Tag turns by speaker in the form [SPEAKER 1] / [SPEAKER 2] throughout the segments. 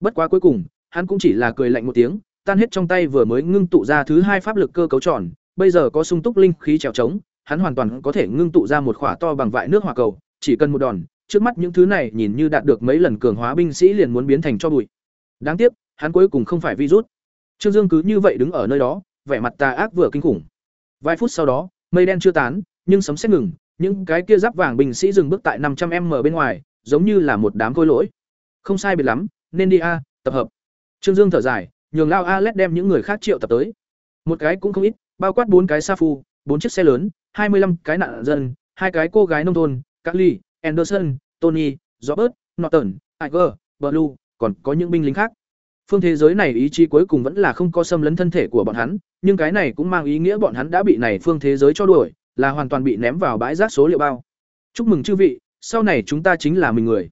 [SPEAKER 1] Bất quá cuối cùng, hắn cũng chỉ là cười lạnh một tiếng, tan hết trong tay vừa mới ngưng tụ ra thứ hai pháp lực cơ cấu tròn, bây giờ có sung túc linh khí trèo trống, hắn hoàn toàn có thể ngưng tụ ra một khỏa to bằng vại nước hỏa cầu, chỉ cần một đòn, trước mắt những thứ này nhìn như đạt được mấy lần cường hóa binh sĩ liền muốn biến thành cho bụi. Đáng tiếc, hắn cuối cùng không phải virus. Trương Dương cứ như vậy đứng ở nơi đó, vẻ mặt tà ác vừa kinh khủng. Vài phút sau đó, mây đen chưa tán, nhưng sấm sét ngừng, những cái kia giáp vàng binh sĩ dừng bước tại năm trăm m bên ngoài, giống như là một đám khối lỗi. Không sai biệt lắm, nên đi a, tập hợp. Trương Dương thở dài, nhường Lao Alet đem những người khác triệu tập tới. Một cái cũng không ít, bao quát bốn cái sa phu, bốn chiếc xe lớn, hai mươi 25 cái nạn dân, hai cái cô gái nông thôn, Carly, Anderson, Tony, Robert, Norton, Tiger, Blue, còn có những binh lính khác. Phương thế giới này ý chí cuối cùng vẫn là không có xâm lấn thân thể của bọn hắn, nhưng cái này cũng mang ý nghĩa bọn hắn đã bị này phương thế giới cho đuổi, là hoàn toàn bị ném vào bãi rác số liệu bao. Chúc mừng chư vị, sau này chúng ta chính là mình người.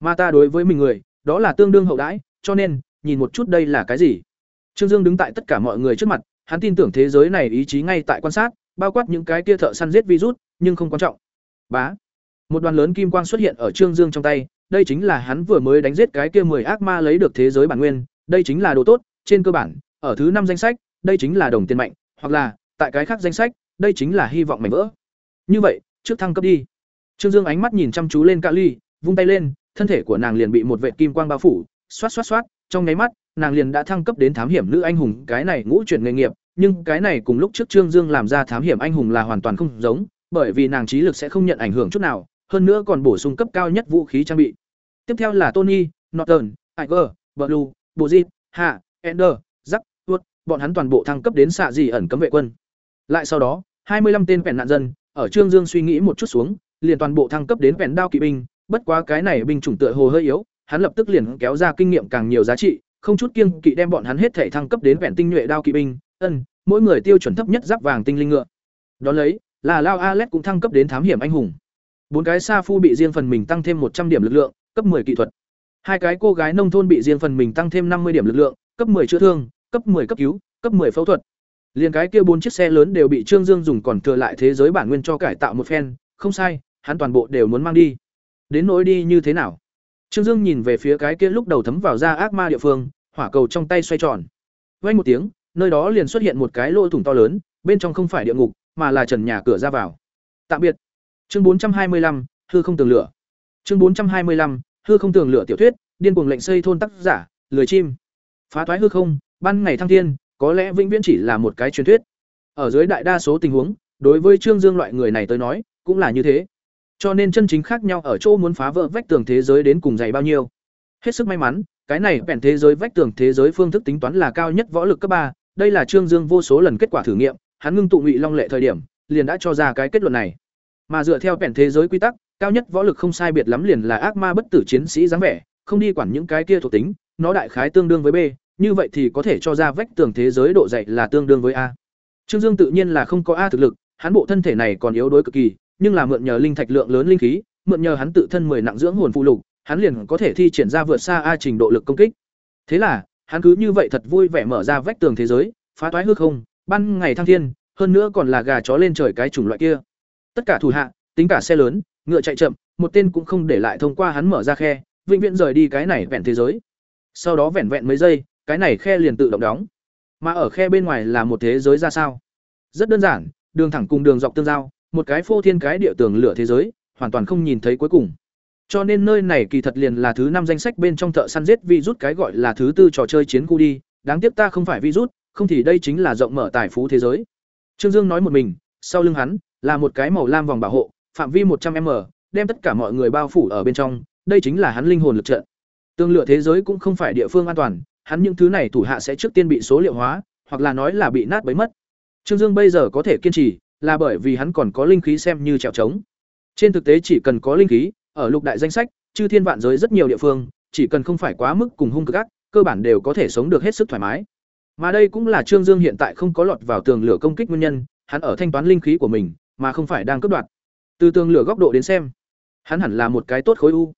[SPEAKER 1] Mà ta đối với mình người, đó là tương đương hậu đãi, cho nên, nhìn một chút đây là cái gì. Trương Dương đứng tại tất cả mọi người trước mặt, hắn tin tưởng thế giới này ý chí ngay tại quan sát, bao quát những cái kia thợ săn giết virus, nhưng không quan trọng. Bá. Một đoàn lớn kim quang xuất hiện ở Trương Dương trong tay, đây chính là hắn vừa mới đánh giết cái kia 10 ác ma lấy được thế giới bản nguyên, đây chính là đồ tốt, trên cơ bản, ở thứ năm danh sách, đây chính là đồng tiền mạnh, hoặc là, tại cái khác danh sách, đây chính là hy vọng mảnh vỡ. Như vậy, trước thăng cấp đi. Trương Dương ánh mắt nhìn chăm chú lên Cạ Ly, vung tay lên, thân thể của nàng liền bị một vệ kim quang bao phủ, xoát xoát xoát, trong nháy mắt, nàng liền đã thăng cấp đến thám hiểm nữ anh hùng, cái này ngũ chuyển nghề nghiệp, nhưng cái này cùng lúc trước Trương Dương làm ra thám hiểm anh hùng là hoàn toàn không giống, bởi vì nàng trí lực sẽ không nhận ảnh hưởng chút nào, hơn nữa còn bổ sung cấp cao nhất vũ khí trang bị. Tiếp theo là Tony, Norton, Tiger, Blue, Bozit, Hạ, Ender, Zack, Wood, bọn hắn toàn bộ thăng cấp đến xạ dị ẩn cấm vệ quân. Lại sau đó, 25 tên vẹn nạn dân, ở Trương Dương suy nghĩ một chút xuống, liền toàn bộ thăng cấp đến vẹn đao kỵ binh, bất quá cái này binh chủng tựa hồ hơi yếu, hắn lập tức liền kéo ra kinh nghiệm càng nhiều giá trị, không chút kiêng kỵ đem bọn hắn hết thể thăng cấp đến vẹn tinh nhuệ đao kỵ binh, ân, mỗi người tiêu chuẩn thấp nhất giáp vàng tinh linh ngựa. Đó lấy, là Lao Alet cũng thăng cấp đến thám hiểm anh hùng. Bốn cái sa phu bị riêng phần mình tăng thêm một trăm điểm lực lượng, cấp 10 kỹ thuật. Hai cái cô gái nông thôn bị riêng phần mình tăng thêm năm mươi điểm lực lượng, cấp 10 chữa thương, cấp 10 cấp cứu, cấp 10 phẫu thuật. Liên cái kia bốn chiếc xe lớn đều bị Trương Dương dùng còn thừa lại thế giới bản nguyên cho cải tạo một phen, không sai, hắn toàn bộ đều muốn mang đi. Đến nỗi đi như thế nào? Trương Dương nhìn về phía cái kia lúc đầu thấm vào ra ác ma địa phương, hỏa cầu trong tay xoay tròn. Vang một tiếng, nơi đó liền xuất hiện một cái lỗ thủng to lớn, bên trong không phải địa ngục, mà là trần nhà cửa ra vào. Tạm biệt. Chương 425, hư không tường lửa. Chương 425, hư không tường lửa tiểu thuyết, điên cuồng lệnh xây thôn tác giả, lười chim. Phá thoái hư không, ban ngày thăng thiên, có lẽ vĩnh viễn chỉ là một cái truyền thuyết. Ở dưới đại đa số tình huống, đối với Trương Dương loại người này tới nói, cũng là như thế. Cho nên chân chính khác nhau ở chỗ muốn phá vỡ vách tường thế giới đến cùng dày bao nhiêu. Hết sức may mắn, cái này vẹn thế giới vách tường thế giới phương thức tính toán là cao nhất võ lực cấp ba, đây là Trương Dương vô số lần kết quả thử nghiệm, hắn ngưng tụ ngụy long lệ thời điểm, liền đã cho ra cái kết luận này. Mà dựa theo vẹn thế giới quy tắc, cao nhất võ lực không sai biệt lắm liền là ác ma bất tử chiến sĩ dáng vẻ, không đi quản những cái kia thuộc tính, nó đại khái tương đương với B, như vậy thì có thể cho ra vách tường thế giới độ dày là tương đương với A. Trương Dương tự nhiên là không có A thực lực, hắn bộ thân thể này còn yếu đuối cực kỳ, nhưng là mượn nhờ linh thạch lượng lớn linh khí, mượn nhờ hắn tự thân mười nặng dưỡng hồn phụ lục, hắn liền có thể thi triển ra vượt xa A trình độ lực công kích. Thế là, hắn cứ như vậy thật vui vẻ mở ra vách tường thế giới, phá toái hư không, ban ngày thăng thiên, hơn nữa còn là gà chó lên trời cái chủng loại kia. Tất cả thủ hạ, tính cả xe lớn, ngựa chạy chậm, một tên cũng không để lại thông qua hắn mở ra khe, vĩnh viễn rời đi cái này vẹn thế giới. Sau đó vẹn vẹn mấy giây, cái này khe liền tự động đóng. Mà ở khe bên ngoài là một thế giới ra sao? Rất đơn giản, đường thẳng cùng đường dọc tương giao, một cái phô thiên cái địa tường lửa thế giới, hoàn toàn không nhìn thấy cuối cùng. Cho nên nơi này kỳ thật liền là thứ năm danh sách bên trong thợ săn giết virus cái gọi là thứ tư trò chơi chiến khu đi, đáng tiếc ta không phải virus, không thì đây chính là rộng mở tài phú thế giới. Trương Dương nói một mình, sau lưng hắn là một cái màu lam vòng bảo hộ, phạm vi một trăm m đem tất cả mọi người bao phủ ở bên trong, đây chính là hắn linh hồn lực trận. Tương lựa thế giới cũng không phải địa phương an toàn, hắn những thứ này thủ hạ sẽ trước tiên bị số liệu hóa, hoặc là nói là bị nát bấy mất. Trương Dương bây giờ có thể kiên trì, là bởi vì hắn còn có linh khí xem như trèo trống. Trên thực tế chỉ cần có linh khí, ở lục đại danh sách, chư thiên vạn giới rất nhiều địa phương, chỉ cần không phải quá mức cùng hung cực ác, cơ bản đều có thể sống được hết sức thoải mái. Mà đây cũng là Trương Dương hiện tại không có lọt vào tường lửa công kích nguyên nhân, hắn ở thanh toán linh khí của mình, mà không phải đang cướp đoạt. Từ tường lửa góc độ đến xem, hắn hẳn là một cái tốt khối u.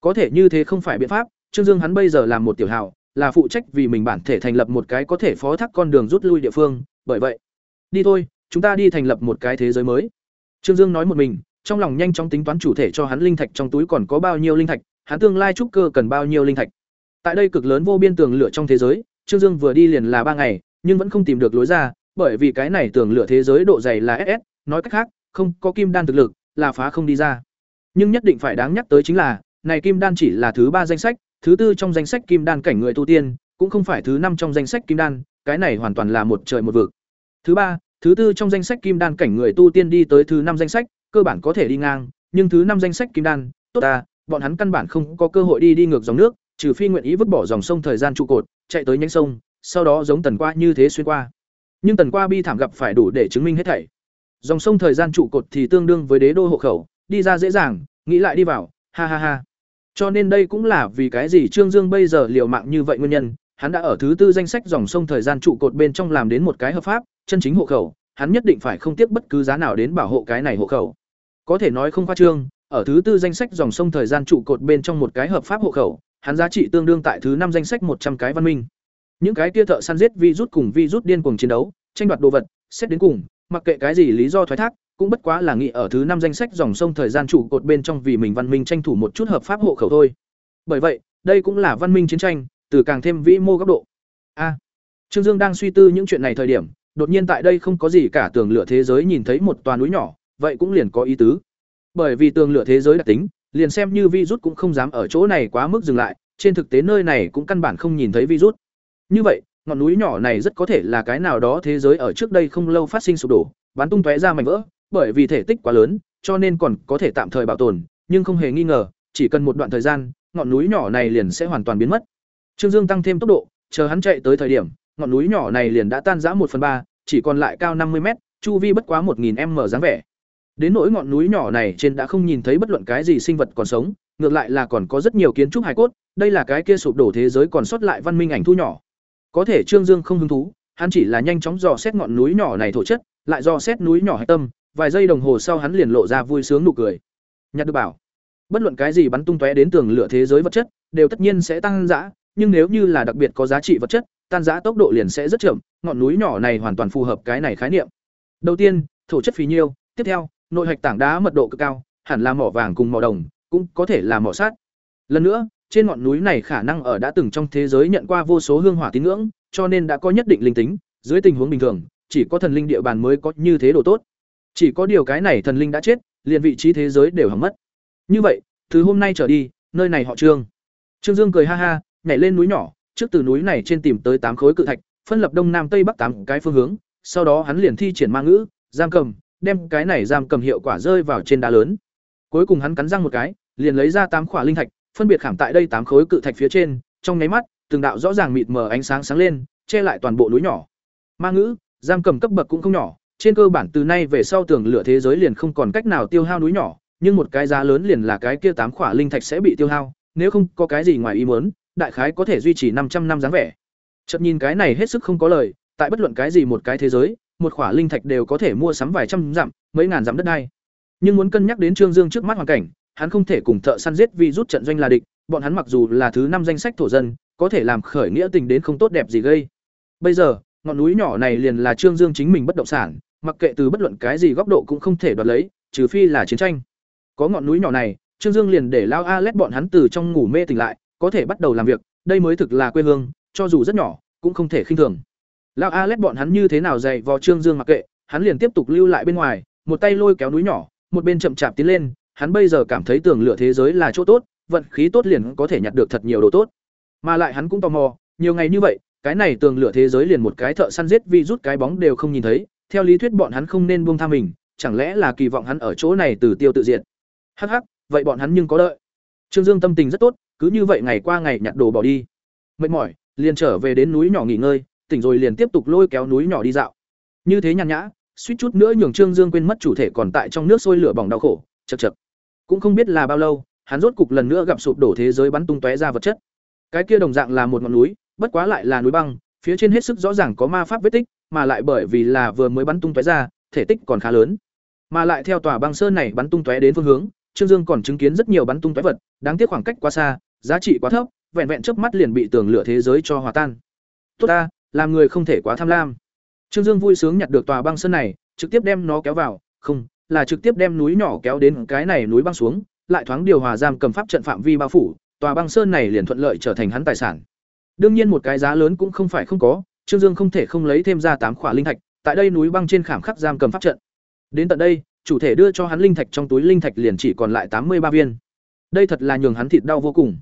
[SPEAKER 1] Có thể như thế không phải biện pháp, Trương Dương hắn bây giờ làm một tiểu hào, là phụ trách vì mình bản thể thành lập một cái có thể phó thác con đường rút lui địa phương, bởi vậy, đi thôi, chúng ta đi thành lập một cái thế giới mới. Trương Dương nói một mình, trong lòng nhanh chóng tính toán chủ thể cho hắn linh thạch trong túi còn có bao nhiêu linh thạch, hắn tương lai trúc cơ cần bao nhiêu linh thạch. Tại đây cực lớn vô biên tường lửa trong thế giới, Trương Dương vừa đi liền là ba ngày, nhưng vẫn không tìm được lối ra, bởi vì cái này tường lửa thế giới độ dày là SS, nói cách khác, không có kim đan thực lực, là phá không đi ra. Nhưng nhất định phải đáng nhắc tới chính là, này kim đan chỉ là thứ ba danh sách, thứ tư trong danh sách kim đan cảnh người tu tiên, cũng không phải thứ năm trong danh sách kim đan, cái này hoàn toàn là một trời một vực. Thứ ba, thứ tư trong danh sách kim đan cảnh người tu tiên đi tới thứ năm danh sách, cơ bản có thể đi ngang, nhưng thứ năm danh sách kim đan, tốt ta, bọn hắn căn bản không có cơ hội đi đi ngược dòng nước, trừ phi nguyện ý vứt bỏ dòng sông thời gian trụ cột, chạy tới nhánh sông, sau đó giống tần qua như thế xuyên qua. Nhưng tần qua bi thảm gặp phải đủ để chứng minh hết thảy. Dòng sông thời gian trụ cột thì tương đương với đế đô hộ khẩu, đi ra dễ dàng, nghĩ lại đi vào, ha ha ha. Cho nên đây cũng là vì cái gì Trương Dương bây giờ liều mạng như vậy nguyên nhân, hắn đã ở thứ tư danh sách dòng sông thời gian trụ cột bên trong làm đến một cái hợp pháp, chân chính hộ khẩu, hắn nhất định phải không tiếc bất cứ giá nào đến bảo hộ cái này hộ khẩu. Có thể nói không khoa trương, ở thứ tư danh sách dòng sông thời gian trụ cột bên trong một cái hợp pháp hộ khẩu, hắn giá trị tương đương tại thứ năm danh sách một trăm cái văn minh. Những cái kia thợ săn giết virus cùng virus điên cuồng chiến đấu, tranh đoạt đồ vật, xét đến cùng, mặc kệ cái gì lý do thoái thác, cũng bất quá là nghĩ ở thứ năm danh sách dòng sông thời gian trụ cột bên trong vì mình văn minh tranh thủ một chút hợp pháp hộ khẩu thôi. Bởi vậy, đây cũng là văn minh chiến tranh, từ càng thêm vĩ mô góc độ. A. Trương Dương đang suy tư những chuyện này thời điểm, đột nhiên tại đây không có gì cả tường lửa thế giới nhìn thấy một tòa núi nhỏ, vậy cũng liền có ý tứ. Bởi vì tường lửa thế giới đặc tính, liền xem như virus cũng không dám ở chỗ này quá mức dừng lại, trên thực tế nơi này cũng căn bản không nhìn thấy virus. Như vậy, ngọn núi nhỏ này rất có thể là cái nào đó thế giới ở trước đây không lâu phát sinh sụp đổ, bắn tung tóe ra mảnh vỡ, bởi vì thể tích quá lớn, cho nên còn có thể tạm thời bảo tồn, nhưng không hề nghi ngờ, chỉ cần một đoạn thời gian, ngọn núi nhỏ này liền sẽ hoàn toàn biến mất. Trương Dương tăng thêm tốc độ, chờ hắn chạy tới thời điểm, ngọn núi nhỏ này liền đã tan rã một phần ba, chỉ còn lại cao năm mươi m chu vi bất quá một 1000m dáng vẻ. Đến nỗi ngọn núi nhỏ này trên đã không nhìn thấy bất luận cái gì sinh vật còn sống, ngược lại là còn có rất nhiều kiến trúc hài cốt, đây là cái kia sụp đổ thế giới còn sót lại văn minh ảnh thu nhỏ. Có thể Trương Dương không hứng thú, hắn chỉ là nhanh chóng dò xét ngọn núi nhỏ này thổ chất, lại dò xét núi nhỏ hạch tâm, vài giây đồng hồ sau hắn liền lộ ra vui sướng nụ cười. Nhặt được bảo, bất luận cái gì bắn tung tóe đến tường lửa thế giới vật chất, đều tất nhiên sẽ tăng dã, nhưng nếu như là đặc biệt có giá trị vật chất, tan rã tốc độ liền sẽ rất chậm, ngọn núi nhỏ này hoàn toàn phù hợp cái này khái niệm. Đầu tiên, thổ chất phì nhiêu, tiếp theo, nội hạch tảng đá mật độ cực cao, hẳn là mỏ vàng cùng mỏ đồng, cũng có thể là mỏ sắt. Lần nữa, trên ngọn núi này khả năng ở đã từng trong thế giới nhận qua vô số hương hỏa tín ngưỡng, cho nên đã có nhất định linh tính, dưới tình huống bình thường, chỉ có thần linh địa bàn mới có như thế độ tốt. Chỉ có điều cái này thần linh đã chết, liền vị trí thế giới đều hỏng mất. Như vậy, từ hôm nay trở đi, nơi này họ Trương. Trương Dương cười ha ha, nhảy lên núi nhỏ, trước từ núi này trên tìm tới tám khối cự thạch, phân lập đông nam tây bắc tám cái phương hướng, sau đó hắn liền thi triển ma ngữ, giam cầm, đem cái này giam cầm hiệu quả rơi vào trên đá lớn. Cuối cùng hắn cắn răng một cái, liền lấy ra tám khỏa linh thạch, phân biệt khảm tại đây tám khối cự thạch phía trên, trong nháy mắt, từng đạo rõ ràng mịt mờ ánh sáng sáng lên, che lại toàn bộ núi nhỏ. Ma ngữ, giam cầm cấp bậc cũng không nhỏ, trên cơ bản từ nay về sau tường lửa thế giới liền không còn cách nào tiêu hao núi nhỏ, nhưng một cái giá lớn liền là cái kia tám khỏa linh thạch sẽ bị tiêu hao, nếu không có cái gì ngoài ý muốn, đại khái có thể duy trì 500 năm dáng vẻ. Chợt nhìn cái này hết sức không có lời, tại bất luận cái gì một cái thế giới, một khỏa linh thạch đều có thể mua sắm vài trăm dặm, mấy ngàn dặm đất đai. Nhưng muốn cân nhắc đến Trương Dương trước mắt hoàn cảnh, hắn không thể cùng thợ săn giết vì rút trận doanh là địch, bọn hắn mặc dù là thứ năm danh sách thổ dân, có thể làm khởi nghĩa tình đến không tốt đẹp gì gây. Bây giờ, ngọn núi nhỏ này liền là Trương Dương chính mình bất động sản, mặc kệ từ bất luận cái gì góc độ cũng không thể đoạt lấy, trừ phi là chiến tranh. Có ngọn núi nhỏ này, Trương Dương liền để Lao Alet bọn hắn từ trong ngủ mê tỉnh lại, có thể bắt đầu làm việc, đây mới thực là quê hương, cho dù rất nhỏ, cũng không thể khinh thường. Lão Alet bọn hắn như thế nào dạy vò Trương Dương mặc kệ, hắn liền tiếp tục lưu lại bên ngoài, một tay lôi kéo núi nhỏ, một bên chậm chạp tiến lên, hắn bây giờ cảm thấy tường lửa thế giới là chỗ tốt, vận khí tốt liền có thể nhặt được thật nhiều đồ tốt. Mà lại hắn cũng tò mò, nhiều ngày như vậy, cái này tường lửa thế giới liền một cái thợ săn giết vi rút cái bóng đều không nhìn thấy, theo lý thuyết bọn hắn không nên buông tha mình, chẳng lẽ là kỳ vọng hắn ở chỗ này từ tiêu tự diệt. Hắc hắc, vậy bọn hắn nhưng có đợi. Trương Dương tâm tình rất tốt, cứ như vậy ngày qua ngày nhặt đồ bỏ đi. Mệt mỏi, liền trở về đến núi nhỏ nghỉ ngơi, tỉnh rồi liền tiếp tục lôi kéo núi nhỏ đi dạo. Như thế nhàn nhã, suýt chút nữa nhường Trương Dương quên mất chủ thể còn tại trong nước sôi lửa bỏng đau khổ, chật chật Cũng không biết là bao lâu, hắn rốt cục lần nữa gặp sụp đổ thế giới bắn tung tóe ra vật chất. Cái kia đồng dạng là một ngọn núi, bất quá lại là núi băng, phía trên hết sức rõ ràng có ma pháp vết tích, mà lại bởi vì là vừa mới bắn tung tóe ra, thể tích còn khá lớn. Mà lại theo tòa băng sơn này bắn tung tóe đến phương hướng, Trương Dương còn chứng kiến rất nhiều bắn tung tóe vật, đáng tiếc khoảng cách quá xa, giá trị quá thấp, vẹn vẹn chớp mắt liền bị tường lửa thế giới cho hòa tan. Tốt ta, làm người không thể quá tham lam. Trương Dương vui sướng nhặt được tòa băng sơn này, trực tiếp đem nó kéo vào, không, là trực tiếp đem núi nhỏ kéo đến cái này núi băng xuống, lại thoáng điều hòa giam cầm pháp trận phạm vi bao phủ, tòa băng sơn này liền thuận lợi trở thành hắn tài sản. Đương nhiên một cái giá lớn cũng không phải không có, Trương Dương không thể không lấy thêm ra tám khỏa linh thạch, tại đây núi băng trên khảm khắc giam cầm pháp trận. Đến tận đây, chủ thể đưa cho hắn linh thạch trong túi linh thạch liền chỉ còn lại tám mươi ba viên. Đây thật là nhường hắn thịt đau vô cùng.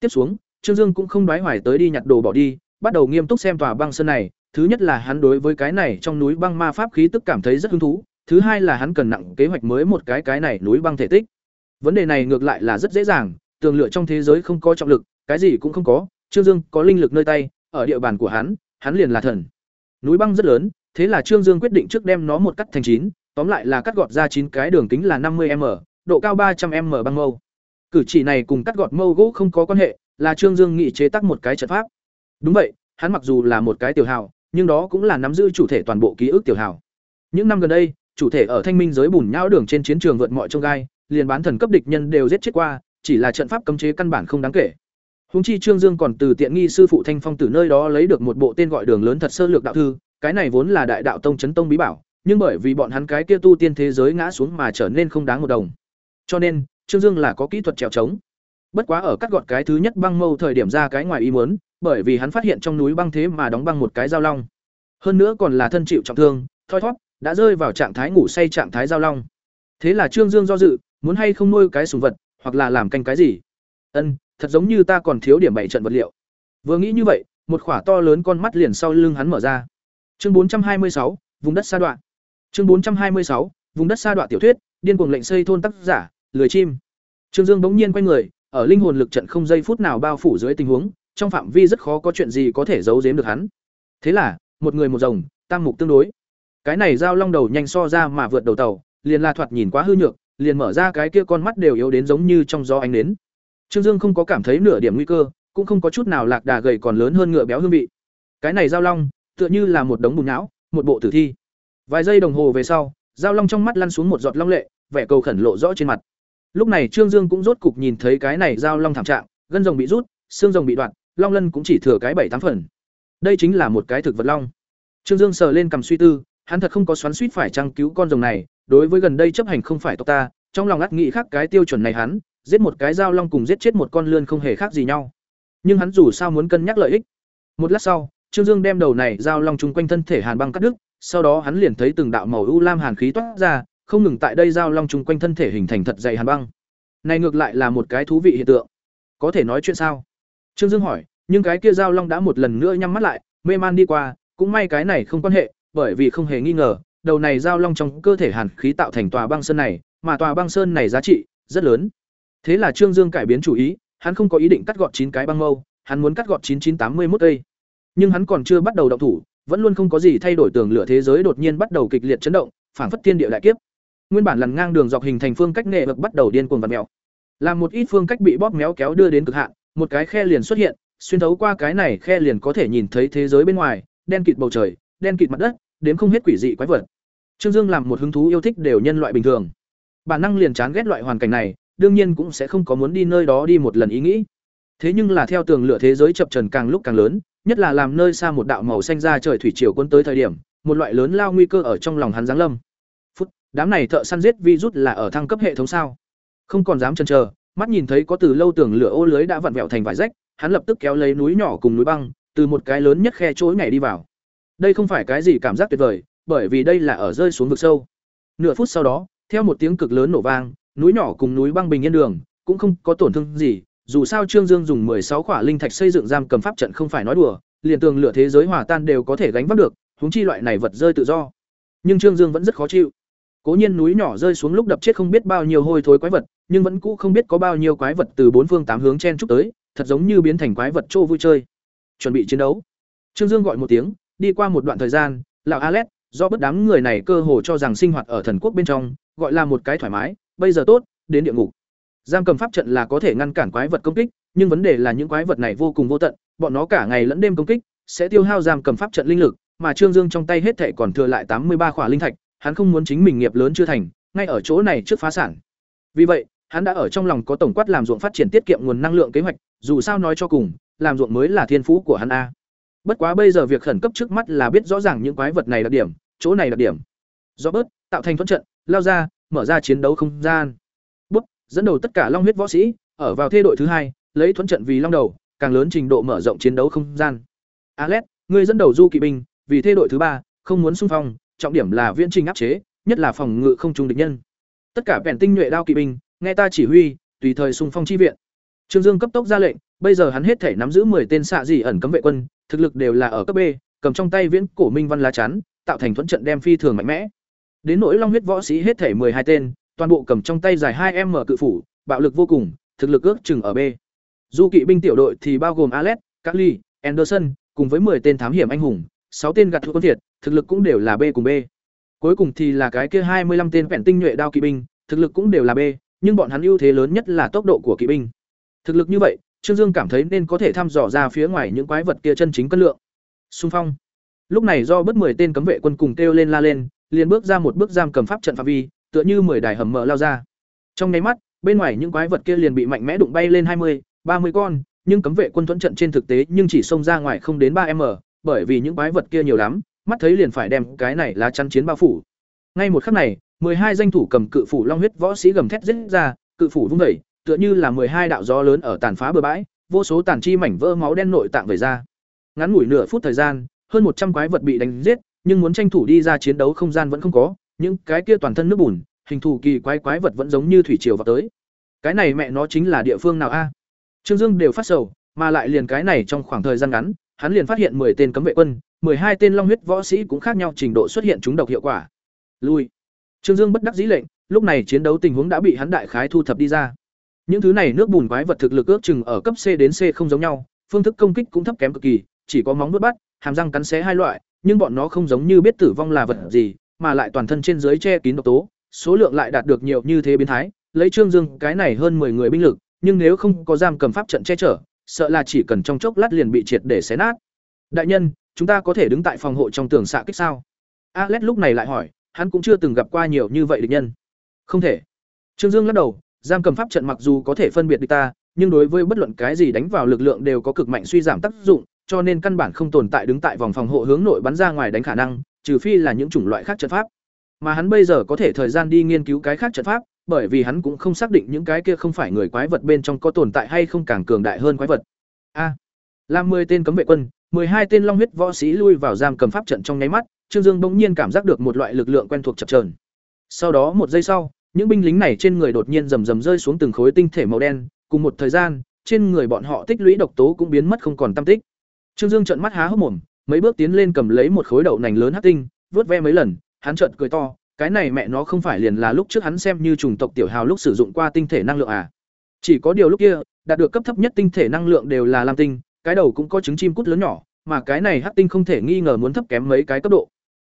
[SPEAKER 1] Tiếp xuống, Trương Dương cũng không đoái hoài tới đi nhặt đồ bỏ đi, bắt đầu nghiêm túc xem tòa băng sơn này, thứ nhất là hắn đối với cái này trong núi băng ma pháp khí tức cảm thấy rất hứng thú, thứ hai là hắn cần nặng kế hoạch mới một cái cái này núi băng thể tích. Vấn đề này ngược lại là rất dễ dàng, tường lựa trong thế giới không có trọng lực, cái gì cũng không có, Trương Dương có linh lực nơi tay, ở địa bàn của hắn, hắn liền là thần. Núi băng rất lớn, thế là Trương Dương quyết định trước đem nó một cắt thành chín, tóm lại là cắt gọt ra chín cái đường kính là năm mươi m độ cao ba trăm m băng mâu. Cử chỉ này cùng cắt gọt mâu gỗ không có quan hệ, là Trương Dương nghị chế tác một cái trận pháp. Đúng vậy, hắn mặc dù là một cái tiểu hào, nhưng đó cũng là nắm giữ chủ thể toàn bộ ký ức tiểu hào. Những năm gần đây, chủ thể ở Thanh Minh giới bùn nhão đường trên chiến trường vượt mọi trông gai, liền bán thần cấp địch nhân đều giết chết qua, chỉ là trận pháp cấm chế căn bản không đáng kể. Hùng chi Trương Dương còn từ tiện nghi sư phụ Thanh Phong từ nơi đó lấy được một bộ tên gọi đường lớn thật sơ lược đạo thư, cái này vốn là đại đạo tông chấn tông bí bảo, nhưng bởi vì bọn hắn cái kia tu tiên thế giới ngã xuống mà trở nên không đáng một đồng. Cho nên, Trương Dương là có kỹ thuật trèo trống. Bất quá ở cắt gọt cái thứ nhất băng mâu thời điểm ra cái ngoài ý muốn, bởi vì hắn phát hiện trong núi băng thế mà đóng băng một cái giao long. Hơn nữa còn là thân chịu trọng thương, thoi thoát, đã rơi vào trạng thái ngủ say trạng thái giao long. Thế là Trương Dương do dự, muốn hay không nuôi cái sủng vật, hoặc là làm canh cái gì. Ân, thật giống như ta còn thiếu điểm bảy trận vật liệu. Vừa nghĩ như vậy, một khỏa to lớn con mắt liền sau lưng hắn mở ra. Chương 426, vùng đất sa đoạn. Chương 426, vùng đất sa đoạn tiểu thuyết, điên cuồng lệnh xây thôn tác giả, lười chim. Trương Dương bỗng nhiên quay người, ở linh hồn lực trận không giây phút nào bao phủ dưới tình huống, trong phạm vi rất khó có chuyện gì có thể giấu giếm được hắn. Thế là, một người một rồng, tam mục tương đối. Cái này giao long đầu nhanh so ra mà vượt đầu tàu, liền la thoạt nhìn quá hư nhược, liền mở ra cái kia con mắt đều yếu đến giống như trong gió ánh nến. Trương Dương không có cảm thấy nửa điểm nguy cơ, cũng không có chút nào lạc đà gầy còn lớn hơn ngựa béo hương vị. Cái này giao long, tựa như là một đống bùn não, một bộ tử thi. Vài giây đồng hồ về sau, giao long trong mắt lăn xuống một giọt long lệ, vẻ cầu khẩn lộ rõ trên mặt. Lúc này Trương Dương cũng rốt cục nhìn thấy cái này giao long thảm trạng, gân rồng bị rút, xương rồng bị đoạn, long lân cũng chỉ thừa cái bảy tám phần. Đây chính là một cái thực vật long. Trương Dương sờ lên cầm suy tư, hắn thật không có xoắn suýt phải trang cứu con rồng này, đối với gần đây chấp hành không phải tộc ta, trong lòng ngắt nghĩ khác cái tiêu chuẩn này hắn, giết một cái giao long cùng giết chết một con lươn không hề khác gì nhau. Nhưng hắn dù sao muốn cân nhắc lợi ích. Một lát sau, Trương Dương đem đầu này giao long chung quanh thân thể hàn băng cắt đứt, sau đó hắn liền thấy từng đạo màu u lam hàn khí toát ra, không ngừng tại đây giao long chung quanh thân thể hình thành thật dày hàn băng. Này ngược lại là một cái thú vị hiện tượng. Có thể nói chuyện sao? Trương Dương hỏi, nhưng cái kia giao long đã một lần nữa nhắm mắt lại, mê man đi qua, cũng may cái này không quan hệ, bởi vì không hề nghi ngờ, đầu này giao long trong cơ thể hàn khí tạo thành tòa băng sơn này, mà tòa băng sơn này giá trị rất lớn. Thế là Trương Dương cải biến chủ ý, hắn không có ý định cắt gọt chín cái băng mâu, hắn muốn cắt gọt chín chín tám mươi 9981 cây. Nhưng hắn còn chưa bắt đầu động thủ, vẫn luôn không có gì thay đổi tường lửa thế giới đột nhiên bắt đầu kịch liệt chấn động, phảng phất thiên địa đại kiếp. Nguyên bản lằn ngang đường dọc hình thành phương cách nghệ vực bắt đầu điên cuồng vặn mèo. Làm một ít phương cách bị bóp méo kéo đưa đến cực hạn, một cái khe liền xuất hiện, xuyên thấu qua cái này khe liền có thể nhìn thấy thế giới bên ngoài, đen kịt bầu trời, đen kịt mặt đất, đến không hết quỷ dị quái vật. Trương Dương làm một hứng thú yêu thích đều nhân loại bình thường. Bản năng liền chán ghét loại hoàn cảnh này, đương nhiên cũng sẽ không có muốn đi nơi đó đi một lần ý nghĩ. Thế nhưng là theo tường lửa thế giới chập trần càng lúc càng lớn, nhất là làm nơi xa một đạo màu xanh ra trời thủy triều quân tới thời điểm, một loại lớn lao nguy cơ ở trong lòng hắn giáng lâm. Phút, đám này thợ săn giết virus là ở thăng cấp hệ thống sao? Không còn dám chần chờ, mắt nhìn thấy có từ lâu tưởng lửa ô lưới đã vặn vẹo thành vải rách, hắn lập tức kéo lấy núi nhỏ cùng núi băng, từ một cái lớn nhất khe chối nhảy đi vào. Đây không phải cái gì cảm giác tuyệt vời, bởi vì đây là ở rơi xuống vực sâu. Nửa phút sau đó, theo một tiếng cực lớn nổ vang, núi nhỏ cùng núi băng bình yên đường, cũng không có tổn thương gì, dù sao Trương Dương dùng sáu khỏa linh thạch xây dựng giam cầm pháp trận không phải nói đùa, liền tường lửa thế giới hòa tan đều có thể gánh vác được, huống chi loại này vật rơi tự do. Nhưng Trương Dương vẫn rất khó chịu. Cố nhiên núi nhỏ rơi xuống lúc đập chết không biết bao nhiêu hôi thối quái vật, nhưng vẫn cũ không biết có bao nhiêu quái vật từ bốn phương tám hướng chen chúc tới, thật giống như biến thành quái vật trô vui chơi. Chuẩn bị chiến đấu. Trương Dương gọi một tiếng, đi qua một đoạn thời gian, lão Alet, do bất đám người này cơ hồ cho rằng sinh hoạt ở thần quốc bên trong, gọi là một cái thoải mái, bây giờ tốt, đến địa ngục. Giam cầm pháp trận là có thể ngăn cản quái vật công kích, nhưng vấn đề là những quái vật này vô cùng vô tận, bọn nó cả ngày lẫn đêm công kích, sẽ tiêu hao giam cầm pháp trận linh lực, mà Trương Dương trong tay hết thảy còn thừa lại tám mươi ba khỏa linh thạch, hắn không muốn chính mình nghiệp lớn chưa thành, ngay ở chỗ này trước phá sản. Vì vậy, hắn đã ở trong lòng có tổng quát làm ruộng phát triển tiết kiệm nguồn năng lượng kế hoạch, dù sao nói cho cùng, làm ruộng mới là thiên phú của hắn a. Bất quá bây giờ việc khẩn cấp trước mắt là biết rõ ràng những quái vật này đặc điểm, chỗ này đặc điểm. Do bớt, tạo thành thuận trận, lao ra, mở ra chiến đấu không gian. Dẫn đầu tất cả long huyết võ sĩ, ở vào thê đội thứ hai, lấy thuẫn trận vì long đầu, càng lớn trình độ mở rộng chiến đấu không gian. Alex, ngươi dẫn đầu du kỵ binh, vì thế đội thứ ba, không muốn xung phong, trọng điểm là viễn trình áp chế, nhất là phòng ngự không trung địch nhân. Tất cả bèn tinh nhuệ đao kỵ binh, nghe ta chỉ huy, tùy thời xung phong chi viện. Trương Dương cấp tốc ra lệnh, bây giờ hắn hết thể nắm giữ 10 tên xạ dị ẩn cấm vệ quân, thực lực đều là ở cấp B, cầm trong tay viễn cổ minh văn lá chắn, tạo thành thuẫn trận đem phi thường mạnh mẽ. Đến nỗi long huyết võ sĩ hết thể hai tên, toàn bộ cầm trong tay dài 2m cự phủ, bạo lực vô cùng, thực lực ước chừng ở B. Du kỵ binh tiểu đội thì bao gồm Alex, Carly, Anderson, cùng với 10 tên thám hiểm anh hùng, 6 tên gạt thua quân thiệt, thực lực cũng đều là B cùng B. Cuối cùng thì là cái kia 25 tên vẹn tinh nhuệ đao kỵ binh, thực lực cũng đều là B, nhưng bọn hắn ưu thế lớn nhất là tốc độ của kỵ binh. Thực lực như vậy, Trương Dương cảm thấy nên có thể thăm dò ra phía ngoài những quái vật kia chân chính cân lượng. Xung phong. Lúc này do bất 10 tên cấm vệ quân cùng kêu lên la lên, liền bước ra một bước giam cầm pháp trận phạm vi, tựa như 10 đài hầm mở lao ra. Trong nháy mắt, bên ngoài những quái vật kia liền bị mạnh mẽ đụng bay lên 20, 30 con, nhưng cấm vệ quân thuẫn trận trên thực tế nhưng chỉ xông ra ngoài không đến 3m, bởi vì những quái vật kia nhiều lắm, mắt thấy liền phải đem cái này lá chắn chiến bao phủ. Ngay một khắc này, 12 danh thủ cầm cự phủ long huyết võ sĩ gầm thét giết ra, cự phủ vung dậy, tựa như là 12 đạo gió lớn ở tàn phá bờ bãi, vô số tàn chi mảnh vỡ máu đen nội tạng về ra. Ngắn ngủi nửa phút thời gian, hơn 100 quái vật bị đánh giết, nhưng muốn tranh thủ đi ra chiến đấu không gian vẫn không có, những cái kia toàn thân nước bùn, hình thù kỳ quái quái vật vẫn giống như thủy triều vào tới. Cái này mẹ nó chính là địa phương nào a? Trương Dương đều phát sầu, mà lại liền cái này trong khoảng thời gian ngắn, hắn liền phát hiện 10 tên cấm vệ quân, 12 tên long huyết võ sĩ cũng khác nhau trình độ xuất hiện chúng độc hiệu quả. Lui. Trương Dương bất đắc dĩ lệnh, lúc này chiến đấu tình huống đã bị hắn đại khái thu thập đi ra. Những thứ này nước bùn quái vật thực lực ước chừng ở cấp C đến C không giống nhau, phương thức công kích cũng thấp kém cực kỳ, chỉ có móng vuốt bắt, hàm răng cắn xé hai loại, nhưng bọn nó không giống như biết tử vong là vật gì, mà lại toàn thân trên dưới che kín độc tố, số lượng lại đạt được nhiều như thế biến thái, lấy Trương Dương cái này hơn 10 người binh lực, nhưng nếu không có giam cầm pháp trận che chở, sợ là chỉ cần trong chốc lát liền bị triệt để xé nát. Đại nhân, chúng ta có thể đứng tại phòng hộ trong tường xạ kích sao? Alex lúc này lại hỏi, hắn cũng chưa từng gặp qua nhiều như vậy địch nhân. Không thể. Trương Dương lắc đầu, giam cầm pháp trận mặc dù có thể phân biệt địch ta, nhưng đối với bất luận cái gì đánh vào lực lượng đều có cực mạnh suy giảm tác dụng, cho nên căn bản không tồn tại đứng tại vòng phòng hộ hướng nội bắn ra ngoài đánh khả năng, trừ phi là những chủng loại khác trận pháp. Mà hắn bây giờ có thể thời gian đi nghiên cứu cái khác trận pháp, bởi vì hắn cũng không xác định những cái kia không phải người quái vật bên trong có tồn tại hay không càng cường đại hơn quái vật. A. À, làm 10 tên cấm vệ quân, 12 tên long huyết võ sĩ lui vào giam cầm pháp trận trong nháy mắt, Trương Dương bỗng nhiên cảm giác được một loại lực lượng quen thuộc chập chờn. Sau đó một giây sau, những binh lính này trên người đột nhiên rầm rầm rơi xuống từng khối tinh thể màu đen, cùng một thời gian, trên người bọn họ tích lũy độc tố cũng biến mất không còn tăm tích. Trương Dương trợn mắt há hốc mồm, mấy bước tiến lên cầm lấy một khối đậu nành lớn hắc tinh, vớt ve mấy lần, hắn chợt cười to, cái này mẹ nó không phải liền là lúc trước hắn xem như chủng tộc tiểu hào lúc sử dụng qua tinh thể năng lượng à? Chỉ có điều lúc kia, đạt được cấp thấp nhất tinh thể năng lượng đều là lam tinh, cái đầu cũng có trứng chim cút lớn nhỏ, mà cái này hắc tinh không thể nghi ngờ muốn thấp kém mấy cái cấp độ.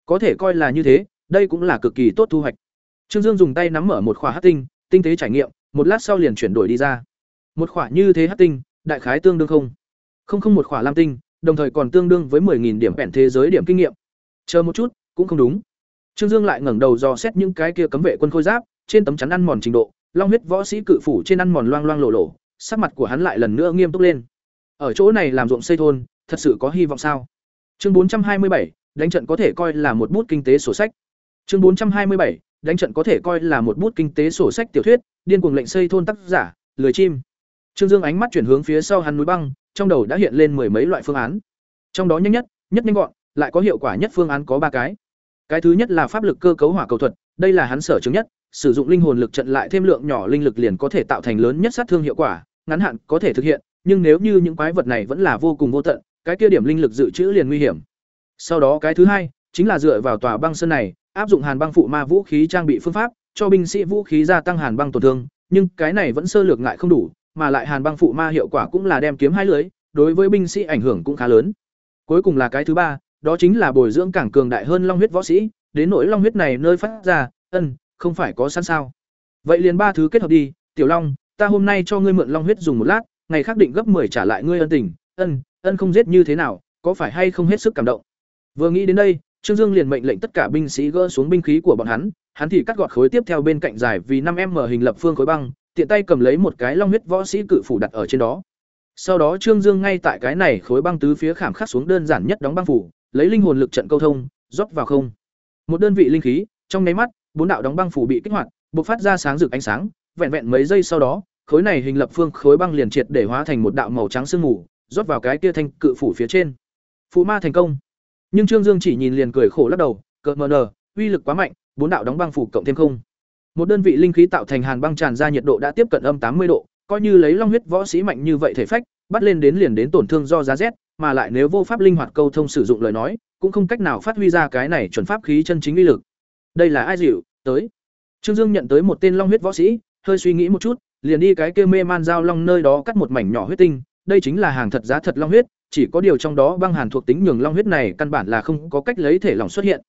[SPEAKER 1] Có thể coi là như thế, đây cũng là cực kỳ tốt thu hoạch. Trương Dương dùng tay nắm mở một khỏa hắc tinh, tinh tế trải nghiệm, một lát sau liền chuyển đổi đi ra. Một khỏa như thế hắc tinh, đại khái tương đương không? Không không một khỏa lam tinh, đồng thời còn tương đương với 10000 điểm bèn thế giới điểm kinh nghiệm. Chờ một chút, cũng không đúng. Trương Dương lại ngẩng đầu dò xét những cái kia cấm vệ quân khôi giáp, trên tấm chắn ăn mòn trình độ, long huyết võ sĩ cự phủ trên ăn mòn loang loang lổ lổ, sắc mặt của hắn lại lần nữa nghiêm túc lên. Ở chỗ này làm ruộng xây thôn, thật sự có hy vọng sao? Chương 427, đánh trận có thể coi là một bút kinh tế sổ sách. Chương 427, đánh trận có thể coi là một bút kinh tế sổ sách tiểu thuyết, điên cuồng lệnh xây thôn tác giả, lười chim. Trương Dương ánh mắt chuyển hướng phía sau hắn núi băng, trong đầu đã hiện lên mười mấy loại phương án. Trong đó nhanh nhất, nhất nhanh gọn, lại có hiệu quả nhất phương án có ba cái. Cái thứ nhất là pháp lực cơ cấu hỏa cầu thuật, đây là hắn sở chứng nhất, sử dụng linh hồn lực trận lại thêm lượng nhỏ linh lực liền có thể tạo thành lớn nhất sát thương hiệu quả, ngắn hạn có thể thực hiện, nhưng nếu như những quái vật này vẫn là vô cùng vô tận, cái kia điểm linh lực dự trữ liền nguy hiểm. Sau đó cái thứ hai, chính là dựa vào tòa băng sơn này, áp dụng hàn băng phụ ma vũ khí trang bị phương pháp, cho binh sĩ vũ khí gia tăng hàn băng tổn thương, nhưng cái này vẫn sơ lược ngại không đủ, mà lại hàn băng phụ ma hiệu quả cũng là đem kiếm hai lưới, đối với binh sĩ ảnh hưởng cũng khá lớn. Cuối cùng là cái thứ ba, đó chính là bồi dưỡng càng cường đại hơn long huyết võ sĩ, đến nỗi long huyết này nơi phát ra, ân, không phải có sẵn sao? Vậy liền ba thứ kết hợp đi, Tiểu Long, ta hôm nay cho ngươi mượn long huyết dùng một lát, ngày khác định gấp 10 trả lại ngươi ân tình, ân, ân không giết như thế nào, có phải hay không hết sức cảm động. Vừa nghĩ đến đây, Trương Dương liền mệnh lệnh tất cả binh sĩ gỡ xuống binh khí của bọn hắn, hắn thì cắt gọt khối tiếp theo bên cạnh dài vì năm m hình lập phương khối băng, tiện tay cầm lấy một cái long huyết võ sĩ cự phủ đặt ở trên đó. Sau đó Trương Dương ngay tại cái này khối băng tứ phía khảm khắc xuống đơn giản nhất đóng băng phủ, lấy linh hồn lực trận câu thông, rót vào không. Một đơn vị linh khí, trong nháy mắt, bốn đạo đóng băng phủ bị kích hoạt, bộc phát ra sáng rực ánh sáng, vẹn vẹn mấy giây sau đó, khối này hình lập phương khối băng liền triệt để hóa thành một đạo màu trắng sương mù, rót vào cái kia thanh cự phủ phía trên. Phù ma thành công. Nhưng Trương Dương chỉ nhìn liền cười khổ lắc đầu, cợt mờ uy lực quá mạnh, bốn đạo đóng băng phủ cộng thêm không. Một đơn vị linh khí tạo thành hàn băng tràn ra nhiệt độ đã tiếp cận âm tám mươi độ, coi như lấy long huyết võ sĩ mạnh như vậy thể phách, bắt lên đến liền đến tổn thương do giá rét, mà lại nếu vô pháp linh hoạt câu thông sử dụng lời nói, cũng không cách nào phát huy ra cái này chuẩn pháp khí chân chính uy lực. Đây là ai dịu, tới. Trương Dương nhận tới một tên long huyết võ sĩ, hơi suy nghĩ một chút, liền đi cái kia mê man giao long nơi đó cắt một mảnh nhỏ huyết tinh, đây chính là hàng thật giá thật long huyết, chỉ có điều trong đó băng hàn thuộc tính nhường long huyết này căn bản là không có cách lấy thể lỏng xuất hiện.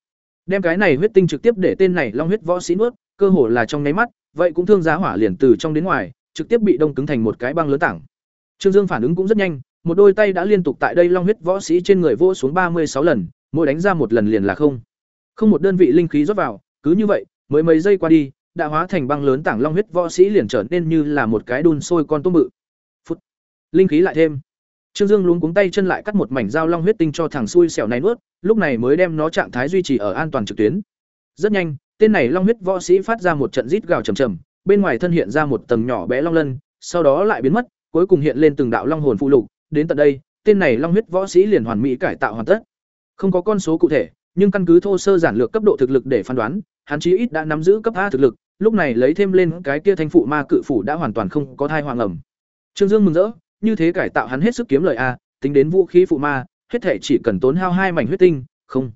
[SPEAKER 1] Đem cái này huyết tinh trực tiếp để tên này long huyết võ sĩ nuốt, cơ hồ là trong nháy mắt, vậy cũng thương giá hỏa liền từ trong đến ngoài, trực tiếp bị đông cứng thành một cái băng lớn tảng. Trương Dương phản ứng cũng rất nhanh, một đôi tay đã liên tục tại đây long huyết võ sĩ trên người vô xuống ba mươi sáu lần, mỗi đánh ra một lần liền là không. Không một đơn vị linh khí rót vào, cứ như vậy, mới mấy giây qua đi, đã hóa thành băng lớn tảng long huyết võ sĩ liền trở nên như là một cái đun sôi con tôm bự. Phút. Linh khí lại thêm. Trương Dương luống cuống tay chân lại cắt một mảnh dao long huyết tinh cho thằng xui xẻo này nuốt, lúc này mới đem nó trạng thái duy trì ở an toàn trực tuyến. Rất nhanh, tên này long huyết võ sĩ phát ra một trận rít gào trầm trầm, bên ngoài thân hiện ra một tầng nhỏ bé long lân, sau đó lại biến mất, cuối cùng hiện lên từng đạo long hồn phụ lục, đến tận đây, tên này long huyết võ sĩ liền hoàn mỹ cải tạo hoàn tất. Không có con số cụ thể, nhưng căn cứ thô sơ giản lược cấp độ thực lực để phán đoán, hắn chí ít đã nắm giữ cấp A thực lực, lúc này lấy thêm lên cái kia thanh phụ ma cự phủ đã hoàn toàn không có thai hoàng ẩm. Trương Dương mừng rỡ, như thế cải tạo hắn hết sức kiếm lời a, tính đến vũ khí phụ ma, hết thể chỉ cần tốn hao hai mảnh huyết tinh, không.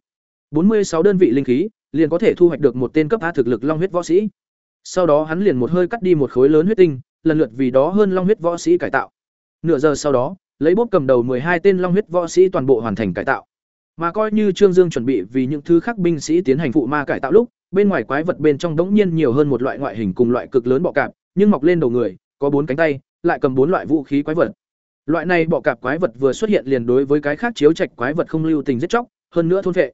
[SPEAKER 1] bốn mươi sáu đơn vị linh khí, liền có thể thu hoạch được một tên cấp A thực lực long huyết võ sĩ. Sau đó hắn liền một hơi cắt đi một khối lớn huyết tinh, lần lượt vì đó hơn long huyết võ sĩ cải tạo. Nửa giờ sau đó, lấy bốp cầm đầu hai tên long huyết võ sĩ toàn bộ hoàn thành cải tạo. Mà coi như Trương Dương chuẩn bị vì những thứ khác binh sĩ tiến hành phụ ma cải tạo lúc, bên ngoài quái vật bên trong đống nhiên nhiều hơn một loại ngoại hình cùng loại cực lớn bọ cạp, nhưng mọc lên đầu người, có bốn cánh tay, lại cầm bốn loại vũ khí quái vật. Loại này bọ cạp quái vật vừa xuất hiện liền đối với cái khác chiếu trạch quái vật không lưu tình giết chóc, hơn nữa thôn vệ.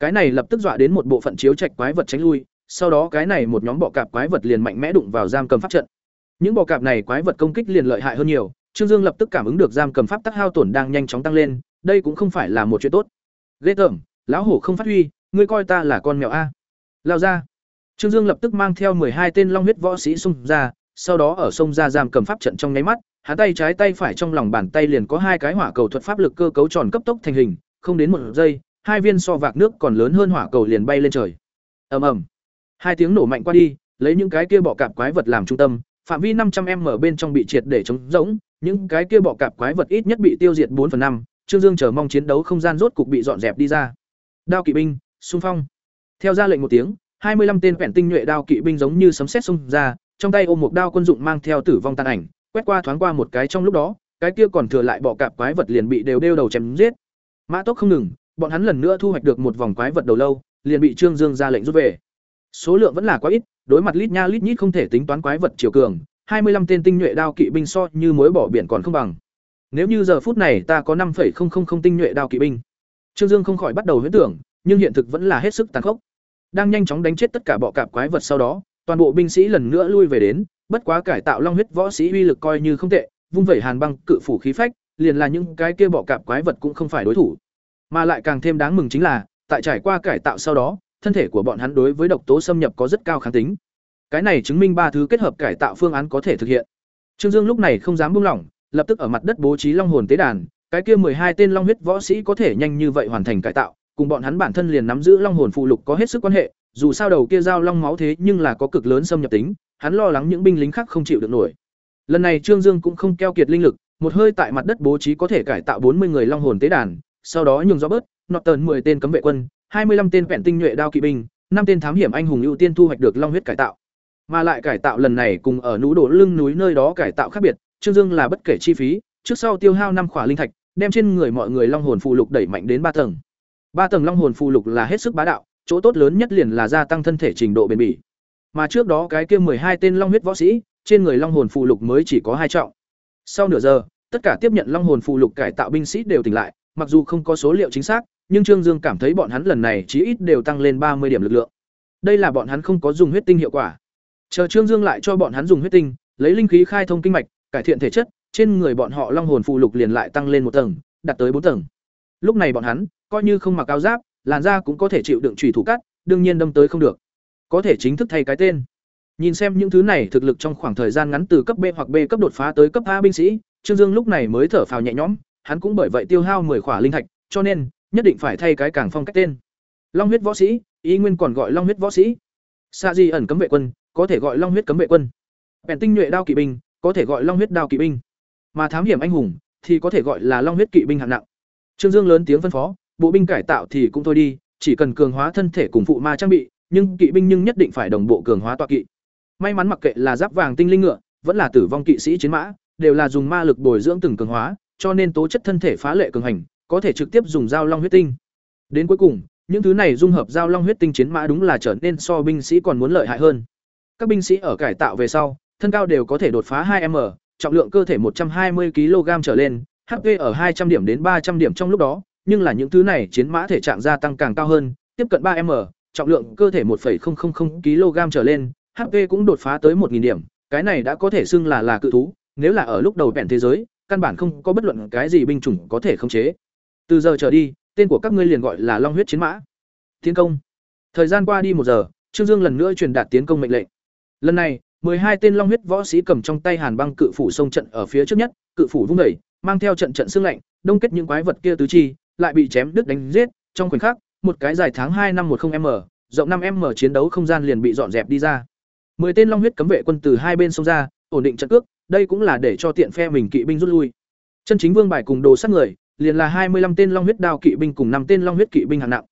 [SPEAKER 1] Cái này lập tức dọa đến một bộ phận chiếu trạch quái vật tránh lui, sau đó cái này một nhóm bọ cạp quái vật liền mạnh mẽ đụng vào giam cầm pháp trận. Những bọ cạp này quái vật công kích liền lợi hại hơn nhiều, Trương Dương lập tức cảm ứng được giam cầm pháp tắc hao tổn đang nhanh chóng tăng lên, đây cũng không phải là một chuyện tốt. Ghê tởm, lão hổ không phát huy, ngươi coi ta là con mèo a. Lao ra. Trương Dương lập tức mang theo hai tên long huyết võ sĩ xung ra, sau đó ở sông ra giam cầm pháp trận trong nháy mắt, hắn tay trái tay phải trong lòng bàn tay liền có hai cái hỏa cầu thuật pháp lực cơ cấu tròn cấp tốc thành hình, không đến một giây, hai viên so vạc nước còn lớn hơn hỏa cầu liền bay lên trời. Ầm ầm. Hai tiếng nổ mạnh qua đi, lấy những cái kia bọ cạp quái vật làm trung tâm, phạm vi 500m bên trong bị triệt để chống rỗng, những cái kia bọ cạp quái vật ít nhất bị tiêu diệt 4 phần 5, Trương Dương chờ mong chiến đấu không gian rốt cục bị dọn dẹp đi ra. Đao kỵ binh, xung phong. Theo ra lệnh một tiếng, 25 tên vẹn tinh nhuệ đao kỵ binh giống như sấm sét xung ra, trong tay ôm một đao quân dụng mang theo tử vong tàn ảnh, quét qua thoáng qua một cái trong lúc đó, cái kia còn thừa lại bọ cạp quái vật liền bị đều đeo đầu chém giết. Mã tốc không ngừng, bọn hắn lần nữa thu hoạch được một vòng quái vật đầu lâu, liền bị Trương Dương ra lệnh rút về. Số lượng vẫn là quá ít, đối mặt lít nha lít nhít không thể tính toán quái vật chiều cường, 25 tên tinh nhuệ đao kỵ binh so như muối bỏ biển còn không bằng. Nếu như giờ phút này ta có 5.000 tinh nhuệ đao kỵ binh, Trương Dương không khỏi bắt đầu huyễn tưởng, nhưng hiện thực vẫn là hết sức tàn khốc. Đang nhanh chóng đánh chết tất cả bọ cạp quái vật sau đó, toàn bộ binh sĩ lần nữa lui về đến, bất quá cải tạo long huyết võ sĩ uy lực coi như không tệ, vung vẩy hàn băng cự phủ khí phách, liền là những cái kia bọ cạp quái vật cũng không phải đối thủ. Mà lại càng thêm đáng mừng chính là, tại trải qua cải tạo sau đó, thân thể của bọn hắn đối với độc tố xâm nhập có rất cao kháng tính. Cái này chứng minh ba thứ kết hợp cải tạo phương án có thể thực hiện. Trương Dương lúc này không dám buông lỏng, lập tức ở mặt đất bố trí long hồn tế đàn, cái kia hai tên long huyết võ sĩ có thể nhanh như vậy hoàn thành cải tạo, cùng bọn hắn bản thân liền nắm giữ long hồn phụ lục có hết sức quan hệ, dù sao đầu kia giao long máu thế nhưng là có cực lớn xâm nhập tính, hắn lo lắng những binh lính khác không chịu được nổi. Lần này Trương Dương cũng không keo kiệt linh lực, một hơi tại mặt đất bố trí có thể cải tạo bốn mươi người long hồn tế đàn, sau đó nhường gió bớt, nọt tần 10 tên cấm vệ quân, hai mươi 25 tên vẹn tinh nhuệ đao kỵ binh, năm tên thám hiểm anh hùng ưu tiên thu hoạch được long huyết cải tạo. Mà lại cải tạo lần này cùng ở núi đổ lưng núi nơi đó cải tạo khác biệt, Trương Dương là bất kể chi phí, trước sau tiêu hao năm khỏa linh thạch, đem trên người mọi người long hồn phù lục đẩy mạnh đến ba tầng. Ba tầng long hồn phù lục là hết sức bá đạo, chỗ tốt lớn nhất liền là gia tăng thân thể trình độ bền bỉ. Mà trước đó cái kia hai tên long huyết võ sĩ, trên người long hồn phù lục mới chỉ có hai trọng. Sau nửa giờ, tất cả tiếp nhận long hồn phù lục cải tạo binh sĩ đều tỉnh lại, mặc dù không có số liệu chính xác, nhưng Trương Dương cảm thấy bọn hắn lần này chí ít đều tăng lên ba mươi điểm lực lượng. Đây là bọn hắn không có dùng huyết tinh hiệu quả. Chờ Trương Dương lại cho bọn hắn dùng huyết tinh, lấy linh khí khai thông kinh mạch, cải thiện thể chất, trên người bọn họ long hồn phụ lục liền lại tăng lên một tầng, đạt tới bốn tầng. Lúc này bọn hắn, coi như không mặc áo giáp, làn da cũng có thể chịu đựng chủy thủ cắt, đương nhiên đâm tới không được. Có thể chính thức thay cái tên. Nhìn xem những thứ này thực lực trong khoảng thời gian ngắn từ cấp B hoặc B cấp đột phá tới cấp A binh sĩ, Trương Dương lúc này mới thở phào nhẹ nhõm, hắn cũng bởi vậy tiêu hao 10 khỏa linh thạch, cho nên nhất định phải thay cái càng phong cách tên. Long huyết võ sĩ, ý nguyên còn gọi Long huyết võ sĩ. Sa Di ẩn cấm vệ quân, có thể gọi Long huyết cấm vệ quân. Bèn tinh nhuệ đao kỵ binh, có thể gọi Long huyết đao kỵ binh. Mà thám hiểm anh hùng thì có thể gọi là Long huyết kỵ binh hạng nặng. Trương Dương lớn tiếng phân phó, bộ binh cải tạo thì cũng thôi đi, chỉ cần cường hóa thân thể cùng phụ ma trang bị, nhưng kỵ binh nhưng nhất định phải đồng bộ cường hóa tọa kỵ. May mắn mặc kệ là giáp vàng tinh linh ngựa, vẫn là tử vong kỵ sĩ chiến mã, đều là dùng ma lực bồi dưỡng từng cường hóa, cho nên tố chất thân thể phá lệ cường hành, có thể trực tiếp dùng dao long huyết tinh. Đến cuối cùng, những thứ này dung hợp dao long huyết tinh chiến mã đúng là trở nên so binh sĩ còn muốn lợi hại hơn. Các binh sĩ ở cải tạo về sau, thân cao đều có thể đột phá 2m, trọng lượng cơ thể 120 kg trở lên, HP ở 200 điểm đến 300 điểm trong lúc đó, nhưng là những thứ này chiến mã thể trạng gia tăng càng cao hơn, tiếp cận 3m, trọng lượng cơ thể 1.000kg trở lên, HP cũng đột phá tới 1000 điểm, cái này đã có thể xưng là là cự thú, nếu là ở lúc đầu bèn thế giới, căn bản không có bất luận cái gì binh chủng có thể khống chế. Từ giờ trở đi, tên của các ngươi liền gọi là Long huyết chiến mã. Tiến công. Thời gian qua đi một giờ, Trương Dương lần nữa truyền đạt tiến công mệnh lệnh. Lần này, hai tên Long huyết võ sĩ cầm trong tay Hàn Băng cự phủ sông trận ở phía trước nhất, cự phủ vung đẩy, mang theo trận trận xương lạnh, đông kết những quái vật kia tứ chi, lại bị chém đứt đánh giết, trong khoảnh khắc, một cái dài tháng hai năm một 10m, rộng năm m chiến đấu không gian liền bị dọn dẹp đi ra. Mười tên Long huyết cấm vệ quân từ hai bên xông ra, ổn định trận cước, đây cũng là để cho tiện phe mình kỵ binh rút lui. Chân chính vương bài cùng đồ sát người, liền là hai mươi 25 tên Long huyết đao kỵ binh cùng năm tên Long huyết kỵ binh hạng nặng.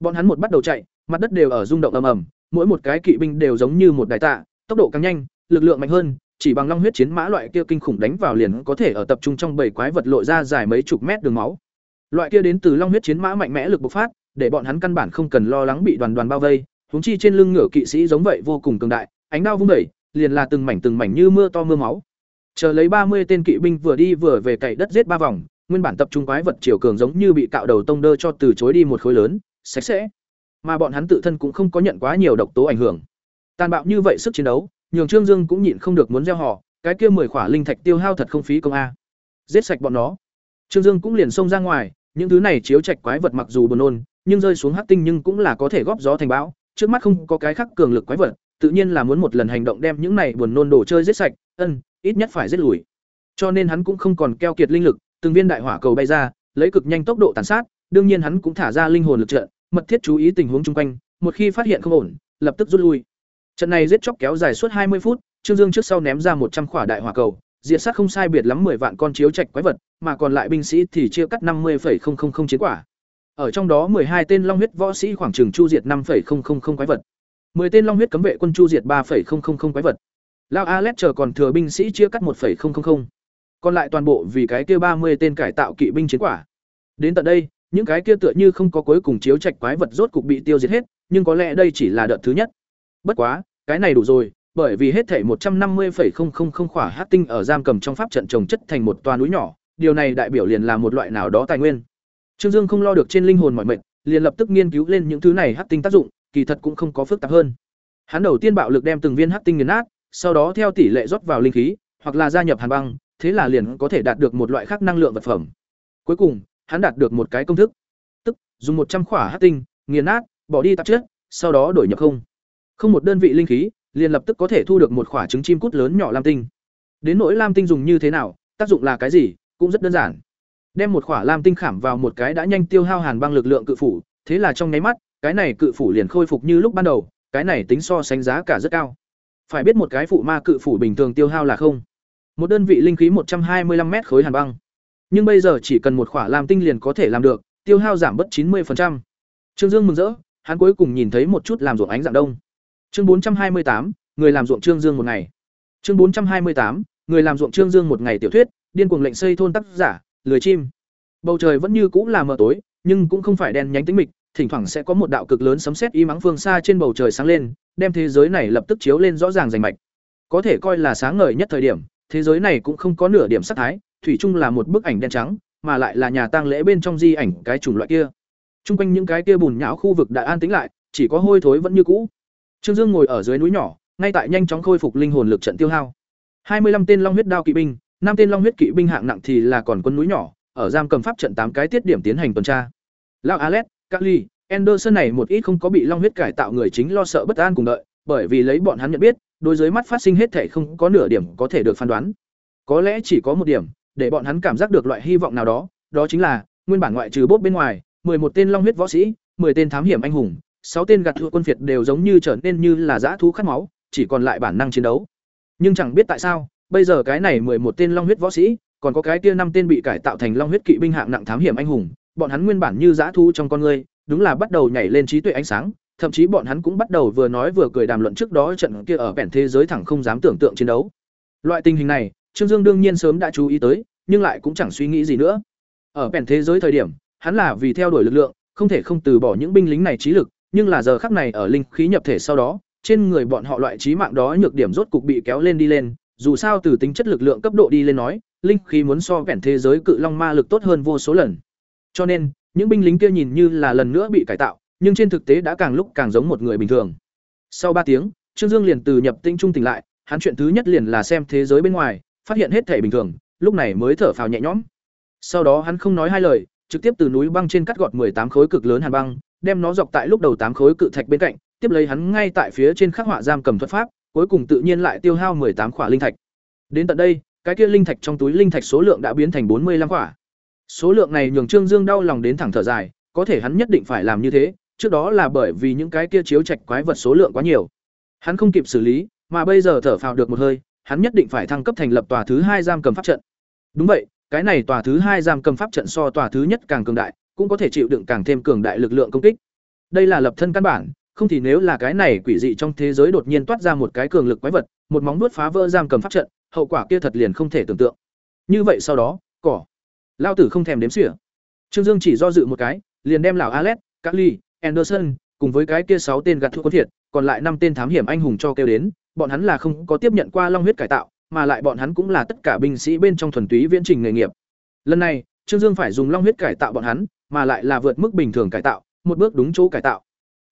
[SPEAKER 1] Bọn hắn một bắt đầu chạy, mặt đất đều ở rung động ầm ầm, mỗi một cái kỵ binh đều giống như một đại tạ, tốc độ càng nhanh, lực lượng mạnh hơn, chỉ bằng long huyết chiến mã loại kia kinh khủng đánh vào liền có thể ở tập trung trong bảy quái vật lộ ra dài mấy chục mét đường máu. Loại kia đến từ long huyết chiến mã mạnh mẽ lực bộc phát, để bọn hắn căn bản không cần lo lắng bị đoàn đoàn bao vây, huống chi trên lưng ngựa kỵ sĩ giống vậy vô cùng cường đại, ánh đao vung đẩy, liền là từng mảnh từng mảnh như mưa to mưa máu. Chờ lấy ba mươi tên kỵ binh vừa đi vừa về cày đất giết ba vòng, nguyên bản tập trung quái vật chiều cường giống như bị cạo đầu tông đơ cho từ chối đi một khối lớn, sạch sẽ. Mà bọn hắn tự thân cũng không có nhận quá nhiều độc tố ảnh hưởng. Tàn bạo như vậy sức chiến đấu, nhường Trương Dương cũng nhịn không được muốn gieo họ, cái kia mười khỏa linh thạch tiêu hao thật không phí công a. Giết sạch bọn nó. Trương Dương cũng liền xông ra ngoài, những thứ này chiếu trạch quái vật mặc dù buồn nôn, nhưng rơi xuống hắc tinh nhưng cũng là có thể góp gió thành bão, trước mắt không có cái khác cường lực quái vật, tự nhiên là muốn một lần hành động đem những này buồn nôn đồ chơi giết sạch, ân, ít nhất phải giết lùi. Cho nên hắn cũng không còn keo kiệt linh lực, từng viên đại hỏa cầu bay ra, lấy cực nhanh tốc độ tàn sát, đương nhiên hắn cũng thả ra linh hồn lực trận, mật thiết chú ý tình huống xung quanh, một khi phát hiện không ổn, lập tức rút lui. Trận này giết chóc kéo dài suốt hai mươi phút, Trương Dương trước sau ném ra một trăm quả đại hỏa cầu, diệt sát không sai biệt lắm 10 vạn con chiếu trạch quái vật, mà còn lại binh sĩ thì chia cắt 50,000 chiến quả. Ở trong đó 12 tên long huyết võ sĩ khoảng chừng chu diệt 5,000 quái vật. 10 tên long huyết cấm vệ quân chu diệt 3,000 quái vật. Lao Alet chờ còn thừa binh sĩ chia cắt 1,000. Còn lại toàn bộ vì cái kia 30 tên cải tạo kỵ binh chiến quả. Đến tận đây, những cái kia tựa như không có cuối cùng chiếu trạch quái vật rốt cục bị tiêu diệt hết, nhưng có lẽ đây chỉ là đợt thứ nhất. Bất quá, cái này đủ rồi, bởi vì hết thảy 150,000 khỏa hắc tinh ở giam cầm trong pháp trận trồng chất thành một toa núi nhỏ, điều này đại biểu liền là một loại nào đó tài nguyên. Trương Dương không lo được trên linh hồn mọi mệnh, liền lập tức nghiên cứu lên những thứ này hắc tinh tác dụng, kỳ thật cũng không có phức tạp hơn. Hắn đầu tiên bạo lực đem từng viên hắc tinh nghiền nát, sau đó theo tỷ lệ rót vào linh khí, hoặc là gia nhập hàn băng, thế là liền có thể đạt được một loại khác năng lượng vật phẩm. Cuối cùng, hắn đạt được một cái công thức, tức dùng một trăm khỏa hắc tinh, nghiền nát, bỏ đi tạp chất, sau đó đổi nhập không. Không một đơn vị linh khí, liền lập tức có thể thu được một khỏa trứng chim cút lớn nhỏ lam tinh. Đến nỗi lam tinh dùng như thế nào, tác dụng là cái gì, cũng rất đơn giản. Đem một khỏa lam tinh khảm vào một cái đã nhanh tiêu hao hàn băng lực lượng cự phủ, thế là trong nháy mắt, cái này cự phủ liền khôi phục như lúc ban đầu, cái này tính so sánh giá cả rất cao. Phải biết một cái phụ ma cự phủ bình thường tiêu hao là không. Một đơn vị linh khí một trăm hai mươi 125 mét khối hàn băng. Nhưng bây giờ chỉ cần một khỏa lam tinh liền có thể làm được, tiêu hao giảm bất chín 90%. Trương Dương mừng rỡ, hắn cuối cùng nhìn thấy một chút làm ruộng ánh dạng đông. Chương 428, người làm ruộng Trương Dương một ngày. Chương 428, người làm ruộng Trương Dương một ngày tiểu thuyết, điên cuồng lệnh xây thôn tác giả, lười chim. Bầu trời vẫn như cũ là mờ tối, nhưng cũng không phải đen nhánh tĩnh mịch, thỉnh thoảng sẽ có một đạo cực lớn sấm sét y mắng phương xa trên bầu trời sáng lên, đem thế giới này lập tức chiếu lên rõ ràng rành mạch. Có thể coi là sáng ngời nhất thời điểm, thế giới này cũng không có nửa điểm sắc thái, thủy chung là một bức ảnh đen trắng, mà lại là nhà tang lễ bên trong di ảnh cái chủng loại kia. Trung quanh những cái kia bùn nhão khu vực đã an tĩnh lại, chỉ có hôi thối vẫn như cũ. Trương Dương ngồi ở dưới núi nhỏ, ngay tại nhanh chóng khôi phục linh hồn lực trận tiêu hao. Hai mươi 25 tên long huyết đao kỵ binh, năm tên long huyết kỵ binh hạng nặng thì là còn quân núi nhỏ, ở giam cầm pháp trận tám cái tiết điểm tiến hành tuần tra. Lão Alet, Cagli, Anderson này một ít không có bị long huyết cải tạo người chính lo sợ bất an cùng đợi, bởi vì lấy bọn hắn nhận biết, đối với mắt phát sinh hết thể không có nửa điểm có thể được phán đoán. Có lẽ chỉ có một điểm, để bọn hắn cảm giác được loại hy vọng nào đó, đó chính là nguyên bản ngoại trừ bốt bên ngoài, một tên long huyết võ sĩ, 10 tên thám hiểm anh hùng, 6 tên gạt thua quân phiệt đều giống như trở nên như là dã thú khát máu, chỉ còn lại bản năng chiến đấu. Nhưng chẳng biết tại sao, bây giờ cái này một tên long huyết võ sĩ, còn có cái kia năm tên bị cải tạo thành long huyết kỵ binh hạng nặng thám hiểm anh hùng, bọn hắn nguyên bản như dã thu trong con người, đúng là bắt đầu nhảy lên trí tuệ ánh sáng, thậm chí bọn hắn cũng bắt đầu vừa nói vừa cười đàm luận trước đó trận kia ở bèn thế giới thẳng không dám tưởng tượng chiến đấu. Loại tình hình này, Trương Dương đương nhiên sớm đã chú ý tới, nhưng lại cũng chẳng suy nghĩ gì nữa. Ở bèn thế giới thời điểm, hắn là vì theo đuổi lực lượng, không thể không từ bỏ những binh lính này trí lực, nhưng là giờ khắc này ở linh khí nhập thể sau đó, trên người bọn họ loại trí mạng đó nhược điểm rốt cục bị kéo lên đi lên, dù sao từ tính chất lực lượng cấp độ đi lên nói, linh khí muốn so vẻn thế giới cự long ma lực tốt hơn vô số lần. Cho nên, những binh lính kia nhìn như là lần nữa bị cải tạo, nhưng trên thực tế đã càng lúc càng giống một người bình thường. Sau ba tiếng, Trương Dương liền từ nhập tinh trung tỉnh lại, hắn chuyện thứ nhất liền là xem thế giới bên ngoài, phát hiện hết thể bình thường, lúc này mới thở phào nhẹ nhõm. Sau đó hắn không nói hai lời, trực tiếp từ núi băng trên cắt gọt tám khối cực lớn hàn băng, đem nó dọc tại lúc đầu tám khối cự thạch bên cạnh, tiếp lấy hắn ngay tại phía trên khắc họa giam cầm thuật pháp, cuối cùng tự nhiên lại tiêu hao tám khỏa linh thạch. Đến tận đây, cái kia linh thạch trong túi linh thạch số lượng đã biến thành bốn mươi 45 khỏa. Số lượng này nhường Trương Dương đau lòng đến thẳng thở dài, có thể hắn nhất định phải làm như thế, trước đó là bởi vì những cái kia chiếu trạch quái vật số lượng quá nhiều. Hắn không kịp xử lý, mà bây giờ thở phào được một hơi, hắn nhất định phải thăng cấp thành lập tòa thứ hai giam cầm pháp trận. Đúng vậy, cái này tòa thứ hai giam cầm pháp trận so tòa thứ nhất càng cường đại, cũng có thể chịu đựng càng thêm cường đại lực lượng công kích. Đây là lập thân căn bản, không thì nếu là cái này quỷ dị trong thế giới đột nhiên toát ra một cái cường lực quái vật, một móng đuốt phá vỡ giam cầm pháp trận, hậu quả kia thật liền không thể tưởng tượng. Như vậy sau đó, cỏ. Lao tử không thèm đếm xỉa. Trương Dương chỉ do dự một cái, liền đem lão Alex, Carly, Anderson cùng với cái kia sáu tên gạt thuốc có thiệt, còn lại năm tên thám hiểm anh hùng cho kêu đến, bọn hắn là không có tiếp nhận qua long huyết cải tạo, mà lại bọn hắn cũng là tất cả binh sĩ bên trong thuần túy viễn trình nghề nghiệp. Lần này, Trương Dương phải dùng long huyết cải tạo bọn hắn, mà lại là vượt mức bình thường cải tạo, một bước đúng chỗ cải tạo.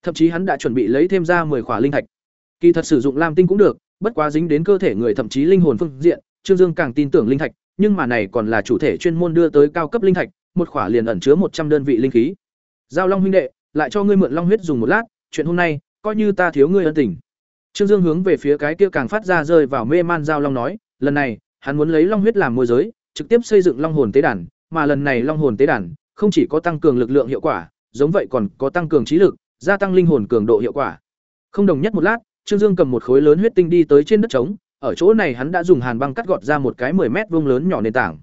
[SPEAKER 1] Thậm chí hắn đã chuẩn bị lấy thêm ra 10 khỏa linh thạch. Kỳ thật sử dụng lam tinh cũng được, bất quá dính đến cơ thể người thậm chí linh hồn phương diện, Trương Dương càng tin tưởng linh thạch, nhưng mà này còn là chủ thể chuyên môn đưa tới cao cấp linh thạch, một khỏa liền ẩn chứa một trăm đơn vị linh khí. Giao Long huynh đệ, lại cho ngươi mượn long huyết dùng một lát, chuyện hôm nay, coi như ta thiếu ngươi ân tình. Trương Dương hướng về phía cái kia càng phát ra rơi vào mê man Giao Long nói, lần này, hắn muốn lấy long huyết làm môi giới, trực tiếp xây dựng long hồn tế đàn, mà lần này long hồn tế đàn không chỉ có tăng cường lực lượng hiệu quả, giống vậy còn có tăng cường trí lực, gia tăng linh hồn cường độ hiệu quả. Không đồng nhất một lát, Trương Dương cầm một khối lớn huyết tinh đi tới trên đất trống, ở chỗ này hắn đã dùng hàn băng cắt gọt ra một cái 10 mét vuông lớn nhỏ nền tảng.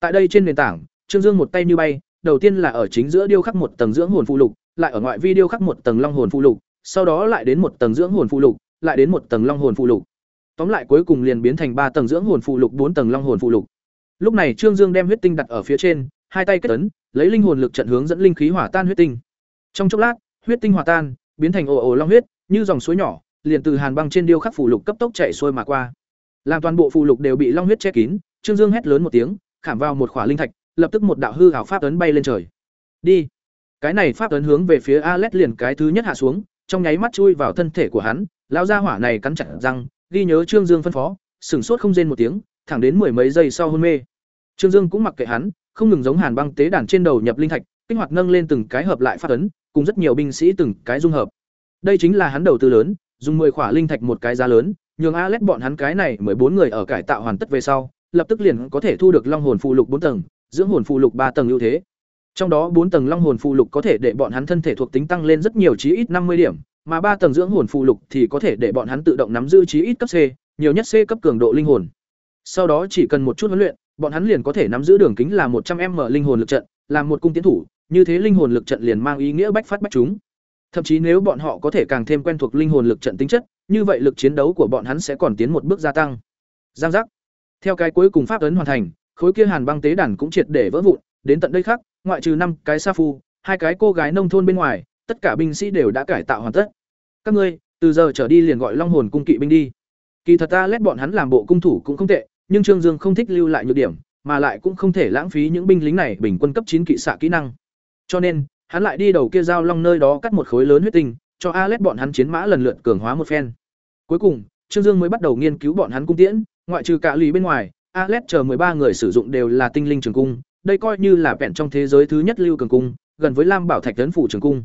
[SPEAKER 1] Tại đây trên nền tảng, Trương Dương một tay như bay, đầu tiên là ở chính giữa điêu khắc một tầng dưỡng hồn phụ lục, lại ở ngoại vi điêu khắc một tầng long hồn phụ lục, sau đó lại đến một tầng dưỡng hồn phụ lục, lại đến một tầng long hồn phụ lục. Tóm lại cuối cùng liền biến thành ba tầng dưỡng hồn phụ lục, bốn tầng long hồn phụ lục. Lúc này Trương Dương đem huyết tinh đặt ở phía trên, hai tay kết ấn, lấy linh hồn lực trận hướng dẫn linh khí hỏa tan huyết tinh. Trong chốc lát, huyết tinh hòa tan, biến thành ồ ồ long huyết, như dòng suối nhỏ, liền từ hàn băng trên điêu khắc phù lục cấp tốc chạy xuôi mà qua. Làm toàn bộ phù lục đều bị long huyết che kín, Trương Dương hét lớn một tiếng, khảm vào một khỏa linh thạch, lập tức một đạo hư ảo pháp ấn bay lên trời. Đi. Cái này pháp ấn hướng về phía Alet liền cái thứ nhất hạ xuống, trong nháy mắt chui vào thân thể của hắn, lão gia hỏa này cắn chặt răng, ghi nhớ Trương Dương phân phó, sừng sốt không rên một tiếng, thẳng đến mười mấy giây sau hôn mê. Trương Dương cũng mặc kệ hắn, không ngừng giống hàn băng tế đàn trên đầu nhập linh thạch, kích hoạt nâng lên từng cái hợp lại pháp ấn, cùng rất nhiều binh sĩ từng cái dung hợp. Đây chính là hắn đầu tư lớn, dùng 10 khỏa linh thạch một cái giá lớn, nhường Alex bọn hắn cái này bốn người ở cải tạo hoàn tất về sau, lập tức liền có thể thu được long hồn phụ lục bốn tầng, dưỡng hồn phụ lục ba tầng ưu thế. Trong đó bốn tầng long hồn phụ lục có thể để bọn hắn thân thể thuộc tính tăng lên rất nhiều chí ít năm mươi điểm, mà ba tầng dưỡng hồn phụ lục thì có thể để bọn hắn tự động nắm giữ chí ít cấp C, nhiều nhất C cấp cường độ linh hồn. Sau đó chỉ cần một chút huấn luyện, bọn hắn liền có thể nắm giữ đường kính là một 100m linh hồn lực trận, làm một cung tiến thủ, như thế linh hồn lực trận liền mang ý nghĩa bách phát bách chúng. Thậm chí nếu bọn họ có thể càng thêm quen thuộc linh hồn lực trận tính chất, như vậy lực chiến đấu của bọn hắn sẽ còn tiến một bước gia tăng. Giang giác. Theo cái cuối cùng pháp ấn hoàn thành, khối kia hàn băng tế đàn cũng triệt để vỡ vụn, đến tận đây khác, ngoại trừ năm cái sa phu, hai cái cô gái nông thôn bên ngoài, tất cả binh sĩ đều đã cải tạo hoàn tất. Các ngươi, từ giờ trở đi liền gọi Long hồn cung kỵ binh đi. Kỳ thật ta lét bọn hắn làm bộ cung thủ cũng không tệ, nhưng Trương Dương không thích lưu lại nhược điểm, mà lại cũng không thể lãng phí những binh lính này bình quân cấp chín kỵ xạ kỹ năng. Cho nên, hắn lại đi đầu kia giao long nơi đó cắt một khối lớn huyết tinh, cho Alet bọn hắn chiến mã lần lượt cường hóa một phen. Cuối cùng, Trương Dương mới bắt đầu nghiên cứu bọn hắn cung tiễn, ngoại trừ cả lì bên ngoài, Alet chờ ba người sử dụng đều là tinh linh trường cung, đây coi như là vẹn trong thế giới thứ nhất lưu cường cung, gần với Lam Bảo Thạch tấn phủ trường cung.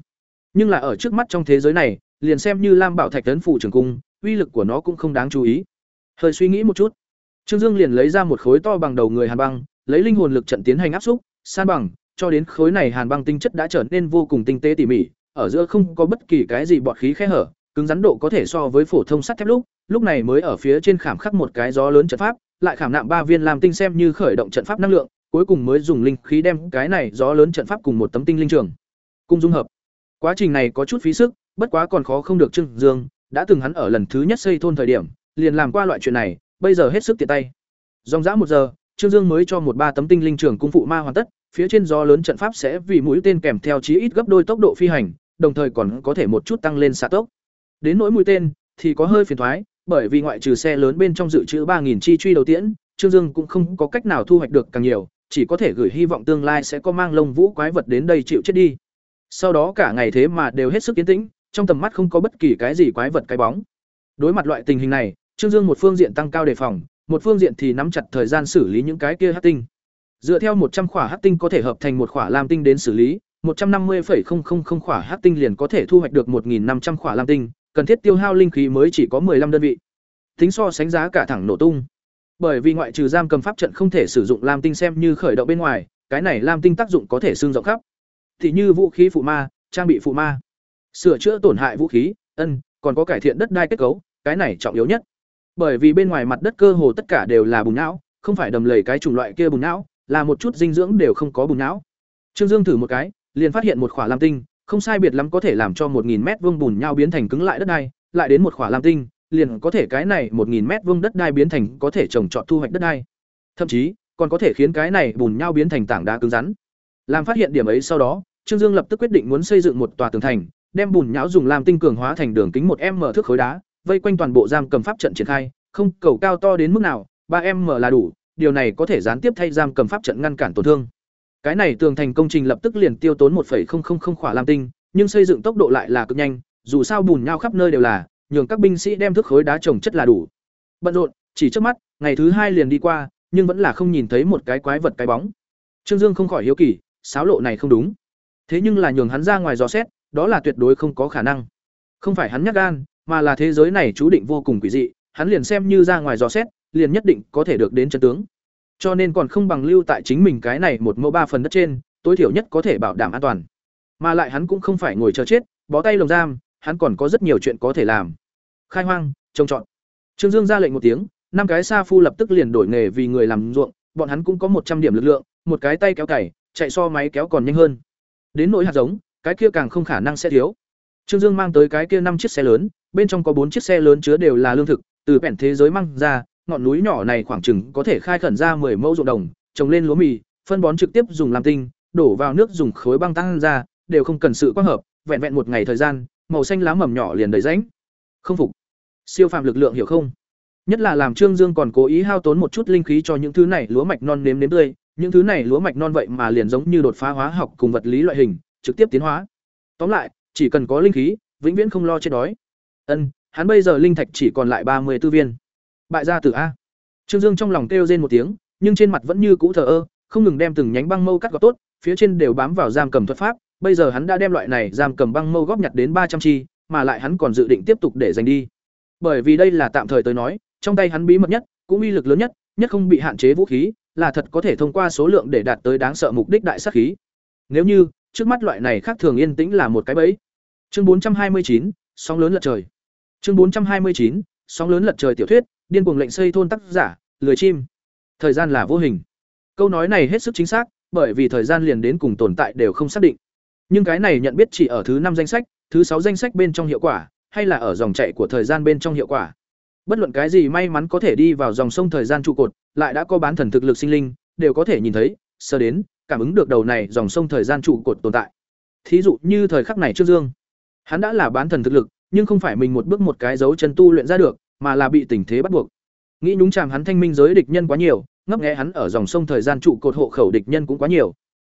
[SPEAKER 1] Nhưng là ở trước mắt trong thế giới này, liền xem như Lam Bảo Thạch tấn phủ trường cung, uy lực của nó cũng không đáng chú ý. Hơi suy nghĩ một chút, Trương Dương liền lấy ra một khối to bằng đầu người hàn băng, lấy linh hồn lực trận tiến hành áp xúc, san bằng, cho đến khối này hàn băng tinh chất đã trở nên vô cùng tinh tế tỉ mỉ, ở giữa không có bất kỳ cái gì bọt khí khe hở, cứng rắn độ có thể so với phổ thông sắt thép lúc, lúc này mới ở phía trên khảm khắc một cái gió lớn trận pháp, lại khảm nạm ba viên làm tinh xem như khởi động trận pháp năng lượng, cuối cùng mới dùng linh khí đem cái này gió lớn trận pháp cùng một tấm tinh linh trường cung dung hợp. Quá trình này có chút phí sức, bất quá còn khó không được Trương Dương, đã từng hắn ở lần thứ nhất xây thôn thời điểm, liền làm qua loại chuyện này, bây giờ hết sức tiện tay. Dòng dã một giờ, Trương Dương mới cho một ba tấm tinh linh trường cung phụ ma hoàn tất, phía trên gió lớn trận pháp sẽ vì mũi tên kèm theo chí ít gấp đôi tốc độ phi hành, đồng thời còn có thể một chút tăng lên xạ tốc. Đến nỗi mũi tên thì có hơi phiền toái, bởi vì ngoại trừ xe lớn bên trong dự trữ 3000 chi truy đầu tiễn, Trương Dương cũng không có cách nào thu hoạch được càng nhiều, chỉ có thể gửi hy vọng tương lai sẽ có mang lông vũ quái vật đến đây chịu chết đi. Sau đó cả ngày thế mà đều hết sức yên tĩnh, trong tầm mắt không có bất kỳ cái gì quái vật cái bóng. Đối mặt loại tình hình này, Trương Dương một phương diện tăng cao đề phòng, một phương diện thì nắm chặt thời gian xử lý những cái kia hắc tinh. Dựa theo một trăm khỏa hắc tinh có thể hợp thành một khỏa lam tinh đến xử lý, một trăm năm 150,000 khỏa hắc tinh liền có thể thu hoạch được 1500 khỏa lam tinh, cần thiết tiêu hao linh khí mới chỉ có 15 đơn vị. Tính so sánh giá cả thẳng nổ tung. Bởi vì ngoại trừ giam cầm pháp trận không thể sử dụng lam tinh xem như khởi động bên ngoài, cái này lam tinh tác dụng có thể xương rộng khắp. Thì như vũ khí phụ ma, trang bị phụ ma, sửa chữa tổn hại vũ khí, ân, còn có cải thiện đất đai kết cấu, cái này trọng yếu nhất. Bởi vì bên ngoài mặt đất cơ hồ tất cả đều là bùn não, không phải đầm lầy cái chủng loại kia bùn não, là một chút dinh dưỡng đều không có bùn não. Trương Dương thử một cái, liền phát hiện một khỏa lam tinh, không sai biệt lắm có thể làm cho 1000 mét vuông bùn nhau biến thành cứng lại đất đai, lại đến một khỏa lam tinh, liền có thể cái này 1000 mét vuông đất đai biến thành có thể trồng trọt thu hoạch đất đai. Thậm chí, còn có thể khiến cái này bùn nhau biến thành tảng đá cứng rắn. Làm phát hiện điểm ấy sau đó, Trương Dương lập tức quyết định muốn xây dựng một tòa tường thành, đem bùn nhão dùng làm tinh cường hóa thành đường kính một m thước khối đá, vây quanh toàn bộ giam cầm pháp trận triển khai, không cầu cao to đến mức nào, ba m là đủ, điều này có thể gián tiếp thay giam cầm pháp trận ngăn cản tổn thương. Cái này tường thành công trình lập tức liền tiêu tốn 1.000 khỏa lam tinh, nhưng xây dựng tốc độ lại là cực nhanh, dù sao bùn nhau khắp nơi đều là, nhường các binh sĩ đem thức khối đá trồng chất là đủ. Bận rộn, chỉ trước mắt, ngày thứ hai liền đi qua, nhưng vẫn là không nhìn thấy một cái quái vật cái bóng. Trương Dương không khỏi hiếu kỳ, sáo lộ này không đúng. Thế nhưng là nhường hắn ra ngoài dò xét, đó là tuyệt đối không có khả năng. Không phải hắn nhát gan, mà là thế giới này chú định vô cùng quỷ dị, hắn liền xem như ra ngoài dò xét, liền nhất định có thể được đến chân tướng. Cho nên còn không bằng lưu tại chính mình cái này một mẫu ba phần đất trên, tối thiểu nhất có thể bảo đảm an toàn. Mà lại hắn cũng không phải ngồi chờ chết, bó tay lồng giam, hắn còn có rất nhiều chuyện có thể làm. Khai hoang, trồng trọt. Trương Dương ra lệnh một tiếng, năm cái sa phu lập tức liền đổi nghề vì người làm ruộng, bọn hắn cũng có một trăm điểm lực lượng, một cái tay kéo cày, chạy so máy kéo còn nhanh hơn. Đến nỗi hạt giống, cái kia càng không khả năng sẽ thiếu. Trương Dương mang tới cái kia năm chiếc xe lớn, bên trong có bốn chiếc xe lớn chứa đều là lương thực, từ bèn thế giới mang ra, ngọn núi nhỏ này khoảng chừng có thể khai khẩn ra 10 mẫu ruộng đồng, trồng lên lúa mì, phân bón trực tiếp dùng làm tinh, đổ vào nước dùng khối băng tăng ra, đều không cần sự quang hợp, vẹn vẹn một ngày thời gian, màu xanh lá mầm nhỏ liền đầy rãnh. Không phục. Siêu phàm lực lượng hiểu không? Nhất là làm Trương Dương còn cố ý hao tốn một chút linh khí cho những thứ này lúa mạch non nếm nếm tươi, những thứ này lúa mạch non vậy mà liền giống như đột phá hóa học cùng vật lý loại hình, trực tiếp tiến hóa. Tóm lại, chỉ cần có linh khí, vĩnh viễn không lo chết đói. Ân, hắn bây giờ linh thạch chỉ còn lại ba mươi tư viên. Bại gia tử a. Trương Dương trong lòng kêu rên một tiếng, nhưng trên mặt vẫn như cũ thờ ơ, không ngừng đem từng nhánh băng mâu cắt gọt tốt, phía trên đều bám vào giam cầm thuật pháp, bây giờ hắn đã đem loại này giam cầm băng mâu góp nhặt đến ba trăm chi, mà lại hắn còn dự định tiếp tục để dành đi. Bởi vì đây là tạm thời tới nói, trong tay hắn bí mật nhất, cũng uy lực lớn nhất, nhất không bị hạn chế vũ khí, là thật có thể thông qua số lượng để đạt tới đáng sợ mục đích đại sát khí. Nếu như, trước mắt loại này khác thường yên tĩnh là một cái bẫy. Chương bốn trăm hai mươi chín, sóng lớn lật trời. Chương bốn trăm hai mươi chín, sóng lớn lật trời tiểu thuyết, điên cuồng lệnh xây thôn tác giả, lười chim. Thời gian là vô hình. Câu nói này hết sức chính xác, bởi vì thời gian liền đến cùng tồn tại đều không xác định. Nhưng cái này nhận biết chỉ ở thứ năm danh sách, thứ sáu danh sách bên trong hiệu quả, hay là ở dòng chảy của thời gian bên trong hiệu quả. Bất luận cái gì may mắn có thể đi vào dòng sông thời gian trụ cột, lại đã có bán thần thực lực sinh linh, đều có thể nhìn thấy, sơ đến, cảm ứng được đầu này dòng sông thời gian trụ cột tồn tại. Thí dụ như thời khắc này trước Dương, hắn đã là bán thần thực lực, nhưng không phải mình một bước một cái dấu chân tu luyện ra được, mà là bị tình thế bắt buộc. Nghĩ nhúng chàm hắn thanh minh giới địch nhân quá nhiều, ngấp nghé hắn ở dòng sông thời gian trụ cột hộ khẩu địch nhân cũng quá nhiều.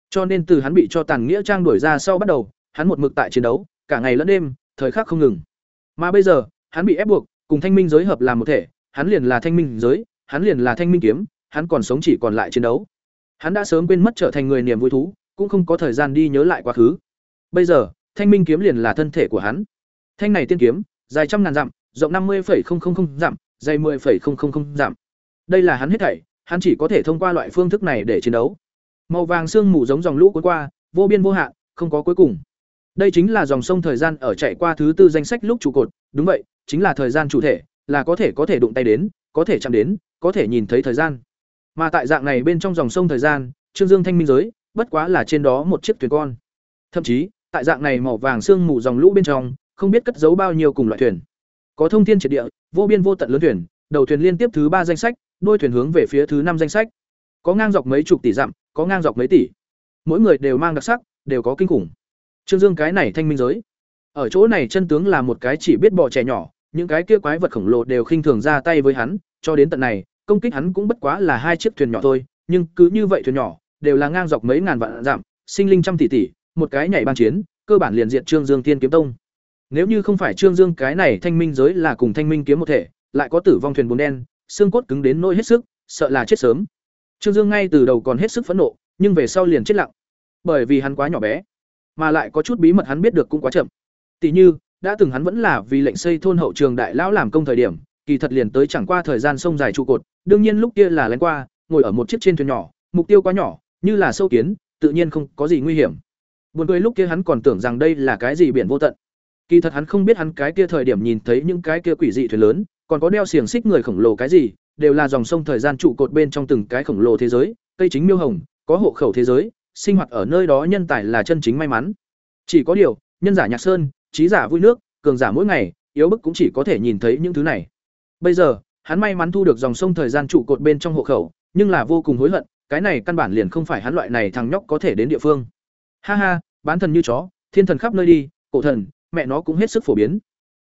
[SPEAKER 1] Cho nên từ hắn bị cho tàn nghĩa trang đuổi ra sau bắt đầu, hắn một mực tại chiến đấu, cả ngày lẫn đêm, thời khắc không ngừng. Mà bây giờ, hắn bị ép buộc, cùng thanh minh giới hợp làm một thể, hắn liền là thanh minh giới, hắn liền là thanh minh kiếm, hắn còn sống chỉ còn lại chiến đấu. Hắn đã sớm quên mất trở thành người niềm vui thú, cũng không có thời gian đi nhớ lại quá khứ. Bây giờ, thanh minh kiếm liền là thân thể của hắn. Thanh này tiên kiếm, dài trăm ngàn dặm, rộng năm mươi dặm, dày 10,000 dặm. Đây là hắn hết thảy, hắn chỉ có thể thông qua loại phương thức này để chiến đấu. Màu vàng sương mù giống dòng lũ cuốn qua, vô biên vô hạn, không có cuối cùng. Đây chính là dòng sông thời gian ở chạy qua thứ tư danh sách lúc trụ cột, đúng vậy, chính là thời gian chủ thể, là có thể có thể đụng tay đến, có thể chạm đến, có thể nhìn thấy thời gian. Mà tại dạng này bên trong dòng sông thời gian, Trương Dương thanh minh giới, bất quá là trên đó một chiếc thuyền con. Thậm chí, tại dạng này màu vàng sương mù dòng lũ bên trong, không biết cất giấu bao nhiêu cùng loại thuyền. Có thông thiên triệt địa, vô biên vô tận lớn thuyền, đầu thuyền liên tiếp thứ ba danh sách, đôi thuyền hướng về phía thứ năm danh sách. Có ngang dọc mấy chục tỷ dặm, có ngang dọc mấy tỷ. Mỗi người đều mang đặc sắc, đều có kinh khủng. Trương Dương cái này thanh minh giới. Ở chỗ này chân tướng là một cái chỉ biết bỏ trẻ nhỏ, những cái kia quái vật khổng lồ đều khinh thường ra tay với hắn, cho đến tận này, công kích hắn cũng bất quá là hai chiếc thuyền nhỏ thôi, nhưng cứ như vậy thuyền nhỏ, đều là ngang dọc mấy ngàn vạn dặm, sinh linh trăm tỷ tỷ, một cái nhảy ban chiến, cơ bản liền diện Trương Dương Thiên Kiếm Tông. Nếu như không phải Trương Dương cái này thanh minh giới là cùng thanh minh kiếm một thể, lại có tử vong thuyền bốn đen, xương cốt cứng đến nỗi hết sức, sợ là chết sớm. Trương Dương ngay từ đầu còn hết sức phẫn nộ, nhưng về sau liền chết lặng. Bởi vì hắn quá nhỏ bé, mà lại có chút bí mật hắn biết được cũng quá chậm. Tỷ như, đã từng hắn vẫn là vì lệnh xây thôn hậu trường đại lão làm công thời điểm, kỳ thật liền tới chẳng qua thời gian sông dài trụ cột, đương nhiên lúc kia là lén qua, ngồi ở một chiếc trên thuyền nhỏ, mục tiêu quá nhỏ, như là sâu kiến, tự nhiên không có gì nguy hiểm. Buồn cười lúc kia hắn còn tưởng rằng đây là cái gì biển vô tận. Kỳ thật hắn không biết hắn cái kia thời điểm nhìn thấy những cái kia quỷ dị thuyền lớn, còn có đeo xiềng xích người khổng lồ cái gì, đều là dòng sông thời gian trụ cột bên trong từng cái khổng lồ thế giới, cây chính miêu hồng, có hộ khẩu thế giới, sinh hoạt ở nơi đó nhân tài là chân chính may mắn. Chỉ có điều, nhân giả nhạc sơn, trí giả vui nước, cường giả mỗi ngày, yếu bức cũng chỉ có thể nhìn thấy những thứ này. Bây giờ, hắn may mắn thu được dòng sông thời gian trụ cột bên trong hộ khẩu, nhưng là vô cùng hối hận, cái này căn bản liền không phải hắn loại này thằng nhóc có thể đến địa phương. Ha ha, bán thần như chó, thiên thần khắp nơi đi, cổ thần, mẹ nó cũng hết sức phổ biến.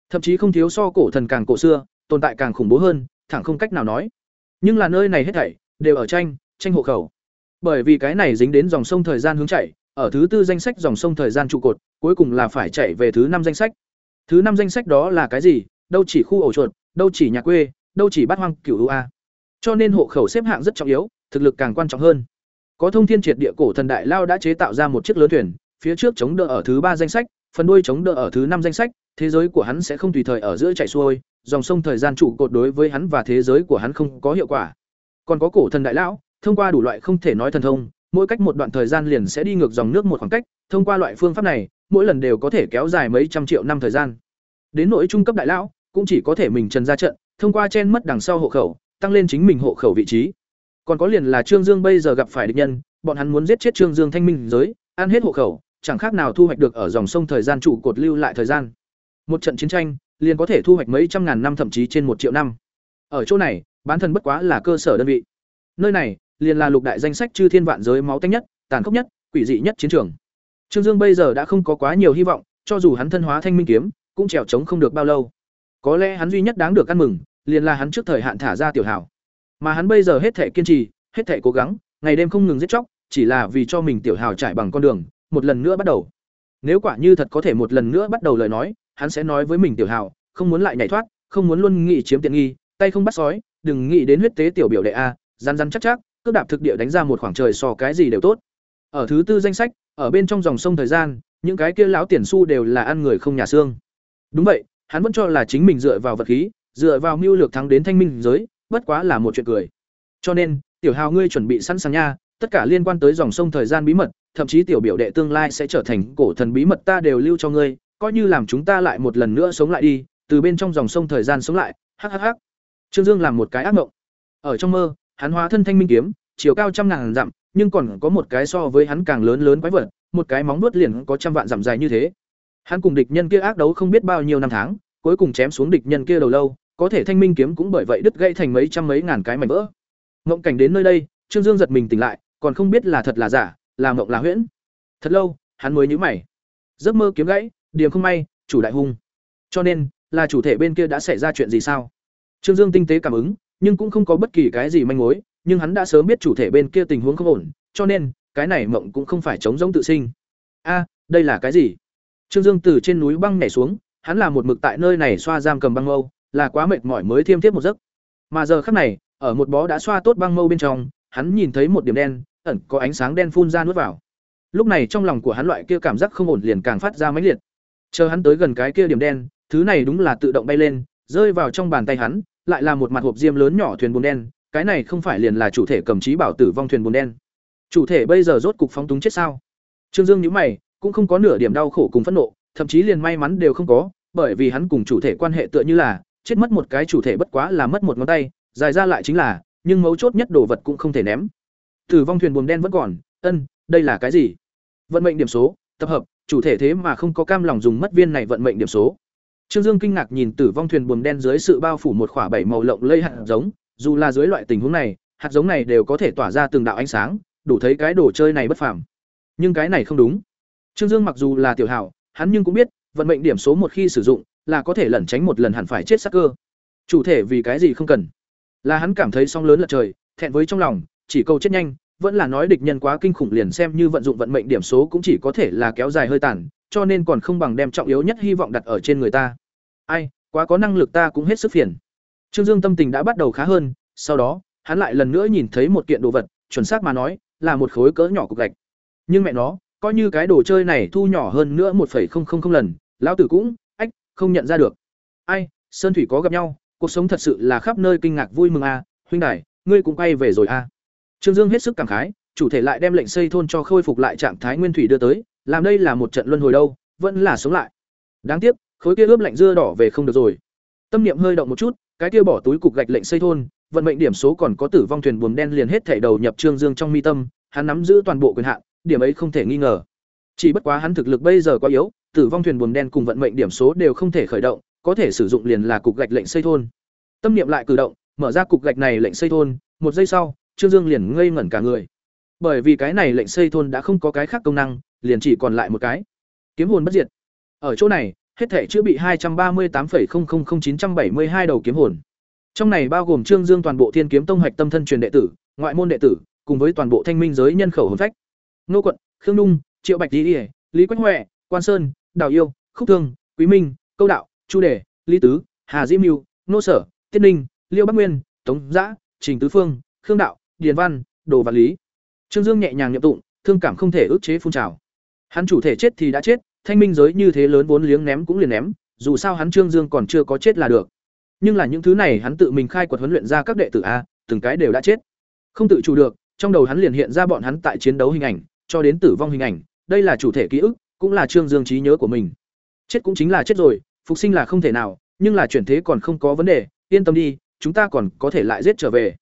[SPEAKER 1] Thậm chí không thiếu so cổ thần càng cổ xưa, tồn tại càng khủng bố hơn, thẳng không cách nào nói. Nhưng là nơi này hết thảy đều ở tranh, tranh hộ khẩu. Bởi vì cái này dính đến dòng sông thời gian hướng chảy, ở thứ tư danh sách dòng sông thời gian trụ cột, cuối cùng là phải chạy về thứ năm danh sách. Thứ năm danh sách đó là cái gì? Đâu chỉ khu ổ chuột, đâu chỉ nhà quê, đâu chỉ bát hoang cửu a. Cho nên hộ khẩu xếp hạng rất trọng yếu, thực lực càng quan trọng hơn. Có thông thiên triệt địa cổ thần đại lao đã chế tạo ra một chiếc lớn thuyền, phía trước chống đỡ ở thứ ba danh sách, phần đuôi chống đỡ ở thứ năm danh sách, thế giới của hắn sẽ không tùy thời ở giữa chảy xuôi, dòng sông thời gian trụ cột đối với hắn và thế giới của hắn không có hiệu quả. Còn có cổ thần đại lão, thông qua đủ loại không thể nói thần thông, mỗi cách một đoạn thời gian liền sẽ đi ngược dòng nước một khoảng cách, thông qua loại phương pháp này, mỗi lần đều có thể kéo dài mấy trăm triệu năm thời gian. Đến nỗi trung cấp đại lão, cũng chỉ có thể mình trần ra trận, thông qua chen mất đằng sau hộ khẩu, tăng lên chính mình hộ khẩu vị trí. Còn có liền là Trương Dương bây giờ gặp phải địch nhân, bọn hắn muốn giết chết Trương Dương thanh minh giới, ăn hết hộ khẩu, chẳng khác nào thu hoạch được ở dòng sông thời gian trụ cột lưu lại thời gian. Một trận chiến tranh, liền có thể thu hoạch mấy trăm ngàn năm thậm chí trên một triệu năm. Ở chỗ này, bán thần bất quá là cơ sở đơn vị. Nơi này, liền là lục đại danh sách chư thiên vạn giới máu tanh nhất, tàn khốc nhất, quỷ dị nhất chiến trường. Trương Dương bây giờ đã không có quá nhiều hy vọng, cho dù hắn thân hóa thanh minh kiếm, cũng trèo chống không được bao lâu. Có lẽ hắn duy nhất đáng được ăn mừng, liền là hắn trước thời hạn thả ra tiểu hảo. Mà hắn bây giờ hết thể kiên trì, hết thể cố gắng, ngày đêm không ngừng giết chóc, chỉ là vì cho mình tiểu hảo trải bằng con đường, một lần nữa bắt đầu. Nếu quả như thật có thể một lần nữa bắt đầu lời nói, hắn sẽ nói với mình tiểu hào không muốn lại nhảy thoát, không muốn luôn nghĩ chiếm tiện nghi, tay không bắt sói, đừng nghĩ đến huyết tế tiểu biểu đệ a, rắn rắn chắc chắc, cướp đạp thực địa đánh ra một khoảng trời so cái gì đều tốt. Ở thứ tư danh sách, ở bên trong dòng sông thời gian, những cái kia lão tiền xu đều là ăn người không nhà xương. Đúng vậy, hắn vẫn cho là chính mình dựa vào vật khí, dựa vào mưu lược thắng đến thanh minh giới, bất quá là một chuyện cười. Cho nên, tiểu hào ngươi chuẩn bị sẵn sàng nha, tất cả liên quan tới dòng sông thời gian bí mật, thậm chí tiểu biểu đệ tương lai sẽ trở thành cổ thần bí mật ta đều lưu cho ngươi, coi như làm chúng ta lại một lần nữa sống lại đi, từ bên trong dòng sông thời gian sống lại. Hắc hắc hắc. Trương Dương làm một cái ác mộng. Ở trong mơ, hắn hóa thân thanh minh kiếm, chiều cao trăm ngàn dặm, nhưng còn có một cái so với hắn càng lớn lớn quái vật, một cái móng vuốt liền có trăm vạn dặm dài như thế. Hắn cùng địch nhân kia ác đấu không biết bao nhiêu năm tháng, cuối cùng chém xuống địch nhân kia đầu lâu, có thể thanh minh kiếm cũng bởi vậy đứt gãy thành mấy trăm mấy ngàn cái mảnh vỡ. Ngộng cảnh đến nơi đây, Trương Dương giật mình tỉnh lại, còn không biết là thật là giả, là mộng là huyễn. Thật lâu, hắn mới nhíu mày. Giấc mơ kiếm gãy, điểm không may, chủ đại hung. Cho nên, là chủ thể bên kia đã xảy ra chuyện gì sao? Trương Dương tinh tế cảm ứng, nhưng cũng không có bất kỳ cái gì manh mối, nhưng hắn đã sớm biết chủ thể bên kia tình huống không ổn, cho nên, cái này mộng cũng không phải chống giống tự sinh. A, đây là cái gì? Trương Dương từ trên núi băng nhảy xuống, hắn là một mực tại nơi này xoa giam cầm băng mâu, là quá mệt mỏi mới thiêm tiếp một giấc. Mà giờ khắc này, ở một bó đã xoa tốt băng mâu bên trong, hắn nhìn thấy một điểm đen, ẩn có ánh sáng đen phun ra nuốt vào. Lúc này trong lòng của hắn loại kia cảm giác không ổn liền càng phát ra mãnh liệt. Chờ hắn tới gần cái kia điểm đen, thứ này đúng là tự động bay lên, rơi vào trong bàn tay hắn lại là một mặt hộp diêm lớn nhỏ thuyền bùn đen cái này không phải liền là chủ thể cầm trí bảo tử vong thuyền bùn đen chủ thể bây giờ rốt cục phóng túng chết sao trương dương nhíu mày cũng không có nửa điểm đau khổ cùng phẫn nộ thậm chí liền may mắn đều không có bởi vì hắn cùng chủ thể quan hệ tựa như là chết mất một cái chủ thể bất quá là mất một ngón tay dài ra lại chính là nhưng mấu chốt nhất đồ vật cũng không thể ném tử vong thuyền buồm đen vẫn còn, ân, đây là cái gì? Vận mệnh điểm số, tập hợp, chủ thể thế mà không có cam lòng dùng mất viên này vận mệnh điểm số. Trương dương kinh ngạc nhìn tử vong thuyền buồm đen dưới sự bao phủ một khỏa bảy màu lộng lây hạt giống, dù là dưới loại tình huống này, hạt giống này đều có thể tỏa ra từng đạo ánh sáng, đủ thấy cái đồ chơi này bất phàm. Nhưng cái này không đúng. Trương dương mặc dù là tiểu hảo, hắn nhưng cũng biết, vận mệnh điểm số một khi sử dụng, là có thể lẩn tránh một lần hẳn phải chết sắc cơ. Chủ thể vì cái gì không cần? Là hắn cảm thấy song lớn lật trời, thẹn với trong lòng chỉ câu chết nhanh, vẫn là nói địch nhân quá kinh khủng liền xem như vận dụng vận mệnh điểm số cũng chỉ có thể là kéo dài hơi tàn, cho nên còn không bằng đem trọng yếu nhất hy vọng đặt ở trên người ta. Ai, quá có năng lực ta cũng hết sức phiền. Trương dương tâm tình đã bắt đầu khá hơn, sau đó, hắn lại lần nữa nhìn thấy một kiện đồ vật, chuẩn xác mà nói, là một khối cỡ nhỏ cục gạch. Nhưng mẹ nó, coi như cái đồ chơi này thu nhỏ hơn nữa một lần, lão tử cũng, ách, không nhận ra được. Ai, sơn thủy có gặp nhau, cuộc sống thật sự là khắp nơi kinh ngạc vui mừng a huynh đài, ngươi cũng quay về rồi a trương dương hết sức cảm khái, chủ thể lại đem lệnh xây thôn cho khôi phục lại trạng thái nguyên thủy đưa tới, làm đây là một trận luân hồi đâu, vẫn là sống lại. Đáng tiếc, khối kia ướp lạnh dưa đỏ về không được rồi. Tâm niệm hơi động một chút, cái kia bỏ túi cục gạch lệnh xây thôn, vận mệnh điểm số còn có tử vong thuyền buồm đen liền hết thảy đầu nhập trương dương trong mi tâm, hắn nắm giữ toàn bộ quyền hạn, điểm ấy không thể nghi ngờ. Chỉ bất quá hắn thực lực bây giờ quá yếu, tử vong thuyền buồm đen cùng vận mệnh điểm số đều không thể khởi động, có thể sử dụng liền là cục gạch lệnh xây thôn. Tâm niệm lại cử động, mở ra cục gạch này lệnh xây thôn, một giây sau trương dương liền ngây ngẩn cả người. Bởi vì cái này lệnh xây thôn đã không có cái khác công năng liền chỉ còn lại một cái. Kiếm hồn bất diệt. Ở chỗ này hết thể chữa bị hai trăm ba mươi tám chín trăm bảy mươi hai đầu kiếm hồn. Trong này bao gồm trương dương toàn bộ thiên kiếm tông hoạch tâm thân truyền đệ tử ngoại môn đệ tử cùng với toàn bộ thanh minh giới nhân khẩu hồn phách. Nô quận khương nung triệu bạch lý lý quách huệ quan sơn đào yêu khúc thương quý minh câu đạo chu đề lý tứ hà diễm mưu nô sở tiết ninh liêu bắc nguyên tống Dã, trình tứ phương khương đạo điền văn, đồ văn lý. Trương dương nhẹ nhàng nhậm tụng, thương cảm không thể ức chế phun trào. Hắn chủ thể chết thì đã chết, thanh minh giới như thế lớn vốn liếng ném cũng liền ném, dù sao hắn trương dương còn chưa có chết là được. Nhưng là những thứ này hắn tự mình khai quật huấn luyện ra các đệ tử a, từng cái đều đã chết. Không tự chủ được, trong đầu hắn liền hiện ra bọn hắn tại chiến đấu hình ảnh, cho đến tử vong hình ảnh, đây là chủ thể ký ức, cũng là trương dương trí nhớ của mình. Chết cũng chính là chết rồi, phục sinh là không thể nào, nhưng là chuyển thế còn không có vấn đề, yên tâm đi, chúng ta còn có thể lại giết trở về.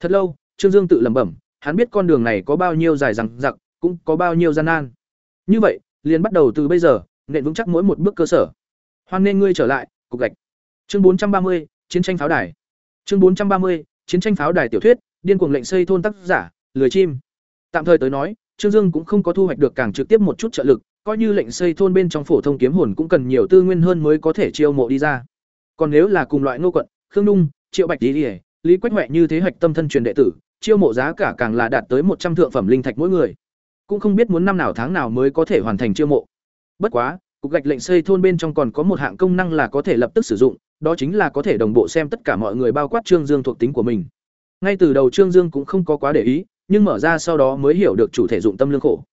[SPEAKER 1] Thật lâu trương dương tự lẩm bẩm hắn biết con đường này có bao nhiêu dài dằng dặc, cũng có bao nhiêu gian nan. Như vậy liền bắt đầu từ bây giờ nện vững chắc mỗi một bước cơ sở. Hoan nên ngươi trở lại cục gạch. Chương bốn trăm ba mươi chiến tranh pháo đài. Chương bốn trăm ba mươi chiến tranh pháo đài tiểu thuyết điên cuồng lệnh xây thôn tác giả lười chim. Tạm thời tới nói trương dương cũng không có thu hoạch được càng trực tiếp một chút trợ lực coi như lệnh xây thôn bên trong phổ thông kiếm hồn cũng cần nhiều tư nguyên hơn mới có thể chiêu mộ đi ra. Còn nếu là cùng loại ngô quận khương Dung, triệu bạch lý lý quách Hoạ như thế hoạch tâm thân truyền đệ tử chiêu mộ giá cả càng là đạt tới một trăm thượng phẩm linh thạch mỗi người. Cũng không biết muốn năm nào tháng nào mới có thể hoàn thành chiêu mộ. Bất quá, cục gạch lệnh xây thôn bên trong còn có một hạng công năng là có thể lập tức sử dụng, đó chính là có thể đồng bộ xem tất cả mọi người bao quát trương dương thuộc tính của mình. Ngay từ đầu trương dương cũng không có quá để ý, nhưng mở ra sau đó mới hiểu được chủ thể dụng tâm lương khổ.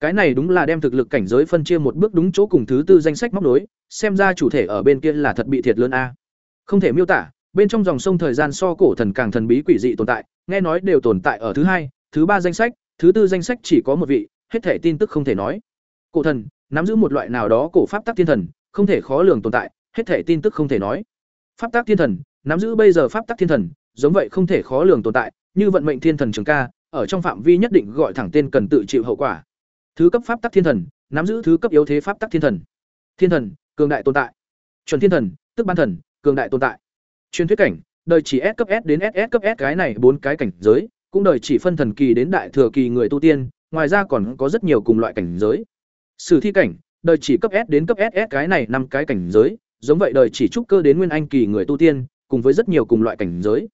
[SPEAKER 1] Cái này đúng là đem thực lực cảnh giới phân chia một bước đúng chỗ cùng thứ tư danh sách móc nối, xem ra chủ thể ở bên kia là thật bị thiệt lớn a. Không thể miêu tả, bên trong dòng sông thời gian so cổ thần càng thần bí quỷ dị tồn tại nghe nói đều tồn tại ở thứ hai, thứ ba danh sách, thứ tư danh sách chỉ có một vị, hết thể tin tức không thể nói. Cổ thần, nắm giữ một loại nào đó cổ pháp tắc thiên thần, không thể khó lường tồn tại, hết thể tin tức không thể nói. Pháp tắc thiên thần, nắm giữ bây giờ pháp tắc thiên thần, giống vậy không thể khó lường tồn tại, như vận mệnh thiên thần trường ca, ở trong phạm vi nhất định gọi thẳng tên cần tự chịu hậu quả. Thứ cấp pháp tắc thiên thần, nắm giữ thứ cấp yếu thế pháp tắc thiên thần. Thiên thần, cường đại tồn tại. Chuẩn thiên thần, tức ban thần, cường đại tồn tại. Truyền thuyết cảnh đời chỉ S cấp S đến SS cấp S cái này bốn cái cảnh giới, cũng đời chỉ phân thần kỳ đến đại thừa kỳ người tu tiên, ngoài ra còn có rất nhiều cùng loại cảnh giới. Sử thi cảnh, đời chỉ cấp S đến cấp SS cái này năm cái cảnh giới, giống vậy đời chỉ trúc cơ đến nguyên anh kỳ người tu tiên, cùng với rất nhiều cùng loại cảnh giới.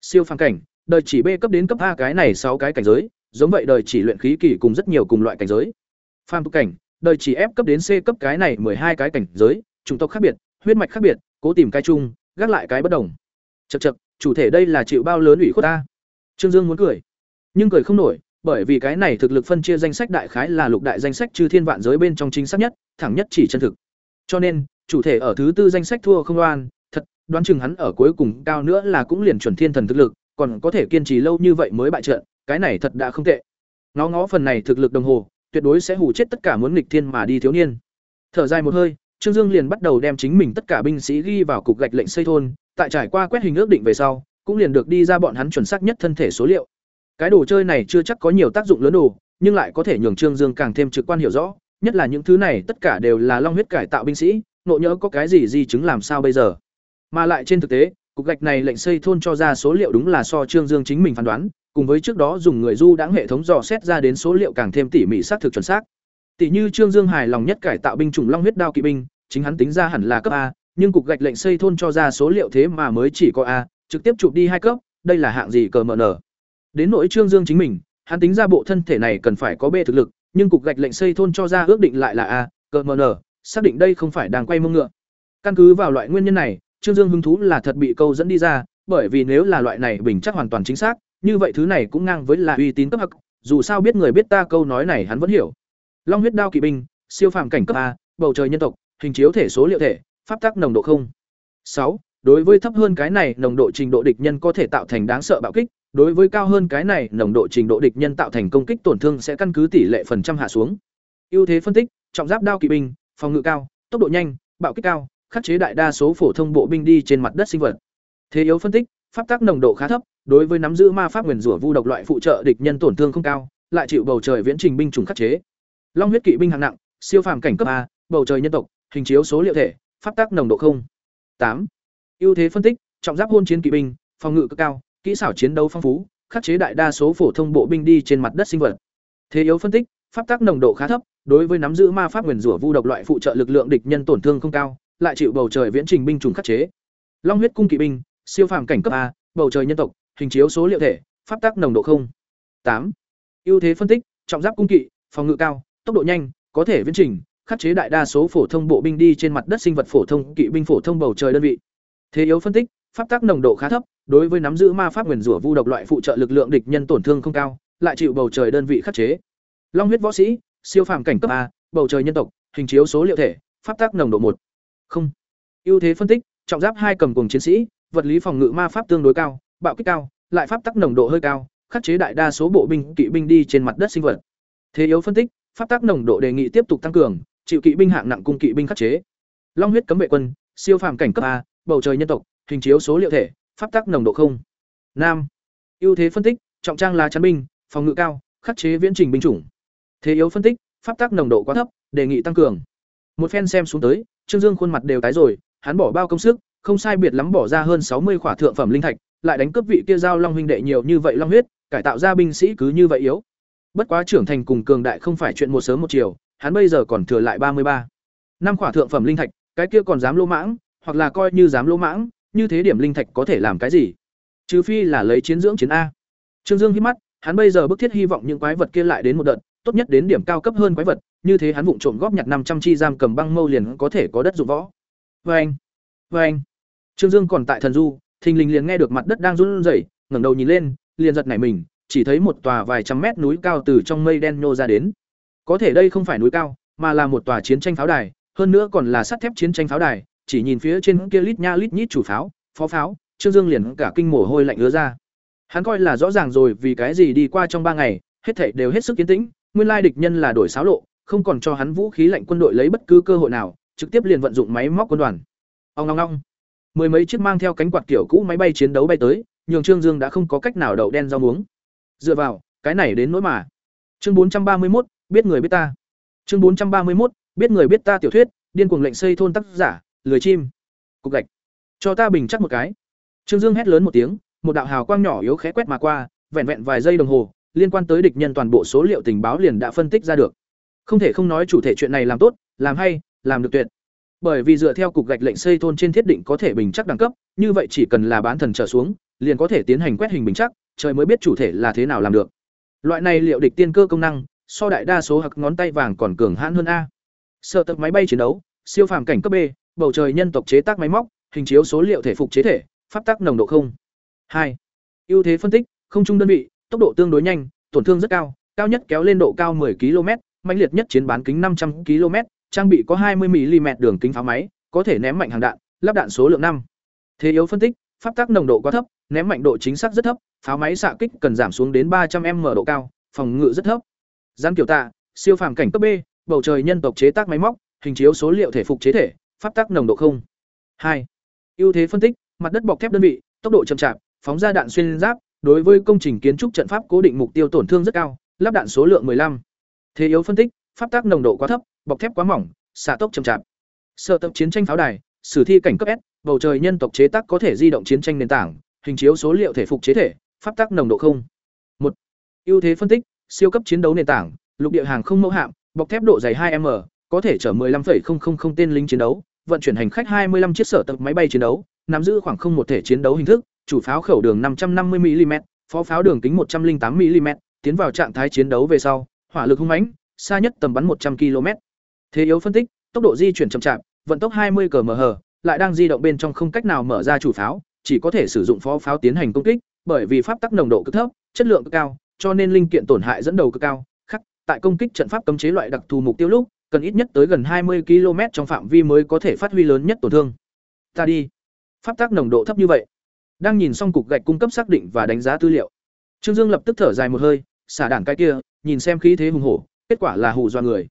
[SPEAKER 1] Siêu phàm cảnh, đời chỉ B cấp đến cấp A cái này sáu cái cảnh giới, giống vậy đời chỉ luyện khí kỳ cùng rất nhiều cùng loại cảnh giới. Phàm tục cảnh, đời chỉ F cấp đến C cấp cái này hai cái cảnh giới, chủng tộc khác biệt, huyết mạch khác biệt, cố tìm cái chung, gác lại cái bất đồng chật chật chủ thể đây là chịu bao lớn ủy khuất ta. Trương Dương muốn cười, nhưng cười không nổi, bởi vì cái này thực lực phân chia danh sách đại khái là lục đại danh sách trừ thiên vạn giới bên trong chính xác nhất, thẳng nhất chỉ chân thực. Cho nên, chủ thể ở thứ tư danh sách thua không oan, thật, đoán chừng hắn ở cuối cùng cao nữa là cũng liền chuẩn thiên thần thực lực, còn có thể kiên trì lâu như vậy mới bại trận, cái này thật đã không tệ. Ngó ngó phần này thực lực đồng hồ, tuyệt đối sẽ hù chết tất cả muốn nghịch thiên mà đi thiếu niên. Thở dài một hơi, Trương Dương liền bắt đầu đem chính mình tất cả binh sĩ ghi vào cục gạch lệnh xây thôn, tại trải qua quét hình ước định về sau, cũng liền được đi ra bọn hắn chuẩn xác nhất thân thể số liệu. Cái đồ chơi này chưa chắc có nhiều tác dụng lớn đồ, nhưng lại có thể nhường Trương Dương càng thêm trực quan hiểu rõ, nhất là những thứ này tất cả đều là long huyết cải tạo binh sĩ, nộ nhỡ có cái gì di chứng làm sao bây giờ. Mà lại trên thực tế, cục gạch này lệnh xây thôn cho ra số liệu đúng là so Trương Dương chính mình phán đoán, cùng với trước đó dùng người du đãng hệ thống dò xét ra đến số liệu càng thêm tỉ mỉ xác thực chuẩn xác. Tỷ như Trương Dương hài lòng nhất cải tạo binh chủng long huyết đao kỵ binh, chính hắn tính ra hẳn là cấp A, nhưng cục gạch lệnh xây thôn cho ra số liệu thế mà mới chỉ có A, trực tiếp chụp đi hai cấp, đây là hạng gì cờ mờ nở. Đến nỗi Trương Dương chính mình, hắn tính ra bộ thân thể này cần phải có B thực lực, nhưng cục gạch lệnh xây thôn cho ra ước định lại là A, cờ mờ nở, xác định đây không phải đang quay mông ngựa. Căn cứ vào loại nguyên nhân này, Trương Dương hứng thú là thật bị câu dẫn đi ra, bởi vì nếu là loại này bình chắc hoàn toàn chính xác, như vậy thứ này cũng ngang với là uy tín cấp hặc dù sao biết người biết ta câu nói này hắn vẫn hiểu. Long huyết đao kỵ binh, siêu phàm cảnh cấp A, bầu trời nhân tộc, hình chiếu thể số liệu thể, pháp tắc nồng độ không. sáu Đối với thấp hơn cái này, nồng độ trình độ địch nhân có thể tạo thành đáng sợ bạo kích, đối với cao hơn cái này, nồng độ trình độ địch nhân tạo thành công kích tổn thương sẽ căn cứ tỷ lệ phần trăm hạ xuống. Ưu thế phân tích, trọng giáp đao kỵ binh, phòng ngự cao, tốc độ nhanh, bạo kích cao, khắc chế đại đa số phổ thông bộ binh đi trên mặt đất sinh vật. Thế yếu phân tích, pháp tắc nồng độ khá thấp, đối với nắm giữ ma pháp nguyên rủa vu độc loại phụ trợ địch nhân tổn thương không cao, lại chịu bầu trời viễn trình binh chủng khắc chế. Long huyết kỵ binh hạng nặng, siêu phàm cảnh cấp A, bầu trời nhân tộc, hình chiếu số liệu thể, pháp tắc nồng độ không. tám. Ưu thế phân tích, trọng giáp hôn chiến kỵ binh, phòng ngự cực cao, kỹ xảo chiến đấu phong phú, khắc chế đại đa số phổ thông bộ binh đi trên mặt đất sinh vật. Thế yếu phân tích, pháp tắc nồng độ khá thấp, đối với nắm giữ ma pháp nguyên rủa vu độc loại phụ trợ lực lượng địch nhân tổn thương không cao, lại chịu bầu trời viễn trình binh chủng khắc chế. Long huyết cung kỵ binh, siêu phàm cảnh cấp a, bầu trời nhân tộc, hình chiếu số liệu thể, pháp tắc nồng độ không. Tám. Ưu thế phân tích, trọng giáp cung kỵ, phòng ngự cao, tốc độ nhanh, có thể viễn trình khắc chế đại đa số phổ thông bộ binh đi trên mặt đất sinh vật phổ thông kỵ binh phổ thông bầu trời đơn vị Thế yếu phân tích, pháp tắc nồng độ khá thấp, đối với nắm giữ ma pháp nguyền rủa vu độc loại phụ trợ lực lượng địch nhân tổn thương không cao, lại chịu bầu trời đơn vị khắc chế. Long huyết võ sĩ, siêu phàm cảnh cấp A, bầu trời nhân tộc, hình chiếu số liệu thể, pháp tắc nồng độ một Không. Ưu thế phân tích, trọng giáp hai cầm cùng chiến sĩ, vật lý phòng ngự ma pháp tương đối cao, bạo kích cao, lại pháp tắc nồng độ hơi cao, khắc chế đại đa số bộ binh kỵ binh đi trên mặt đất sinh vật. Thế yếu phân tích, pháp tắc nồng độ đề nghị tiếp tục tăng cường, chịu kỵ binh hạng nặng cung kỵ binh khắc chế. Long huyết cấm vệ quân, siêu phàm cảnh cấp A, bầu trời nhân tộc, hình chiếu số liệu thể, pháp tắc nồng độ không. Nam. ưu thế phân tích, trọng trang là chắn binh, phòng ngự cao, khắc chế viễn trình binh chủng. Thế yếu phân tích, pháp tắc nồng độ quá thấp, đề nghị tăng cường. Một phen xem xuống tới, Trương Dương khuôn mặt đều tái rồi, hắn bỏ bao công sức, không sai biệt lắm bỏ ra hơn sáu mươi khỏa thượng phẩm linh thạch, lại đánh cướp vị kia giao long huynh đệ nhiều như vậy long huyết, cải tạo ra binh sĩ cứ như vậy yếu. Bất quá trưởng thành cùng cường đại không phải chuyện một sớm một chiều, hắn bây giờ còn thừa lại ba mươi ba năm khỏa thượng phẩm linh thạch, cái kia còn dám lỗ mãng, hoặc là coi như dám lỗ mãng, như thế điểm linh thạch có thể làm cái gì? Trừ phi là lấy chiến dưỡng chiến a. Trương Dương hít mắt, hắn bây giờ bức thiết hy vọng những quái vật kia lại đến một đợt, tốt nhất đến điểm cao cấp hơn quái vật, như thế hắn vụng trộm góp nhặt năm trăm chi giam cầm băng mâu liền có thể có đất dụng võ. Oeng, anh. Trương Dương còn tại thần du, thình lình liền nghe được mặt đất đang run rẩy, ngẩng đầu nhìn lên, liền giật nảy mình, chỉ thấy một tòa vài trăm mét núi cao từ trong mây đen nhô ra đến. Có thể đây không phải núi cao, mà là một tòa chiến tranh pháo đài, hơn nữa còn là sắt thép chiến tranh pháo đài, chỉ nhìn phía trên kia lít nha lít nhít chủ pháo, phó pháo, Trương Dương liền cả kinh mồ hôi lạnh ứa ra. Hắn coi là rõ ràng rồi vì cái gì đi qua trong ba ngày, hết thảy đều hết sức kiến tĩnh, nguyên lai địch nhân là đổi xáo lộ, không còn cho hắn vũ khí lạnh quân đội lấy bất cứ cơ hội nào, trực tiếp liền vận dụng máy móc quân đoàn. Ong ong ong. Mười mấy chiếc mang theo cánh quạt kiểu cũ máy bay chiến đấu bay tới, nhường Trương Dương đã không có cách nào đậu đen rau muống. Dựa vào, cái này đến nỗi mà. Chương 431, biết người biết ta. Chương 431, biết người biết ta tiểu thuyết, điên cuồng lệnh xây thôn tác giả, lười chim. Cục gạch. Cho ta bình chắc một cái. Trương dương hét lớn một tiếng một đạo hào quang nhỏ yếu khẽ quét mà qua vẹn vẹn vài giây đồng hồ liên quan tới địch nhân toàn bộ số liệu tình báo liền đã phân tích ra được. Không thể không nói chủ thể chuyện này làm tốt làm hay làm được tuyệt. Bởi vì dựa theo cục gạch lệnh xây thôn trên thiết định có thể bình chắc đẳng cấp như vậy chỉ cần là bán thần trở xuống liền có thể tiến hành quét hình bình chắc trời mới biết chủ thể là thế nào làm được. Loại này liệu địch tiên cơ công năng so đại đa số hặc ngón tay vàng còn cường hãn hơn a sợ tập máy bay chiến đấu siêu phàm cảnh cấp b bầu trời nhân tộc chế tác máy móc, hình chiếu số liệu thể phục chế thể, pháp tắc nồng độ không. hai ưu thế phân tích, không trung đơn vị, tốc độ tương đối nhanh, tổn thương rất cao, cao nhất kéo lên độ cao 10 km, mạnh liệt nhất chiến bán kính 500 km, trang bị có 20 mm đường kính pháo máy, có thể ném mạnh hàng đạn, lắp đạn số lượng năm Thế yếu phân tích, pháp tắc nồng độ quá thấp, ném mạnh độ chính xác rất thấp, pháo máy xạ kích cần giảm xuống đến ba trăm m độ cao, phòng ngự rất thấp. Gián kiểu tạ, siêu phàm cảnh cấp B, bầu trời nhân tộc chế tác máy móc, hình chiếu số liệu thể phục chế thể, pháp tắc nồng độ không. hai ưu thế phân tích, mặt đất bọc thép đơn vị, tốc độ chậm chạp, phóng ra đạn xuyên giáp, đối với công trình kiến trúc trận pháp cố định mục tiêu tổn thương rất cao, lắp đạn số lượng 15. Thế yếu phân tích, pháp tắc nồng độ quá thấp, bọc thép quá mỏng, xạ tốc chậm chạp. Sở tập chiến tranh pháo đài, sử thi cảnh cấp S, bầu trời nhân tộc chế tác có thể di động chiến tranh nền tảng, hình chiếu số liệu thể phục chế thể, pháp tắc nồng độ không. một ưu thế phân tích, siêu cấp chiến đấu nền tảng, lục địa hàng không mẫu hạm, bọc thép độ dày 2m, có thể chở 15,000 tên lính chiến đấu, vận chuyển hành khách 25 chiếc sở tập máy bay chiến đấu, nắm giữ khoảng không một thể chiến đấu hình thức, chủ pháo khẩu đường 550 mm, phó pháo đường kính 108 mm, tiến vào trạng thái chiến đấu về sau, hỏa lực hung mãnh, xa nhất tầm bắn 100 km. Thế yếu phân tích, tốc độ di chuyển chậm chạp, vận tốc 20 km/h, lại đang di động bên trong không cách nào mở ra chủ pháo, chỉ có thể sử dụng phó pháo tiến hành công kích, bởi vì pháp tắc nồng độ cực thấp, chất lượng cực cao, cho nên linh kiện tổn hại dẫn đầu cực cao. Khắc, tại công kích trận pháp cấm chế loại đặc thù mục tiêu lúc, cần ít nhất tới gần 20 km trong phạm vi mới có thể phát huy lớn nhất tổn thương. Ta đi. Pháp tắc nồng độ thấp như vậy. Đang nhìn xong cục gạch cung cấp xác định và đánh giá tư liệu. Trương Dương lập tức thở dài một hơi, xả đảng cái kia, nhìn xem khí thế hùng hổ, kết quả là hù dọa người.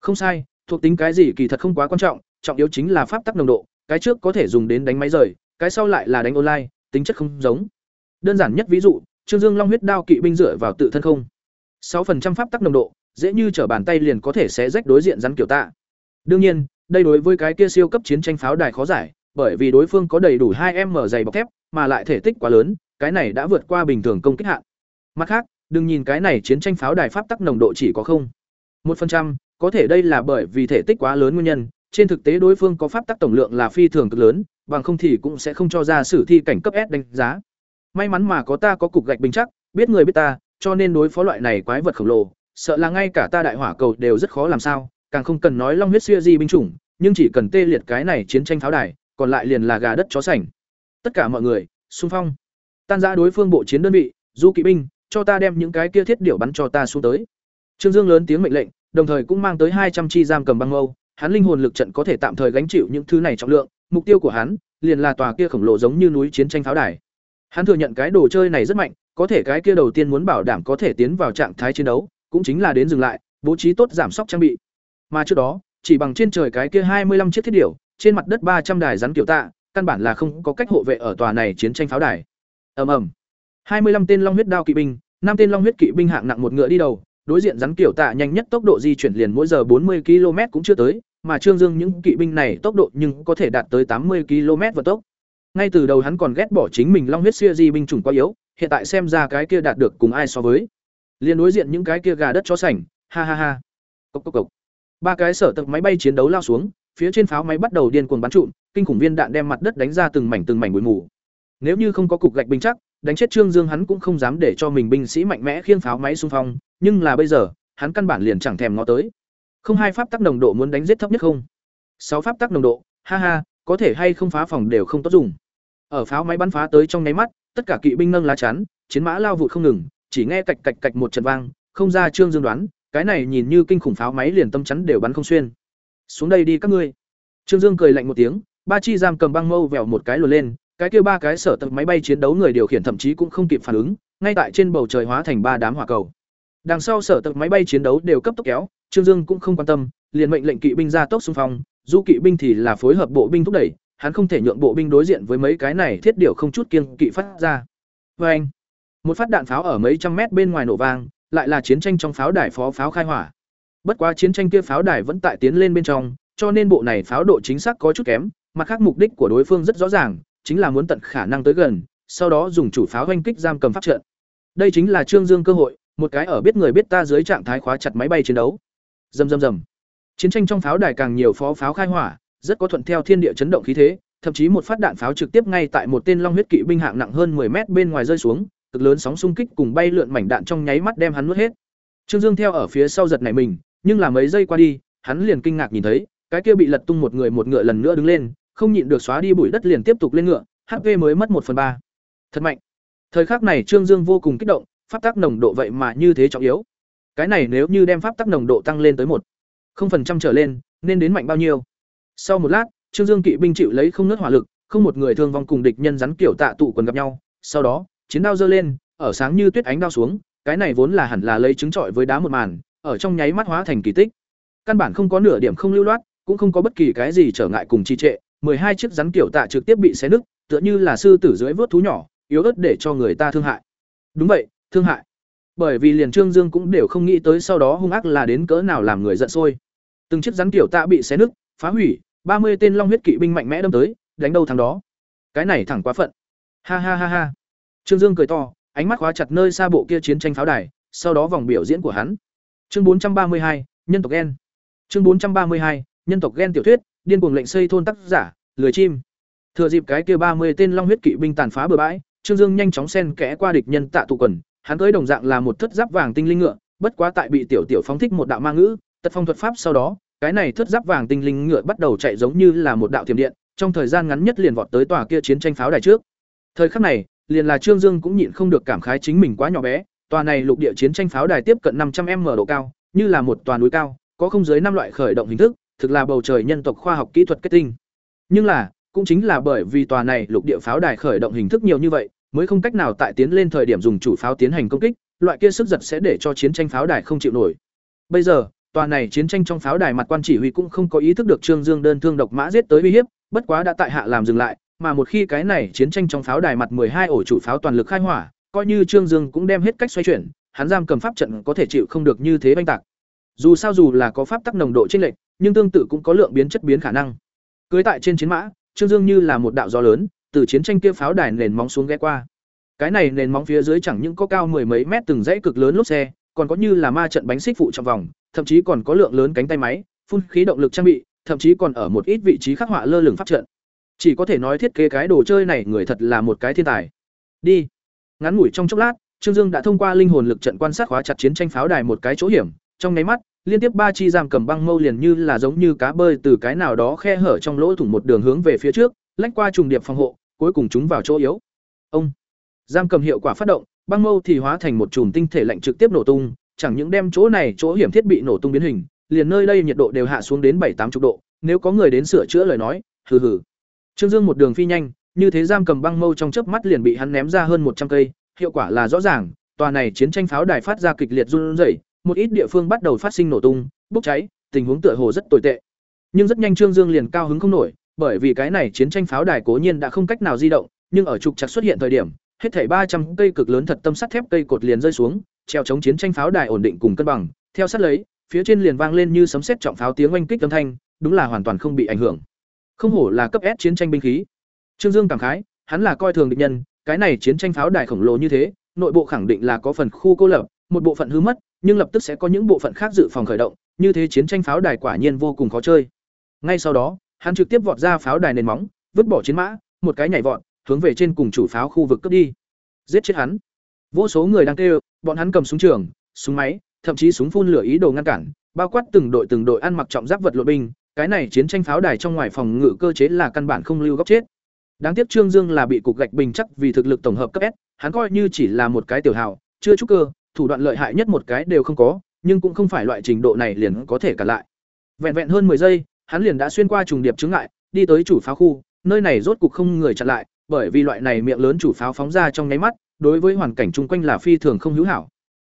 [SPEAKER 1] Không sai, thuộc tính cái gì kỳ thật không quá quan trọng, trọng yếu chính là pháp tắc nồng độ, cái trước có thể dùng đến đánh máy rời, cái sau lại là đánh online, tính chất không giống. Đơn giản nhất ví dụ, Trương Dương Long huyết đao kỵ binh dựa vào tự thân không. 6% pháp tắc nồng độ, dễ như trở bàn tay liền có thể xé rách đối diện rắn kiểu tạ. Đương nhiên, đây đối với cái kia siêu cấp chiến tranh pháo đài khó giải, bởi vì đối phương có đầy đủ 2m dày bọc thép, mà lại thể tích quá lớn, cái này đã vượt qua bình thường công kích hạn. Mặt khác, đừng nhìn cái này chiến tranh pháo đài pháp tắc nồng độ chỉ có không. 1%, có thể đây là bởi vì thể tích quá lớn nguyên nhân, trên thực tế đối phương có pháp tắc tổng lượng là phi thường cực lớn, bằng không thì cũng sẽ không cho ra sử thi cảnh cấp S đánh giá. May mắn mà có ta có cục gạch bình chắc, biết người biết ta, cho nên đối phó loại này quái vật khổng lồ, sợ là ngay cả ta đại hỏa cầu đều rất khó làm sao, càng không cần nói long huyết xuya di binh chủng, nhưng chỉ cần tê liệt cái này chiến tranh pháo đài, còn lại liền là gà đất chó sành. Tất cả mọi người, xung phong. Tan ra đối phương bộ chiến đơn vị, du kỵ binh, cho ta đem những cái kia thiết điệu bắn cho ta xuống tới. Trương Dương lớn tiếng mệnh lệnh, đồng thời cũng mang tới hai trăm chi giam cầm băng mâu, hắn linh hồn lực trận có thể tạm thời gánh chịu những thứ này trọng lượng, mục tiêu của hắn liền là tòa kia khổng lồ giống như núi chiến tranh pháo đài. Hắn thừa nhận cái đồ chơi này rất mạnh, có thể cái kia đầu tiên muốn bảo đảm có thể tiến vào trạng thái chiến đấu, cũng chính là đến dừng lại, bố trí tốt giảm sóc trang bị. Mà trước đó, chỉ bằng trên trời cái kia hai mươi 25 chiếc thiết điểu, trên mặt đất ba trăm đài rắn kiểu tạ, căn bản là không có cách hộ vệ ở tòa này chiến tranh pháo đài. Ầm ầm. hai mươi 25 tên long huyết đao kỵ binh, năm tên long huyết kỵ binh hạng nặng một ngựa đi đầu, đối diện rắn kiểu tạ nhanh nhất tốc độ di chuyển liền mỗi giờ 40 km cũng chưa tới, mà Trương Dương những kỵ binh này tốc độ nhưng có thể đạt tới 80 km vận tốc. Ngay từ đầu hắn còn ghét bỏ chính mình Long huyết xưa di binh chủng quá yếu, hiện tại xem ra cái kia đạt được cùng ai so với. liền đối diện những cái kia gà đất chó sành, ha ha ha. Cốc cốc cốc. Ba cái sở tập máy bay chiến đấu lao xuống, phía trên pháo máy bắt đầu điên cuồng bắn trụm, kinh khủng viên đạn đem mặt đất đánh ra từng mảnh từng mảnh bụi mù. Nếu như không có cục gạch binh chắc, đánh chết Trương Dương hắn cũng không dám để cho mình binh sĩ mạnh mẽ khiêng pháo máy xung phong, nhưng là bây giờ, hắn căn bản liền chẳng thèm ngó tới. Không hai pháp tắc nồng độ muốn đánh giết thấp nhất không? Sáu pháp tắc nồng độ, ha ha, có thể hay không phá phòng đều không tốt dùng. Ở pháo máy bắn phá tới trong nháy mắt, tất cả kỵ binh nâng lá chắn, chiến mã lao vụt không ngừng, chỉ nghe cạch cạch cạch một trận vang, không ra Trương Dương đoán, cái này nhìn như kinh khủng pháo máy liền tâm chắn đều bắn không xuyên. Xuống đây đi các ngươi. Trương Dương cười lạnh một tiếng, ba chi giam cầm băng mâu vèo một cái lùa lên, cái kia ba cái sở tập máy bay chiến đấu người điều khiển thậm chí cũng không kịp phản ứng, ngay tại trên bầu trời hóa thành ba đám hỏa cầu. Đằng sau sở tập máy bay chiến đấu đều cấp tốc kéo, Trương Dương cũng không quan tâm, liền mệnh lệnh kỵ binh ra tốc xung phong, du kỵ binh thì là phối hợp bộ binh thúc đẩy, hắn không thể nhượng bộ binh đối diện với mấy cái này thiết điều không chút kiêng kỵ phát ra. vê anh, một phát đạn pháo ở mấy trăm mét bên ngoài nổ vang, lại là chiến tranh trong pháo đài phó pháo khai hỏa. Bất quá chiến tranh kia pháo đài vẫn tại tiến lên bên trong, cho nên bộ này pháo độ chính xác có chút kém, mặt khác mục đích của đối phương rất rõ ràng, chính là muốn tận khả năng tới gần, sau đó dùng chủ pháo oanh kích giam cầm pháp trận. Đây chính là Trương Dương cơ hội, một cái ở biết người biết ta dưới trạng thái khóa chặt máy bay chiến đấu. Rầm rầm rầm. Chiến tranh trong pháo đài càng nhiều phó pháo khai hỏa, rất có thuận theo thiên địa chấn động khí thế, thậm chí một phát đạn pháo trực tiếp ngay tại một tên long huyết kỵ binh hạng nặng hơn 10 mét bên ngoài rơi xuống, cực lớn sóng xung kích cùng bay lượn mảnh đạn trong nháy mắt đem hắn nuốt hết. Trương Dương theo ở phía sau giật nảy mình, nhưng là mấy giây qua đi, hắn liền kinh ngạc nhìn thấy, cái kia bị lật tung một người một ngựa lần nữa đứng lên, không nhịn được xóa đi bụi đất liền tiếp tục lên ngựa, HP mới mất một phần ba. Thật mạnh. Thời khắc này Trương Dương vô cùng kích động, pháp tắc nồng độ vậy mà như thế trọng yếu. Cái này nếu như đem pháp tắc nồng độ tăng lên tới một không phần trăm trở lên, nên đến mạnh bao nhiêu? Sau một lát, Trương Dương kỵ binh chịu lấy không nứt hỏa lực, không một người thương vong cùng địch nhân rắn kiểu tạ tụ quần gặp nhau. Sau đó chiến đao giơ lên ở sáng như tuyết ánh đao xuống cái này vốn là hẳn là lấy trứng trọi với đá một màn ở trong nháy mắt hóa thành kỳ tích. Căn bản không có nửa điểm không lưu loát cũng không có bất kỳ cái gì trở ngại cùng trì trệ hai chiếc rắn kiểu tạ trực tiếp bị xé nứt tựa như là sư tử dưới vớt thú nhỏ yếu ớt để cho người ta thương hại. Đúng vậy thương hại bởi vì liền trương dương cũng đều không nghĩ tới sau đó hung ác là đến cỡ nào làm người giận sôi. Từng chiếc rắn kiểu tạ bị xé nứt, phá hủy, ba mươi tên long huyết kỵ binh mạnh mẽ đâm tới, đánh đâu thằng đó. Cái này thẳng quá phận. Ha ha ha ha. Trương dương cười to, ánh mắt khóa chặt nơi xa bộ kia chiến tranh pháo đài, sau đó vòng biểu diễn của hắn. Chương bốn trăm ba mươi hai, nhân tộc gen. Chương bốn trăm ba mươi hai, nhân tộc gen tiểu thuyết, điên cuồng lệnh xây thôn tác giả, lười chim. Thừa dịp cái kia ba mươi tên long huyết kỵ binh tàn phá bừa bãi, trương dương nhanh chóng xen kẽ qua địch nhân tạ tụ quần hắn tới đồng dạng là một thất giáp vàng tinh linh ngựa, bất quá tại bị tiểu tiểu phóng thích một đạo ma ngữ, tật phong thuật pháp sau đó, cái này thất giáp vàng tinh linh ngựa bắt đầu chạy giống như là một đạo thiểm điện, trong thời gian ngắn nhất liền vọt tới tòa kia chiến tranh pháo đài trước. Thời khắc này, liền là trương dương cũng nhịn không được cảm khái chính mình quá nhỏ bé, tòa này lục địa chiến tranh pháo đài tiếp cận năm trăm m độ cao, như là một tòa núi cao, có không dưới năm loại khởi động hình thức, thực là bầu trời nhân tộc khoa học kỹ thuật kết tinh. Nhưng là, cũng chính là bởi vì tòa này lục địa pháo đài khởi động hình thức nhiều như vậy mới không cách nào tại tiến lên thời điểm dùng chủ pháo tiến hành công kích, loại kia sức giật sẽ để cho chiến tranh pháo đài không chịu nổi. Bây giờ, tòa này chiến tranh trong pháo đài mặt quan chỉ huy cũng không có ý thức được trương dương đơn thương độc mã giết tới uy hiếp, bất quá đã tại hạ làm dừng lại, mà một khi cái này chiến tranh trong pháo đài mặt hai ổ chủ pháo toàn lực khai hỏa, coi như trương dương cũng đem hết cách xoay chuyển, hắn giam cầm pháp trận có thể chịu không được như thế oanh tạc. Dù sao dù là có pháp tắc nồng độ chênh lệch, nhưng tương tự cũng có lượng biến chất biến khả năng. Cưới tại trên chiến mã, trương dương như là một đạo gió lớn từ chiến tranh kia pháo đài nền móng xuống ghé qua. Cái này nền móng phía dưới chẳng những có cao mười mấy mét từng dãy cực lớn lốp xe, còn có như là ma trận bánh xích phụ trong vòng, thậm chí còn có lượng lớn cánh tay máy, phun khí động lực trang bị, thậm chí còn ở một ít vị trí khắc họa lơ lửng pháp trận. Chỉ có thể nói thiết kế cái đồ chơi này người thật là một cái thiên tài. Đi. Ngắn ngủi trong chốc lát, trương dương đã thông qua linh hồn lực trận quan sát khóa chặt chiến tranh pháo đài một cái chỗ hiểm. Trong nháy mắt, liên tiếp ba chi giam cầm băng mâu liền như là giống như cá bơi từ cái nào đó khe hở trong lỗ thủng một đường hướng về phía trước, lách qua trùng điệp phòng hộ cuối cùng chúng vào chỗ yếu. Ông giam cầm hiệu quả phát động, băng mâu thì hóa thành một chùm tinh thể lạnh trực tiếp nổ tung, chẳng những đem chỗ này chỗ hiểm thiết bị nổ tung biến hình, liền nơi đây nhiệt độ đều hạ xuống đến bảy tám chục độ, nếu có người đến sửa chữa lời nói, hừ hừ. Trương dương một đường phi nhanh, như thế giam cầm băng mâu trong chớp mắt liền bị hắn ném ra hơn một trăm cây, hiệu quả là rõ ràng, tòa này chiến tranh pháo đài phát ra kịch liệt run rẩy, một ít địa phương bắt đầu phát sinh nổ tung, bốc cháy, tình huống tựa hồ rất tồi tệ. Nhưng rất nhanh trương dương liền cao hứng không nổi bởi vì cái này chiến tranh pháo đài cố nhiên đã không cách nào di động nhưng ở trục chặt xuất hiện thời điểm hết thảy ba trăm cây cực lớn thật tâm sắt thép cây cột liền rơi xuống treo chống chiến tranh pháo đài ổn định cùng cân bằng. Theo sát lấy phía trên liền vang lên như sấm sét trọng pháo tiếng oanh kích âm thanh đúng là hoàn toàn không bị ảnh hưởng. Không hổ là cấp S chiến tranh binh khí. Trương dương cảm khái hắn là coi thường địch nhân cái này chiến tranh pháo đài khổng lồ như thế nội bộ khẳng định là có phần khu cô lập một bộ phận hư mất nhưng lập tức sẽ có những bộ phận khác dự phòng khởi động, như thế chiến tranh pháo đài quả nhiên vô cùng khó chơi. Ngay sau đó, hắn trực tiếp vọt ra pháo đài nền móng, vứt bỏ chiến mã, một cái nhảy vọt, hướng về trên cùng chủ pháo khu vực cướp đi. Giết chết hắn. Vô số người đang kêu, bọn hắn cầm súng trường, súng máy, thậm chí súng phun lửa ý đồ ngăn cản, bao quát từng đội từng đội ăn mặc trọng giáp vật lộ binh, cái này chiến tranh pháo đài trong ngoài phòng ngự cơ chế là căn bản không lưu góc chết. Đáng tiếc Trương Dương là bị cục gạch bình chắc vì thực lực tổng hợp cấp S, hắn coi như chỉ là một cái tiểu hào, chưa trúc cơ, thủ đoạn lợi hại nhất một cái đều không có, nhưng cũng không phải loại trình độ này liền có thể cả lại. Vẹn vẹn hơn 10 giây, hắn liền đã xuyên qua trùng điệp chứng ngại, đi tới chủ pháo khu, nơi này rốt cục không người chặn lại, bởi vì loại này miệng lớn chủ pháo phóng ra trong nháy mắt, đối với hoàn cảnh chung quanh là phi thường không hữu hảo.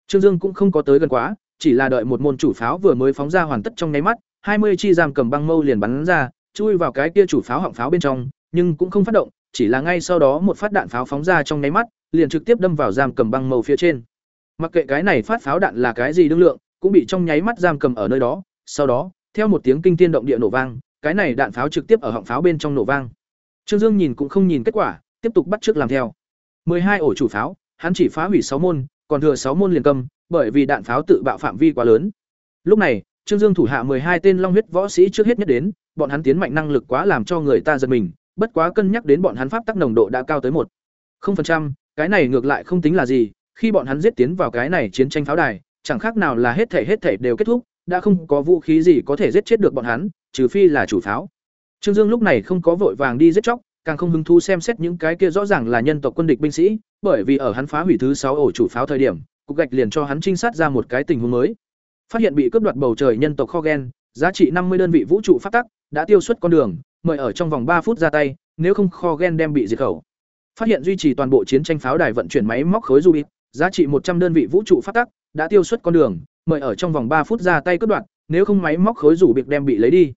[SPEAKER 1] Trương Dương cũng không có tới gần quá, chỉ là đợi một môn chủ pháo vừa mới phóng ra hoàn tất trong nháy mắt, 20 chi giam cầm băng mâu liền bắn ra, chui vào cái kia chủ pháo họng pháo bên trong, nhưng cũng không phát động, chỉ là ngay sau đó một phát đạn pháo phóng ra trong nháy mắt, liền trực tiếp đâm vào giam cầm băng mâu phía trên. Mặc kệ cái này phát pháo đạn là cái gì đương lượng, cũng bị trong nháy mắt giam cầm ở nơi đó, sau đó, theo một tiếng kinh thiên động địa nổ vang, cái này đạn pháo trực tiếp ở họng pháo bên trong nổ vang. Trương Dương nhìn cũng không nhìn kết quả, tiếp tục bắt trước làm theo. 12 ổ chủ pháo, hắn chỉ phá hủy 6 môn, còn thừa 6 môn liền cầm, bởi vì đạn pháo tự bạo phạm vi quá lớn. Lúc này, Trương Dương thủ hạ 12 tên long huyết võ sĩ trước hết nhất đến, bọn hắn tiến mạnh năng lực quá làm cho người ta giật mình, bất quá cân nhắc đến bọn hắn pháp tắc nồng độ đã cao tới một 0%, cái này ngược lại không tính là gì, khi bọn hắn giết tiến vào cái này chiến tranh pháo đài, chẳng khác nào là hết thể hết thể đều kết thúc, đã không có vũ khí gì có thể giết chết được bọn hắn, trừ phi là chủ pháo. Trương Dương lúc này không có vội vàng đi giết chóc, càng không hứng thú xem xét những cái kia rõ ràng là nhân tộc quân địch binh sĩ, bởi vì ở hắn phá hủy thứ sáu ổ chủ pháo thời điểm, cục gạch liền cho hắn trinh sát ra một cái tình huống mới. Phát hiện bị cướp đoạt bầu trời nhân tộc kho gen, giá trị năm mươi đơn vị vũ trụ phát tắc, đã tiêu xuất con đường, mời ở trong vòng ba phút ra tay, nếu không kho gen đem bị diệt khẩu. Phát hiện duy trì toàn bộ chiến tranh pháo đài vận chuyển máy móc khối Rubik, giá trị một trăm đơn vị vũ trụ phát tắc, đã tiêu xuất con đường, mời ở trong vòng ba phút ra tay cướp đoạn, nếu không máy móc khối rủ biệt đem bị lấy đi.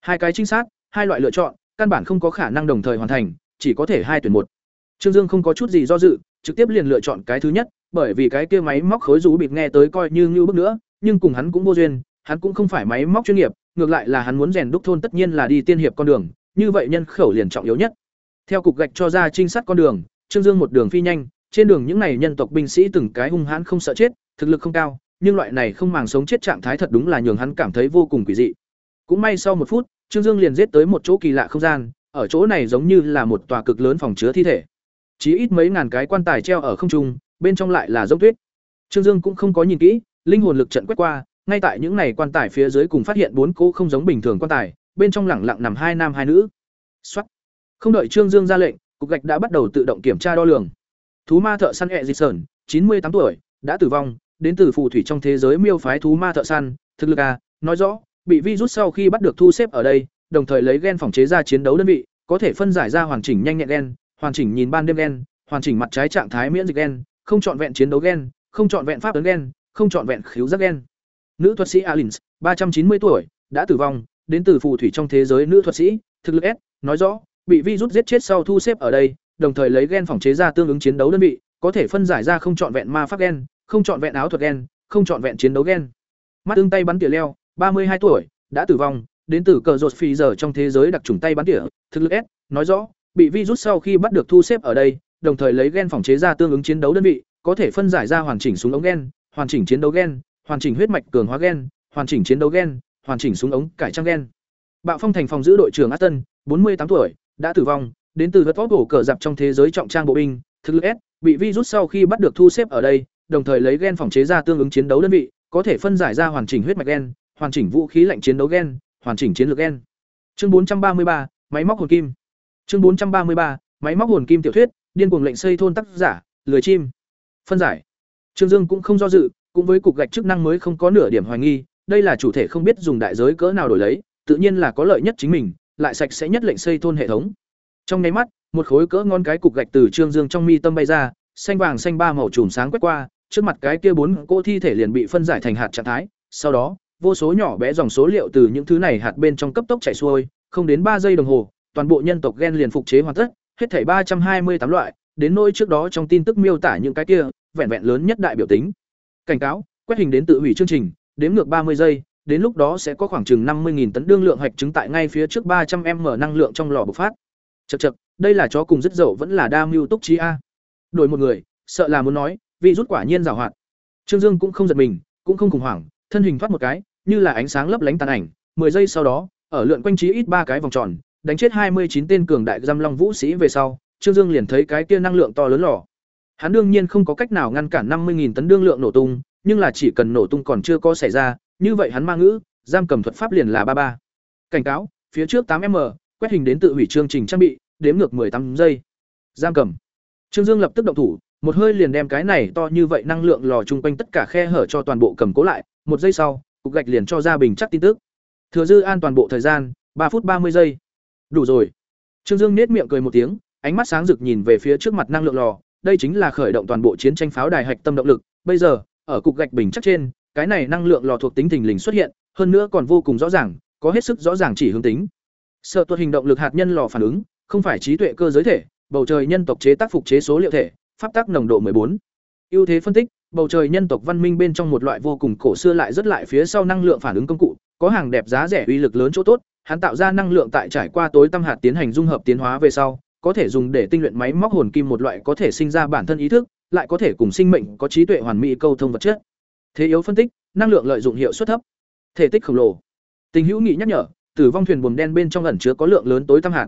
[SPEAKER 1] Hai cái trinh sát, hai loại lựa chọn, căn bản không có khả năng đồng thời hoàn thành, chỉ có thể hai tuyển một. Trương Dương không có chút gì do dự, trực tiếp liền lựa chọn cái thứ nhất, bởi vì cái kia máy móc khối rủ bịt nghe tới coi như như bước nữa, nhưng cùng hắn cũng vô duyên, hắn cũng không phải máy móc chuyên nghiệp, ngược lại là hắn muốn rèn đúc thôn tất nhiên là đi tiên hiệp con đường, như vậy nhân khẩu liền trọng yếu nhất. Theo cục gạch cho ra trinh sát con đường, Trương Dương một đường phi nhanh, trên đường những này nhân tộc binh sĩ từng cái hung hãn không sợ chết, thực lực không cao, nhưng loại này không màng sống chết trạng thái thật đúng là nhường hắn cảm thấy vô cùng quỷ dị. Cũng may sau một phút, Trương Dương liền giết tới một chỗ kỳ lạ không gian, ở chỗ này giống như là một tòa cực lớn phòng chứa thi thể. Chỉ ít mấy ngàn cái quan tài treo ở không trung, bên trong lại là giống tuyết. Trương Dương cũng không có nhìn kỹ, linh hồn lực trận quét qua, ngay tại những này quan tài phía dưới cùng phát hiện bốn cô không giống bình thường quan tài, bên trong lẳng lặng nằm hai nam hai nữ. Soát. Không đợi Trương Dương ra lệnh, cục gạch đã bắt đầu tự động kiểm tra đo lường. Thú ma thợ săn ẹ dịch sởn, chín mươi tám tuổi, đã tử vong, đến từ phù thủy trong thế giới miêu phái thú ma thợ săn, thực lực a, nói rõ, bị virus sau khi bắt được thu xếp ở đây, đồng thời lấy gen phòng chế ra chiến đấu đơn vị, có thể phân giải ra hoàn chỉnh nhanh nhẹn gen, hoàn chỉnh nhìn ban đêm gen, hoàn chỉnh mặt trái trạng thái miễn dịch gen, không chọn vẹn chiến đấu gen, không chọn vẹn pháp ứng gen, không chọn vẹn khiếu giác gen. Nữ thuật sĩ Alins, ba trăm chín mươi tuổi, đã tử vong, đến từ phù thủy trong thế giới nữ thuật sĩ, thực lực S, nói rõ, bị virus giết chết sau thu xếp ở đây, đồng thời lấy gen phòng chế ra tương ứng chiến đấu đơn vị, có thể phân giải ra không chọn vẹn ma pháp gen, không chọn vẹn áo thuật gen, không chọn vẹn chiến đấu gen. Mắt ưng tay bắn tỉa leo, ba mươi hai tuổi, đã tử vong, đến từ cờ rột phi giờ trong thế giới đặc trùng tay bắn tỉa, thực lực S, nói rõ, bị virus sau khi bắt được thu xếp ở đây, đồng thời lấy gen phòng chế ra tương ứng chiến đấu đơn vị, có thể phân giải ra hoàn chỉnh súng ống gen, hoàn chỉnh chiến đấu gen, hoàn chỉnh huyết mạch cường hóa gen, hoàn chỉnh chiến đấu gen, hoàn chỉnh súng ống cải trang gen. Bạo Phong thành phòng giữ đội trưởng Aston, 48 tuổi, đã tử vong, đến từ vật vóc cổ cờ dạp trong thế giới trọng trang bộ binh, thực lực S, bị virus sau khi bắt được thu xếp ở đây, đồng thời lấy gen phòng chế ra tương ứng chiến đấu đơn vị, có thể phân giải ra hoàn chỉnh huyết mạch gen, hoàn chỉnh vũ khí lạnh chiến đấu gen, hoàn chỉnh chiến lược gen. Chương 433, máy móc hồn kim. Chương 433, máy móc hồn kim tiểu thuyết, điên cuồng lệnh xây thôn tác giả, lười chim. Phân giải. Trương Dương cũng không do dự, cũng với cục gạch chức năng mới không có nửa điểm hoài nghi, đây là chủ thể không biết dùng đại giới cỡ nào đổi lấy, tự nhiên là có lợi nhất chính mình, lại sạch sẽ nhất lệnh xây thôn hệ thống. Trong nháy mắt, một khối cỡ ngon cái cục gạch từ Trương Dương trong mi tâm bay ra, xanh vàng xanh ba màu chùm sáng quét qua, trước mặt cái kia bốn cỗ thi thể liền bị phân giải thành hạt trạng thái, sau đó, vô số nhỏ bé dòng số liệu từ những thứ này hạt bên trong cấp tốc chảy xuôi, không đến ba giây đồng hồ, toàn bộ nhân tộc gen liền phục chế hoàn tất, hết thảy ba trăm hai mươi tám loại, đến nỗi trước đó trong tin tức miêu tả những cái kia, vẹn vẹn lớn nhất đại biểu tính. Cảnh cáo, quét hình đến tự hủy chương trình, đếm ngược ba mươi giây, đến lúc đó sẽ có khoảng chừng năm mươi tấn đương lượng hạch chứng tại ngay phía trước ba trăm m năng lượng trong lò bộc phát. Chậc chậc, đây là chó cùng rất dậu vẫn là đa mưu túc trí a. Đổi một người, sợ là muốn nói, vị rút quả nhiên giảo hoạt. Trương Dương cũng không giật mình, cũng không khủng hoảng, thân hình thoát một cái, như là ánh sáng lấp lánh tàn ảnh, 10 giây sau đó, ở lượn quanh trí ít ba cái vòng tròn, đánh chết 29 tên cường đại giam long vũ sĩ về sau, Trương Dương liền thấy cái kia năng lượng to lớn lò. Hắn đương nhiên không có cách nào ngăn cản 50.000 tấn đương lượng nổ tung, nhưng là chỉ cần nổ tung còn chưa có xảy ra, như vậy hắn mang ngữ, giam cầm thuật pháp liền là ba ba. Cảnh cáo, phía trước 8m, quét hình đến tự hủy chương trình trang bị, đếm ngược 18 giây. Giam cầm. Trương Dương lập tức động thủ, một hơi liền đem cái này to như vậy năng lượng lò chung quanh tất cả khe hở cho toàn bộ cầm cố lại, một giây sau, cục gạch liền cho ra bình chắc tin tức. Thừa dư an toàn bộ thời gian, ba phút ba mươi giây. Đủ rồi. Trương Dương nết miệng cười một tiếng, ánh mắt sáng rực nhìn về phía trước mặt năng lượng lò, đây chính là khởi động toàn bộ chiến tranh pháo đài hạch tâm động lực, bây giờ, ở cục gạch bình chắc trên, cái này năng lượng lò thuộc tính thình lình xuất hiện, hơn nữa còn vô cùng rõ ràng, có hết sức rõ ràng chỉ hướng tính. sợ tuột hình động lực hạt nhân lò phản ứng, không phải trí tuệ cơ giới thể, bầu trời nhân tộc chế tác phục chế số liệu thể, pháp tắc nồng độ 14. Ưu thế phân tích, bầu trời nhân tộc văn minh bên trong một loại vô cùng cổ xưa lại rất lại phía sau năng lượng phản ứng công cụ, có hàng đẹp giá rẻ uy lực lớn chỗ tốt, hắn tạo ra năng lượng tại trải qua tối tâm hạt tiến hành dung hợp tiến hóa về sau, có thể dùng để tinh luyện máy móc hồn kim một loại có thể sinh ra bản thân ý thức, lại có thể cùng sinh mệnh có trí tuệ hoàn mỹ câu thông vật chất. Thế yếu phân tích, năng lượng lợi dụng hiệu suất thấp. Thể tích khổng lồ. Tình hữu nghị nhắc nhở, tử vong thuyền buồm đen bên trong ẩn chứa có lượng lớn tối tâm hạt.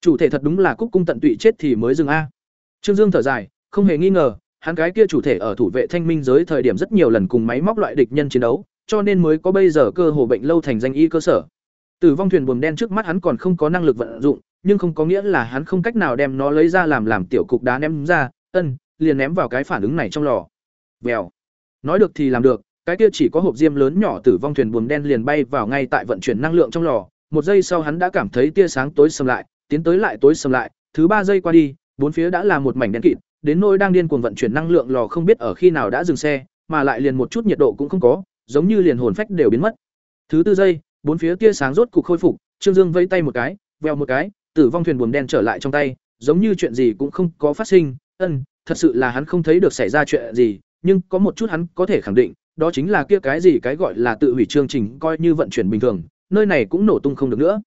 [SPEAKER 1] Chủ thể thật đúng là cúc cung tận tụy chết thì mới dừng a. Trương Dương thở dài, không hề nghi ngờ, hắn cái kia chủ thể ở thủ vệ thanh minh giới thời điểm rất nhiều lần cùng máy móc loại địch nhân chiến đấu, cho nên mới có bây giờ cơ hồ bệnh lâu thành danh y cơ sở. Tử vong thuyền buồm đen trước mắt hắn còn không có năng lực vận dụng, nhưng không có nghĩa là hắn không cách nào đem nó lấy ra làm làm tiểu cục đá ném ra, ân, liền ném vào cái phản ứng này trong lò. Vèo. Nói được thì làm được, cái kia chỉ có hộp diêm lớn nhỏ tử vong thuyền buồm đen liền bay vào ngay tại vận chuyển năng lượng trong lò, một giây sau hắn đã cảm thấy tia sáng tối sầm lại, tiến tới lại tối sầm lại, thứ ba giây qua đi, bốn phía đã là một mảnh đen kịt, đến nỗi đang điên cuồng vận chuyển năng lượng lò không biết ở khi nào đã dừng xe, mà lại liền một chút nhiệt độ cũng không có, giống như liền hồn phách đều biến mất. Thứ tư giây, bốn phía tia sáng rốt cục khôi phục, Trương Dương vẫy tay một cái, vèo một cái, tử vong thuyền buồm đen trở lại trong tay, giống như chuyện gì cũng không có phát sinh, ân, thật sự là hắn không thấy được xảy ra chuyện gì, nhưng có một chút hắn có thể khẳng định, đó chính là kia cái gì cái gọi là tự hủy chương trình coi như vận chuyển bình thường, nơi này cũng nổ tung không được nữa.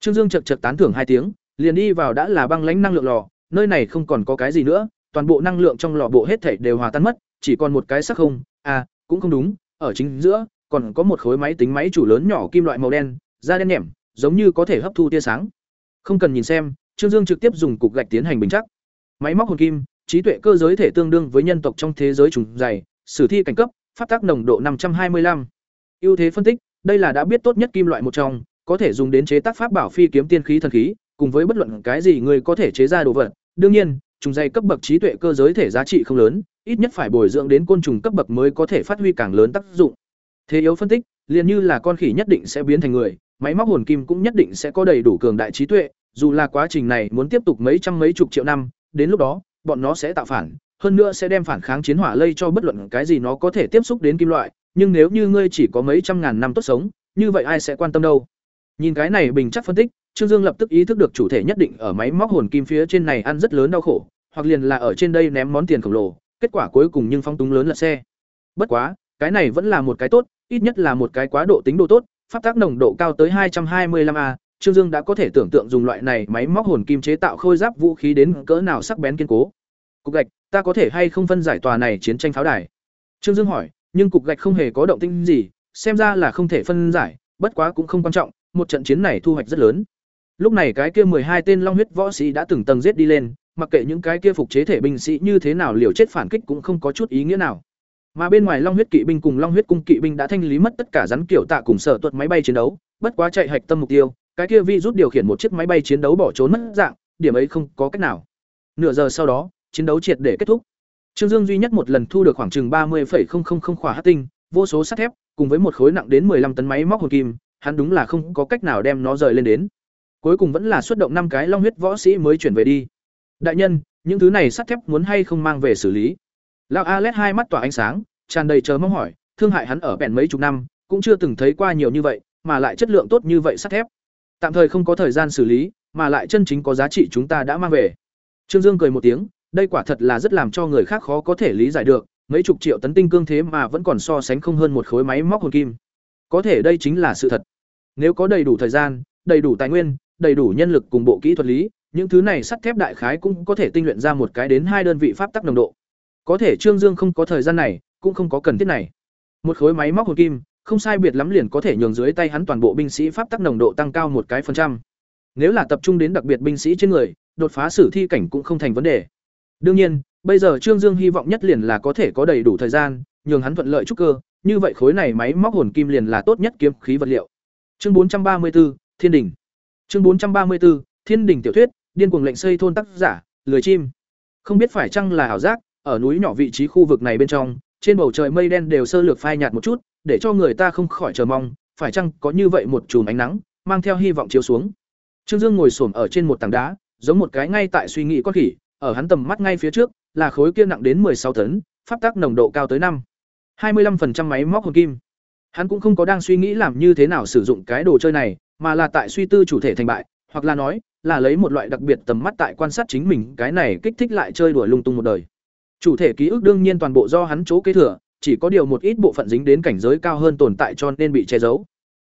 [SPEAKER 1] Trương Dương chậc chậc tán thưởng hai tiếng, liền đi vào đã là băng lãnh năng lượng lò, nơi này không còn có cái gì nữa, toàn bộ năng lượng trong lò bộ hết thảy đều hòa tan mất, chỉ còn một cái sắc không, à, cũng không đúng, ở chính giữa còn có một khối máy tính máy chủ lớn nhỏ kim loại màu đen, da đen nhẻm, giống như có thể hấp thu tia sáng. Không cần nhìn xem, Trương Dương trực tiếp dùng cục gạch tiến hành bình chắc. Máy móc hồn kim, trí tuệ cơ giới thể tương đương với nhân tộc trong thế giới trùng dày, sử thi cảnh cấp, pháp tác nồng độ 525. Ưu thế phân tích, đây là đã biết tốt nhất kim loại một trong, có thể dùng đến chế tác pháp bảo phi kiếm tiên khí thần khí, cùng với bất luận cái gì người có thể chế ra đồ vật. Đương nhiên, trùng dày cấp bậc trí tuệ cơ giới thể giá trị không lớn, ít nhất phải bồi dưỡng đến côn trùng cấp bậc mới có thể phát huy càng lớn tác dụng. Thế yếu phân tích, liền như là con khỉ nhất định sẽ biến thành người, máy móc hồn kim cũng nhất định sẽ có đầy đủ cường đại trí tuệ, dù là quá trình này muốn tiếp tục mấy trăm mấy chục triệu năm, đến lúc đó, bọn nó sẽ tạo phản, hơn nữa sẽ đem phản kháng chiến hỏa lây cho bất luận cái gì nó có thể tiếp xúc đến kim loại, nhưng nếu như ngươi chỉ có mấy trăm ngàn năm tốt sống, như vậy ai sẽ quan tâm đâu. Nhìn cái này bình chắc phân tích, Trương Dương lập tức ý thức được chủ thể nhất định ở máy móc hồn kim phía trên này ăn rất lớn đau khổ, hoặc liền là ở trên đây ném món tiền khổng lồ, kết quả cuối cùng nhưng phong túng lớn là xe. Bất quá, cái này vẫn là một cái tốt, ít nhất là một cái quá độ tính độ tốt, pháp tác nồng độ cao tới 225A, Trương Dương đã có thể tưởng tượng dùng loại này máy móc hồn kim chế tạo khôi giáp vũ khí đến cỡ nào sắc bén kiên cố. Cục gạch, ta có thể hay không phân giải tòa này chiến tranh pháo đài? Trương Dương hỏi, nhưng cục gạch không hề có động tĩnh gì, xem ra là không thể phân giải, bất quá cũng không quan trọng, một trận chiến này thu hoạch rất lớn. Lúc này cái kia hai tên long huyết võ sĩ đã từng tầng giết đi lên, mặc kệ những cái kia phục chế thể binh sĩ như thế nào liều chết phản kích cũng không có chút ý nghĩa nào. Mà bên ngoài long huyết kỵ binh cùng long huyết cung kỵ binh đã thanh lý mất tất cả rắn kiểu tạ cùng sở tuật máy bay chiến đấu, bất quá chạy hạch tâm mục tiêu, cái kia vi rút điều khiển một chiếc máy bay chiến đấu bỏ trốn mất dạng, điểm ấy không có cách nào. Nửa giờ sau đó, chiến đấu triệt để kết thúc. Trương Dương duy nhất một lần thu được khoảng chừng ba 30,000 khỏa hắc tinh, vô số sắt thép, cùng với một khối nặng đến 15 tấn máy móc hồn kim, hắn đúng là không có cách nào đem nó rời lên đến. Cuối cùng vẫn là xuất động năm cái long huyết võ sĩ mới chuyển về đi. Đại nhân, những thứ này sắt thép muốn hay không mang về xử lý? Lão Alet hai mắt tỏa ánh sáng, tràn đầy chờ mong hỏi, thương hại hắn ở bèn mấy chục năm, cũng chưa từng thấy qua nhiều như vậy, mà lại chất lượng tốt như vậy sắt thép. Tạm thời không có thời gian xử lý, mà lại chân chính có giá trị chúng ta đã mang về. Trương Dương cười một tiếng, đây quả thật là rất làm cho người khác khó có thể lý giải được, mấy chục triệu tấn tinh cương thế mà vẫn còn so sánh không hơn một khối máy móc hồn kim. Có thể đây chính là sự thật. Nếu có đầy đủ thời gian, đầy đủ tài nguyên, đầy đủ nhân lực cùng bộ kỹ thuật lý, những thứ này sắt thép đại khái cũng có thể tinh luyện ra một cái đến hai đơn vị pháp tắc nồng độ. Có thể Trương Dương không có thời gian này, cũng không có cần thiết này. Một khối máy móc hồn kim, không sai biệt lắm liền có thể nhường dưới tay hắn toàn bộ binh sĩ pháp tắc nồng độ tăng cao một cái phần trăm. Nếu là tập trung đến đặc biệt binh sĩ trên người, đột phá sử thi cảnh cũng không thành vấn đề. Đương nhiên, bây giờ Trương Dương hy vọng nhất liền là có thể có đầy đủ thời gian, nhường hắn thuận lợi trúc cơ, như vậy khối này máy móc hồn kim liền là tốt nhất kiếm khí vật liệu. Chương 434, Thiên đỉnh. Chương 434, Thiên đỉnh tiểu thuyết, điên cuồng lệnh xây thôn tác giả, lười chim. Không biết phải chăng là ảo giác, ở núi nhỏ vị trí khu vực này bên trong, trên bầu trời mây đen đều sơ lược phai nhạt một chút, để cho người ta không khỏi chờ mong, phải chăng có như vậy một chùm ánh nắng, mang theo hy vọng chiếu xuống. Trương Dương ngồi xổm ở trên một tảng đá, giống một cái ngay tại suy nghĩ con khỉ, ở hắn tầm mắt ngay phía trước, là khối kia nặng đến sáu tấn, pháp tắc nồng độ cao tới năm. 25% máy móc hồn kim. Hắn cũng không có đang suy nghĩ làm như thế nào sử dụng cái đồ chơi này, mà là tại suy tư chủ thể thành bại, hoặc là nói, là lấy một loại đặc biệt tầm mắt tại quan sát chính mình, cái này kích thích lại chơi đùa lung tung một đời. Chủ thể ký ức đương nhiên toàn bộ do hắn chỗ kế thừa, chỉ có điều một ít bộ phận dính đến cảnh giới cao hơn tồn tại cho nên bị che giấu.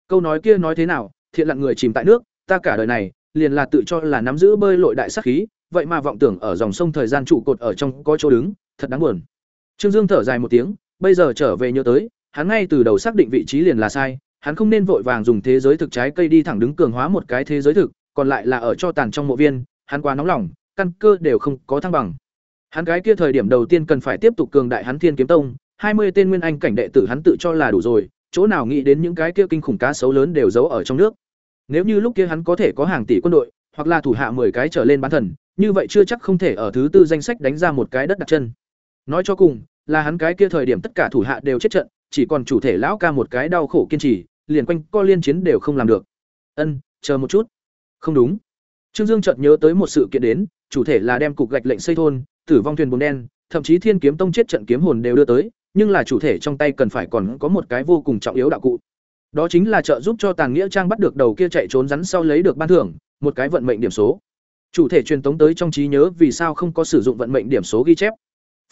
[SPEAKER 1] Câu nói kia nói thế nào, thiện lặng người chìm tại nước, ta cả đời này liền là tự cho là nắm giữ bơi lội đại sát khí, vậy mà vọng tưởng ở dòng sông thời gian trụ cột ở trong có chỗ đứng, thật đáng buồn. Trương Dương thở dài một tiếng, bây giờ trở về nhớ tới, hắn ngay từ đầu xác định vị trí liền là sai, hắn không nên vội vàng dùng thế giới thực trái cây đi thẳng đứng cường hóa một cái thế giới thực, còn lại là ở cho tàn trong mộ viên, hắn quá nóng lòng, căn cơ đều không có thăng bằng. Hắn cái kia thời điểm đầu tiên cần phải tiếp tục cường đại hắn Thiên Kiếm Tông, hai mươi tên nguyên anh cảnh đệ tử hắn tự cho là đủ rồi, chỗ nào nghĩ đến những cái kia kinh khủng cá sấu lớn đều giấu ở trong nước. Nếu như lúc kia hắn có thể có hàng tỷ quân đội, hoặc là thủ hạ 10 cái trở lên bán thần, như vậy chưa chắc không thể ở thứ tư danh sách đánh ra một cái đất đặt chân. Nói cho cùng, là hắn cái kia thời điểm tất cả thủ hạ đều chết trận, chỉ còn chủ thể lão ca một cái đau khổ kiên trì, liền quanh co liên chiến đều không làm được. Ân, chờ một chút. Không đúng. Trương Dương chợt nhớ tới một sự kiện đến, chủ thể là đem cục gạch lệnh xây thôn, tử vong thuyền buồn đen, thậm chí Thiên Kiếm Tông chết trận kiếm hồn đều đưa tới, nhưng là chủ thể trong tay cần phải còn có một cái vô cùng trọng yếu đạo cụ. Đó chính là trợ giúp cho Tàng Nghĩa Trang bắt được đầu kia chạy trốn rắn sau lấy được ban thưởng, một cái vận mệnh điểm số. Chủ thể truyền tống tới trong trí nhớ vì sao không có sử dụng vận mệnh điểm số ghi chép.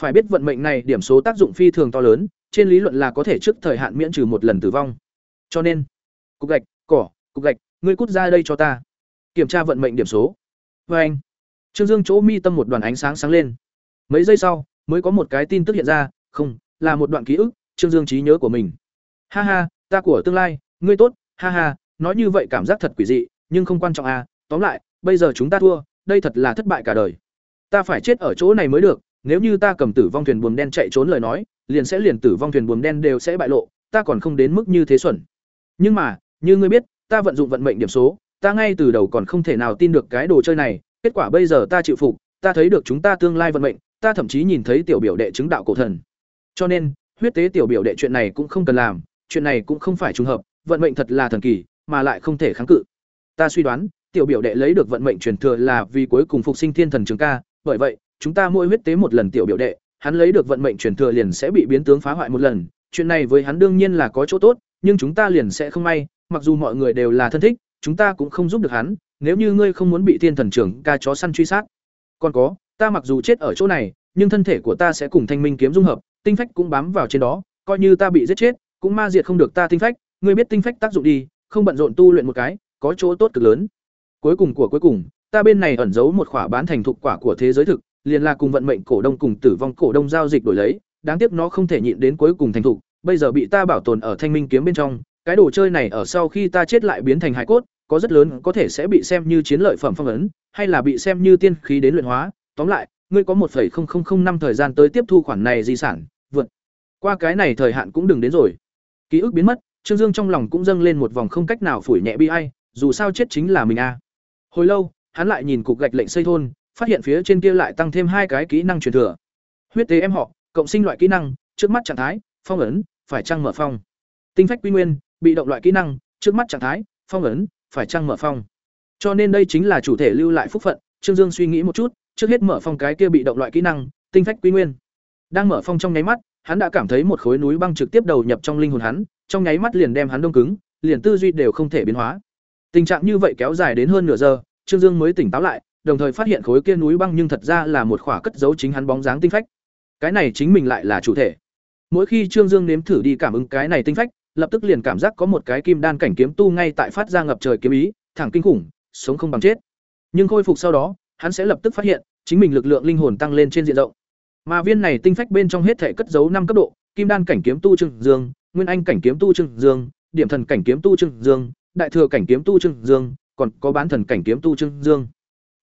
[SPEAKER 1] Phải biết vận mệnh này điểm số tác dụng phi thường to lớn, trên lý luận là có thể trước thời hạn miễn trừ một lần tử vong. Cho nên, cục gạch, cỏ, cục gạch, ngươi cút ra đây cho ta. Kiểm tra vận mệnh điểm số. vê anh. Trương Dương chỗ mi tâm một đoàn ánh sáng sáng lên. Mấy giây sau, mới có một cái tin tức hiện ra, không, là một đoạn ký ức, Trương Dương trí nhớ của mình. Ha ha, ta của tương lai, ngươi tốt, ha ha, nói như vậy cảm giác thật quỷ dị, nhưng không quan trọng à, tóm lại, bây giờ chúng ta thua, đây thật là thất bại cả đời. Ta phải chết ở chỗ này mới được, nếu như ta cầm tử vong thuyền buồm đen chạy trốn lời nói, liền sẽ liền tử vong thuyền buồm đen đều sẽ bại lộ, ta còn không đến mức như thế xuẩn. Nhưng mà, như ngươi biết, ta vận dụng vận mệnh điểm số, ta ngay từ đầu còn không thể nào tin được cái đồ chơi này, kết quả bây giờ ta chịu phục, ta thấy được chúng ta tương lai vận mệnh, ta thậm chí nhìn thấy tiểu biểu đệ chứng đạo cổ thần. Cho nên, huyết tế tiểu biểu đệ chuyện này cũng không cần làm, chuyện này cũng không phải trùng hợp, vận mệnh thật là thần kỳ, mà lại không thể kháng cự. Ta suy đoán, tiểu biểu đệ lấy được vận mệnh truyền thừa là vì cuối cùng phục sinh thiên thần trường ca, bởi vậy, chúng ta mỗi huyết tế một lần tiểu biểu đệ, hắn lấy được vận mệnh truyền thừa liền sẽ bị biến tướng phá hoại một lần, chuyện này với hắn đương nhiên là có chỗ tốt, nhưng chúng ta liền sẽ không may, mặc dù mọi người đều là thân thích, chúng ta cũng không giúp được hắn, nếu như ngươi không muốn bị thiên thần trưởng ca chó săn truy sát. Còn có, ta mặc dù chết ở chỗ này, nhưng thân thể của ta sẽ cùng thanh minh kiếm dung hợp, tinh phách cũng bám vào trên đó, coi như ta bị giết chết, cũng ma diệt không được ta tinh phách, ngươi biết tinh phách tác dụng đi, không bận rộn tu luyện một cái, có chỗ tốt cực lớn. Cuối cùng của cuối cùng, ta bên này ẩn giấu một khỏa bán thành thục quả của thế giới thực, liền là cùng vận mệnh cổ đông cùng tử vong cổ đông giao dịch đổi lấy, đáng tiếc nó không thể nhịn đến cuối cùng thành thục, bây giờ bị ta bảo tồn ở thanh minh kiếm bên trong, cái đồ chơi này ở sau khi ta chết lại biến thành hải cốt, có rất lớn có thể sẽ bị xem như chiến lợi phẩm phong ấn, hay là bị xem như tiên khí đến luyện hóa, tóm lại, ngươi có 1.0005 thời gian tới tiếp thu khoản này di sản, vượt qua cái này thời hạn cũng đừng đến rồi. Ký ức biến mất, Trương Dương trong lòng cũng dâng lên một vòng không cách nào phủi nhẹ bi ai, dù sao chết chính là mình a. Hồi lâu, hắn lại nhìn cục gạch lệnh xây thôn, phát hiện phía trên kia lại tăng thêm hai cái kỹ năng truyền thừa. Huyết tế em họ, cộng sinh loại kỹ năng, trước mắt trạng thái, phong ấn, phải chăng mở phong. Tinh phách quy nguyên, bị động loại kỹ năng, trước mắt trạng thái, phong ấn, phải chăng mở phong. Cho nên đây chính là chủ thể lưu lại phúc phận, Trương Dương suy nghĩ một chút, trước hết mở phong cái kia bị động loại kỹ năng, tinh phách quy nguyên. Đang mở phong trong nháy mắt, hắn đã cảm thấy một khối núi băng trực tiếp đầu nhập trong linh hồn hắn, trong nháy mắt liền đem hắn đông cứng, liền tư duy đều không thể biến hóa. Tình trạng như vậy kéo dài đến hơn nửa giờ, Trương Dương mới tỉnh táo lại, đồng thời phát hiện khối kia núi băng nhưng thật ra là một khỏa cất giấu chính hắn bóng dáng tinh phách. Cái này chính mình lại là chủ thể. Mỗi khi Trương Dương nếm thử đi cảm ứng cái này tinh phách, lập tức liền cảm giác có một cái kim đan cảnh kiếm tu ngay tại phát ra ngập trời kiếm ý, thẳng kinh khủng, sống không bằng chết. Nhưng khôi phục sau đó, hắn sẽ lập tức phát hiện, chính mình lực lượng linh hồn tăng lên trên diện rộng. Mà viên này tinh phách bên trong hết thể cất giấu năm cấp độ, kim đan cảnh kiếm tu Trương Dương, nguyên anh cảnh kiếm tu Trương Dương, điểm thần cảnh kiếm tu Trương Dương, đại thừa cảnh kiếm tu Trương Dương, còn có bán thần cảnh kiếm tu Trương Dương.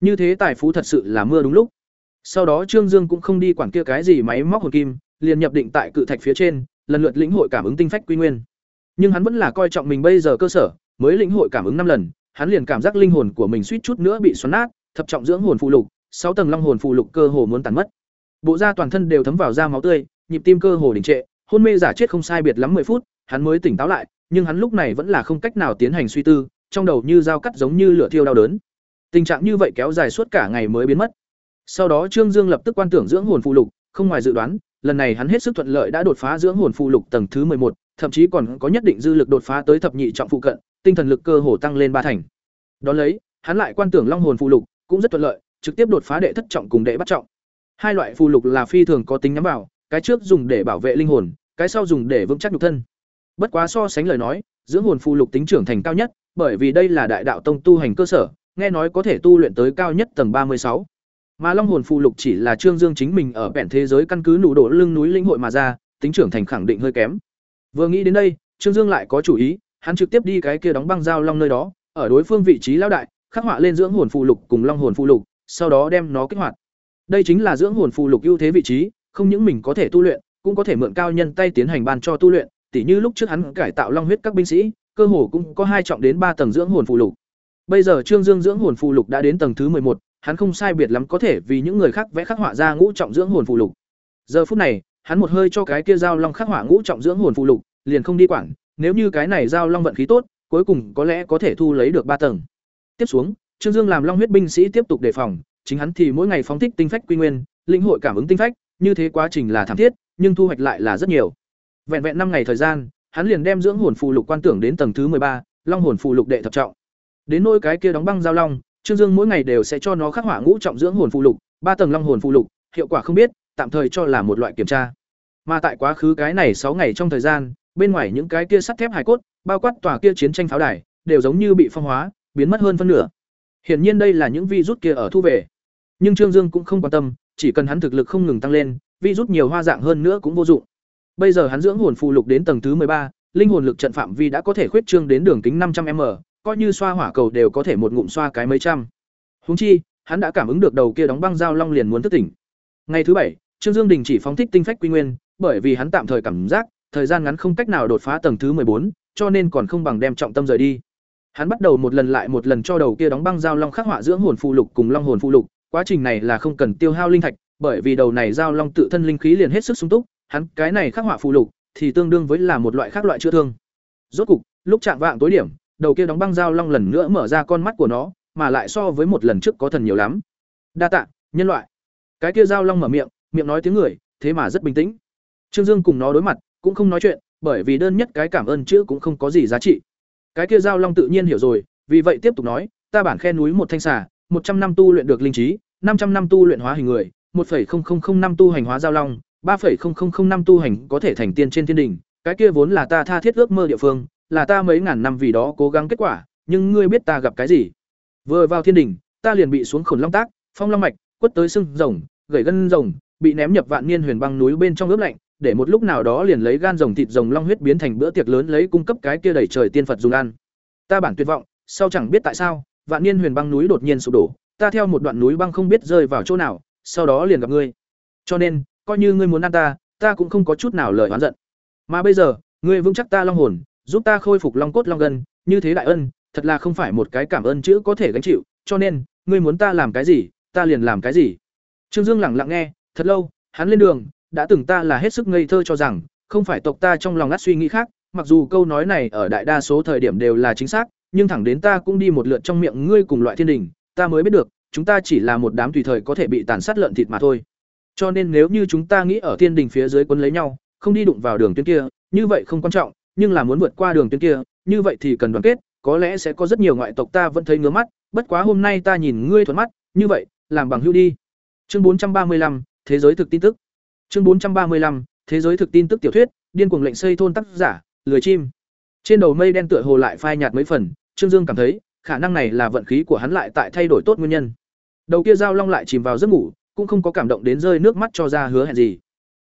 [SPEAKER 1] Như thế tài phú thật sự là mưa đúng lúc. Sau đó Trương Dương cũng không đi quản kia cái gì máy móc hồn kim, liền nhập định tại cự thạch phía trên, lần lượt lĩnh hội cảm ứng tinh phách quy nguyên. Nhưng hắn vẫn là coi trọng mình bây giờ cơ sở, mới lĩnh hội cảm ứng năm lần, hắn liền cảm giác linh hồn của mình suýt chút nữa bị xoắn nát, thập trọng dưỡng hồn phụ lục, sáu tầng long hồn phụ lục cơ hồ muốn tàn mất. Bộ da toàn thân đều thấm vào da máu tươi, nhịp tim cơ hồ đình trệ, hôn mê giả chết không sai biệt lắm 10 phút, hắn mới tỉnh táo lại, nhưng hắn lúc này vẫn là không cách nào tiến hành suy tư, trong đầu như dao cắt giống như lửa thiêu đau đớn. Tình trạng như vậy kéo dài suốt cả ngày mới biến mất. Sau đó Trương Dương lập tức quan tưởng dưỡng hồn phụ lục, không ngoài dự đoán, lần này hắn hết sức thuận lợi đã đột phá dưỡng hồn phụ lục tầng thứ một, thậm chí còn có nhất định dư lực đột phá tới thập nhị trọng phụ cận, tinh thần lực cơ hồ tăng lên ba thành. đó lấy, hắn lại quan tưởng long hồn phụ lục, cũng rất thuận lợi, trực tiếp đột phá đệ thất trọng cùng đệ bắt trọng. Hai loại phụ lục là phi thường có tính nhắm vào, cái trước dùng để bảo vệ linh hồn, cái sau dùng để vững chắc nhục thân. Bất quá so sánh lời nói, dưỡng hồn phụ lục tính trưởng thành cao nhất, bởi vì đây là đại đạo tông tu hành cơ sở, nghe nói có thể tu luyện tới cao nhất tầng ba mươi sáu. Mà Long hồn phụ lục chỉ là Trương Dương chính mình ở bèn thế giới căn cứ nụ đổ lưng núi linh hội mà ra, tính trưởng thành khẳng định hơi kém. Vừa nghĩ đến đây, Trương Dương lại có chủ ý, hắn trực tiếp đi cái kia đóng băng giao long nơi đó, ở đối phương vị trí lão đại, khắc họa lên dưỡng hồn phụ lục cùng long hồn phụ lục, sau đó đem nó kích hoạt. Đây chính là dưỡng hồn phụ lục ưu thế vị trí, không những mình có thể tu luyện, cũng có thể mượn cao nhân tay tiến hành ban cho tu luyện, tỉ như lúc trước hắn cải tạo long huyết các binh sĩ, cơ hồ cũng có hai trọng đến ba tầng dưỡng hồn phụ lục. Bây giờ Trương Dương dưỡng hồn phụ lục đã đến tầng thứ một, hắn không sai biệt lắm có thể vì những người khác vẽ khắc họa ra ngũ trọng dưỡng hồn phụ lục. Giờ phút này, hắn một hơi cho cái kia giao long khắc họa ngũ trọng dưỡng hồn phụ lục, liền không đi quản, nếu như cái này giao long vận khí tốt, cuối cùng có lẽ có thể thu lấy được ba tầng. Tiếp xuống, Trương Dương làm Long huyết binh sĩ tiếp tục đề phòng, chính hắn thì mỗi ngày phóng thích tinh phách quy nguyên, linh hội cảm ứng tinh phách, như thế quá trình là thảm thiết, nhưng thu hoạch lại là rất nhiều. Vẹn vẹn năm ngày thời gian, hắn liền đem dưỡng hồn phụ lục quan tưởng đến tầng thứ ba, Long hồn phụ lục đệ thập trọng. Đến nỗi cái kia đóng băng giao long, Trương Dương mỗi ngày đều sẽ cho nó khắc họa ngũ trọng dưỡng hồn phụ lục, ba tầng long hồn phụ lục, hiệu quả không biết, tạm thời cho là một loại kiểm tra. Mà tại quá khứ cái này sáu ngày trong thời gian, bên ngoài những cái kia sắt thép hài cốt, bao quát tòa kia chiến tranh pháo đài, đều giống như bị phong hóa, biến mất hơn phân nửa. Hiển nhiên đây là những virus kia ở thu về. Nhưng Trương Dương cũng không quan tâm, chỉ cần hắn thực lực không ngừng tăng lên, virus nhiều hoa dạng hơn nữa cũng vô dụng. Bây giờ hắn dưỡng hồn phụ lục đến tầng thứ ba, linh hồn lực trận phạm vi đã có thể khuyết trương đến đường kính năm trăm m coi như xoa hỏa cầu đều có thể một ngụm xoa cái mấy trăm. Huống chi, hắn đã cảm ứng được đầu kia đóng băng dao long liền muốn thức tỉnh. Ngày thứ bảy, Trương Dương đình chỉ phóng thích tinh phách quy nguyên, bởi vì hắn tạm thời cảm giác, thời gian ngắn không cách nào đột phá tầng thứ bốn, cho nên còn không bằng đem trọng tâm rời đi. Hắn bắt đầu một lần lại một lần cho đầu kia đóng băng giao long khắc họa dưỡng hồn phụ lục cùng long hồn phụ lục, quá trình này là không cần tiêu hao linh thạch, bởi vì đầu này giao long tự thân linh khí liền hết sức sung túc, hắn cái này khắc họa phụ lục thì tương đương với là một loại khác loại chữa thương. Rốt cục, lúc chạm vạng tối điểm, đầu kia đóng băng dao long lần nữa mở ra con mắt của nó, mà lại so với một lần trước có thần nhiều lắm. Đa tạ, nhân loại. Cái kia dao long mở miệng, miệng nói tiếng người, thế mà rất bình tĩnh. Trương Dương cùng nó đối mặt, cũng không nói chuyện, bởi vì đơn nhất cái cảm ơn chữ cũng không có gì giá trị. Cái kia dao long tự nhiên hiểu rồi, vì vậy tiếp tục nói, ta bản khe núi một thanh xà, một trăm năm tu luyện được linh trí, năm trăm năm tu luyện hóa hình người, 1.0005 năm tu hành hóa giao long, 3.0005 năm tu hành có thể thành tiên trên thiên đỉnh, cái kia vốn là ta tha thiết ước mơ địa phương, là ta mấy ngàn năm vì đó cố gắng kết quả, nhưng ngươi biết ta gặp cái gì? Vừa vào thiên đỉnh, ta liền bị xuống khổn long tác, phong long mạch, quất tới xương rồng, gãy gân rồng, bị ném nhập vạn niên huyền băng núi bên trong ướp lạnh, để một lúc nào đó liền lấy gan rồng thịt rồng long huyết biến thành bữa tiệc lớn lấy cung cấp cái kia đầy trời tiên Phật dùng ăn. Ta bản tuyệt vọng, sau chẳng biết tại sao, vạn niên huyền băng núi đột nhiên sụp đổ, ta theo một đoạn núi băng không biết rơi vào chỗ nào, sau đó liền gặp ngươi. Cho nên, coi như ngươi muốn ăn ta, ta cũng không có chút nào lời oán giận. Mà bây giờ, ngươi vững chắc ta long hồn, giúp ta khôi phục long cốt long gân, như thế đại ân, thật là không phải một cái cảm ơn chữ có thể gánh chịu, cho nên, ngươi muốn ta làm cái gì, ta liền làm cái gì. Trương Dương lặng lặng nghe, thật lâu, hắn lên đường, đã từng ta là hết sức ngây thơ cho rằng, không phải tộc ta trong lòng ngắt suy nghĩ khác, mặc dù câu nói này ở đại đa số thời điểm đều là chính xác, nhưng thẳng đến ta cũng đi một lượt trong miệng ngươi cùng loại thiên đình, ta mới biết được, chúng ta chỉ là một đám tùy thời có thể bị tàn sát lợn thịt mà thôi. Cho nên nếu như chúng ta nghĩ ở thiên đình phía dưới quấn lấy nhau, không đi đụng vào đường tuyến kia, như vậy không quan trọng, nhưng là muốn vượt qua đường tuyến kia, như vậy thì cần đoàn kết, có lẽ sẽ có rất nhiều ngoại tộc ta vẫn thấy ngứa mắt, bất quá hôm nay ta nhìn ngươi thuận mắt, như vậy, làm bằng hữu đi. Chương 435, thế giới thực tin tức. Chương 435, thế giới thực tin tức tiểu thuyết, điên cuồng lệnh xây thôn tác giả, lười chim. Trên đầu mây đen tựa hồ lại phai nhạt mấy phần, Trương Dương cảm thấy, khả năng này là vận khí của hắn lại tại thay đổi tốt nguyên nhân. Đầu kia dao long lại chìm vào giấc ngủ, cũng không có cảm động đến rơi nước mắt cho ra hứa hẹn gì.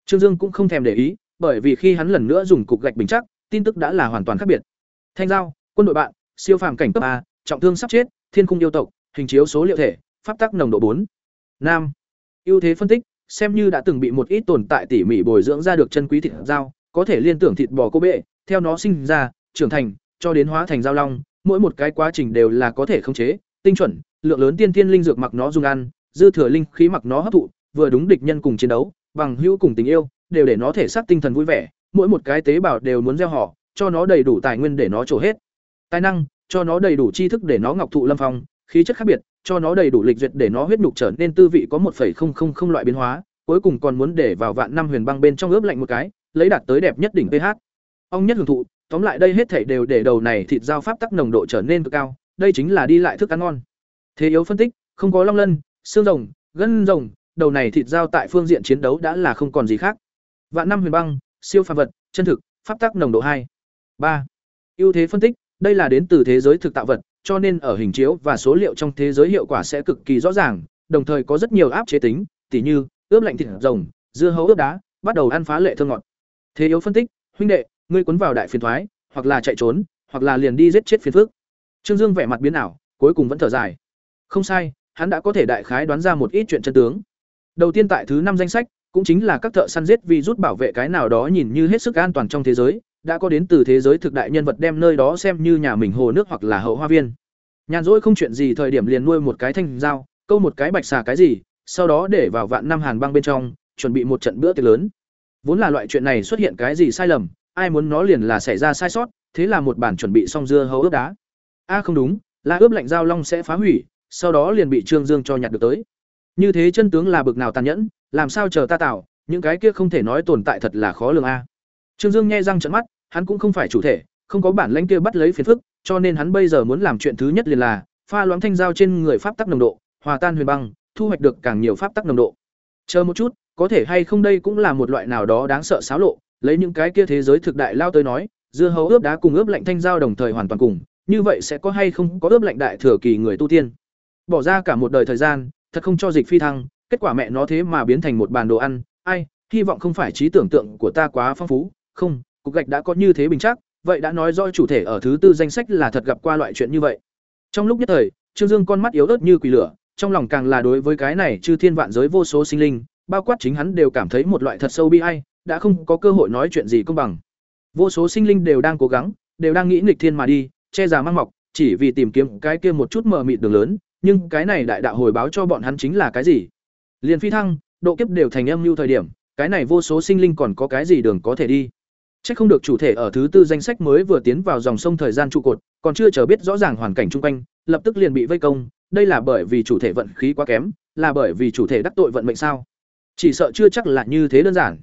[SPEAKER 1] Trương Dương cũng không thèm để ý, bởi vì khi hắn lần nữa dùng cục gạch bình chắc, tin tức đã là hoàn toàn khác biệt. Thanh giao, quân đội bạn, siêu phàm cảnh cấp A, trọng thương sắp chết, thiên cung yêu tộc, hình chiếu số liệu thể, pháp tắc nồng độ bốn Nam. ưu thế phân tích, xem như đã từng bị một ít tồn tại tỉ mỉ bồi dưỡng ra được chân quý thịt dao, có thể liên tưởng thịt bò cô bệ, theo nó sinh ra, trưởng thành, cho đến hóa thành dao long, mỗi một cái quá trình đều là có thể khống chế, tinh chuẩn, lượng lớn tiên tiên linh dược mặc nó dùng ăn, dư thừa linh khí mặc nó hấp thụ, vừa đúng địch nhân cùng chiến đấu, bằng hữu cùng tình yêu, đều để nó thể xác tinh thần vui vẻ, mỗi một cái tế bào đều muốn gieo họ, cho nó đầy đủ tài nguyên để nó trổ hết. Tài năng, cho nó đầy đủ tri thức để nó ngọc thụ lâm phong, khí chất khác biệt, cho nó đầy đủ lịch duyệt để nó huyết nhục trở nên tư vị có 1.000 loại biến hóa, cuối cùng còn muốn để vào vạn năm huyền băng bên trong ướp lạnh một cái, lấy đạt tới đẹp nhất đỉnh pH. Ông nhất hưởng thụ, tóm lại đây hết thảy đều để đầu này thịt giao pháp tắc nồng độ trở nên cực cao, đây chính là đi lại thức ăn ngon. Thế yếu phân tích, không có long lân, xương rồng, gân rồng, đầu này thịt giao tại phương diện chiến đấu đã là không còn gì khác. Vạn năm huyền băng, siêu phàm vật, chân thực, pháp tắc nồng độ hai. Ba. Ưu thế phân tích đây là đến từ thế giới thực tạo vật cho nên ở hình chiếu và số liệu trong thế giới hiệu quả sẽ cực kỳ rõ ràng đồng thời có rất nhiều áp chế tính tỉ như ướp lạnh thịt rồng dưa hấu ướp đá bắt đầu ăn phá lệ thơ ngọt. Thế yếu phân tích huynh đệ ngươi cuốn vào đại phiền thoái hoặc là chạy trốn hoặc là liền đi giết chết phiền phước. Trương dương vẻ mặt biến ảo cuối cùng vẫn thở dài. Không sai hắn đã có thể đại khái đoán ra một ít chuyện chân tướng. Đầu tiên tại thứ năm danh sách cũng chính là các thợ săn giết vì rút bảo vệ cái nào đó nhìn như hết sức an toàn trong thế giới đã có đến từ thế giới thực đại nhân vật đem nơi đó xem như nhà mình hồ nước hoặc là hậu hoa viên. Nhàn rỗi không chuyện gì thời điểm liền nuôi một cái thanh dao câu một cái bạch xà cái gì sau đó để vào vạn năm hàn băng bên trong chuẩn bị một trận bữa tiệc lớn. Vốn là loại chuyện này xuất hiện cái gì sai lầm ai muốn nó liền là xảy ra sai sót thế là một bản chuẩn bị xong dưa hấu ướp đá. A không đúng là ướp lạnh dao long sẽ phá hủy sau đó liền bị Trương Dương cho nhặt được tới. Như thế chân tướng là bực nào tàn nhẫn, làm sao chờ ta tạo, những cái kia không thể nói tồn tại thật là khó lường a. Trương Dương nghe răng trợn mắt, hắn cũng không phải chủ thể, không có bản lãnh kia bắt lấy phiền phức, cho nên hắn bây giờ muốn làm chuyện thứ nhất liền là pha loãng thanh giao trên người pháp tắc nồng độ, hòa tan huyền băng, thu hoạch được càng nhiều pháp tắc nồng độ. Chờ một chút, có thể hay không đây cũng là một loại nào đó đáng sợ xáo lộ, lấy những cái kia thế giới thực đại lao tới nói, dưa hấu ướp đá cùng ướp lạnh thanh giao đồng thời hoàn toàn cùng, như vậy sẽ có hay không có ướp lạnh đại thừa kỳ người tu tiên. Bỏ ra cả một đời thời gian, thật không cho dịch phi thăng, kết quả mẹ nó thế mà biến thành một bàn đồ ăn, ai, hy vọng không phải trí tưởng tượng của ta quá phong phú, không, cục gạch đã có như thế bình chắc, vậy đã nói rõ chủ thể ở thứ tư danh sách là thật gặp qua loại chuyện như vậy. Trong lúc nhất thời, Trương Dương con mắt yếu ớt như quỷ lửa, trong lòng càng là đối với cái này chư thiên vạn giới vô số sinh linh, bao quát chính hắn đều cảm thấy một loại thật sâu bi ai, đã không có cơ hội nói chuyện gì công bằng. Vô số sinh linh đều đang cố gắng, đều đang nghĩ nghịch thiên mà đi, che già mang mọc, chỉ vì tìm kiếm cái kia một chút mờ mịt đường lớn, nhưng cái này đại đạo hồi báo cho bọn hắn chính là cái gì? Liên phi thăng, độ kiếp đều thành âm lưu thời điểm, cái này vô số sinh linh còn có cái gì đường có thể đi? Chắc không được chủ thể ở thứ tư danh sách mới vừa tiến vào dòng sông thời gian trụ cột, còn chưa chờ biết rõ ràng hoàn cảnh chung quanh, lập tức liền bị vây công, đây là bởi vì chủ thể vận khí quá kém, là bởi vì chủ thể đắc tội vận mệnh sao? Chỉ sợ chưa chắc là như thế đơn giản.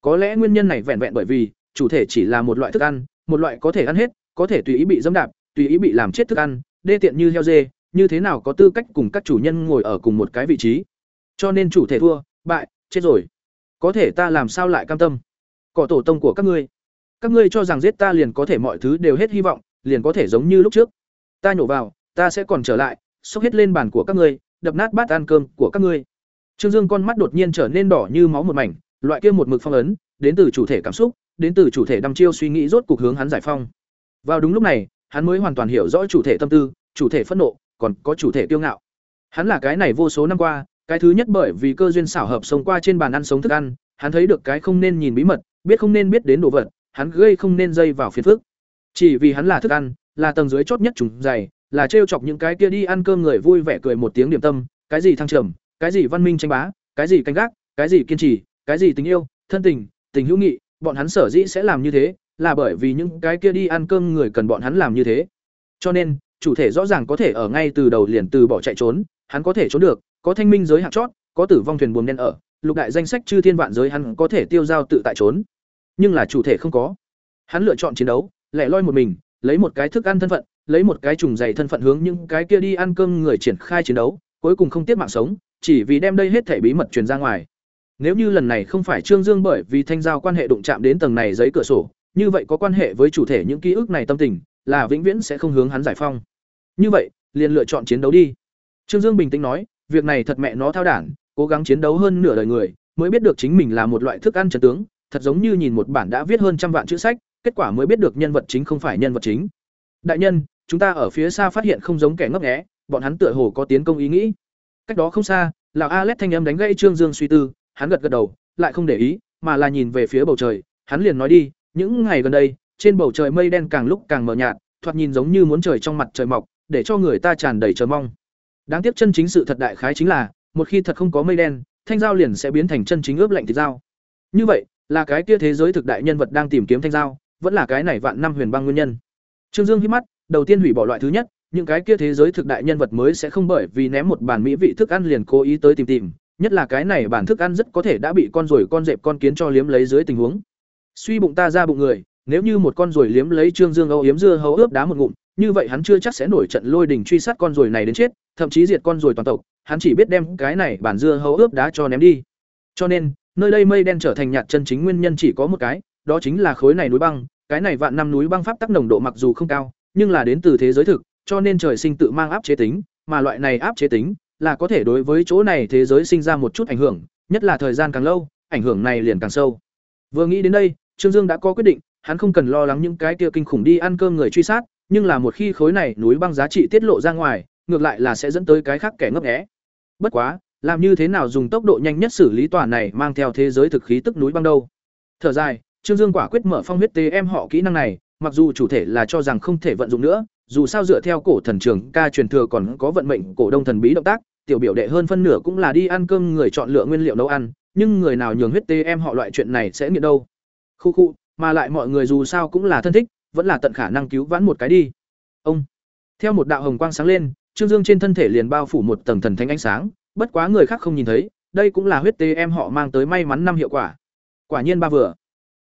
[SPEAKER 1] Có lẽ nguyên nhân này vẹn vẹn bởi vì chủ thể chỉ là một loại thức ăn, một loại có thể ăn hết, có thể tùy ý bị dẫm đạp, tùy ý bị làm chết thức ăn, đê tiện như heo dê, như thế nào có tư cách cùng các chủ nhân ngồi ở cùng một cái vị trí. Cho nên chủ thể thua, bại, chết rồi. Có thể ta làm sao lại cam tâm? Cỏ tổ tông của các ngươi. Các ngươi cho rằng giết ta liền có thể mọi thứ đều hết hy vọng, liền có thể giống như lúc trước. Ta nhổ vào, ta sẽ còn trở lại, xốc hết lên bàn của các ngươi, đập nát bát ăn cơm của các ngươi. Trương Dương con mắt đột nhiên trở nên đỏ như máu một mảnh, loại kia một mực phong ấn, đến từ chủ thể cảm xúc, đến từ chủ thể đăm chiêu suy nghĩ rốt cuộc hướng hắn giải phong. Vào đúng lúc này, hắn mới hoàn toàn hiểu rõ chủ thể tâm tư, chủ thể phẫn nộ, còn có chủ thể kiêu ngạo. Hắn là cái này vô số năm qua, cái thứ nhất bởi vì cơ duyên xảo hợp sống qua trên bàn ăn sống thức ăn, hắn thấy được cái không nên nhìn bí mật, biết không nên biết đến đồ vật, hắn gây không nên dây vào phiền phức. Chỉ vì hắn là thức ăn, là tầng dưới chót nhất trùng dày, là trêu chọc những cái kia đi ăn cơm người vui vẻ cười một tiếng điểm tâm, cái gì thăng trầm, cái gì văn minh tranh bá, cái gì canh gác, cái gì kiên trì, cái gì tình yêu, thân tình, tình hữu nghị, bọn hắn sở dĩ sẽ làm như thế, là bởi vì những cái kia đi ăn cơm người cần bọn hắn làm như thế. Cho nên, chủ thể rõ ràng có thể ở ngay từ đầu liền từ bỏ chạy trốn, hắn có thể trốn được, có thanh minh giới hạng chót, có tử vong thuyền buồm đen ở, lục đại danh sách chư thiên vạn giới hắn có thể tiêu giao tự tại trốn. Nhưng là chủ thể không có. Hắn lựa chọn chiến đấu, lẻ loi một mình, lấy một cái thức ăn thân phận, lấy một cái trùng dày thân phận hướng những cái kia đi ăn cơm người triển khai chiến đấu, cuối cùng không tiếc mạng sống, chỉ vì đem đây hết thể bí mật truyền ra ngoài. Nếu như lần này không phải Trương Dương bởi vì thanh giao quan hệ đụng chạm đến tầng này giấy cửa sổ, như vậy có quan hệ với chủ thể những ký ức này tâm tình, là vĩnh viễn sẽ không hướng hắn giải phong. Như vậy, liền lựa chọn chiến đấu đi. Trương Dương bình tĩnh nói, việc này thật mẹ nó thao đản, cố gắng chiến đấu hơn nửa đời người, mới biết được chính mình là một loại thức ăn chân tướng, thật giống như nhìn một bản đã viết hơn trăm vạn chữ sách, kết quả mới biết được nhân vật chính không phải nhân vật chính. Đại nhân, chúng ta ở phía xa phát hiện không giống kẻ ngốc nghé, bọn hắn tựa hồ có tiến công ý nghĩ. Cách đó không xa, lão Alet thanh âm đánh gãy Trương Dương suy tư, hắn gật gật đầu, lại không để ý, mà là nhìn về phía bầu trời, hắn liền nói đi, những ngày gần đây, trên bầu trời mây đen càng lúc càng mờ nhạt, thoạt nhìn giống như muốn trời trong mặt trời mọc, để cho người ta tràn đầy chờ mong. Đáng tiếc chân chính sự thật đại khái chính là, một khi thật không có mây đen, thanh giao liền sẽ biến thành chân chính ướp lạnh thịt dao. Như vậy, là cái kia thế giới thực đại nhân vật đang tìm kiếm thanh giao, vẫn là cái này vạn năm huyền băng nguyên nhân. Trương Dương hít mắt, đầu tiên hủy bỏ loại thứ nhất, những cái kia thế giới thực đại nhân vật mới sẽ không bởi vì ném một bản mỹ vị thức ăn liền cố ý tới tìm tìm, nhất là cái này bản thức ăn rất có thể đã bị con ruồi con dẹp con kiến cho liếm lấy dưới tình huống. Suy bụng ta ra bụng người, nếu như một con ruồi liếm lấy Trương Dương Âu yếm dưa hấu ướp đá một ngụm, như vậy hắn chưa chắc sẽ nổi trận lôi đình truy sát con ruồi này đến chết, thậm chí diệt con ruồi toàn tộc, hắn chỉ biết đem cái này bản dưa hấu ướp đá cho ném đi. Cho nên, nơi đây mây đen trở thành nhạt chân chính nguyên nhân chỉ có một cái, đó chính là khối này núi băng, cái này vạn năm núi băng pháp tắc nồng độ mặc dù không cao, nhưng là đến từ thế giới thực, cho nên trời sinh tự mang áp chế tính, mà loại này áp chế tính là có thể đối với chỗ này thế giới sinh ra một chút ảnh hưởng, nhất là thời gian càng lâu, ảnh hưởng này liền càng sâu. Vừa nghĩ đến đây, Trương Dương đã có quyết định, hắn không cần lo lắng những cái kia kinh khủng đi ăn cơm người truy sát, nhưng là một khi khối này núi băng giá trị tiết lộ ra ngoài, ngược lại là sẽ dẫn tới cái khác kẻ ngấp nghé. Bất quá, làm như thế nào dùng tốc độ nhanh nhất xử lý tòa này mang theo thế giới thực khí tức núi băng đâu? Thở dài, Trương Dương quả quyết mở phong huyết tế em họ kỹ năng này, mặc dù chủ thể là cho rằng không thể vận dụng nữa, dù sao dựa theo cổ thần trường ca truyền thừa còn có vận mệnh cổ đông thần bí động tác, tiểu biểu đệ hơn phân nửa cũng là đi ăn cơm người chọn lựa nguyên liệu nấu ăn, nhưng người nào nhường huyết tế em họ loại chuyện này sẽ nghiện đâu. Khu khu, mà lại mọi người dù sao cũng là thân thích, vẫn là tận khả năng cứu vãn một cái đi. Ông. Theo một đạo hồng quang sáng lên, Trương Dương trên thân thể liền bao phủ một tầng thần thánh ánh sáng, bất quá người khác không nhìn thấy, đây cũng là huyết tế em họ mang tới may mắn năm hiệu quả. Quả nhiên ba vừa.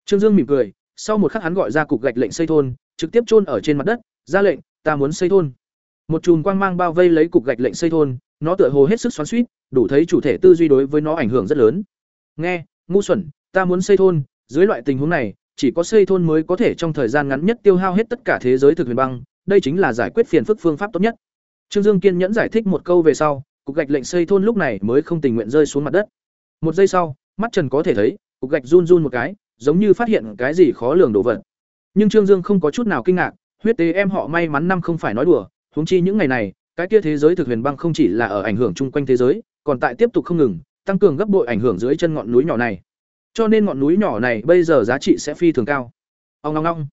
[SPEAKER 1] Trương Dương mỉm cười, sau một khắc hắn gọi ra cục gạch lệnh xây thôn, trực tiếp chôn ở trên mặt đất, ra lệnh, ta muốn xây thôn. Một chùm quang mang bao vây lấy cục gạch lệnh xây thôn, nó tựa hồ hết sức xoắn xuýt, đủ thấy chủ thể tư duy đối với nó ảnh hưởng rất lớn. Nghe, ngu xuẩn, ta muốn xây thôn, dưới loại tình huống này, chỉ có xây thôn mới có thể trong thời gian ngắn nhất tiêu hao hết tất cả thế giới thực huyền băng, đây chính là giải quyết phiền phức phương pháp tốt nhất. Trương Dương kiên nhẫn giải thích một câu về sau, cục gạch lệnh xây thôn lúc này mới không tình nguyện rơi xuống mặt đất. Một giây sau, mắt Trần có thể thấy, cục gạch run run một cái, giống như phát hiện cái gì khó lường đồ vật. Nhưng Trương Dương không có chút nào kinh ngạc, huyết tế em họ may mắn năm không phải nói đùa, huống chi những ngày này, cái kia thế giới thực huyền băng không chỉ là ở ảnh hưởng chung quanh thế giới, còn tại tiếp tục không ngừng, tăng cường gấp bội ảnh hưởng dưới chân ngọn núi nhỏ này. Cho nên ngọn núi nhỏ này bây giờ giá trị sẽ phi thường cao. Ông ngong ngong.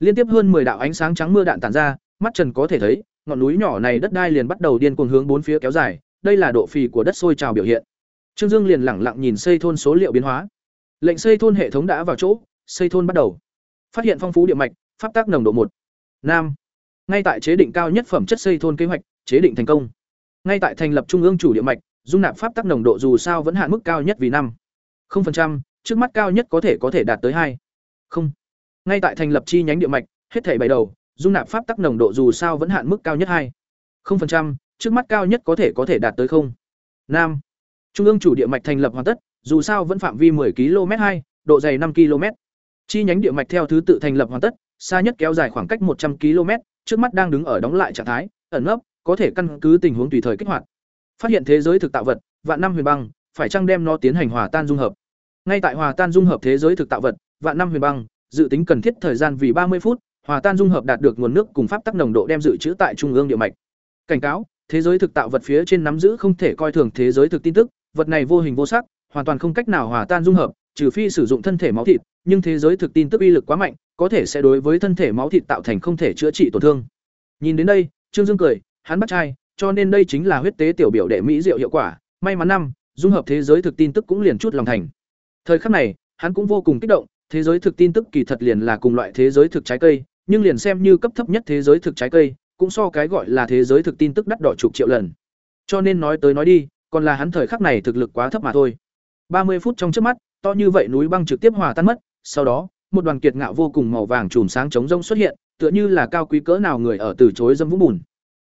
[SPEAKER 1] Liên tiếp hơn 10 đạo ánh sáng trắng mưa đạn tản ra, mắt Trần có thể thấy, ngọn núi nhỏ này đất đai liền bắt đầu điên cuồng hướng bốn phía kéo dài, đây là độ phì của đất sôi trào biểu hiện. Trương Dương liền lẳng lặng nhìn xây thôn số liệu biến hóa. Lệnh xây thôn hệ thống đã vào chỗ, xây thôn bắt đầu. Phát hiện phong phú địa mạch, pháp tác nồng độ một Nam. Ngay tại chế định cao nhất phẩm chất xây thôn kế hoạch, chế định thành công. Ngay tại thành lập trung ương chủ địa mạch, dung nạp pháp tác nồng độ dù sao vẫn hạn mức cao nhất vì năm trước mắt cao nhất có thể có thể đạt tới hai. Không. Ngay tại thành lập chi nhánh địa mạch, hết thảy bảy đầu, dung nạp pháp tắc nồng độ dù sao vẫn hạn mức cao nhất hai. Không phần trăm, trước mắt cao nhất có thể có thể đạt tới không. Nam. Trung ương chủ địa mạch thành lập hoàn tất, dù sao vẫn phạm vi 10 km hai, độ dày 5 km. Chi nhánh địa mạch theo thứ tự thành lập hoàn tất, xa nhất kéo dài khoảng cách 100 km, trước mắt đang đứng ở đóng lại trạng thái, ẩn nấp, có thể căn cứ tình huống tùy thời kích hoạt. Phát hiện thế giới thực tạo vật, vạn năm huyền băng, phải chăng đem nó tiến hành hòa tan dung hợp? Ngay tại hòa tan dung hợp thế giới thực tạo vật, vạn năm huyền băng, dự tính cần thiết thời gian vì ba mươi phút, hòa tan dung hợp đạt được nguồn nước cùng pháp tắc nồng độ đem dự trữ tại trung ương địa mạch. Cảnh cáo, thế giới thực tạo vật phía trên nắm giữ không thể coi thường thế giới thực tin tức, vật này vô hình vô sắc, hoàn toàn không cách nào hòa tan dung hợp, trừ phi sử dụng thân thể máu thịt, nhưng thế giới thực tin tức uy lực quá mạnh, có thể sẽ đối với thân thể máu thịt tạo thành không thể chữa trị tổn thương. Nhìn đến đây, Trương Dương cười, hắn bắt trai, cho nên đây chính là huyết tế tiểu biểu đệ mỹ diệu hiệu quả, may mắn năm, dung hợp thế giới thực tin tức cũng liền chút lòng thành. Thời khắc này, hắn cũng vô cùng kích động, thế giới thực tin tức kỳ thật liền là cùng loại thế giới thực trái cây, nhưng liền xem như cấp thấp nhất thế giới thực trái cây, cũng so cái gọi là thế giới thực tin tức đắt đỏ chục triệu lần. Cho nên nói tới nói đi, còn là hắn thời khắc này thực lực quá thấp mà thôi. Ba mươi phút trong trước mắt, to như vậy núi băng trực tiếp hòa tan mất, sau đó, một đoàn kiệt ngạo vô cùng màu vàng chùm sáng chống rông xuất hiện, tựa như là cao quý cỡ nào người ở từ chối dâm vũng bùn.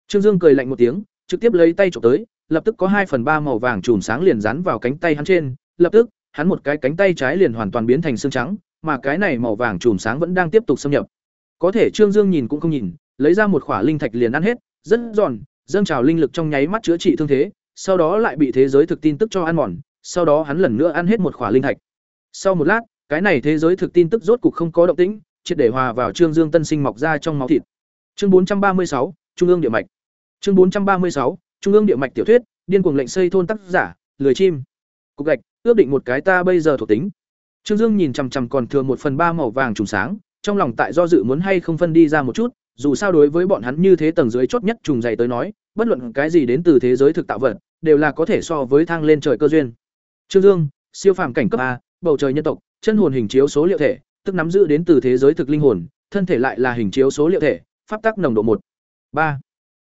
[SPEAKER 1] Trương Dương cười lạnh một tiếng, trực tiếp lấy tay chụp tới, lập tức có hai phần ba màu vàng chùm sáng liền dán vào cánh tay hắn trên, lập tức, hắn một cái cánh tay trái liền hoàn toàn biến thành xương trắng, mà cái này màu vàng chùm sáng vẫn đang tiếp tục xâm nhập. Có thể Trương Dương nhìn cũng không nhìn, lấy ra một khỏa linh thạch liền ăn hết, rất giòn, dâng trào linh lực trong nháy mắt chữa trị thương thế, sau đó lại bị thế giới thực tin tức cho ăn mòn, sau đó hắn lần nữa ăn hết một khỏa linh thạch. Sau một lát, cái này thế giới thực tin tức rốt cục không có động tĩnh, triệt để hòa vào Trương Dương tân sinh mọc ra trong máu thịt. Chương 436, Trung ương địa mạch. Chương 436, Trung ương địa mạch tiểu thuyết, điên cuồng lệnh xây thôn tác giả, lười chim. Cục gạch, ước định một cái ta bây giờ thuộc tính. Trương dương nhìn chằm chằm còn thừa một phần ba màu vàng trùng sáng, trong lòng tại do dự muốn hay không phân đi ra một chút, dù sao đối với bọn hắn như thế tầng dưới chốt nhất trùng dày tới nói, bất luận cái gì đến từ thế giới thực tạo vật, đều là có thể so với thang lên trời cơ duyên. Trương dương, siêu phàm cảnh cấp a, bầu trời nhân tộc, chân hồn hình chiếu số liệu thể, tức nắm giữ đến từ thế giới thực linh hồn, thân thể lại là hình chiếu số liệu thể, pháp tắc nồng độ một. Ba.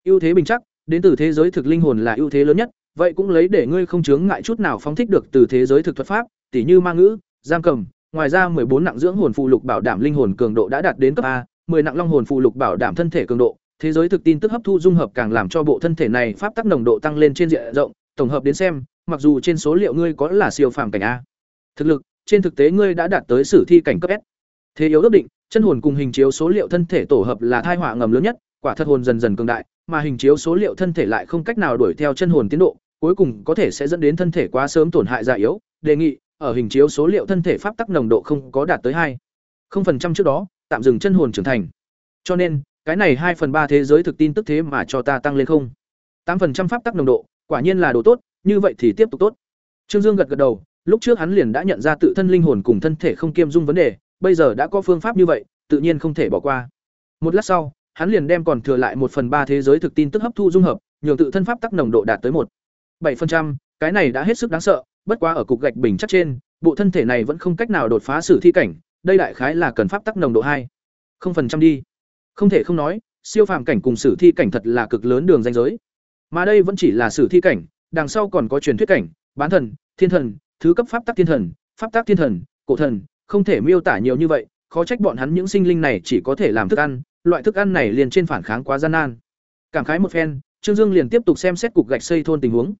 [SPEAKER 1] Ưu thế bình chắc, đến từ thế giới thực linh hồn là ưu thế lớn nhất vậy cũng lấy để ngươi không chướng ngại chút nào phóng thích được từ thế giới thực thuật pháp, tỉ như ma ngữ, giam cầm, ngoài ra bốn nặng dưỡng hồn phụ lục bảo đảm linh hồn cường độ đã đạt đến cấp A, 10 nặng long hồn phụ lục bảo đảm thân thể cường độ, thế giới thực tin tức hấp thu dung hợp càng làm cho bộ thân thể này pháp tắc nồng độ tăng lên trên diện rộng, tổng hợp đến xem, mặc dù trên số liệu ngươi có là siêu phàm cảnh A. Thực lực, trên thực tế ngươi đã đạt tới sử thi cảnh cấp S. Thế yếu ước định, chân hồn cùng hình chiếu số liệu thân thể tổ hợp là thai họa ngầm lớn nhất, quả thật hồn dần dần cường đại, mà hình chiếu số liệu thân thể lại không cách nào đuổi theo chân hồn tiến độ, cuối cùng có thể sẽ dẫn đến thân thể quá sớm tổn hại già yếu, đề nghị, ở hình chiếu số liệu thân thể pháp tắc nồng độ không có đạt tới hai. không phần trăm trước đó, tạm dừng chân hồn trưởng thành. Cho nên, cái này hai phần ba thế giới thực tin tức thế mà cho ta tăng lên không. tám phần trăm pháp tắc nồng độ, quả nhiên là đồ tốt, như vậy thì tiếp tục tốt. Trương dương gật gật đầu, lúc trước hắn liền đã nhận ra tự thân linh hồn cùng thân thể không kiêm dung vấn đề, bây giờ đã có phương pháp như vậy, tự nhiên không thể bỏ qua. Một lát sau, hắn liền đem còn thừa lại một phần ba thế giới thực tin tức hấp thu dung hợp nhường tự thân pháp tắc nồng độ đạt tới một. 7%, cái này đã hết sức đáng sợ, bất quá ở cục gạch bình chắc trên, bộ thân thể này vẫn không cách nào đột phá sử thi cảnh, đây đại khái là cần pháp tắc nồng độ hai, 0% đi. Không thể không nói, siêu phàm cảnh cùng sử thi cảnh thật là cực lớn đường ranh giới. Mà đây vẫn chỉ là sử thi cảnh, đằng sau còn có truyền thuyết cảnh, bán thần, thiên thần, thứ cấp pháp tắc thiên thần, pháp tắc thiên thần, cổ thần, không thể miêu tả nhiều như vậy, khó trách bọn hắn những sinh linh này chỉ có thể làm thức ăn, loại thức ăn này liền trên phản kháng quá gian nan. Cảm khái một phen, Trương Dương liền tiếp tục xem xét cục gạch xây thôn tình huống.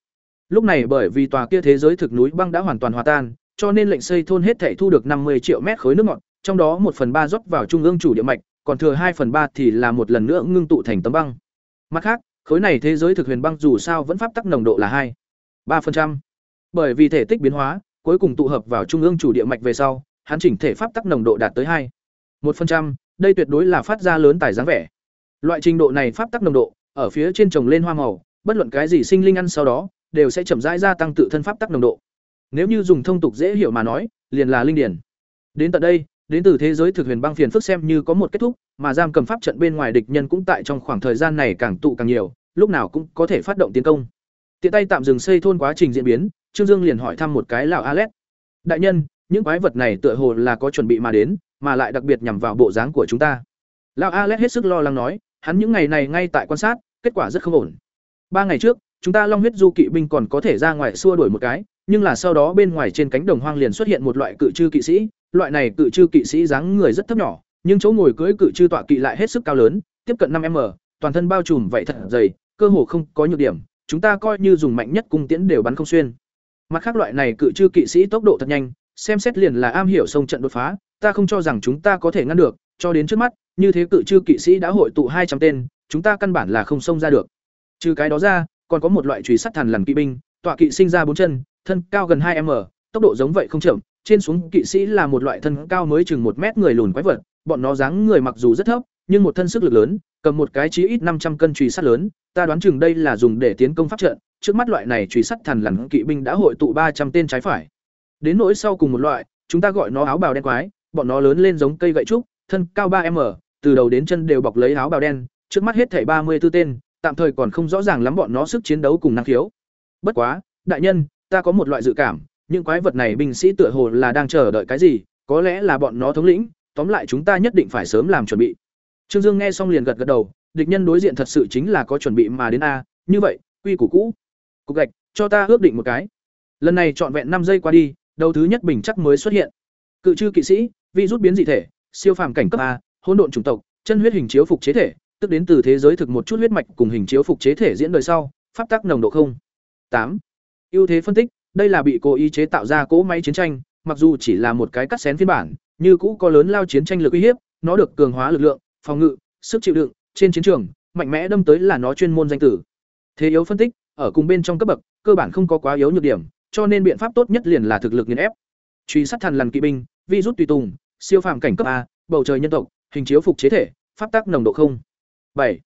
[SPEAKER 1] Lúc này bởi vì tòa kia thế giới thực núi băng đã hoàn toàn hòa tan, cho nên lệnh xây thôn hết thảy thu được năm mươi triệu mét khối nước ngọt, trong đó một phần ba rót vào trung ương chủ địa mạch, còn thừa hai phần ba thì là một lần nữa ngưng tụ thành tấm băng. Mặt khác, khối này thế giới thực huyền băng dù sao vẫn pháp tắc nồng độ là hai ba phần trăm bởi vì thể tích biến hóa cuối cùng tụ hợp vào trung ương chủ địa mạch về sau hắn chỉnh thể pháp tắc nồng độ đạt tới hai một phần trăm đây tuyệt đối là phát ra lớn tài dáng vẻ loại trình độ này pháp tắc nồng độ ở phía trên trồng lên hoa màu bất luận cái gì sinh linh ăn sau đó đều sẽ chậm rãi gia tăng tự thân pháp tắc nồng độ. Nếu như dùng thông tục dễ hiểu mà nói, liền là linh điển. Đến tận đây, đến từ thế giới thực huyền băng phiền phức xem như có một kết thúc, mà giam cầm pháp trận bên ngoài địch nhân cũng tại trong khoảng thời gian này càng tụ càng nhiều, lúc nào cũng có thể phát động tiến công. Tiện tay tạm dừng xây thôn quá trình diễn biến, trương dương liền hỏi thăm một cái lão alet. đại nhân, những quái vật này tựa hồ là có chuẩn bị mà đến, mà lại đặc biệt nhằm vào bộ dáng của chúng ta. Lão alet hết sức lo lắng nói, hắn những ngày này ngay tại quan sát, kết quả rất không ổn. Ba ngày trước chúng ta long huyết du kỵ binh còn có thể ra ngoài xua đuổi một cái, nhưng là sau đó bên ngoài trên cánh đồng hoang liền xuất hiện một loại cự trư kỵ sĩ. Loại này cự trư kỵ sĩ dáng người rất thấp nhỏ, nhưng chỗ ngồi cưỡi cự trư tọa kỵ lại hết sức cao lớn, tiếp cận năm m, toàn thân bao trùm vậy thật dày, cơ hồ không có nhược điểm, chúng ta coi như dùng mạnh nhất cung tiễn đều bắn không xuyên. Mặt khác loại này cự trư kỵ sĩ tốc độ thật nhanh, xem xét liền là am hiểu sông trận đột phá, ta không cho rằng chúng ta có thể ngăn được, cho đến trước mắt, như thế cự trư kỵ sĩ đã hội tụ hai trăm tên, chúng ta căn bản là không xông ra được. Trừ cái đó ra còn có một loại truy sát thần lằn kỵ binh, tọa kỵ sinh ra bốn chân, thân cao gần hai m, tốc độ giống vậy không chậm, trên xuống kỵ sĩ là một loại thân cao mới chừng một mét người lùn quái vật, bọn nó dáng người mặc dù rất thấp, nhưng một thân sức lực lớn, cầm một cái chí ít năm trăm cân truy sát lớn, ta đoán chừng đây là dùng để tiến công pháp trận, trước mắt loại này truy sát thần lằn kỵ binh đã hội tụ ba trăm tên trái phải. Đến nỗi sau cùng một loại, chúng ta gọi nó áo bào đen quái, bọn nó lớn lên giống cây gậy trúc, thân cao ba m, từ đầu đến chân đều bọc lấy áo bào đen, trước mắt hết thảy ba mươi 34 tên tạm thời còn không rõ ràng lắm bọn nó sức chiến đấu cùng năng khiếu. Bất quá, đại nhân, ta có một loại dự cảm, những quái vật này binh sĩ tựa hồ là đang chờ đợi cái gì, có lẽ là bọn nó thống lĩnh, tóm lại chúng ta nhất định phải sớm làm chuẩn bị. Trương dương nghe xong liền gật gật đầu, địch nhân đối diện thật sự chính là có chuẩn bị mà đến a, như vậy, quy củ cũ. Cục gạch, cho ta ước định một cái. Lần này trọn vẹn năm giây qua đi, đầu thứ nhất bình chắc mới xuất hiện. Cự Trư kỵ sĩ virus biến dị thể, siêu phàm cảnh cấp a, hỗn độn chủng tộc, chân huyết hình chiếu phục chế thể tức đến từ thế giới thực một chút huyết mạch cùng hình chiếu phục chế thể diễn đời sau, pháp tắc nồng độ không. Tám. Ưu thế phân tích, đây là bị cố ý chế tạo ra cỗ máy chiến tranh, mặc dù chỉ là một cái cắt xén phiên bản, như cũ có lớn lao chiến tranh lực uy hiếp, nó được cường hóa lực lượng, phòng ngự, sức chịu đựng, trên chiến trường, mạnh mẽ đâm tới là nó chuyên môn danh tử. Thế yếu phân tích, ở cùng bên trong cấp bậc, cơ bản không có quá yếu nhược điểm, cho nên biện pháp tốt nhất liền là thực lực nghiền ép. Truy sát thần lần kỵ binh, vi rút tùy tùng, siêu phàm cảnh cấp a, bầu trời nhân tộc, hình chiếu phục chế thể, pháp tắc nồng độ không bảy.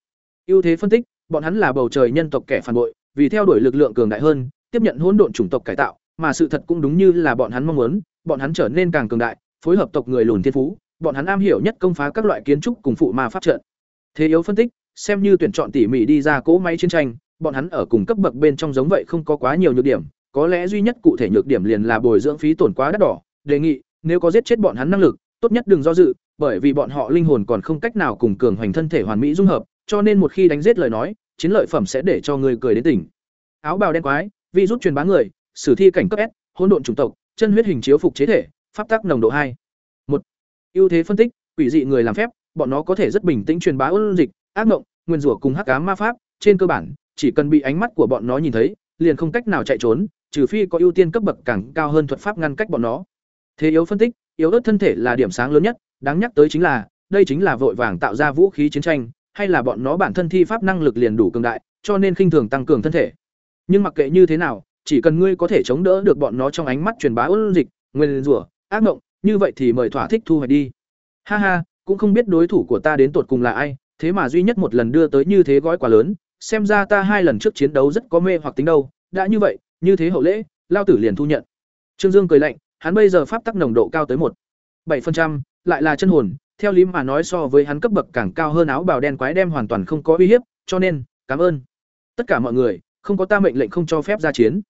[SPEAKER 1] Ưu thế phân tích, bọn hắn là bầu trời nhân tộc kẻ phản bội, vì theo đuổi lực lượng cường đại hơn, tiếp nhận hỗn độn chủng tộc cải tạo, mà sự thật cũng đúng như là bọn hắn mong muốn, bọn hắn trở nên càng cường đại, phối hợp tộc người lùn thiên phú, bọn hắn am hiểu nhất công phá các loại kiến trúc cùng phụ ma pháp trận. Thế yếu phân tích, xem như tuyển chọn tỉ mỉ đi ra cỗ máy chiến tranh, bọn hắn ở cùng cấp bậc bên trong giống vậy không có quá nhiều nhược điểm, có lẽ duy nhất cụ thể nhược điểm liền là bồi dưỡng phí tổn quá đắt đỏ, đề nghị, nếu có giết chết bọn hắn năng lực, tốt nhất đừng do dự bởi vì bọn họ linh hồn còn không cách nào cùng cường hoành thân thể hoàn mỹ dung hợp, cho nên một khi đánh giết lời nói, chiến lợi phẩm sẽ để cho người cười đến tỉnh. Áo bào đen quái vi rút truyền bá người, sử thi cảnh cấp s, hỗn độn chủng tộc, chân huyết hình chiếu phục chế thể, pháp tắc nồng độ hai. Một, ưu thế phân tích, quỷ dị người làm phép, bọn nó có thể rất bình tĩnh truyền bá ôn dịch, ác mộng, nguyên rủa cùng hắc ám ma pháp, trên cơ bản, chỉ cần bị ánh mắt của bọn nó nhìn thấy, liền không cách nào chạy trốn, trừ phi có ưu tiên cấp bậc càng cao hơn thuật pháp ngăn cách bọn nó. Thế yếu phân tích yếu ớt thân thể là điểm sáng lớn nhất, đáng nhắc tới chính là, đây chính là vội vàng tạo ra vũ khí chiến tranh, hay là bọn nó bản thân thi pháp năng lực liền đủ cường đại, cho nên khinh thường tăng cường thân thể. Nhưng mặc kệ như thế nào, chỉ cần ngươi có thể chống đỡ được bọn nó trong ánh mắt truyền bá ôn dịch, nguyên rủa, ác mộng, như vậy thì mời thỏa thích thu hoạch đi. Ha ha, cũng không biết đối thủ của ta đến tột cùng là ai, thế mà duy nhất một lần đưa tới như thế gói quà lớn, xem ra ta hai lần trước chiến đấu rất có mê hoặc tính đâu, đã như vậy, như thế hậu lễ, lao tử liền thu nhận. Trương dương cười lạnh hắn bây giờ pháp tắc nồng độ cao tới một bảy phần trăm lại là chân hồn theo lý mà nói so với hắn cấp bậc càng cao hơn áo bào đen quái đem hoàn toàn không có uy hiếp cho nên cảm ơn tất cả mọi người không có ta mệnh lệnh không cho phép ra chiến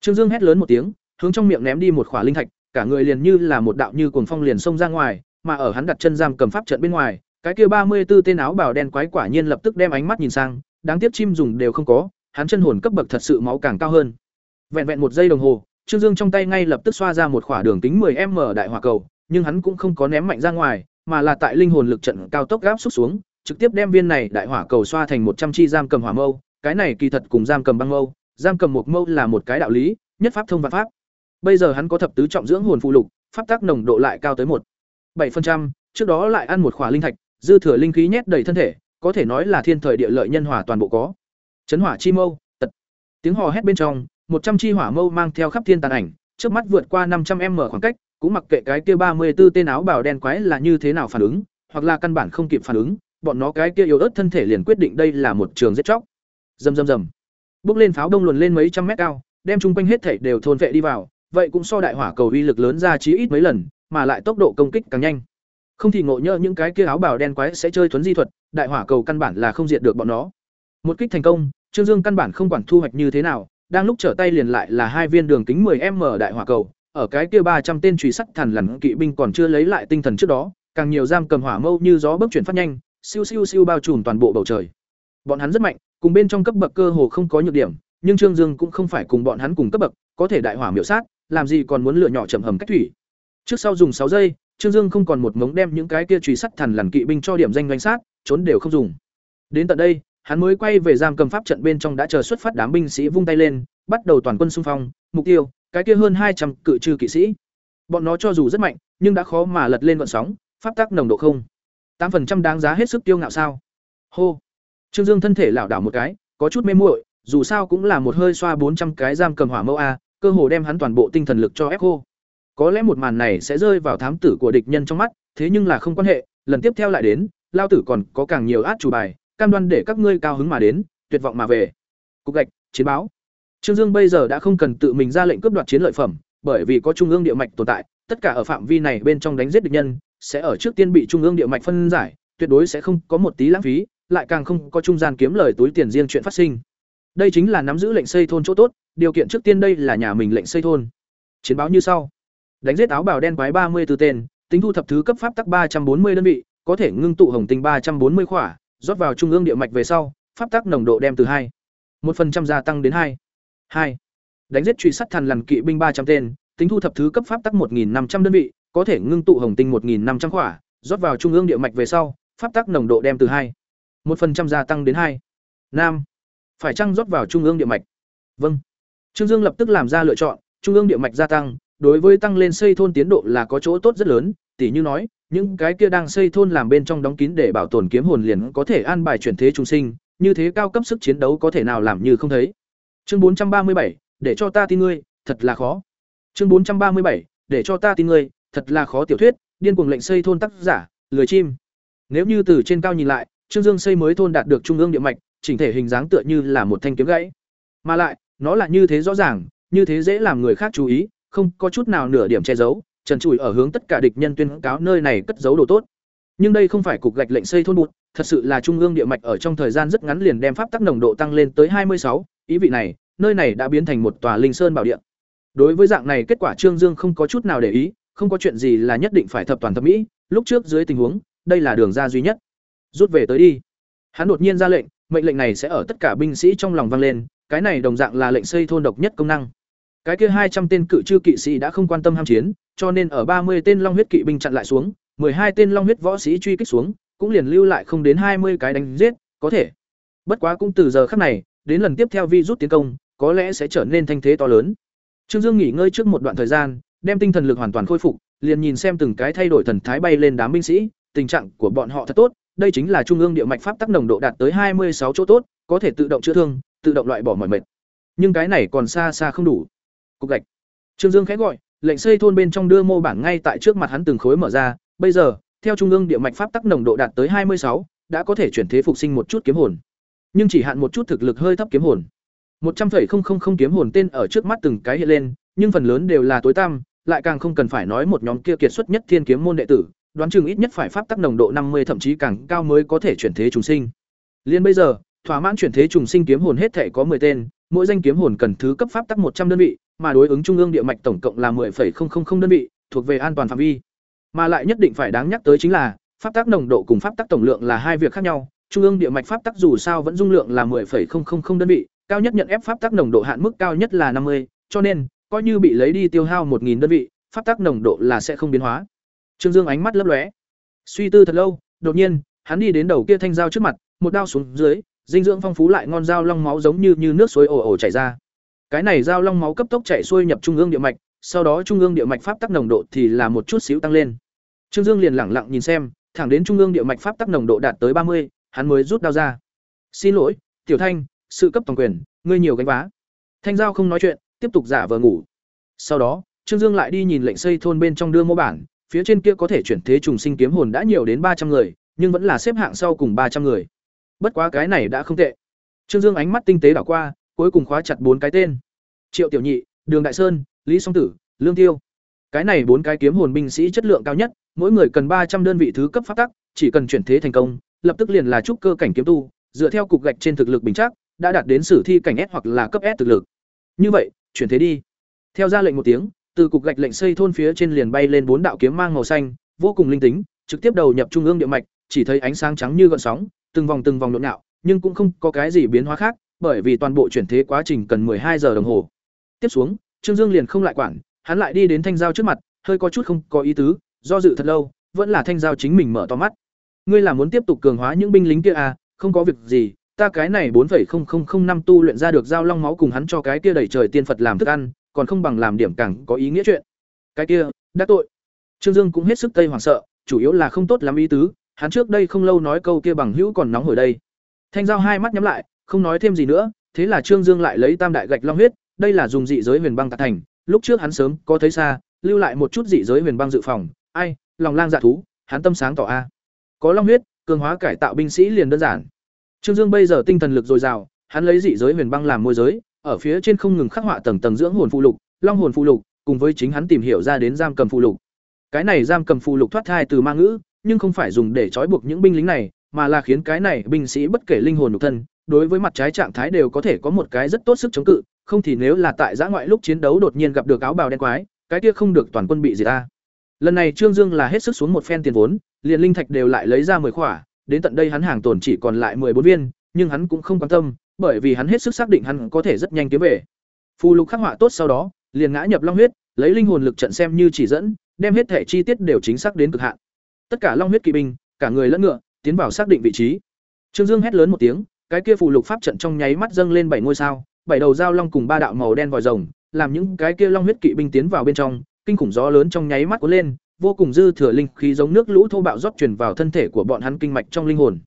[SPEAKER 1] trương dương hét lớn một tiếng hướng trong miệng ném đi một khỏa linh thạch cả người liền như là một đạo như cuồng phong liền xông ra ngoài mà ở hắn đặt chân giam cầm pháp trận bên ngoài cái kia ba mươi 34 tên áo bào đen quái quả nhiên lập tức đem ánh mắt nhìn sang đáng tiếc chim dùng đều không có hắn chân hồn cấp bậc thật sự máu càng cao hơn. Vẹn vẹn một giây đồng hồ, Trương Dương trong tay ngay lập tức xoa ra một khỏa đường kính 10m đại hỏa cầu, nhưng hắn cũng không có ném mạnh ra ngoài, mà là tại linh hồn lực trận cao tốc gáp xúc xuống, trực tiếp đem viên này đại hỏa cầu xoa thành một trăm chi giam cầm hỏa mâu, cái này kỳ thật cùng giam cầm băng mâu, giam cầm một mâu là một cái đạo lý, nhất pháp thông vạn pháp. Bây giờ hắn có thập tứ trọng dưỡng hồn phụ lục, pháp tác nồng độ lại cao tới một bảy phần trăm, trước đó lại ăn một khỏa linh thạch, dư thừa linh khí nhét đầy thân thể, có thể nói là thiên thời địa lợi nhân hòa toàn bộ có. Chấn hỏa chi mâu, tật. Tiếng hò hét bên trong, một trăm chi hỏa mâu mang theo khắp thiên tàn ảnh, trước mắt vượt qua năm trăm m khoảng cách, cũng mặc kệ cái kia ba mươi 34 tên áo bào đen quái là như thế nào phản ứng, hoặc là căn bản không kịp phản ứng, bọn nó cái kia yếu ớt thân thể liền quyết định đây là một trường giết chóc. Rầm rầm rầm. Bước lên pháo đông luồn lên mấy trăm mét cao, đem chung quanh hết thảy đều thôn vệ đi vào, vậy cũng so đại hỏa cầu uy lực lớn ra chí ít mấy lần, mà lại tốc độ công kích càng nhanh. Không thì ngộ nhỡ những cái kia áo bào đen quái sẽ chơi thuấn di thuật, đại hỏa cầu căn bản là không diệt được bọn nó. Một kích thành công, Trương Dương căn bản không quản thu hoạch như thế nào, đang lúc trở tay liền lại là hai viên đường kính 10m đại hỏa cầu, ở cái kia ba trăm tên truy sắt thần lằn kỵ binh còn chưa lấy lại tinh thần trước đó, càng nhiều giam cầm hỏa mâu như gió bấc chuyển phát nhanh, siêu siêu siêu bao trùm toàn bộ bầu trời. Bọn hắn rất mạnh, cùng bên trong cấp bậc cơ hồ không có nhược điểm, nhưng Trương Dương cũng không phải cùng bọn hắn cùng cấp bậc, có thể đại hỏa miểu sát, làm gì còn muốn lựa nhỏ chậm hầm cách thủy. Trước sau dùng sáu giây, Trương Dương không còn một mống đem những cái kia truy sắt thần lằn kỵ binh cho điểm danh danh sát, trốn đều không dùng. Đến tận đây, hắn mới quay về giam cầm pháp trận bên trong đã chờ xuất phát đám binh sĩ vung tay lên, bắt đầu toàn quân xung phong, mục tiêu, cái kia hơn hai trăm cự trừ kỵ sĩ. Bọn nó cho dù rất mạnh, nhưng đã khó mà lật lên gọn sóng, pháp tắc nồng độ không. tám phần trăm đáng giá hết sức tiêu ngạo sao? Hô. Trương Dương thân thể lảo đảo một cái, có chút mê muội, dù sao cũng là một hơi xoa bốn trăm cái giam cầm hỏa mâu a, cơ hồ đem hắn toàn bộ tinh thần lực cho ép khô. Có lẽ một màn này sẽ rơi vào thám tử của địch nhân trong mắt, thế nhưng là không quan hệ, lần tiếp theo lại đến, lao tử còn có càng nhiều át chủ bài, cam đoan để các ngươi cao hứng mà đến, tuyệt vọng mà về. Cục gạch, chiến báo. Trương Dương bây giờ đã không cần tự mình ra lệnh cướp đoạt chiến lợi phẩm, bởi vì có trung ương địa mạch tồn tại, tất cả ở phạm vi này bên trong đánh giết địch nhân, sẽ ở trước tiên bị trung ương địa mạch phân giải, tuyệt đối sẽ không có một tí lãng phí, lại càng không có trung gian kiếm lời túi tiền riêng chuyện phát sinh. Đây chính là nắm giữ lệnh xây thôn chỗ tốt, điều kiện trước tiên đây là nhà mình lệnh xây thôn. Chiến báo như sau: Đánh giết áo bào đen quái ba mươi từ tên, tính thu thập thứ cấp pháp tắc ba trăm bốn mươi đơn vị, có thể ngưng tụ hồng tinh ba trăm bốn mươi khỏa, rót vào trung ương địa mạch về sau, pháp tắc nồng độ đem từ hai một phần trăm gia tăng đến hai hai Đánh giết truy sát thần lằn kỵ binh ba trăm tên, tính thu thập thứ cấp pháp tắc một năm trăm đơn vị, có thể ngưng tụ hồng tinh một năm trăm khỏa, rót vào trung ương địa mạch về sau, pháp tắc nồng độ đem từ hai một phần trăm gia tăng đến hai Nam. Phải chăng rót vào trung ương địa mạch? Vâng. Trương Dương lập tức làm ra lựa chọn, trung ương địa mạch gia tăng, đối với tăng lên xây thôn tiến độ là có chỗ tốt rất lớn, tỉ như nói, những cái kia đang xây thôn làm bên trong đóng kín để bảo tồn kiếm hồn liền có thể an bài chuyển thế trung sinh, như thế cao cấp sức chiến đấu có thể nào làm như không thấy. Chương 437, để cho ta tin ngươi, thật là khó. Chương 437, để cho ta tin ngươi, thật là khó tiểu thuyết, điên cuồng lệnh xây thôn tác giả, lười chim. Nếu như từ trên cao nhìn lại, Trương Dương xây mới thôn đạt được trung ương địa mạch, chỉnh thể hình dáng tựa như là một thanh kiếm gãy. Mà lại, nó là như thế rõ ràng, như thế dễ làm người khác chú ý, không có chút nào nửa điểm che giấu, trần trụi ở hướng tất cả địch nhân tuyên cáo nơi này cất giấu đồ tốt. Nhưng đây không phải cục gạch lệnh xây thôn bụt, thật sự là trung ương địa mạch ở trong thời gian rất ngắn liền đem pháp tắc nồng độ tăng lên tới hai mươi sáu, ý vị này, nơi này đã biến thành một tòa linh sơn bảo địa. Đối với dạng này kết quả Trương Dương không có chút nào để ý, không có chuyện gì là nhất định phải thập toàn thập mỹ, lúc trước dưới tình huống, đây là đường ra duy nhất. Rút về tới đi. Hắn đột nhiên ra lệnh, mệnh lệnh này sẽ ở tất cả binh sĩ trong lòng vang lên, cái này đồng dạng là lệnh xây thôn độc nhất công năng. Cái kia hai trăm tên cự chư kỵ sĩ đã không quan tâm ham chiến, cho nên ở ba mươi tên long huyết kỵ binh chặn lại xuống, hai tên long huyết võ sĩ truy kích xuống, cũng liền lưu lại không đến hai mươi cái đánh giết, có thể. Bất quá cũng từ giờ khắc này, đến lần tiếp theo vi rút tiến công, có lẽ sẽ trở nên thanh thế to lớn. Trương Dương nghỉ ngơi trước một đoạn thời gian, đem tinh thần lực hoàn toàn khôi phục, liền nhìn xem từng cái thay đổi thần thái bay lên đám binh sĩ, tình trạng của bọn họ thật tốt, đây chính là trung ương địa mạch pháp tắc nồng độ đạt tới hai mươi sáu chỗ tốt, có thể tự động chữa thương, tự động loại bỏ mọi mệt. Nhưng cái này còn xa xa không đủ. Cục gạch. Trương Dương khẽ gọi, lệnh xây thôn bên trong đưa mô bản ngay tại trước mặt hắn từng khối mở ra, bây giờ, theo trung ương địa mạch pháp tắc nồng độ đạt tới hai mươi sáu, đã có thể chuyển thế phục sinh một chút kiếm hồn. Nhưng chỉ hạn một chút thực lực hơi thấp kiếm hồn. Một trăm 100,000 kiếm hồn tên ở trước mắt từng cái hiện lên, nhưng phần lớn đều là tối tăm, lại càng không cần phải nói một nhóm kia kiệt xuất nhất thiên kiếm môn đệ tử, đoán chừng ít nhất phải pháp tắc nồng độ năm mươi thậm chí càng cao mới có thể chuyển thế trùng sinh. Liên bây giờ, thỏa mãn chuyển thế trùng sinh kiếm hồn hết thể có 10 tên, mỗi danh kiếm hồn cần thứ cấp pháp tắc một trăm đơn vị, mà đối ứng trung ương địa mạch tổng cộng là 10,000 đơn vị, thuộc về an toàn phạm vi. Mà lại nhất định phải đáng nhắc tới chính là, pháp tắc nồng độ cùng pháp tắc tổng lượng là hai việc khác nhau, trung ương địa mạch pháp tắc dù sao vẫn dung lượng là 10,000 đơn vị, cao nhất nhận ép pháp tắc nồng độ hạn mức cao nhất là năm mươi, cho nên coi như bị lấy đi tiêu hao một nghìn đơn vị, pháp tắc nồng độ là sẽ không biến hóa. Trương Dương ánh mắt lấp lóe, suy tư thật lâu, đột nhiên, hắn đi đến đầu kia thanh dao trước mặt, một đao xuống dưới, dinh dưỡng phong phú lại ngon dao long máu giống như như nước suối ồ ồ chảy ra. Cái này dao long máu cấp tốc chảy xuôi nhập trung ương địa mạch, sau đó trung ương địa mạch pháp tắc nồng độ thì là một chút xíu tăng lên. Trương Dương liền lẳng lặng nhìn xem, thẳng đến trung ương địa mạch pháp tắc nồng độ đạt tới ba mươi, hắn mới rút đao ra. "Xin lỗi, Tiểu Thanh, sự cấp toàn quyền, ngươi nhiều gánh vá." Thanh giao không nói chuyện, tiếp tục giả vờ ngủ. Sau đó, Trương Dương lại đi nhìn lệnh xây thôn bên trong đưa mô bản, phía trên kia có thể chuyển thế trùng sinh kiếm hồn đã nhiều đến ba trăm người, nhưng vẫn là xếp hạng sau cùng ba trăm người. Bất quá cái này đã không tệ. Trương Dương ánh mắt tinh tế đảo qua, cuối cùng khóa chặt bốn cái tên. Triệu Tiểu Nhị, Đường Đại Sơn, Lý Song Tử, Lương Tiêu. Cái này bốn cái kiếm hồn binh sĩ chất lượng cao nhất, mỗi người cần ba trăm đơn vị thứ cấp pháp tắc, chỉ cần chuyển thế thành công, lập tức liền là trúc cơ cảnh kiếm tu, dựa theo cục gạch trên thực lực bình chắc, đã đạt đến sử thi cảnh S hoặc là cấp S thực lực. Như vậy, chuyển thế đi. Theo ra lệnh một tiếng, từ cục gạch lệnh xây thôn phía trên liền bay lên bốn đạo kiếm mang màu xanh, vô cùng linh tính, trực tiếp đầu nhập trung ương địa mạch, chỉ thấy ánh sáng trắng như gợn sóng, từng vòng từng vòng nhộn nhạo, nhưng cũng không có cái gì biến hóa khác, bởi vì toàn bộ chuyển thế quá trình cần hai giờ đồng hồ. Tiếp xuống, Trương Dương liền không lại quản, hắn lại đi đến thanh giao trước mặt, hơi có chút không có ý tứ, do dự thật lâu, vẫn là thanh giao chính mình mở to mắt. Ngươi là muốn tiếp tục cường hóa những binh lính kia à? Không có việc gì, ta cái này 4.0005 tu luyện ra được giao long máu cùng hắn cho cái kia đẩy trời tiên Phật làm thức ăn, còn không bằng làm điểm càng có ý nghĩa chuyện. Cái kia, đã tội. Trương Dương cũng hết sức tây hoảng sợ, chủ yếu là không tốt lắm ý tứ, hắn trước đây không lâu nói câu kia bằng hữu còn nóng hồi đây. Thanh giao hai mắt nhắm lại, không nói thêm gì nữa, thế là Trương Dương lại lấy tam đại gạch long huyết, đây là dùng dị giới huyền băng tạc thành, lúc trước hắn sớm có thấy xa, lưu lại một chút dị giới huyền băng dự phòng, ai, lòng lang dạ thú, hắn tâm sáng tỏ a. Có long huyết, cường hóa cải tạo binh sĩ liền đơn giản. Trương Dương bây giờ tinh thần lực dồi dào, hắn lấy dị giới huyền băng làm môi giới, ở phía trên không ngừng khắc họa tầng tầng dưỡng hồn phụ lục, long hồn phụ lục, cùng với chính hắn tìm hiểu ra đến giam cầm phụ lục. Cái này giam cầm phụ lục thoát thai từ ma ngữ, nhưng không phải dùng để trói buộc những binh lính này, mà là khiến cái này binh sĩ bất kể linh hồn nhục thân, đối với mặt trái trạng thái đều có thể có một cái rất tốt sức chống cự, không thì nếu là tại giã ngoại lúc chiến đấu đột nhiên gặp được áo bào đen quái, cái kia không được toàn quân bị diệt ta. Lần này Trương Dương là hết sức xuống một phen tiền vốn, liền linh thạch đều lại lấy ra 10 khỏa, đến tận đây hắn hàng tồn chỉ còn lại bốn viên, nhưng hắn cũng không quan tâm, bởi vì hắn hết sức xác định hắn có thể rất nhanh kiếm về. Phù lục khắc họa tốt sau đó, liền ngã nhập long huyết, lấy linh hồn lực trận xem như chỉ dẫn, đem hết thể chi tiết đều chính xác đến cực hạn. Tất cả long huyết kỵ binh, cả người lẫn ngựa, tiến vào xác định vị trí. Trương Dương hét lớn một tiếng, cái kia phù lục pháp trận trong nháy mắt dâng lên bảy ngôi sao, bảy đầu dao long cùng ba đạo màu đen vòi rồng, làm những cái kia long huyết kỵ binh tiến vào bên trong, kinh khủng gió lớn trong nháy mắt cuốn lên, vô cùng dư thừa linh khí giống nước lũ thô bạo rót truyền vào thân thể của bọn hắn kinh mạch trong linh hồn.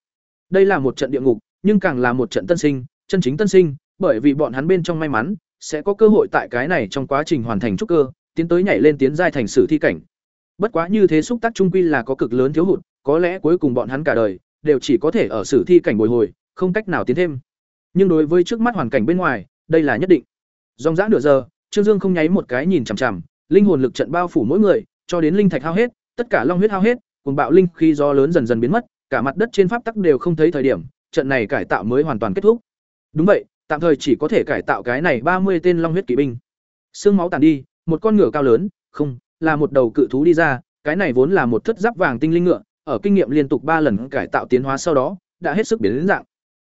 [SPEAKER 1] Đây là một trận địa ngục, nhưng càng là một trận tân sinh, chân chính tân sinh, bởi vì bọn hắn bên trong may mắn sẽ có cơ hội tại cái này trong quá trình hoàn thành trúc cơ, tiến tới nhảy lên tiến giai thành sử thi cảnh. Bất quá như thế xúc tác trung quy là có cực lớn thiếu hụt, có lẽ cuối cùng bọn hắn cả đời đều chỉ có thể ở sử thi cảnh bồi hồi, không cách nào tiến thêm. Nhưng đối với trước mắt hoàn cảnh bên ngoài, đây là nhất định. Dòng dã nửa giờ, Trương Dương không nháy một cái nhìn chằm chằm, linh hồn lực trận bao phủ mỗi người, cho đến linh thạch hao hết, tất cả long huyết hao hết, cùng bạo linh khi gió lớn dần dần biến mất, cả mặt đất trên pháp tắc đều không thấy thời điểm, trận này cải tạo mới hoàn toàn kết thúc. Đúng vậy, tạm thời chỉ có thể cải tạo cái này ba mươi tên long huyết kỵ binh. Xương máu tàn đi, một con ngựa cao lớn, không, là một đầu cự thú đi ra, cái này vốn là một thất giáp vàng tinh linh ngựa, ở kinh nghiệm liên tục ba lần cải tạo tiến hóa sau đó, đã hết sức biến đến dạng.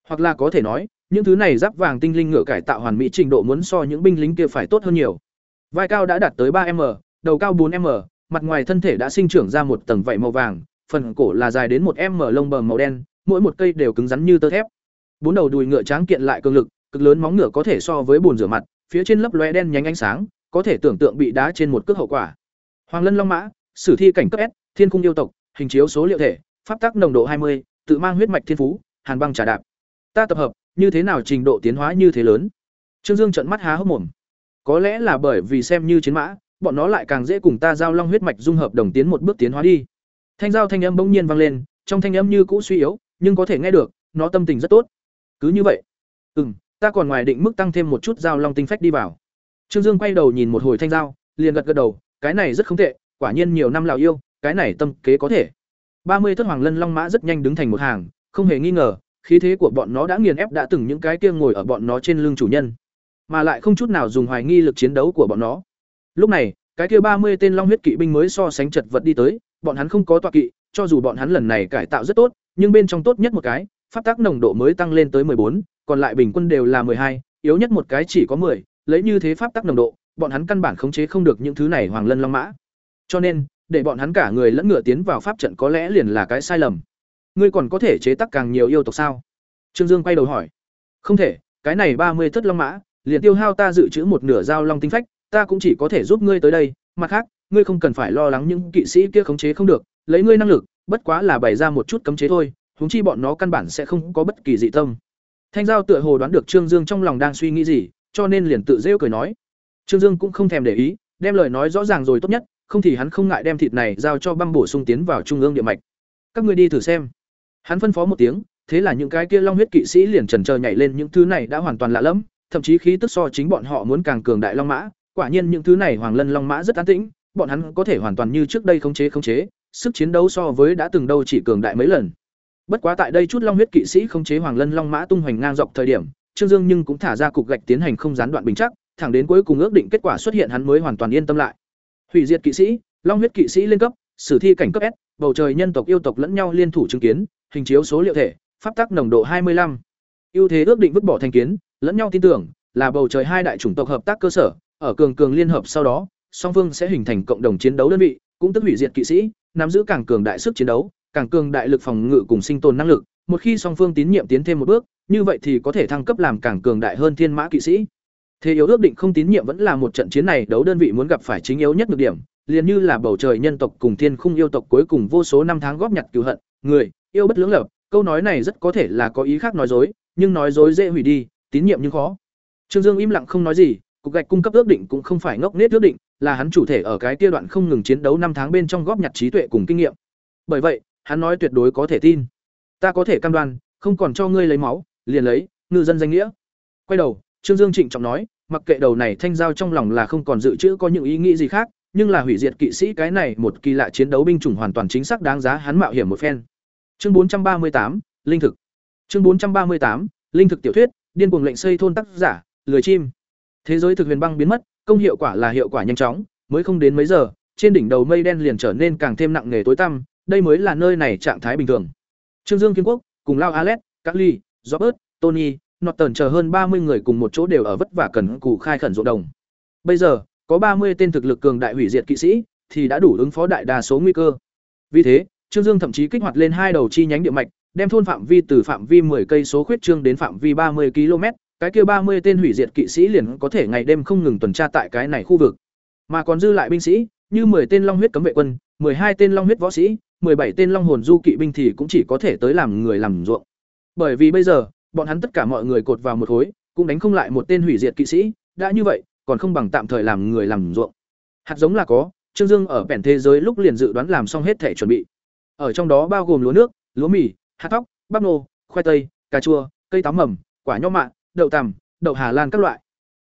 [SPEAKER 1] Hoặc là có thể nói, những thứ này giáp vàng tinh linh ngựa cải tạo hoàn mỹ trình độ muốn so những binh lính kia phải tốt hơn nhiều. Vai cao đã đạt tới ba m đầu cao bốn m mặt ngoài thân thể đã sinh trưởng ra một tầng vảy màu vàng, phần cổ là dài đến một m lông bờm màu đen, mỗi một cây đều cứng rắn như tơ thép. Bốn đầu đùi ngựa tráng kiện lại cường lực, cực lớn móng ngựa có thể so với bồn rửa mặt, phía trên lấp lóe đen nhánh ánh sáng, có thể tưởng tượng bị đá trên một cước hậu quả. Hoàng Lân Long Mã, Sử thi cảnh cấp S, Thiên cung yêu tộc, hình chiếu số liệu thể, pháp tắc nồng độ 20, tự mang huyết mạch thiên phú, Hàn băng trà đạp. Ta tập hợp, như thế nào trình độ tiến hóa như thế lớn? Trương Dương trợn mắt há hốc mồm. Có lẽ là bởi vì xem như chiến mã, bọn nó lại càng dễ cùng ta giao long huyết mạch dung hợp đồng tiến một bước tiến hóa đi. Thanh giao thanh âm bỗng nhiên vang lên, trong thanh âm như cũ suy yếu, nhưng có thể nghe được, nó tâm tình rất tốt. Cứ như vậy. Ừm, ta còn ngoài định mức tăng thêm một chút giao long tinh phách đi vào. Trương Dương quay đầu nhìn một hồi thanh giao, liền gật gật đầu, cái này rất không tệ, quả nhiên nhiều năm lão yêu, cái này tâm kế có thể. Ba mươi thất hoàng lân long mã rất nhanh đứng thành một hàng, không hề nghi ngờ, khí thế của bọn nó đã nghiền ép đã từng những cái kia ngồi ở bọn nó trên lưng chủ nhân, mà lại không chút nào dùng hoài nghi lực chiến đấu của bọn nó. Lúc này, cái kia ba mươi tên long huyết kỵ binh mới so sánh chật vật đi tới, bọn hắn không có tọa kỵ, cho dù bọn hắn lần này cải tạo rất tốt, nhưng bên trong tốt nhất một cái, pháp tắc nồng độ mới tăng lên tới bốn, còn lại bình quân đều là hai, yếu nhất một cái chỉ có 10, lấy như thế pháp tắc nồng độ, bọn hắn căn bản khống chế không được những thứ này hoàng lân long mã. Cho nên, để bọn hắn cả người lẫn ngựa tiến vào pháp trận có lẽ liền là cái sai lầm. Ngươi còn có thể chế tác càng nhiều yêu tộc sao? Trương Dương quay đầu hỏi. Không thể, cái này ba mươi thất long mã, liền tiêu hao ta dự trữ một nửa dao long tinh phách, ta cũng chỉ có thể giúp ngươi tới đây, mặt khác, ngươi không cần phải lo lắng những kỵ sĩ kia khống chế không được, lấy ngươi năng lực, bất quá là bày ra một chút cấm chế thôi, huống chi bọn nó căn bản sẽ không có bất kỳ dị tâm. Thanh giao tựa hồ đoán được Trương Dương trong lòng đang suy nghĩ gì, cho nên liền tự rêu cười nói. Trương Dương cũng không thèm để ý, đem lời nói rõ ràng rồi tốt nhất, không thì hắn không ngại đem thịt này giao cho băng bổ sung tiến vào trung ương địa mạch. Các ngươi đi thử xem. Hắn phân phó một tiếng, thế là những cái kia long huyết kỵ sĩ liền trần chờ nhảy lên những thứ này đã hoàn toàn lạ lẫm, thậm chí khí tức so chính bọn họ muốn càng cường đại long mã, quả nhiên những thứ này hoàng lân long mã rất an tĩnh, bọn hắn có thể hoàn toàn như trước đây khống chế khống chế, sức chiến đấu so với đã từng đâu chỉ cường đại mấy lần. Bất quá tại đây chút long huyết kỵ sĩ khống chế hoàng lân long mã tung hoành ngang dọc thời điểm, Trương Dương nhưng cũng thả ra cục gạch tiến hành không gián đoạn bình chắc, thẳng đến cuối cùng ước định kết quả xuất hiện hắn mới hoàn toàn yên tâm lại. Hủy diệt kỵ sĩ, long huyết kỵ sĩ lên cấp, sử thi cảnh cấp S, bầu trời nhân tộc yêu tộc lẫn nhau liên thủ chứng kiến, hình chiếu số liệu thể, pháp tắc nồng độ 25. ưu thế ước định vứt bỏ thành kiến, lẫn nhau tin tưởng, là bầu trời hai đại chủng tộc hợp tác cơ sở, ở cường cường liên hợp sau đó, song phương sẽ hình thành cộng đồng chiến đấu đơn vị, cũng tức hủy diệt kỵ sĩ, nắm giữ càng cường đại sức chiến đấu, càng cường đại lực phòng ngự cùng sinh tồn năng lực, một khi song phương tín nhiệm tiến thêm một bước, như vậy thì có thể thăng cấp làm càng cường đại hơn thiên mã kỵ sĩ. Thế yếu ước định không tín nhiệm vẫn là một trận chiến này đấu đơn vị muốn gặp phải chính yếu nhất nhược điểm, liền như là bầu trời nhân tộc cùng thiên khung yêu tộc cuối cùng vô số năm tháng góp nhặt cứu hận, người yêu bất lưỡng lập, câu nói này rất có thể là có ý khác nói dối, nhưng nói dối dễ hủy đi, tín nhiệm nhưng khó. Trương Dương im lặng không nói gì, cục gạch cung cấp ước định cũng không phải ngốc nết ước định, là hắn chủ thể ở cái kia đoạn không ngừng chiến đấu năm tháng bên trong góp nhặt trí tuệ cùng kinh nghiệm. Bởi vậy, hắn nói tuyệt đối có thể tin. Ta có thể cam đoan, không còn cho ngươi lấy máu, liền lấy, ngư dân danh nghĩa. Quay đầu, Trương Dương trịnh trọng nói, mặc kệ đầu này thanh giao trong lòng là không còn dự trữ có những ý nghĩ gì khác, nhưng là hủy diệt kỵ sĩ cái này một kỳ lạ chiến đấu binh chủng hoàn toàn chính xác đáng giá hắn mạo hiểm một phen. Chương 438, linh thực. Chương 438, linh thực tiểu thuyết, điên cuồng lệnh xây thôn tác giả, lười chim. Thế giới thực huyền băng biến mất, công hiệu quả là hiệu quả nhanh chóng, mới không đến mấy giờ, trên đỉnh đầu mây đen liền trở nên càng thêm nặng nề tối tăm, đây mới là nơi này trạng thái bình thường. Trương Dương Kiến Quốc, cùng Lao Alex, Carly, Robert, Tony, Norton chờ hơn ba mươi người cùng một chỗ đều ở vất vả cần cù khai khẩn ruộng đồng. Bây giờ, có ba mươi tên thực lực cường đại hủy diệt kỵ sĩ thì đã đủ ứng phó đại đa số nguy cơ. Vì thế, Trương Dương thậm chí kích hoạt lên hai đầu chi nhánh địa mạch, đem thôn phạm vi từ phạm vi 10 cây số khuyết trương đến phạm vi 30 km, cái kia 30 tên hủy diệt kỵ sĩ liền có thể ngày đêm không ngừng tuần tra tại cái này khu vực. Mà còn dư lại binh sĩ, như 10 tên long huyết cấm vệ quân, 12 tên long huyết võ sĩ, 17 tên long hồn du kỵ binh thì cũng chỉ có thể tới làm người làm ruộng. Bởi vì bây giờ, bọn hắn tất cả mọi người cột vào một khối, cũng đánh không lại một tên hủy diệt kỵ sĩ, đã như vậy, còn không bằng tạm thời làm người làm ruộng. Hạt giống là có, Trương Dương ở bèn thế giới lúc liền dự đoán làm xong hết thể chuẩn bị. Ở trong đó bao gồm lúa nước, lúa mì, hạt thóc, bắp nô, khoai tây, cà chua, cây táo mầm, quả nho mạ, đậu tằm, đậu Hà Lan các loại.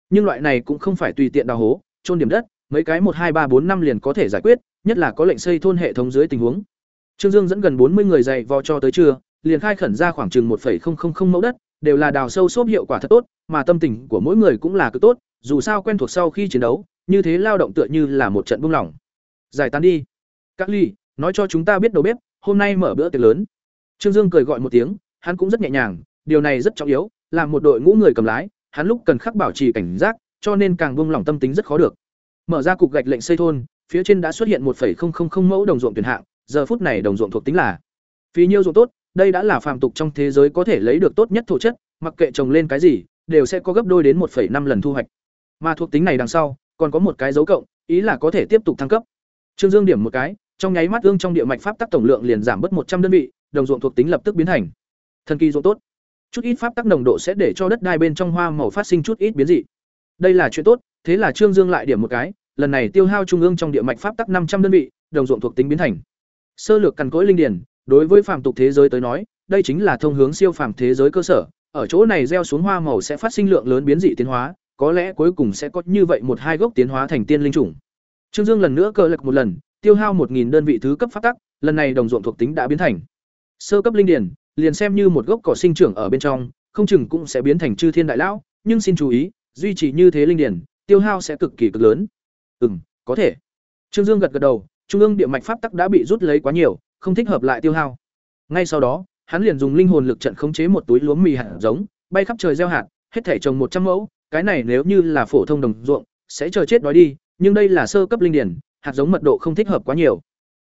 [SPEAKER 1] Nhưng loại này cũng không phải tùy tiện đào hố, trôn điểm đất, mấy cái một hai ba bốn năm liền có thể giải quyết, nhất là có lệnh xây thôn hệ thống dưới tình huống. Trương Dương dẫn gần bốn mươi người dạy vò cho tới trưa, liền khai khẩn ra khoảng chừng 1.000 mẫu đất, đều là đào sâu xốp hiệu quả thật tốt, mà tâm tình của mỗi người cũng là cực tốt, dù sao quen thuộc sau khi chiến đấu, như thế lao động tựa như là một trận buông lỏng. Giải tán đi. Các ly, nói cho chúng ta biết đầu bếp, hôm nay mở bữa tiệc lớn. Trương Dương cười gọi một tiếng, hắn cũng rất nhẹ nhàng, điều này rất trọng yếu, làm một đội ngũ người cầm lái, hắn lúc cần khắc bảo trì cảnh giác, cho nên càng buông lỏng tâm tính rất khó được. Mở ra cục gạch lệnh xây thôn, phía trên đã xuất hiện 1.000 mẫu đồng ruộng tuyển hạng, giờ phút này đồng ruộng thuộc tính là phí nhiêu ruộng tốt, đây đã là phàm tục trong thế giới có thể lấy được tốt nhất thổ chất, mặc kệ trồng lên cái gì, đều sẽ có gấp đôi đến 1.5 lần thu hoạch. Mà thuộc tính này đằng sau, còn có một cái dấu cộng, ý là có thể tiếp tục thăng cấp. Trương Dương điểm một cái, trong nháy mắt ương trong địa mạch pháp tắc tổng lượng liền giảm bớt một trăm đơn vị, đồng ruộng thuộc tính lập tức biến thành thần kỳ ruộng tốt. Chút ít pháp tắc nồng độ sẽ để cho đất đai bên trong hoa màu phát sinh chút ít biến dị. Đây là chuyện tốt, thế là Trương Dương lại điểm một cái, lần này tiêu hao trung ương trong địa mạch pháp tắc năm trăm đơn vị, đồng ruộng thuộc tính biến thành sơ lược cằn cỗi linh điển, đối với phàm tục thế giới tới nói, đây chính là thông hướng siêu phàm thế giới cơ sở, ở chỗ này gieo xuống hoa màu sẽ phát sinh lượng lớn biến dị tiến hóa, có lẽ cuối cùng sẽ có như vậy một hai gốc tiến hóa thành tiên linh chủng. Trương Dương lần nữa cơ lực một lần, tiêu hao một nghìn đơn vị thứ cấp pháp tắc, lần này đồng ruộng thuộc tính đã biến thành sơ cấp linh điển, liền xem như một gốc cỏ sinh trưởng ở bên trong, không chừng cũng sẽ biến thành chư thiên đại lão, nhưng xin chú ý, duy trì như thế linh điển, tiêu hao sẽ cực kỳ cực lớn. Ừm, có thể. Trương Dương gật gật đầu, trung ương địa mạch pháp tắc đã bị rút lấy quá nhiều, không thích hợp lại tiêu hao. Ngay sau đó, hắn liền dùng linh hồn lực trận khống chế một túi lúa mì hạt giống, bay khắp trời gieo hạt, hết thể trồng một trăm mẫu, cái này nếu như là phổ thông đồng ruộng, sẽ chờ chết đói đi, nhưng đây là sơ cấp linh điển, hạt giống mật độ không thích hợp quá nhiều.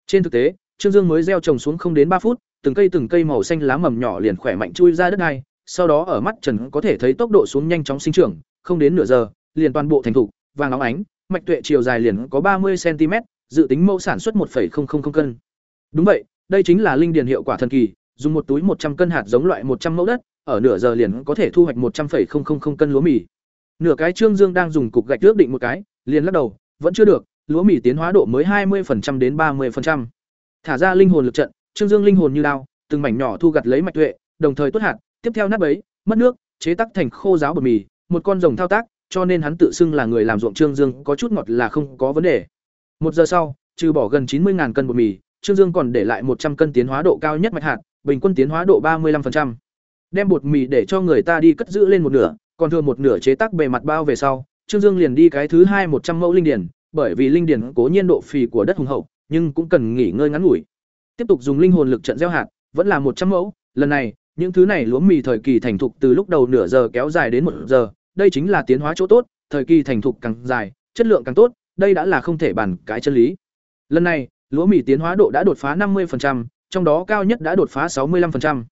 [SPEAKER 1] Trên thực tế, Trương Dương mới gieo trồng xuống không đến ba phút, từng cây từng cây màu xanh lá mầm nhỏ liền khỏe mạnh chui ra đất này, sau đó ở mắt trần có thể thấy tốc độ xuống nhanh chóng sinh trưởng, không đến nửa giờ, liền toàn bộ thành thục, vàng óng ánh, mạch tuệ chiều dài liền có ba mươi cm, dự tính mẫu sản xuất 1,000 cân. Đúng vậy, đây chính là linh điền hiệu quả thần kỳ, dùng một túi một trăm cân hạt giống loại một trăm mẫu đất, ở nửa giờ liền có thể thu hoạch một trăm 100,000 cân lúa mì. Nửa cái Trương Dương đang dùng cục gạch ước định một cái, liền lắc đầu, vẫn chưa được, lúa mì tiến hóa độ mới 20% đến 30%. Thả ra linh hồn lực trận, Trương Dương linh hồn như đao, từng mảnh nhỏ thu gặt lấy mạch tuệ, đồng thời tuốt hạt, tiếp theo nát bấy, mất nước, chế tác thành khô giáo bột mì, một con rồng thao tác, cho nên hắn tự xưng là người làm ruộng Trương Dương, có chút ngọt là không có vấn đề. Một giờ sau, trừ bỏ gần chín mươi cân bột mì, Trương Dương còn để lại một trăm cân tiến hóa độ cao nhất mạch hạt, bình quân tiến hóa độ ba mươi 35%. Đem bột mì để cho người ta đi cất giữ lên một nửa, còn thừa một nửa chế tác bề mặt bao về sau, Trương Dương liền đi cái thứ hai một trăm mẫu linh điển, bởi vì linh điển cố nhiên độ phì của đất hùng hậu, nhưng cũng cần nghỉ ngơi ngắn ngủi. Tiếp tục dùng linh hồn lực trận gieo hạt, vẫn là một trăm mẫu, lần này, những thứ này lúa mì thời kỳ thành thục từ lúc đầu nửa giờ kéo dài đến một giờ, đây chính là tiến hóa chỗ tốt, thời kỳ thành thục càng dài, chất lượng càng tốt, đây đã là không thể bàn cãi chân lý. Lần này, lúa mì tiến hóa độ đã đột phá 50%, trong đó cao nhất đã đột phá 65%.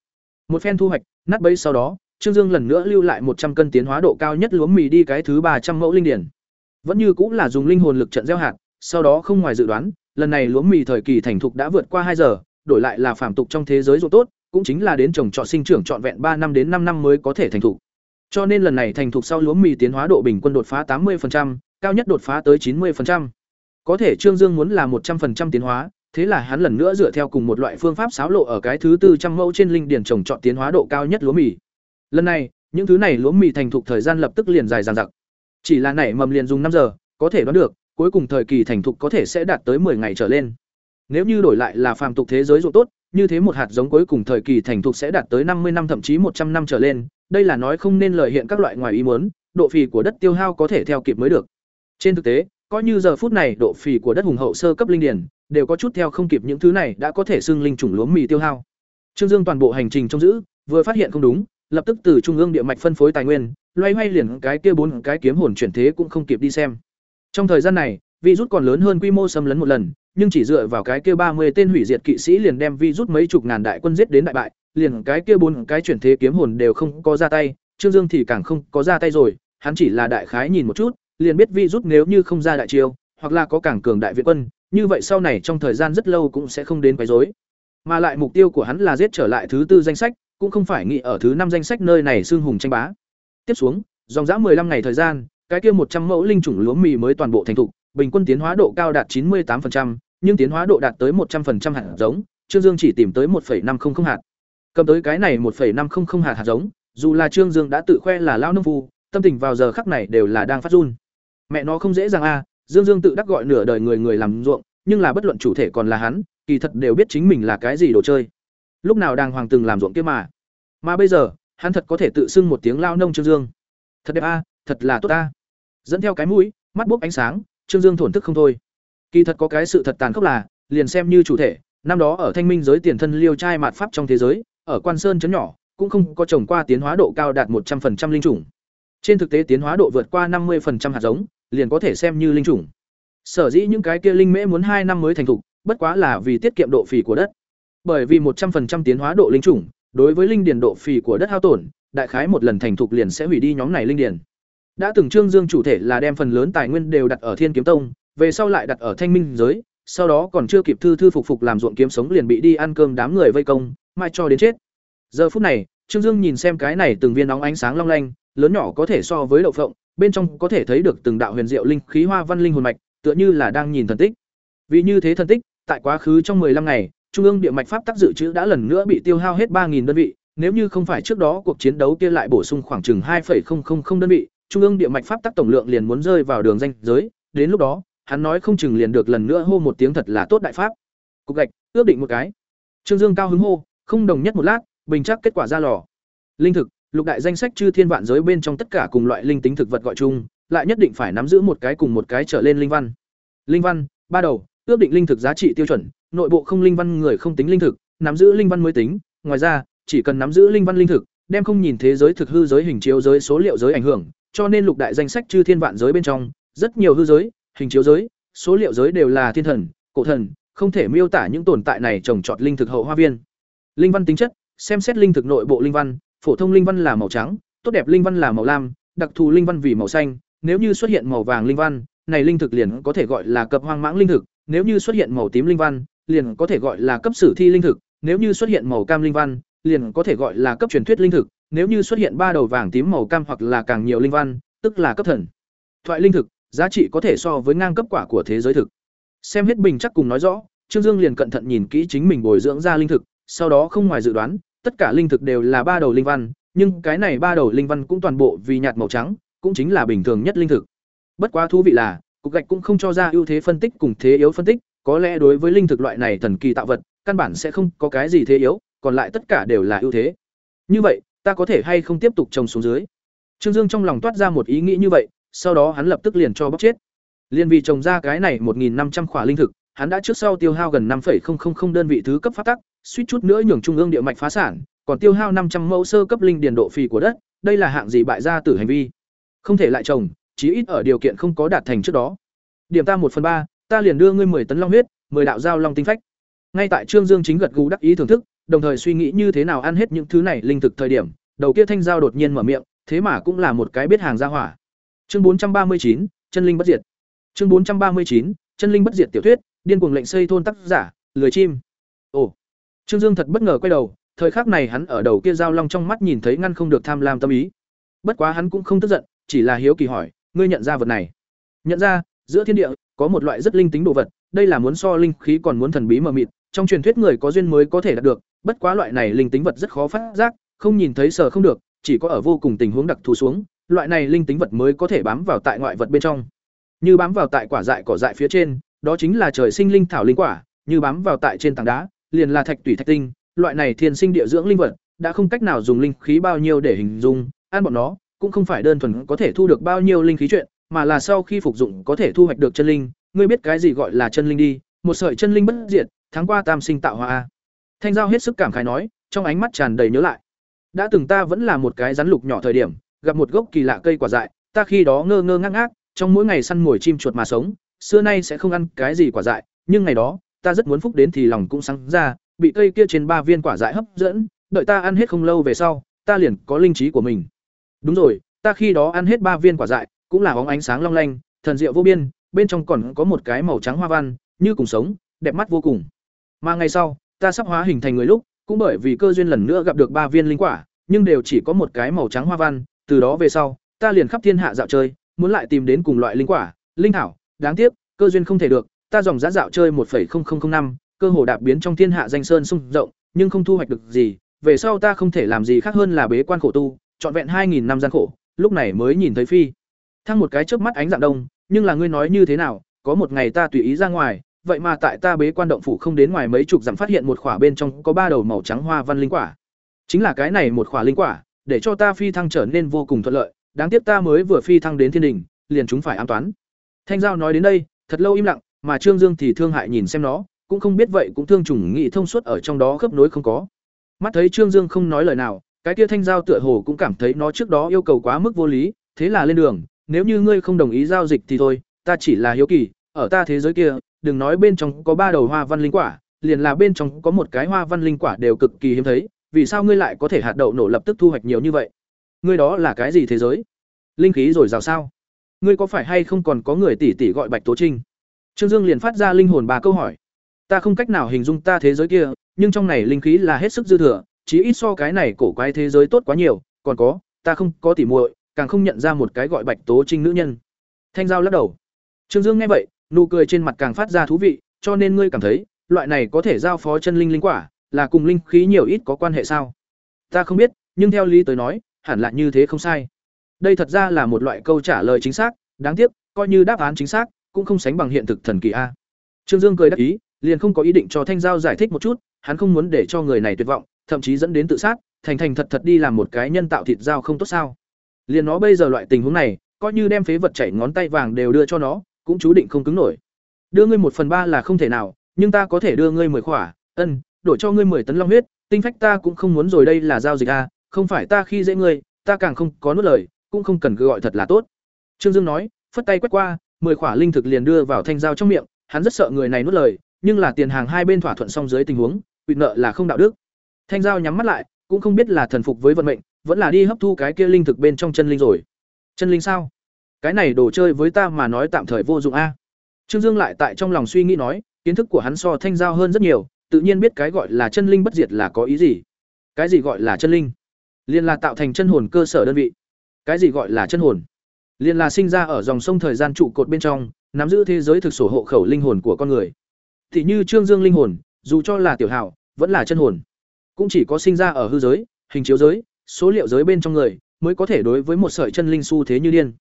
[SPEAKER 1] Một phen thu hoạch, nát bấy sau đó, Trương Dương lần nữa lưu lại một trăm cân tiến hóa độ cao nhất lúa mì đi cái thứ ba trăm mẫu linh điển. Vẫn như cũng là dùng linh hồn lực trận gieo hạt, sau đó không ngoài dự đoán, lần này lúa mì thời kỳ thành thục đã vượt qua hai giờ, đổi lại là phàm tục trong thế giới ruộng tốt, cũng chính là đến trồng trọt sinh trưởng trọn vẹn ba năm đến năm năm mới có thể thành thục. Cho nên lần này thành thục sau lúa mì tiến hóa độ bình quân đột phá 80%, cao nhất đột phá tới 90%. Có thể Trương Dương muốn là 100% tiến hóa, thế là hắn lần nữa dựa theo cùng một loại phương pháp xáo lộ ở cái thứ tư trăm mẫu trên linh điển trồng trọt tiến hóa độ cao nhất lúa mì. Lần này, những thứ này lúa mì thành thục thời gian lập tức liền dài dằng dặc. Chỉ là nảy mầm liền dùng năm giờ, có thể đoán được, cuối cùng thời kỳ thành thục có thể sẽ đạt tới 10 ngày trở lên. Nếu như đổi lại là phàm tục thế giới ruộng tốt, như thế một hạt giống cuối cùng thời kỳ thành thục sẽ đạt tới 50 năm thậm chí 100 năm trở lên, đây là nói không nên lời hiện các loại ngoài ý muốn, độ phì của đất tiêu hao có thể theo kịp mới được. Trên thực tế, coi như giờ phút này độ phì của đất hùng hậu sơ cấp linh điển đều có chút theo không kịp những thứ này đã có thể xưng linh trùng lúa mì tiêu hao. Trương Dương toàn bộ hành trình trông giữ, vừa phát hiện không đúng, lập tức từ trung ương địa mạch phân phối tài nguyên, loay hoay liền cái kia bốn cái kiếm hồn chuyển thế cũng không kịp đi xem. Trong thời gian này, virus còn lớn hơn quy mô xâm lấn một lần, nhưng chỉ dựa vào cái kia ba mươi tên hủy diệt kỵ sĩ liền đem virus mấy chục ngàn đại quân giết đến đại bại, liền cái kia bốn cái chuyển thế kiếm hồn đều không có ra tay, Trương Dương thì càng không có ra tay rồi, hắn chỉ là đại khái nhìn một chút, liền biết virus nếu như không ra đại chiêu, hoặc là có càng cường đại viện quân, như vậy sau này trong thời gian rất lâu cũng sẽ không đến quấy rối. Mà lại mục tiêu của hắn là giết trở lại thứ tư danh sách, cũng không phải nghĩ ở thứ năm danh sách nơi này xương hùng tranh bá. Tiếp xuống, dòng dã 15 ngày thời gian, cái kia 100 mẫu linh chủng lúa mì mới toàn bộ thành thục, bình quân tiến hóa độ cao đạt 98%, nhưng tiến hóa độ đạt tới 100% hạt giống, Trương Dương chỉ tìm tới 1.500 hạt. Cầm tới cái này 1.500 hạt hạt giống, dù là Trương Dương đã tự khoe là lao nông phu, tâm tình vào giờ khắc này đều là đang phát run. Mẹ nó không dễ dàng a, Dương Dương tự đắc gọi nửa đời người người làm ruộng, nhưng là bất luận chủ thể còn là hắn, kỳ thật đều biết chính mình là cái gì đồ chơi. Lúc nào đàng hoàng từng làm ruộng kia mà. Mà bây giờ, hắn thật có thể tự xưng một tiếng lao nông Trương Dương. Thật đẹp a, thật là tốt a. Dẫn theo cái mũi, mắt bốc ánh sáng, Trương Dương thổn thức không thôi. Kỳ thật có cái sự thật tàn khốc là, liền xem như chủ thể, năm đó ở Thanh Minh giới tiền thân liêu trai mạt pháp trong thế giới, ở Quan Sơn chấn nhỏ, cũng không có trồng qua tiến hóa độ cao đạt một trăm 100% linh chủng. Trên thực tế tiến hóa độ vượt qua năm 50% hạt giống, liền có thể xem như linh chủng. Sở dĩ những cái kia linh mễ muốn hai năm mới thành thục, bất quá là vì tiết kiệm độ phì của đất. Bởi vì một trăm 100% tiến hóa độ linh chủng, đối với linh điền độ phì của đất hao tổn, đại khái một lần thành thục liền sẽ hủy đi nhóm này linh điền. Đã từng Trương Dương chủ thể là đem phần lớn tài nguyên đều đặt ở Thiên Kiếm Tông, về sau lại đặt ở Thanh Minh giới, sau đó còn chưa kịp thư thư phục phục làm ruộng kiếm sống liền bị đi ăn cơm đám người vây công, mai cho đến chết. Giờ phút này, Trương Dương nhìn xem cái này từng viên nóng ánh sáng long lanh, lớn nhỏ có thể so với đậu phộng, bên trong có thể thấy được từng đạo huyền diệu linh khí hoa văn linh hồn mạch, tựa như là đang nhìn thần tích. Vì như thế thần tích, tại quá khứ trong 15 ngày, trung ương địa mạch pháp tác dự trữ đã lần nữa bị tiêu hao hết 3000 đơn vị, nếu như không phải trước đó cuộc chiến đấu kia lại bổ sung khoảng chừng 2.000 đơn vị, trung ương địa mạch pháp tắc tổng lượng liền muốn rơi vào đường danh giới, đến lúc đó, hắn nói không chừng liền được lần nữa hô một tiếng thật là tốt đại pháp. Cục gạch, ước định một cái. Trương Dương cao hứng hô, không đồng nhất một lát, bình chắc kết quả ra lò. Linh thực, lục đại danh sách chư thiên vạn giới bên trong tất cả cùng loại linh tính thực vật gọi chung, lại nhất định phải nắm giữ một cái cùng một cái trở lên linh văn. Linh văn, ba đầu, ước định linh thực giá trị tiêu chuẩn, nội bộ không linh văn người không tính linh thực, nắm giữ linh văn mới tính, ngoài ra, chỉ cần nắm giữ linh văn linh thực, đem không nhìn thế giới thực hư giới hình chiếu giới số liệu giới ảnh hưởng, cho nên lục đại danh sách chư thiên vạn giới bên trong, rất nhiều hư giới, hình chiếu giới, số liệu giới đều là thiên thần, cổ thần, không thể miêu tả những tồn tại này trồng trọt linh thực hậu hoa viên. Linh văn tính chất, xem xét linh thực nội bộ linh văn, phổ thông linh văn là màu trắng, tốt đẹp linh văn là màu lam, đặc thù linh văn vì màu xanh, nếu như xuất hiện màu vàng linh văn, này linh thực liền có thể gọi là cấp hoang mãng linh thực, nếu như xuất hiện màu tím linh văn, liền có thể gọi là cấp sử thi linh thực, nếu như xuất hiện màu cam linh văn, liền có thể gọi là cấp truyền thuyết linh thực, nếu như xuất hiện ba đầu vàng tím màu cam hoặc là càng nhiều linh văn, tức là cấp thần. Thoại linh thực, giá trị có thể so với ngang cấp quả của thế giới thực. Xem hết bình chắc cùng nói rõ, Trương Dương liền cẩn thận nhìn kỹ chính mình bồi dưỡng ra linh thực, sau đó không ngoài dự đoán, tất cả linh thực đều là ba đầu linh văn, nhưng cái này ba đầu linh văn cũng toàn bộ vì nhạt màu trắng, cũng chính là bình thường nhất linh thực. Bất quá thú vị là, cục gạch cũng không cho ra ưu thế phân tích cùng thế yếu phân tích, có lẽ đối với linh thực loại này thần kỳ tạo vật, căn bản sẽ không có cái gì thế yếu, còn lại tất cả đều là ưu thế. Như vậy, ta có thể hay không tiếp tục trồng xuống dưới? Trương Dương trong lòng toát ra một ý nghĩ như vậy, sau đó hắn lập tức liền cho bóc chết. Liên vì trồng ra cái này 1500 khỏa linh thực, hắn đã trước sau tiêu hao gần 5.000 đơn vị thứ cấp phát tắc, suýt chút nữa nhường trung ương địa mạch phá sản, còn tiêu hao 500 mẫu sơ cấp linh điền độ phì của đất, đây là hạng gì bại gia tử hành vi. Không thể lại trồng, chí ít ở điều kiện không có đạt thành trước đó. Điểm ta một phần ba, ta liền đưa ngươi 10 tấn long huyết, 10 đạo giao long tinh phách. Ngay tại Trương Dương chính gật gù đắc ý thưởng thức, đồng thời suy nghĩ như thế nào ăn hết những thứ này linh thực thời điểm, đầu kia thanh giao đột nhiên mở miệng, thế mà cũng là một cái biết hàng gia hỏa. Chương 439, chân linh bất diệt. Chương 439, chân linh bất diệt tiểu thuyết, điên cuồng lệnh xây thôn tác giả, lười chim. Ồ. Trương Dương thật bất ngờ quay đầu, thời khắc này hắn ở đầu kia giao long trong mắt nhìn thấy ngăn không được tham lam tâm ý. Bất quá hắn cũng không tức giận, chỉ là hiếu kỳ hỏi, ngươi nhận ra vật này? Nhận ra, giữa thiên địa có một loại rất linh tính đồ vật, đây là muốn so linh khí còn muốn thần bí mờ mịt, trong truyền thuyết người có duyên mới có thể đạt được, bất quá loại này linh tính vật rất khó phát giác, không nhìn thấy sở không được, chỉ có ở vô cùng tình huống đặc thù xuống, loại này linh tính vật mới có thể bám vào tại ngoại vật bên trong. Như bám vào tại quả dại cỏ dại phía trên, đó chính là trời sinh linh thảo linh quả, như bám vào tại trên tảng đá, liền là thạch tủy thạch tinh, loại này thiên sinh địa dưỡng linh vật, đã không cách nào dùng linh khí bao nhiêu để hình dung, ăn bọn nó cũng không phải đơn thuần có thể thu được bao nhiêu linh khí chuyện, mà là sau khi phục dụng có thể thu hoạch được chân linh, ngươi biết cái gì gọi là chân linh đi, một sợi chân linh bất diệt, tháng qua tam sinh tạo hóa Thanh giao hết sức cảm khái nói, trong ánh mắt tràn đầy nhớ lại. Đã từng ta vẫn là một cái rắn lục nhỏ thời điểm, gặp một gốc kỳ lạ cây quả dại, ta khi đó ngơ ngơ ngác ngác, trong mỗi ngày săn mồi chim chuột mà sống, xưa nay sẽ không ăn cái gì quả dại, nhưng ngày đó, ta rất muốn phúc đến thì lòng cũng sáng ra, bị cây kia trên ba viên quả dại hấp dẫn, đợi ta ăn hết không lâu về sau, ta liền có linh trí của mình. Đúng rồi, ta khi đó ăn hết ba viên quả dại, cũng là bóng ánh sáng long lanh, thần diệu vô biên, bên trong còn có một cái màu trắng hoa văn, như cùng sống, đẹp mắt vô cùng. Mà ngày sau, ta sắp hóa hình thành người lúc, cũng bởi vì cơ duyên lần nữa gặp được ba viên linh quả, nhưng đều chỉ có một cái màu trắng hoa văn, từ đó về sau, ta liền khắp thiên hạ dạo chơi, muốn lại tìm đến cùng loại linh quả, linh thảo, đáng tiếc, cơ duyên không thể được, ta dòng giá dạo chơi 1.0005, cơ hồ đạp biến trong thiên hạ danh sơn sung rộng, nhưng không thu hoạch được gì, về sau ta không thể làm gì khác hơn là bế quan khổ tu, trọn vẹn 2000 năm gian khổ, lúc này mới nhìn thấy phi. Thăng một cái chớp mắt ánh dạng đông, nhưng là ngươi nói như thế nào, có một ngày ta tùy ý ra ngoài, vậy mà tại ta bế quan động phủ không đến ngoài mấy chục dặm phát hiện một khỏa bên trong có ba đầu màu trắng hoa văn linh quả. Chính là cái này một khỏa linh quả, để cho ta phi thăng trở nên vô cùng thuận lợi, đáng tiếc ta mới vừa phi thăng đến thiên đình, liền chúng phải ám toán. Thanh giao nói đến đây, thật lâu im lặng, mà Trương Dương thì thương hại nhìn xem nó, cũng không biết vậy cũng thương trùng nghị thông suốt ở trong đó khớp nối không có. Mắt thấy Trương Dương không nói lời nào, cái kia thanh giao tựa hồ cũng cảm thấy nó trước đó yêu cầu quá mức vô lý, thế là lên đường, nếu như ngươi không đồng ý giao dịch thì thôi, ta chỉ là hiếu kỳ, ở ta thế giới kia, đừng nói bên trong có ba đầu hoa văn linh quả, liền là bên trong có một cái hoa văn linh quả đều cực kỳ hiếm thấy, vì sao ngươi lại có thể hạt đậu nổ lập tức thu hoạch nhiều như vậy? Ngươi đó là cái gì thế giới? Linh khí rồi rào sao? Ngươi có phải hay không còn có người tỷ tỷ gọi Bạch Tố Trinh? Trương Dương liền phát ra linh hồn ba câu hỏi. Ta không cách nào hình dung ta thế giới kia, nhưng trong này linh khí là hết sức dư thừa, chí ít so cái này cổ quái thế giới tốt quá nhiều, còn có, ta không có tỉ muội, càng không nhận ra một cái gọi Bạch Tố Trinh nữ nhân. Thanh Giao lắc đầu. Trương Dương nghe vậy, nụ cười trên mặt càng phát ra thú vị, cho nên ngươi cảm thấy, loại này có thể giao phó chân linh linh quả, là cùng linh khí nhiều ít có quan hệ sao? Ta không biết, nhưng theo lý tới nói, hẳn là như thế không sai. Đây thật ra là một loại câu trả lời chính xác, đáng tiếc, coi như đáp án chính xác, cũng không sánh bằng hiện thực thần kỳ a. Trương Dương cười đắc ý, liền không có ý định cho Thanh Giao giải thích một chút, hắn không muốn để cho người này tuyệt vọng, thậm chí dẫn đến tự sát, thành thành thật thật đi làm một cái nhân tạo thịt dao không tốt sao? Liền nó bây giờ loại tình huống này, coi như đem phế vật chảy ngón tay vàng đều đưa cho nó, cũng chú định không cứng nổi. Đưa ngươi một phần ba là không thể nào, nhưng ta có thể đưa ngươi mười khỏa, ân, đổi cho ngươi mười tấn long huyết, tinh phách ta cũng không muốn rồi đây là giao dịch a, không phải ta khi dễ ngươi, ta càng không có nuốt lời, cũng không cần cứ gọi thật là tốt. Trương Dương nói, phất tay quét qua, mười khỏa linh thực liền đưa vào thanh giao trong miệng, hắn rất sợ người này nuốt lời, nhưng là tiền hàng hai bên thỏa thuận xong dưới tình huống, quỵt nợ là không đạo đức. Thanh giao nhắm mắt lại, cũng không biết là thần phục với vận mệnh, vẫn là đi hấp thu cái kia linh thực bên trong chân linh rồi. Chân linh sao? Cái này đồ chơi với ta mà nói tạm thời vô dụng a. Trương Dương lại tại trong lòng suy nghĩ nói, kiến thức của hắn so thanh giao hơn rất nhiều, tự nhiên biết cái gọi là chân linh bất diệt là có ý gì. Cái gì gọi là chân linh? Liên là tạo thành chân hồn cơ sở đơn vị. Cái gì gọi là chân hồn? Liên là sinh ra ở dòng sông thời gian trụ cột bên trong, nắm giữ thế giới thực sổ hộ khẩu linh hồn của con người. Thì như Trương Dương linh hồn, dù cho là tiểu hảo, vẫn là chân hồn. Cũng chỉ có sinh ra ở hư giới, hình chiếu giới, số liệu giới bên trong người, mới có thể đối với một sợi chân linh xu thế như điên.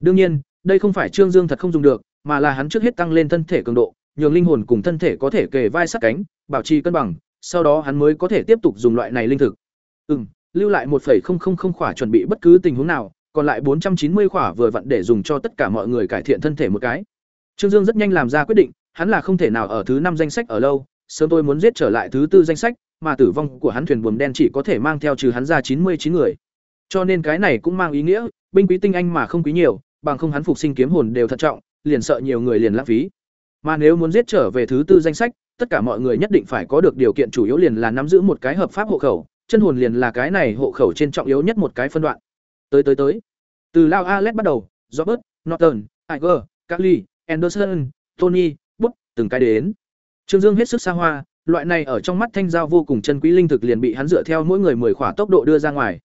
[SPEAKER 1] Đương nhiên, đây không phải Trương Dương thật không dùng được, mà là hắn trước hết tăng lên thân thể cường độ, nhường linh hồn cùng thân thể có thể kề vai sát cánh, bảo trì cân bằng, sau đó hắn mới có thể tiếp tục dùng loại này linh thực. Ừm, lưu lại 1.000 khỏa chuẩn bị bất cứ tình huống nào, còn lại 490 khỏa vừa vặn để dùng cho tất cả mọi người cải thiện thân thể một cái. Trương Dương rất nhanh làm ra quyết định, hắn là không thể nào ở thứ năm danh sách ở lâu, sớm tôi muốn giết trở lại thứ tư danh sách, mà tử vong của hắn thuyền buồm đen chỉ có thể mang theo trừ hắn ra 99 người. Cho nên cái này cũng mang ý nghĩa, binh quý tinh anh mà không quý nhiều, bằng không hắn phục sinh kiếm hồn đều thận trọng, liền sợ nhiều người liền lãng phí. Mà nếu muốn giết trở về thứ tư danh sách, tất cả mọi người nhất định phải có được điều kiện chủ yếu liền là nắm giữ một cái hợp pháp hộ khẩu, chân hồn liền là cái này hộ khẩu trên trọng yếu nhất một cái phân đoạn. Tới tới tới. Từ Lao Alex bắt đầu, Robert, Norton, Iger, Carly, Anderson, Tony, Bút, từng cái đến. Trương Dương hết sức xa hoa, loại này ở trong mắt thanh giao vô cùng chân quý linh thực liền bị hắn dựa theo mỗi người 10 khỏa tốc độ đưa ra ngoài.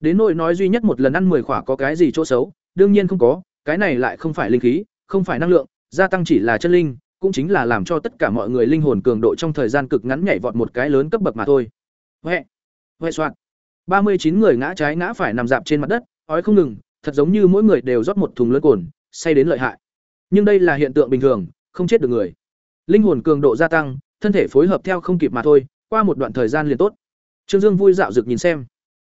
[SPEAKER 1] Đến nỗi nói duy nhất một lần ăn 10 khỏa có cái gì chỗ xấu, đương nhiên không có, cái này lại không phải linh khí, không phải năng lượng, gia tăng chỉ là chân linh, cũng chính là làm cho tất cả mọi người linh hồn cường độ trong thời gian cực ngắn nhảy vọt một cái lớn cấp bậc mà thôi. Huệ, huệ soạn ba mươi chín người ngã trái ngã phải nằm dạp trên mặt đất, ói không ngừng, thật giống như mỗi người đều rót một thùng lớn cồn, say đến lợi hại. Nhưng đây là hiện tượng bình thường, không chết được người. Linh hồn cường độ gia tăng, thân thể phối hợp theo không kịp mà thôi, qua một đoạn thời gian liền tốt. Trương Dương vui dạo dực nhìn xem.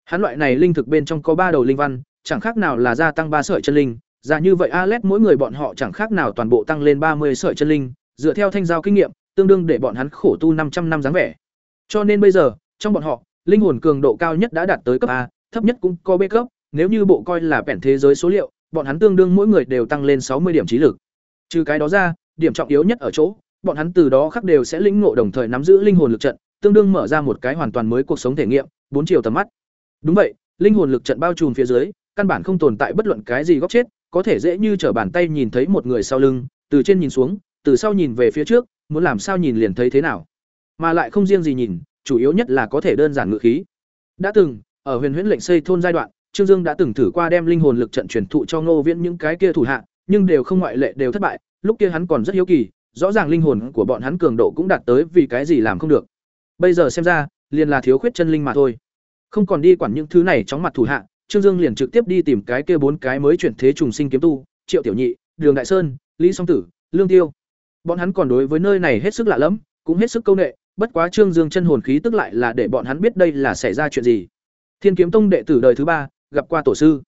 [SPEAKER 1] Hắn loại này linh thực bên trong có ba đầu linh văn, chẳng khác nào là gia tăng ba sợi chân linh, ra như vậy Alet mỗi người bọn họ chẳng khác nào toàn bộ tăng lên ba mươi sợi chân linh, dựa theo thanh giao kinh nghiệm, tương đương để bọn hắn khổ tu 500 năm dáng vẻ. Cho nên bây giờ, trong bọn họ, linh hồn cường độ cao nhất đã đạt tới cấp A, thấp nhất cũng có B cấp, nếu như bộ coi là bẻn thế giới số liệu, bọn hắn tương đương mỗi người đều tăng lên 60 điểm trí lực. Trừ cái đó ra, điểm trọng yếu nhất ở chỗ, bọn hắn từ đó khắc đều sẽ lĩnh ngộ đồng thời nắm giữ linh hồn lực trận, tương đương mở ra một cái hoàn toàn mới cuộc sống thể nghiệm, bốn chiều tầm mắt. Đúng vậy, linh hồn lực trận bao trùm phía dưới, căn bản không tồn tại bất luận cái gì góc chết, có thể dễ như trở bàn tay nhìn thấy một người sau lưng, từ trên nhìn xuống, từ sau nhìn về phía trước, muốn làm sao nhìn liền thấy thế nào. Mà lại không riêng gì nhìn, chủ yếu nhất là có thể đơn giản ngự khí. Đã từng, ở Huyền Huyễn lệnh xây thôn giai đoạn, Trương Dương đã từng thử qua đem linh hồn lực trận truyền thụ cho Ngô Viễn những cái kia thủ hạ, nhưng đều không ngoại lệ đều thất bại, lúc kia hắn còn rất hiếu kỳ, rõ ràng linh hồn của bọn hắn cường độ cũng đạt tới vì cái gì làm không được. Bây giờ xem ra, liền là thiếu khuyết chân linh mà thôi. Không còn đi quản những thứ này chóng mặt thủ hạ, Trương Dương liền trực tiếp đi tìm cái kia bốn cái mới chuyển thế trùng sinh kiếm tu, Triệu Tiểu Nhị, Đường Đại Sơn, Lý Song Tử, Lương Tiêu. Bọn hắn còn đối với nơi này hết sức lạ lẫm, cũng hết sức câu nệ, bất quá Trương Dương chân hồn khí tức lại là để bọn hắn biết đây là xảy ra chuyện gì. Thiên Kiếm Tông đệ tử đời thứ ba, gặp qua tổ sư.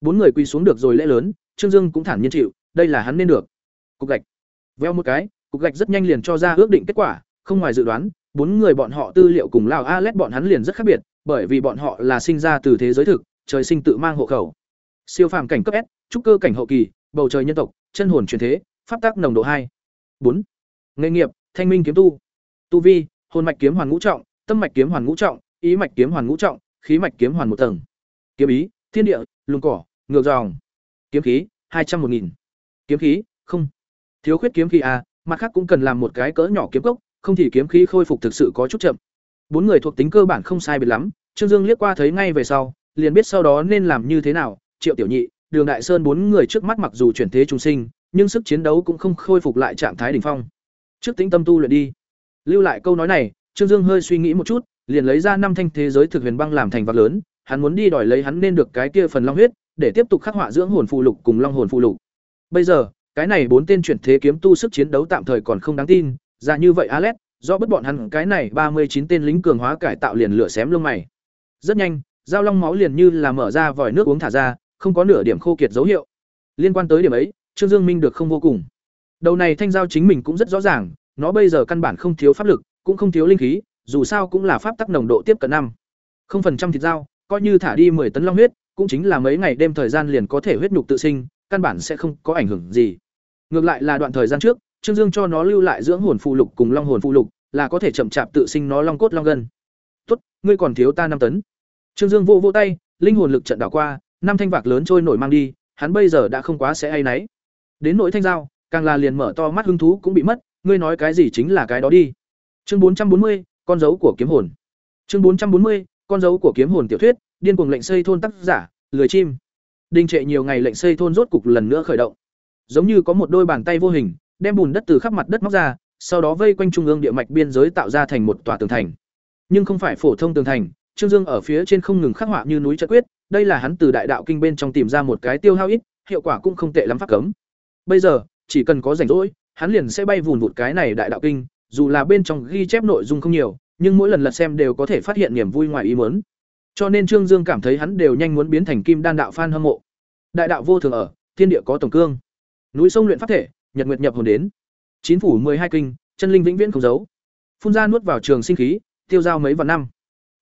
[SPEAKER 1] Bốn người quỳ xuống được rồi lễ lớn, Trương Dương cũng thản nhiên chịu, đây là hắn nên được. Cục gạch. Veo một cái, cục gạch rất nhanh liền cho ra ước định kết quả, không ngoài dự đoán, bốn người bọn họ tư liệu cùng Lào Alet bọn hắn liền rất khác biệt, bởi vì bọn họ là sinh ra từ thế giới thực, trời sinh tự mang hộ khẩu. Siêu phàm cảnh cấp S, trúc cơ cảnh hậu kỳ, bầu trời nhân tộc, chân hồn truyền thế, pháp tác nồng độ hai bốn Nghề nghiệp: Thanh minh kiếm tu. Tu vi: Hồn mạch kiếm hoàn ngũ trọng, tâm mạch kiếm hoàn ngũ trọng, ý mạch kiếm hoàn ngũ trọng, khí mạch kiếm hoàn một tầng. Kiếm ý: Thiên địa, lùng cỏ, ngược dòng. Kiếm khí: hai trăm một nghìn Kiếm khí: Không. Thiếu khuyết kiếm khí à, mặt khác cũng cần làm một cái cỡ nhỏ kiếm cốc, không thì kiếm khí khôi phục thực sự có chút chậm. Bốn người thuộc tính cơ bản không sai biệt lắm, Trương Dương liếc qua thấy ngay về sau, liền biết sau đó nên làm như thế nào, Triệu Tiểu Nhị, Đường Đại Sơn bốn người trước mắt mặc dù chuyển thế trùng sinh, nhưng sức chiến đấu cũng không khôi phục lại trạng thái đỉnh phong. Trước tính tâm tu luyện đi. Lưu lại câu nói này, Trương Dương hơi suy nghĩ một chút, liền lấy ra năm thanh thế giới thực huyền băng làm thành vật lớn, hắn muốn đi đòi lấy hắn nên được cái kia phần long huyết, để tiếp tục khắc họa dưỡng hồn phụ lục cùng long hồn phụ lục. Bây giờ, cái này bốn tên chuyển thế kiếm tu sức chiến đấu tạm thời còn không đáng tin, ra như vậy Alet, do bất bọn hắn cái này ba mươi chín tên lính cường hóa cải tạo liền lửa xém lông mày. Rất nhanh, giao long máu liền như là mở ra vòi nước uống thả ra, không có nửa điểm khô kiệt dấu hiệu. Liên quan tới điểm ấy, Trương Dương Minh được không vô cùng. Đầu này thanh giao chính mình cũng rất rõ ràng, nó bây giờ căn bản không thiếu pháp lực, cũng không thiếu linh khí, dù sao cũng là pháp tắc nồng độ tiếp cận năm. Không phần trăm thịt dao, coi như thả đi 10 tấn long huyết, cũng chính là mấy ngày đêm thời gian liền có thể huyết nhục tự sinh, căn bản sẽ không có ảnh hưởng gì. Ngược lại là đoạn thời gian trước, Trương Dương cho nó lưu lại dưỡng hồn phụ lục cùng long hồn phụ lục, là có thể chậm chạp tự sinh nó long cốt long gân. "Tốt, ngươi còn thiếu ta năm tấn." Trương Dương vô vỗ tay, linh hồn lực trận đảo qua, năm thanh vạc lớn trôi nổi mang đi, hắn bây giờ đã không quá sẽ ai nấy. Đến nỗi thanh dao, càng là liền mở to mắt hứng thú cũng bị mất, ngươi nói cái gì chính là cái đó đi. Chương bốn trăm bốn mươi, con dấu của kiếm hồn. Chương bốn trăm bốn mươi, con dấu của kiếm hồn tiểu thuyết, điên cuồng lệnh xây thôn tác giả, lười chim. Đình trệ nhiều ngày lệnh xây thôn rốt cục lần nữa khởi động. Giống như có một đôi bàn tay vô hình, đem bùn đất từ khắp mặt đất móc ra, sau đó vây quanh trung ương địa mạch biên giới tạo ra thành một tòa tường thành. Nhưng không phải phổ thông tường thành, Trương Dương ở phía trên không ngừng khắc họa như núi trận quyết, đây là hắn từ đại đạo kinh bên trong tìm ra một cái tiêu hao ít, hiệu quả cũng không tệ lắm pháp cấm. Bây giờ, chỉ cần có rảnh rỗi, hắn liền sẽ bay vùn vụt cái này đại đạo kinh, dù là bên trong ghi chép nội dung không nhiều, nhưng mỗi lần lật xem đều có thể phát hiện niềm vui ngoài ý muốn. Cho nên Trương Dương cảm thấy hắn đều nhanh muốn biến thành kim đan đạo fan hâm mộ. Đại đạo vô thường ở, thiên địa có tổng cương. Núi sông luyện pháp thể, nhật nguyệt nhập hồn đến. Chín phủ hai kinh, chân linh vĩnh viễn không giấu. Phun ra nuốt vào trường sinh khí, tiêu giao mấy vạn năm.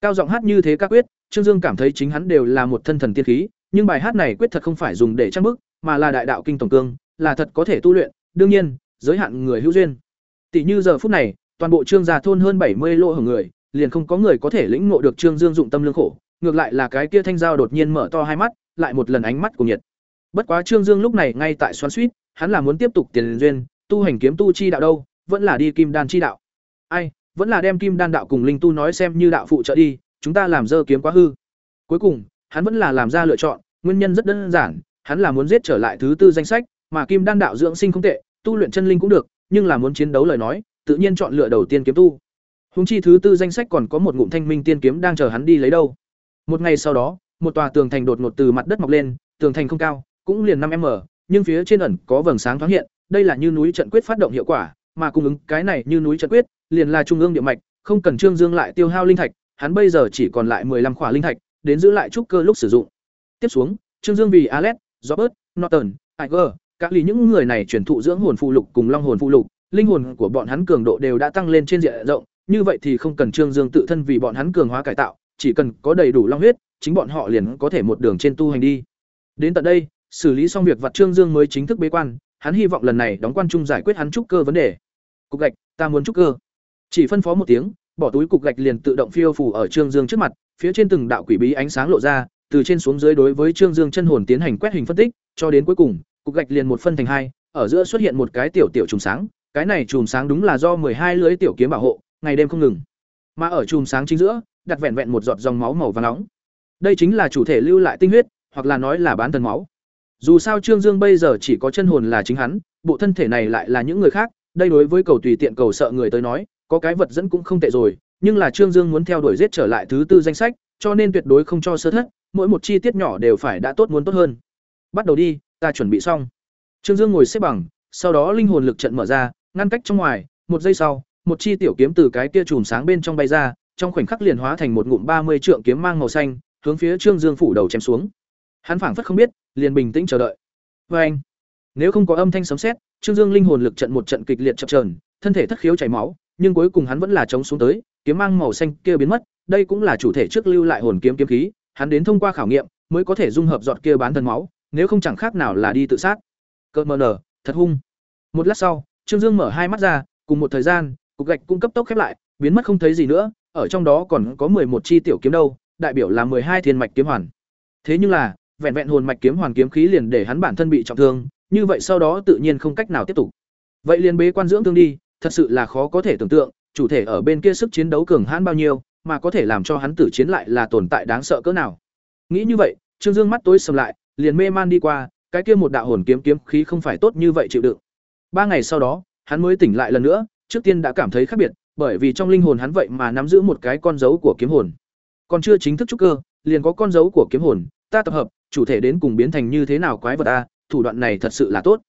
[SPEAKER 1] Cao giọng hát như thế ca quyết, Trương Dương cảm thấy chính hắn đều là một thân thần tiên khí, nhưng bài hát này quyết thật không phải dùng để trang bức, mà là đại đạo kinh tổng cương, là thật có thể tu luyện, đương nhiên, giới hạn người hữu duyên. Tỷ như giờ phút này, toàn bộ Trương gia thôn hơn bảy mươi lỗ hưởng người, liền không có người có thể lĩnh ngộ được Trương Dương dụng tâm lương khổ, ngược lại là cái kia thanh giao đột nhiên mở to hai mắt, lại một lần ánh mắt của nhiệt. Bất quá Trương Dương lúc này ngay tại xoắn xuýt, hắn là muốn tiếp tục tiền duyên, tu hành kiếm tu chi đạo đâu, vẫn là đi kim đan chi đạo. Ai, vẫn là đem kim đan đạo cùng linh tu nói xem như đạo phụ trợ đi, chúng ta làm dơ kiếm quá hư. Cuối cùng, hắn vẫn là làm ra lựa chọn, nguyên nhân rất đơn giản, hắn là muốn giết trở lại thứ tư danh sách, mà kim đan đạo dưỡng sinh không tệ, tu luyện chân linh cũng được, nhưng là muốn chiến đấu lời nói, tự nhiên chọn lựa đầu tiên kiếm tu. Hùng chi thứ tư danh sách còn có một ngụm thanh minh tiên kiếm đang chờ hắn đi lấy đâu. Một ngày sau đó, một tòa tường thành đột ngột từ mặt đất mọc lên, tường thành không cao, cũng liền năm m nhưng phía trên ẩn có vầng sáng thoáng hiện, đây là như núi trận quyết phát động hiệu quả, mà cung ứng cái này như núi trận quyết, liền là trung ương địa mạch, không cần Trương Dương lại tiêu hao linh thạch, hắn bây giờ chỉ còn lại 15 khỏa linh thạch, đến giữ lại trúc cơ lúc sử dụng. Tiếp xuống, Trương Dương vì Alex, Robert, Norton, Tiger, các lý những người này truyền thụ dưỡng hồn phụ lục cùng long hồn phụ lục, linh hồn của bọn hắn cường độ đều đã tăng lên trên diện rộng, như vậy thì không cần Trương Dương tự thân vì bọn hắn cường hóa cải tạo, chỉ cần có đầy đủ long huyết, chính bọn họ liền có thể một đường trên tu hành đi. Đến tận đây, xử lý xong việc vật Trương Dương mới chính thức bế quan, hắn hy vọng lần này đóng quan trung giải quyết hắn trúc cơ vấn đề. Cục gạch, ta muốn trúc cơ. Chỉ phân phó một tiếng, bỏ túi cục gạch liền tự động phiêu phù ở Trương Dương trước mặt, phía trên từng đạo quỷ bí ánh sáng lộ ra, từ trên xuống dưới đối với Trương Dương chân hồn tiến hành quét hình phân tích, cho đến cuối cùng, cục gạch liền một phân thành hai, ở giữa xuất hiện một cái tiểu tiểu trùng sáng, cái này chùm sáng đúng là do hai lưới tiểu kiếm bảo hộ, ngày đêm không ngừng. Mà ở chùm sáng chính giữa, đặt vẹn vẹn một giọt dòng máu màu vàng nóng. Đây chính là chủ thể lưu lại tinh huyết, hoặc là nói là bán thần máu. Dù sao Trương Dương bây giờ chỉ có chân hồn là chính hắn, bộ thân thể này lại là những người khác, đây đối với cầu tùy tiện cầu sợ người tới nói, có cái vật dẫn cũng không tệ rồi, nhưng là Trương Dương muốn theo đuổi giết trở lại thứ tư danh sách, cho nên tuyệt đối không cho sơ thất, mỗi một chi tiết nhỏ đều phải đã tốt muốn tốt hơn. Bắt đầu đi, ta chuẩn bị xong. Trương Dương ngồi xếp bằng, sau đó linh hồn lực trận mở ra, ngăn cách trong ngoài, một giây sau, một chi tiểu kiếm từ cái kia chùm sáng bên trong bay ra, trong khoảnh khắc liền hóa thành một ngụm ba mươi trượng kiếm mang màu xanh, hướng phía Trương Dương phủ đầu chém xuống. Hắn phảng phất không biết, liền bình tĩnh chờ đợi. vê anh, nếu không có âm thanh sấm xét, Trương Dương linh hồn lực trận một trận kịch liệt chập chờn, thân thể thất khiếu chảy máu, nhưng cuối cùng hắn vẫn là chống xuống tới, kiếm mang màu xanh kia biến mất, đây cũng là chủ thể trước lưu lại hồn kiếm kiếm khí, hắn đến thông qua khảo nghiệm mới có thể dung hợp giọt kia bán thần máu, nếu không chẳng khác nào là đi tự sát. cợt mờ nở, thật hung. Một lát sau, Trương Dương mở hai mắt ra, cùng một thời gian, cục gạch cung cấp tốc khép lại, biến mất không thấy gì nữa, ở trong đó còn có một chi tiểu kiếm đâu, đại biểu là hai thiên mạch kiếm hoàn. Thế nhưng là, vẹn vẹn hồn mạch kiếm hoàn kiếm khí liền để hắn bản thân bị trọng thương, như vậy sau đó tự nhiên không cách nào tiếp tục. Vậy liền bế quan dưỡng thương đi, thật sự là khó có thể tưởng tượng, chủ thể ở bên kia sức chiến đấu cường hãn bao nhiêu, mà có thể làm cho hắn tử chiến lại là tồn tại đáng sợ cỡ nào. Nghĩ như vậy, Trương Dương mắt tối sầm lại, liền mê man đi qua, cái kia một đạo hồn kiếm kiếm khí không phải tốt như vậy chịu đựng. Ba ngày sau đó, hắn mới tỉnh lại lần nữa, trước tiên đã cảm thấy khác biệt, bởi vì trong linh hồn hắn vậy mà nắm giữ một cái con dấu của kiếm hồn. Còn chưa chính thức trúc cơ, liền có con dấu của kiếm hồn, ta tập hợp, chủ thể đến cùng biến thành như thế nào quái vật a, thủ đoạn này thật sự là tốt.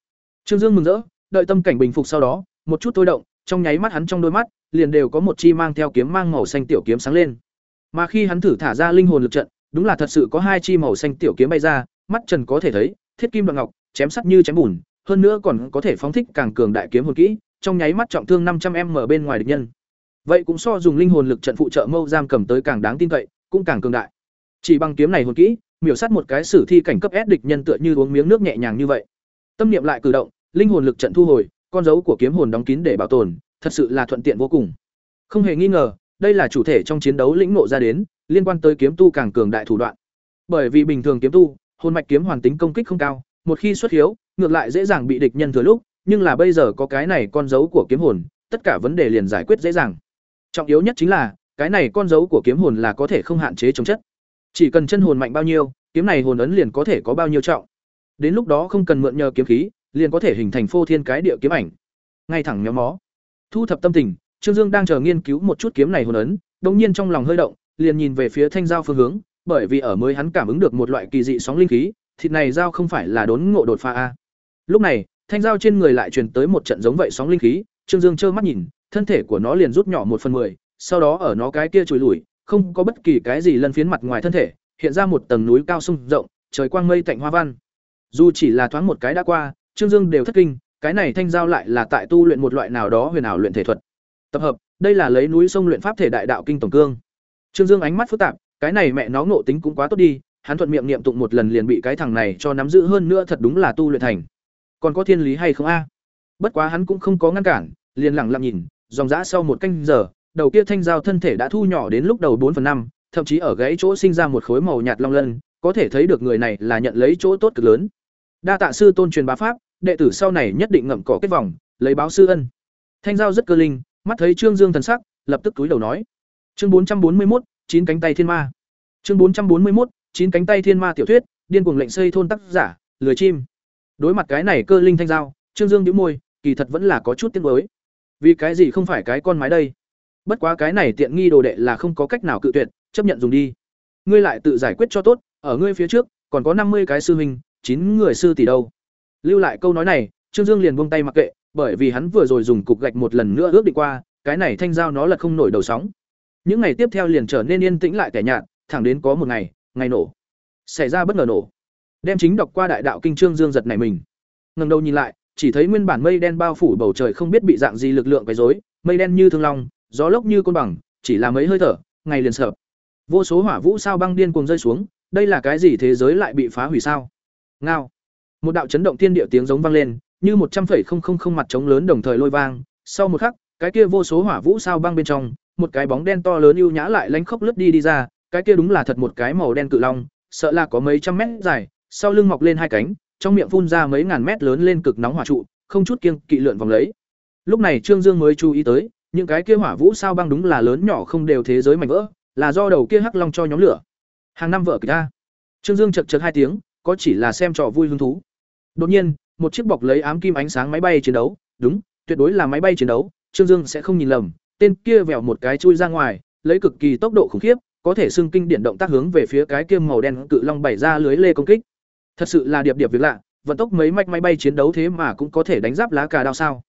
[SPEAKER 1] Trương Dương mừng rỡ, đợi tâm cảnh bình phục sau đó, một chút thôi động, trong nháy mắt hắn trong đôi mắt, liền đều có một chi mang theo kiếm mang màu xanh tiểu kiếm sáng lên. Mà khi hắn thử thả ra linh hồn lực trận, đúng là thật sự có hai chi màu xanh tiểu kiếm bay ra, mắt Trần có thể thấy, thiết kim đoạn ngọc, chém sắc như chém bùn, hơn nữa còn có thể phóng thích càng cường đại kiếm hồn kỹ, trong nháy mắt trọng thương năm trăm m bên ngoài địch nhân. Vậy cũng so dùng linh hồn lực trận phụ trợ mâu giam cầm tới càng đáng tin cậy, cũng càng cường đại. Chỉ bằng kiếm này hồn kỹ, miểu sát một cái sử thi cảnh cấp S địch nhân tựa như uống miếng nước nhẹ nhàng như vậy. Tâm niệm lại cử động, linh hồn lực trận thu hồi, con dấu của kiếm hồn đóng kín để bảo tồn, thật sự là thuận tiện vô cùng. Không hề nghi ngờ, đây là chủ thể trong chiến đấu lĩnh ngộ ra đến, liên quan tới kiếm tu càng cường đại thủ đoạn. Bởi vì bình thường kiếm tu, hồn mạch kiếm hoàn tính công kích không cao, một khi xuất hiếu, ngược lại dễ dàng bị địch nhân thừa lúc, nhưng là bây giờ có cái này con dấu của kiếm hồn, tất cả vấn đề liền giải quyết dễ dàng. Trọng yếu nhất chính là, cái này con dấu của kiếm hồn là có thể không hạn chế chống chất. Chỉ cần chân hồn mạnh bao nhiêu, kiếm này hồn ấn liền có thể có bao nhiêu trọng. Đến lúc đó không cần mượn nhờ kiếm khí, liền có thể hình thành phô thiên cái địa kiếm ảnh. Ngay thẳng méo mó. Thu thập tâm tình, Trương Dương đang chờ nghiên cứu một chút kiếm này hồn ấn, đột nhiên trong lòng hơi động, liền nhìn về phía thanh giao phương hướng, bởi vì ở mới hắn cảm ứng được một loại kỳ dị sóng linh khí, thịt này giao không phải là đốn ngộ đột phá a. Lúc này, thanh giao trên người lại truyền tới một trận giống vậy sóng linh khí, Trương Dương trơ mắt nhìn, thân thể của nó liền rút nhỏ một phần mười, sau đó ở nó cái kia chùi lủi, không có bất kỳ cái gì lân phiến mặt ngoài thân thể, hiện ra một tầng núi cao sông rộng, trời quang mây tạnh hoa văn. Dù chỉ là thoáng một cái đã qua, Trương Dương đều thất kinh, cái này thanh giao lại là tại tu luyện một loại nào đó huyền ảo luyện thể thuật. Tập hợp, đây là lấy núi sông luyện pháp thể đại đạo kinh tổng cương. Trương Dương ánh mắt phức tạp, cái này mẹ nó ngộ tính cũng quá tốt đi, hắn thuận miệng niệm tụng một lần liền bị cái thằng này cho nắm giữ hơn nữa thật đúng là tu luyện thành. Còn có thiên lý hay không a? Bất quá hắn cũng không có ngăn cản, liền lặng lặng nhìn, dòng dã sau một canh giờ, đầu kia thanh giao thân thể đã thu nhỏ đến lúc đầu bốn phần năm, thậm chí ở gãy chỗ sinh ra một khối màu nhạt long lân, có thể thấy được người này là nhận lấy chỗ tốt cực lớn. Đa tạ sư tôn truyền bá pháp, đệ tử sau này nhất định ngậm cỏ kết vòng, lấy báo sư ân. Thanh giao rất cơ linh, mắt thấy Trương Dương thần sắc, lập tức túi đầu nói: "Chương bốn trăm bốn mươi một, chín cánh tay thiên ma." Chương bốn trăm bốn mươi một, chín cánh tay thiên ma tiểu thuyết, điên cuồng lệnh xây thôn tác giả, lười chim. Đối mặt cái này cơ linh thanh giao, Trương Dương nhíu môi, kỳ thật vẫn là có chút tiếc nuối. Vì cái gì không phải cái con mái đây? Bất quá cái này tiện nghi đồ đệ là không có cách nào cự tuyệt, chấp nhận dùng đi. Ngươi lại tự giải quyết cho tốt, ở ngươi phía trước còn có năm mươi cái sư huynh, chín người sư tỷ đâu. Lưu lại câu nói này, Trương Dương liền buông tay mặc kệ, bởi vì hắn vừa rồi dùng cục gạch một lần nữa ước định qua, cái này thanh giao nó lật không nổi đầu sóng. Những ngày tiếp theo liền trở nên yên tĩnh lại tẻ nhạt, thẳng đến có một ngày, ngày nổ. Xảy ra bất ngờ nổ. Đem chính đọc qua đại đạo kinh Trương Dương giật này mình. Ngẩng đầu nhìn lại, chỉ thấy nguyên bản mây đen bao phủ bầu trời không biết bị dạng gì lực lượng quấy rối, mây đen như thương long, gió lốc như côn bằng, chỉ là mấy hơi thở, ngày liền sập. Vô số hỏa vũ sao băng điên cuồng rơi xuống, đây là cái gì thế giới lại bị phá hủy sao? Ngao. Một đạo chấn động thiên địa tiếng giống vang lên, như một trăm phẩy không không không mặt trống lớn đồng thời lôi vang, sau một khắc, cái kia vô số hỏa vũ sao băng bên trong, một cái bóng đen to lớn ưu nhã lại lánh khốc lướt đi đi ra, cái kia đúng là thật một cái màu đen cự long, sợ là có mấy trăm mét dài, sau lưng mọc lên hai cánh, trong miệng phun ra mấy ngàn mét lớn lên cực nóng hỏa trụ, không chút kiêng kỵ lượn vòng lấy. Lúc này Trương Dương mới chú ý tới, những cái kia hỏa vũ sao băng đúng là lớn nhỏ không đều thế giới mảnh vỡ, là do đầu kia hắc long cho nhóm lửa. Hàng năm vợ kìa. ta. Trương Dương chật chật hai tiếng, có chỉ là xem trò vui hứng thú. Đột nhiên, một chiếc bọc lấy ám kim ánh sáng máy bay chiến đấu, đúng, tuyệt đối là máy bay chiến đấu, Trương Dương sẽ không nhìn lầm, tên kia vèo một cái chui ra ngoài, lấy cực kỳ tốc độ khủng khiếp, có thể xưng kinh điển động tác hướng về phía cái kia màu đen cự long bảy ra lưới lê công kích. Thật sự là điệp điệp việc lạ, vận tốc mấy mạch máy bay chiến đấu thế mà cũng có thể đánh giáp lá cà đao sao?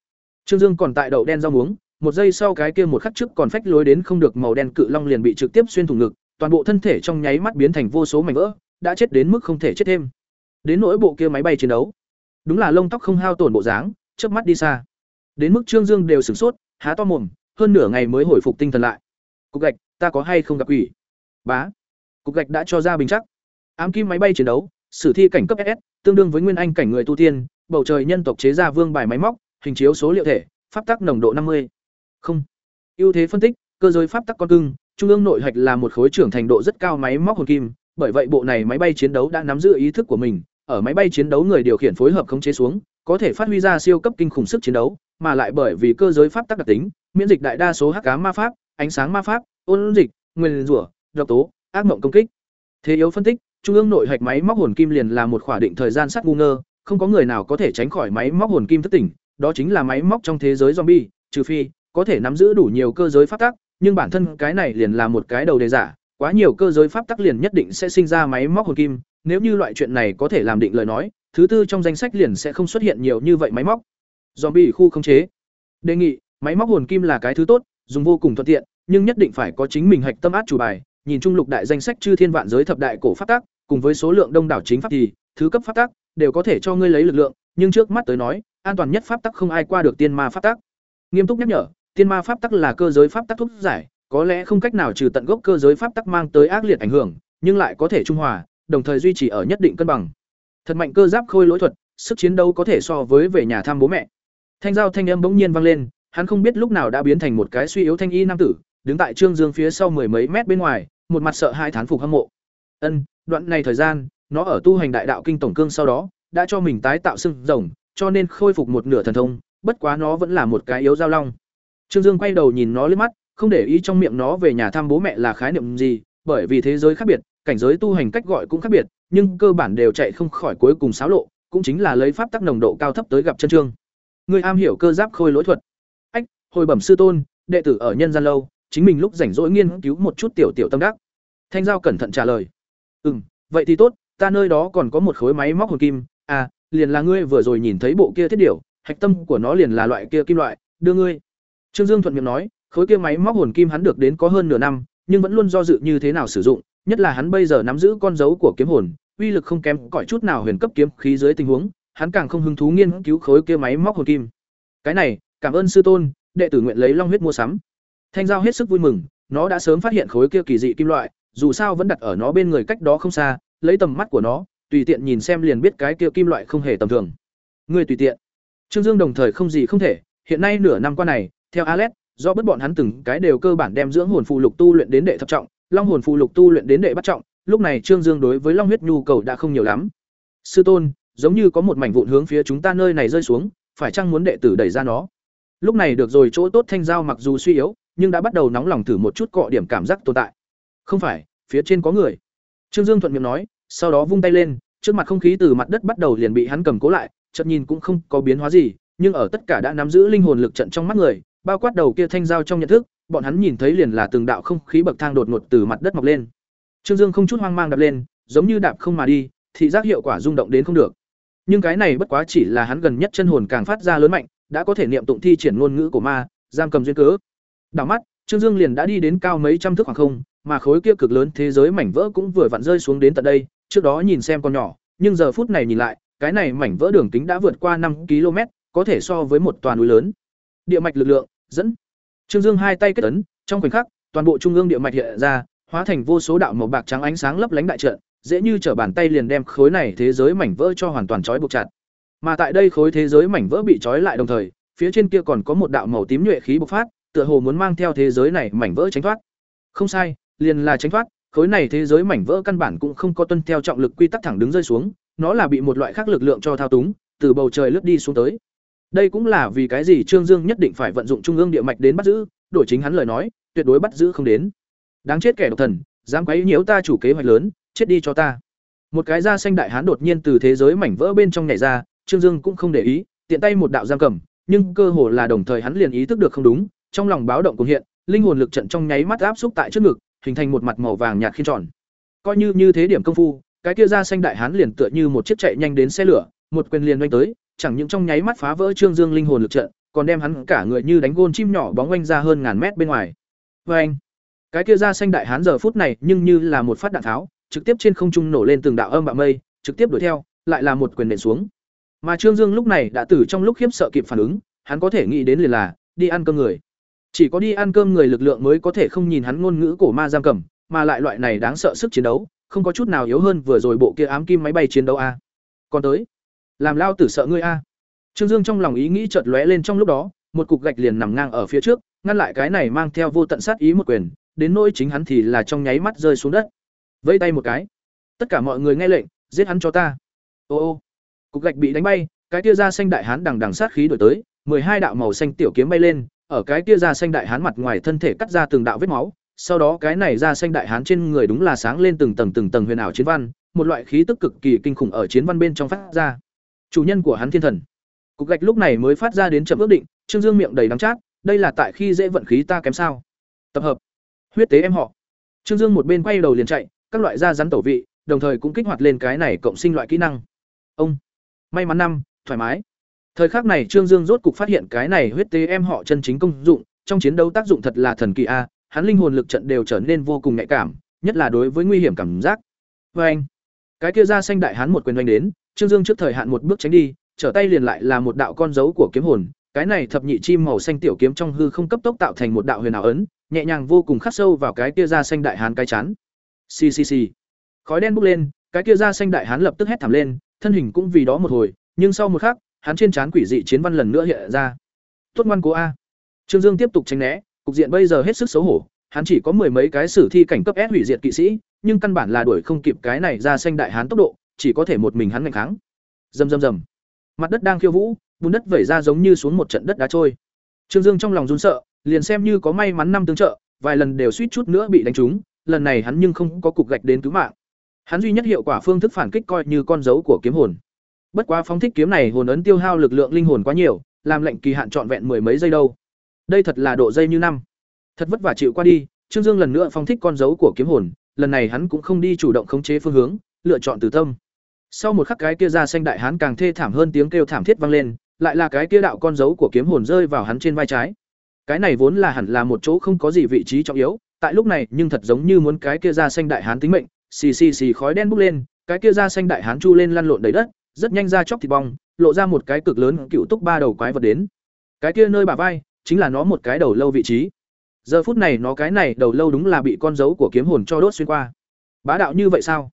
[SPEAKER 1] Trương Dương còn tại đậu đen rau muống, một giây sau cái kia một khắc trước còn phách lối đến không được màu đen cự long liền bị trực tiếp xuyên thủng ngực, toàn bộ thân thể trong nháy mắt biến thành vô số mảnh vỡ, đã chết đến mức không thể chết thêm. Đến nỗi bộ kia máy bay chiến đấu, đúng là lông tóc không hao tổn bộ dáng, chớp mắt đi xa. Đến mức Trương Dương đều sửng sốt, há to mồm, hơn nửa ngày mới hồi phục tinh thần lại. Cục gạch, ta có hay không gặp quỷ? Bá. Cục gạch đã cho ra bình chắc. Ám kim máy bay chiến đấu, sử thi cảnh cấp SS, tương đương với nguyên anh cảnh người tu tiên, bầu trời nhân tộc chế ra vương bài máy móc, hình chiếu số liệu thể, pháp tắc nồng độ năm mươi. Không. ưu thế phân tích, cơ giới pháp tắc con cưng, trung ương nội hạch là một khối trưởng thành độ rất cao máy móc hồn kim, bởi vậy bộ này máy bay chiến đấu đã nắm giữ ý thức của mình, ở máy bay chiến đấu người điều khiển phối hợp khống chế xuống, có thể phát huy ra siêu cấp kinh khủng sức chiến đấu, mà lại bởi vì cơ giới pháp tắc đặc tính, miễn dịch đại đa số hắc ám ma pháp, ánh sáng ma pháp, ôn dịch, nguyên rủa, độc tố, ác mộng công kích. Thế yếu phân tích, trung ương nội hạch máy móc hồn kim liền là một khỏa định thời gian sát ngu ngơ, không có người nào có thể tránh khỏi máy móc hồn kim thức tỉnh, đó chính là máy móc trong thế giới zombie, trừ phi có thể nắm giữ đủ nhiều cơ giới pháp tắc, nhưng bản thân cái này liền là một cái đầu đề giả, quá nhiều cơ giới pháp tắc liền nhất định sẽ sinh ra máy móc hồn kim, nếu như loại chuyện này có thể làm định lời nói, thứ tư trong danh sách liền sẽ không xuất hiện nhiều như vậy máy móc. Zombie khu khống chế. Đề nghị, máy móc hồn kim là cái thứ tốt, dùng vô cùng thuận tiện, nhưng nhất định phải có chính mình hạch tâm át chủ bài, nhìn chung lục đại danh sách chư thiên vạn giới thập đại cổ pháp tác cùng với số lượng đông đảo chính pháp thì, thứ cấp pháp tác đều có thể cho ngươi lấy lực lượng, nhưng trước mắt tới nói, an toàn nhất pháp tắc không ai qua được tiên ma pháp tắc. Nghiêm túc nhắc nhở, tiên ma pháp tắc là cơ giới pháp tắc thúc giải, có lẽ không cách nào trừ tận gốc cơ giới pháp tắc mang tới ác liệt ảnh hưởng, nhưng lại có thể trung hòa, đồng thời duy trì ở nhất định cân bằng. Thật mạnh cơ giáp khôi lỗi thuật, sức chiến đấu có thể so với về nhà thăm bố mẹ. Thanh giao thanh âm bỗng nhiên vang lên, hắn không biết lúc nào đã biến thành một cái suy yếu thanh y nam tử, đứng tại Trương Dương phía sau mười mấy mét bên ngoài, một mặt sợ hai thán phục hâm mộ. Ân, đoạn này thời gian, nó ở tu hành đại đạo kinh tổng cương sau đó, đã cho mình tái tạo xương rồng, cho nên khôi phục một nửa thần thông, bất quá nó vẫn là một cái yếu giao long. Trương Dương quay đầu nhìn nó liếc mắt, không để ý trong miệng nó về nhà thăm bố mẹ là khái niệm gì, bởi vì thế giới khác biệt, cảnh giới tu hành cách gọi cũng khác biệt, nhưng cơ bản đều chạy không khỏi cuối cùng xáo lộ, cũng chính là lấy pháp tắc nồng độ cao thấp tới gặp chân trương. Ngươi am hiểu cơ giáp khôi lỗi thuật. Ách, hồi bẩm sư tôn, đệ tử ở nhân gian lâu, chính mình lúc rảnh rỗi nghiên cứu một chút tiểu tiểu tâm đắc. Thanh giao cẩn thận trả lời. Ừm, vậy thì tốt, ta nơi đó còn có một khối máy móc hồn kim, à, liền là ngươi vừa rồi nhìn thấy bộ kia thiết điểu, hạch tâm của nó liền là loại kia kim loại, đưa ngươi. Trương Dương thuận miệng nói, khối kia máy móc hồn kim hắn được đến có hơn nửa năm, nhưng vẫn luôn do dự như thế nào sử dụng, nhất là hắn bây giờ nắm giữ con dấu của kiếm hồn, uy lực không kém cỏi chút nào huyền cấp kiếm khí dưới tình huống, hắn càng không hứng thú nghiên cứu khối kia máy móc hồn kim. Cái này, cảm ơn sư tôn, đệ tử nguyện lấy long huyết mua sắm. Thanh giao hết sức vui mừng, nó đã sớm phát hiện khối kia kỳ dị kim loại, dù sao vẫn đặt ở nó bên người cách đó không xa, lấy tầm mắt của nó, tùy tiện nhìn xem liền biết cái kia kim loại không hề tầm thường. Người tùy tiện. Trương Dương đồng thời không gì không thể, hiện nay nửa năm qua này, theo Alex, do bất bọn hắn từng cái đều cơ bản đem dưỡng hồn phù lục tu luyện đến đệ thập trọng, long hồn phù lục tu luyện đến đệ bắt trọng, lúc này Trương Dương đối với long huyết nhu cầu đã không nhiều lắm. Sư tôn, giống như có một mảnh vụn hướng phía chúng ta nơi này rơi xuống, phải chăng muốn đệ tử đẩy ra nó? Lúc này được rồi, chỗ tốt thanh giao mặc dù suy yếu, nhưng đã bắt đầu nóng lòng thử một chút cọ điểm cảm giác tồn tại. Không phải, phía trên có người. Trương Dương thuận miệng nói, sau đó vung tay lên, trước mặt không khí từ mặt đất bắt đầu liền bị hắn cầm cố lại, chợt nhìn cũng không có biến hóa gì, nhưng ở tất cả đã nắm giữ linh hồn lực trận trong mắt người, bao quát đầu kia thanh giao trong nhận thức, bọn hắn nhìn thấy liền là từng đạo không khí bậc thang đột ngột từ mặt đất mọc lên. Trương Dương không chút hoang mang đạp lên, giống như đạp không mà đi, thị giác hiệu quả rung động đến không được. Nhưng cái này bất quá chỉ là hắn gần nhất chân hồn càng phát ra lớn mạnh, đã có thể niệm tụng thi triển ngôn ngữ của ma, giam cầm duyên cớ. Đảo mắt, Trương Dương liền đã đi đến cao mấy trăm thước khoảng không, mà khối kia cực lớn thế giới mảnh vỡ cũng vừa vặn rơi xuống đến tận đây, trước đó nhìn xem con nhỏ, nhưng giờ phút này nhìn lại, cái này mảnh vỡ đường kính đã vượt qua năm km, có thể so với một toàn núi lớn. Địa mạch lực lượng, dẫn. Trương Dương hai tay kết ấn, trong khoảnh khắc, toàn bộ trung ương địa mạch hiện ra, hóa thành vô số đạo màu bạc trắng ánh sáng lấp lánh đại trận, dễ như trở bàn tay liền đem khối này thế giới mảnh vỡ cho hoàn toàn trói buộc chặt. Mà tại đây khối thế giới mảnh vỡ bị trói lại đồng thời, phía trên kia còn có một đạo màu tím nhuệ khí bộc phát, tựa hồ muốn mang theo thế giới này mảnh vỡ tránh thoát. Không sai, liền là tránh thoát, khối này thế giới mảnh vỡ căn bản cũng không có tuân theo trọng lực quy tắc thẳng đứng rơi xuống, nó là bị một loại khác lực lượng cho thao túng, từ bầu trời lướt đi xuống tới. Đây cũng là vì cái gì Trương Dương nhất định phải vận dụng trung ương địa mạch đến bắt giữ, đổi chính hắn lời nói, tuyệt đối bắt giữ không đến. Đáng chết kẻ độc thần, dám quấy nhiễu ta chủ kế hoạch lớn, chết đi cho ta. Một cái da xanh đại hán đột nhiên từ thế giới mảnh vỡ bên trong nhảy ra, Trương Dương cũng không để ý, tiện tay một đạo giam cầm, nhưng cơ hồ là đồng thời hắn liền ý thức được không đúng, trong lòng báo động cùng hiện, linh hồn lực trận trong nháy mắt áp xúc tại trước ngực, hình thành một mặt màu vàng nhạt khiên tròn. Coi như như thế điểm công phu, cái kia da xanh đại hán liền tựa như một chiếc chạy nhanh đến xe lửa, một quyền liền đánh tới, chẳng những trong nháy mắt phá vỡ Trương Dương linh hồn lực trận, còn đem hắn cả người như đánh gôn chim nhỏ bóng quanh ra hơn ngàn mét bên ngoài. vê anh, cái kia da xanh đại hán giờ phút này nhưng như là một phát đạn tháo, trực tiếp trên không trung nổ lên từng đạo âm bạo mây, trực tiếp đuổi theo, lại là một quyền nện xuống. Mà Trương Dương lúc này đã từ trong lúc khiếp sợ kịp phản ứng, hắn có thể nghĩ đến liền là đi ăn cơm người. Chỉ có đi ăn cơm người lực lượng mới có thể không nhìn hắn ngôn ngữ cổ ma giam cầm, mà lại loại này đáng sợ sức chiến đấu, không có chút nào yếu hơn vừa rồi bộ kia ám kim máy bay chiến đấu a. Còn tới, làm lao tử sợ ngươi a. Trương Dương trong lòng ý nghĩ chợt lóe lên trong lúc đó, một cục gạch liền nằm ngang ở phía trước, ngăn lại cái này mang theo vô tận sát ý một quyền, đến nỗi chính hắn thì là trong nháy mắt rơi xuống đất. Vẫy tay một cái. Tất cả mọi người nghe lệnh, giết hắn cho ta. Ô ô. Cục gạch bị đánh bay, cái tia ra xanh đại hán đằng đằng sát khí đổi tới, mười hai đạo màu xanh tiểu kiếm bay lên, ở cái tia ra xanh đại hán mặt ngoài thân thể cắt ra từng đạo vết máu, sau đó cái này ra xanh đại hán trên người đúng là sáng lên từng tầng từng tầng huyền ảo chiến văn, một loại khí tức cực kỳ kinh khủng ở chiến văn bên trong phát ra. Chủ nhân của hắn thiên thần. Cục gạch lúc này mới phát ra đến chậm ước định, Trương Dương miệng đầy đắng chát, đây là tại khi dễ vận khí ta kém sao? Tập hợp. Huyết tế em họ. Trương Dương một bên quay đầu liền chạy, các loại da rắn tổ vị, đồng thời cũng kích hoạt lên cái này cộng sinh loại kỹ năng. Ông. May mắn năm, thoải mái. Thời khắc này Trương Dương rốt cục phát hiện cái này huyết tế em họ chân chính công dụng, trong chiến đấu tác dụng thật là thần kỳ a, hắn linh hồn lực trận đều trở nên vô cùng nhạy cảm, nhất là đối với nguy hiểm cảm giác. Và anh, cái kia ra xanh đại hán một quyền đánh đến, Trương Dương trước thời hạn một bước tránh đi, trở tay liền lại là một đạo con dấu của kiếm hồn, cái này thập nhị chim màu xanh tiểu kiếm trong hư không cấp tốc tạo thành một đạo huyền ảo ấn, nhẹ nhàng vô cùng khắc sâu vào cái kia ra xanh đại hán cái chán. Xì xì xì. khói đen bốc lên cái kia da xanh đại hán lập tức hét thảm lên thân hình cũng vì đó một hồi nhưng sau một khắc hắn trên trán quỷ dị chiến văn lần nữa hiện ra tốt ngoan cố a trương dương tiếp tục tránh né cục diện bây giờ hết sức xấu hổ hắn chỉ có mười mấy cái sử thi cảnh cấp S hủy diệt kỵ sĩ, nhưng căn bản là đuổi không kịp cái này ra xanh đại hán tốc độ, chỉ có thể một mình hắn nghênh kháng. Rầm rầm rầm. Mặt đất đang khiêu vũ, bùn đất vẩy ra giống như xuống một trận đất đá trôi. Trương Dương trong lòng run sợ, liền xem như có may mắn năm tương trợ, vài lần đều suýt chút nữa bị đánh trúng, lần này hắn nhưng không có cục gạch đến cứu mạng. Hắn duy nhất hiệu quả phương thức phản kích coi như con dấu của kiếm hồn. Bất quá phóng thích kiếm này hồn ấn tiêu hao lực lượng linh hồn quá nhiều, làm lệnh kỳ hạn trọn vẹn mười mấy giây đâu. Đây thật là độ dây như năm. Thật vất vả chịu qua đi, Trương Dương lần nữa phong thích con dấu của kiếm hồn, lần này hắn cũng không đi chủ động khống chế phương hướng, lựa chọn từ tâm. Sau một khắc cái kia ra xanh đại hán càng thê thảm hơn tiếng kêu thảm thiết vang lên, lại là cái kia đạo con dấu của kiếm hồn rơi vào hắn trên vai trái. Cái này vốn là hẳn là một chỗ không có gì vị trí trọng yếu, tại lúc này nhưng thật giống như muốn cái kia ra xanh đại hán tính mệnh, xì xì xì khói đen bốc lên, cái kia ra xanh đại hán chu lên lăn lộn đầy đất, rất nhanh ra chóc thịt bong, lộ ra một cái cực lớn cựu túc ba đầu quái vật đến. Cái kia nơi bà vai, chính là nó một cái đầu lâu vị trí. Giờ phút này nó cái này đầu lâu đúng là bị con dấu của kiếm hồn cho đốt xuyên qua. Bá đạo như vậy sao?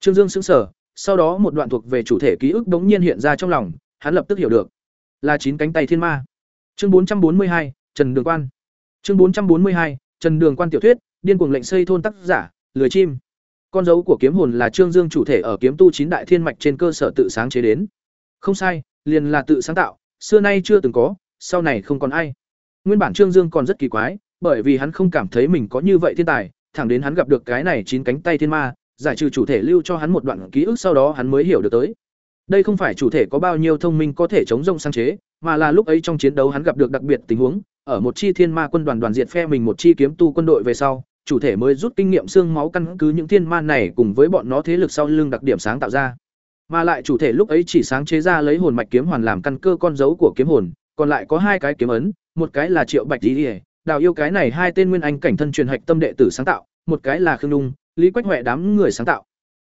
[SPEAKER 1] Trương dương sững sờ sau đó một đoạn thuộc về chủ thể ký ức đống nhiên hiện ra trong lòng hắn lập tức hiểu được. Là chín cánh tay thiên ma. Chương bốn trăm bốn mươi hai trần đường quan. Chương bốn trăm bốn mươi hai trần đường quan tiểu thuyết điên cuồng lệnh xây thôn tác giả lười chim. Con dấu của kiếm hồn là trương dương chủ thể ở kiếm tu chín đại thiên mạch trên cơ sở tự sáng chế đến. Không sai liền là tự sáng tạo xưa nay chưa từng có sau này không còn ai. Nguyên bản trương dương còn rất kỳ quái bởi vì hắn không cảm thấy mình có như vậy thiên tài, thẳng đến hắn gặp được cái này chín cánh tay thiên ma, giải trừ chủ thể lưu cho hắn một đoạn ký ức sau đó hắn mới hiểu được tới. Đây không phải chủ thể có bao nhiêu thông minh có thể chống rông sáng chế, mà là lúc ấy trong chiến đấu hắn gặp được đặc biệt tình huống, ở một chi thiên ma quân đoàn đoàn diệt phe mình một chi kiếm tu quân đội về sau, chủ thể mới rút kinh nghiệm xương máu căn cứ những thiên ma này cùng với bọn nó thế lực sau lưng đặc điểm sáng tạo ra. Mà lại chủ thể lúc ấy chỉ sáng chế ra lấy hồn mạch kiếm hoàn làm căn cơ con dấu của kiếm hồn, còn lại có hai cái kiếm ấn, một cái là Triệu Bạch Lý, đào yêu cái này hai tên nguyên anh cảnh thân truyền hạch tâm đệ tử sáng tạo một cái là khương nhung lý quách huệ đám người sáng tạo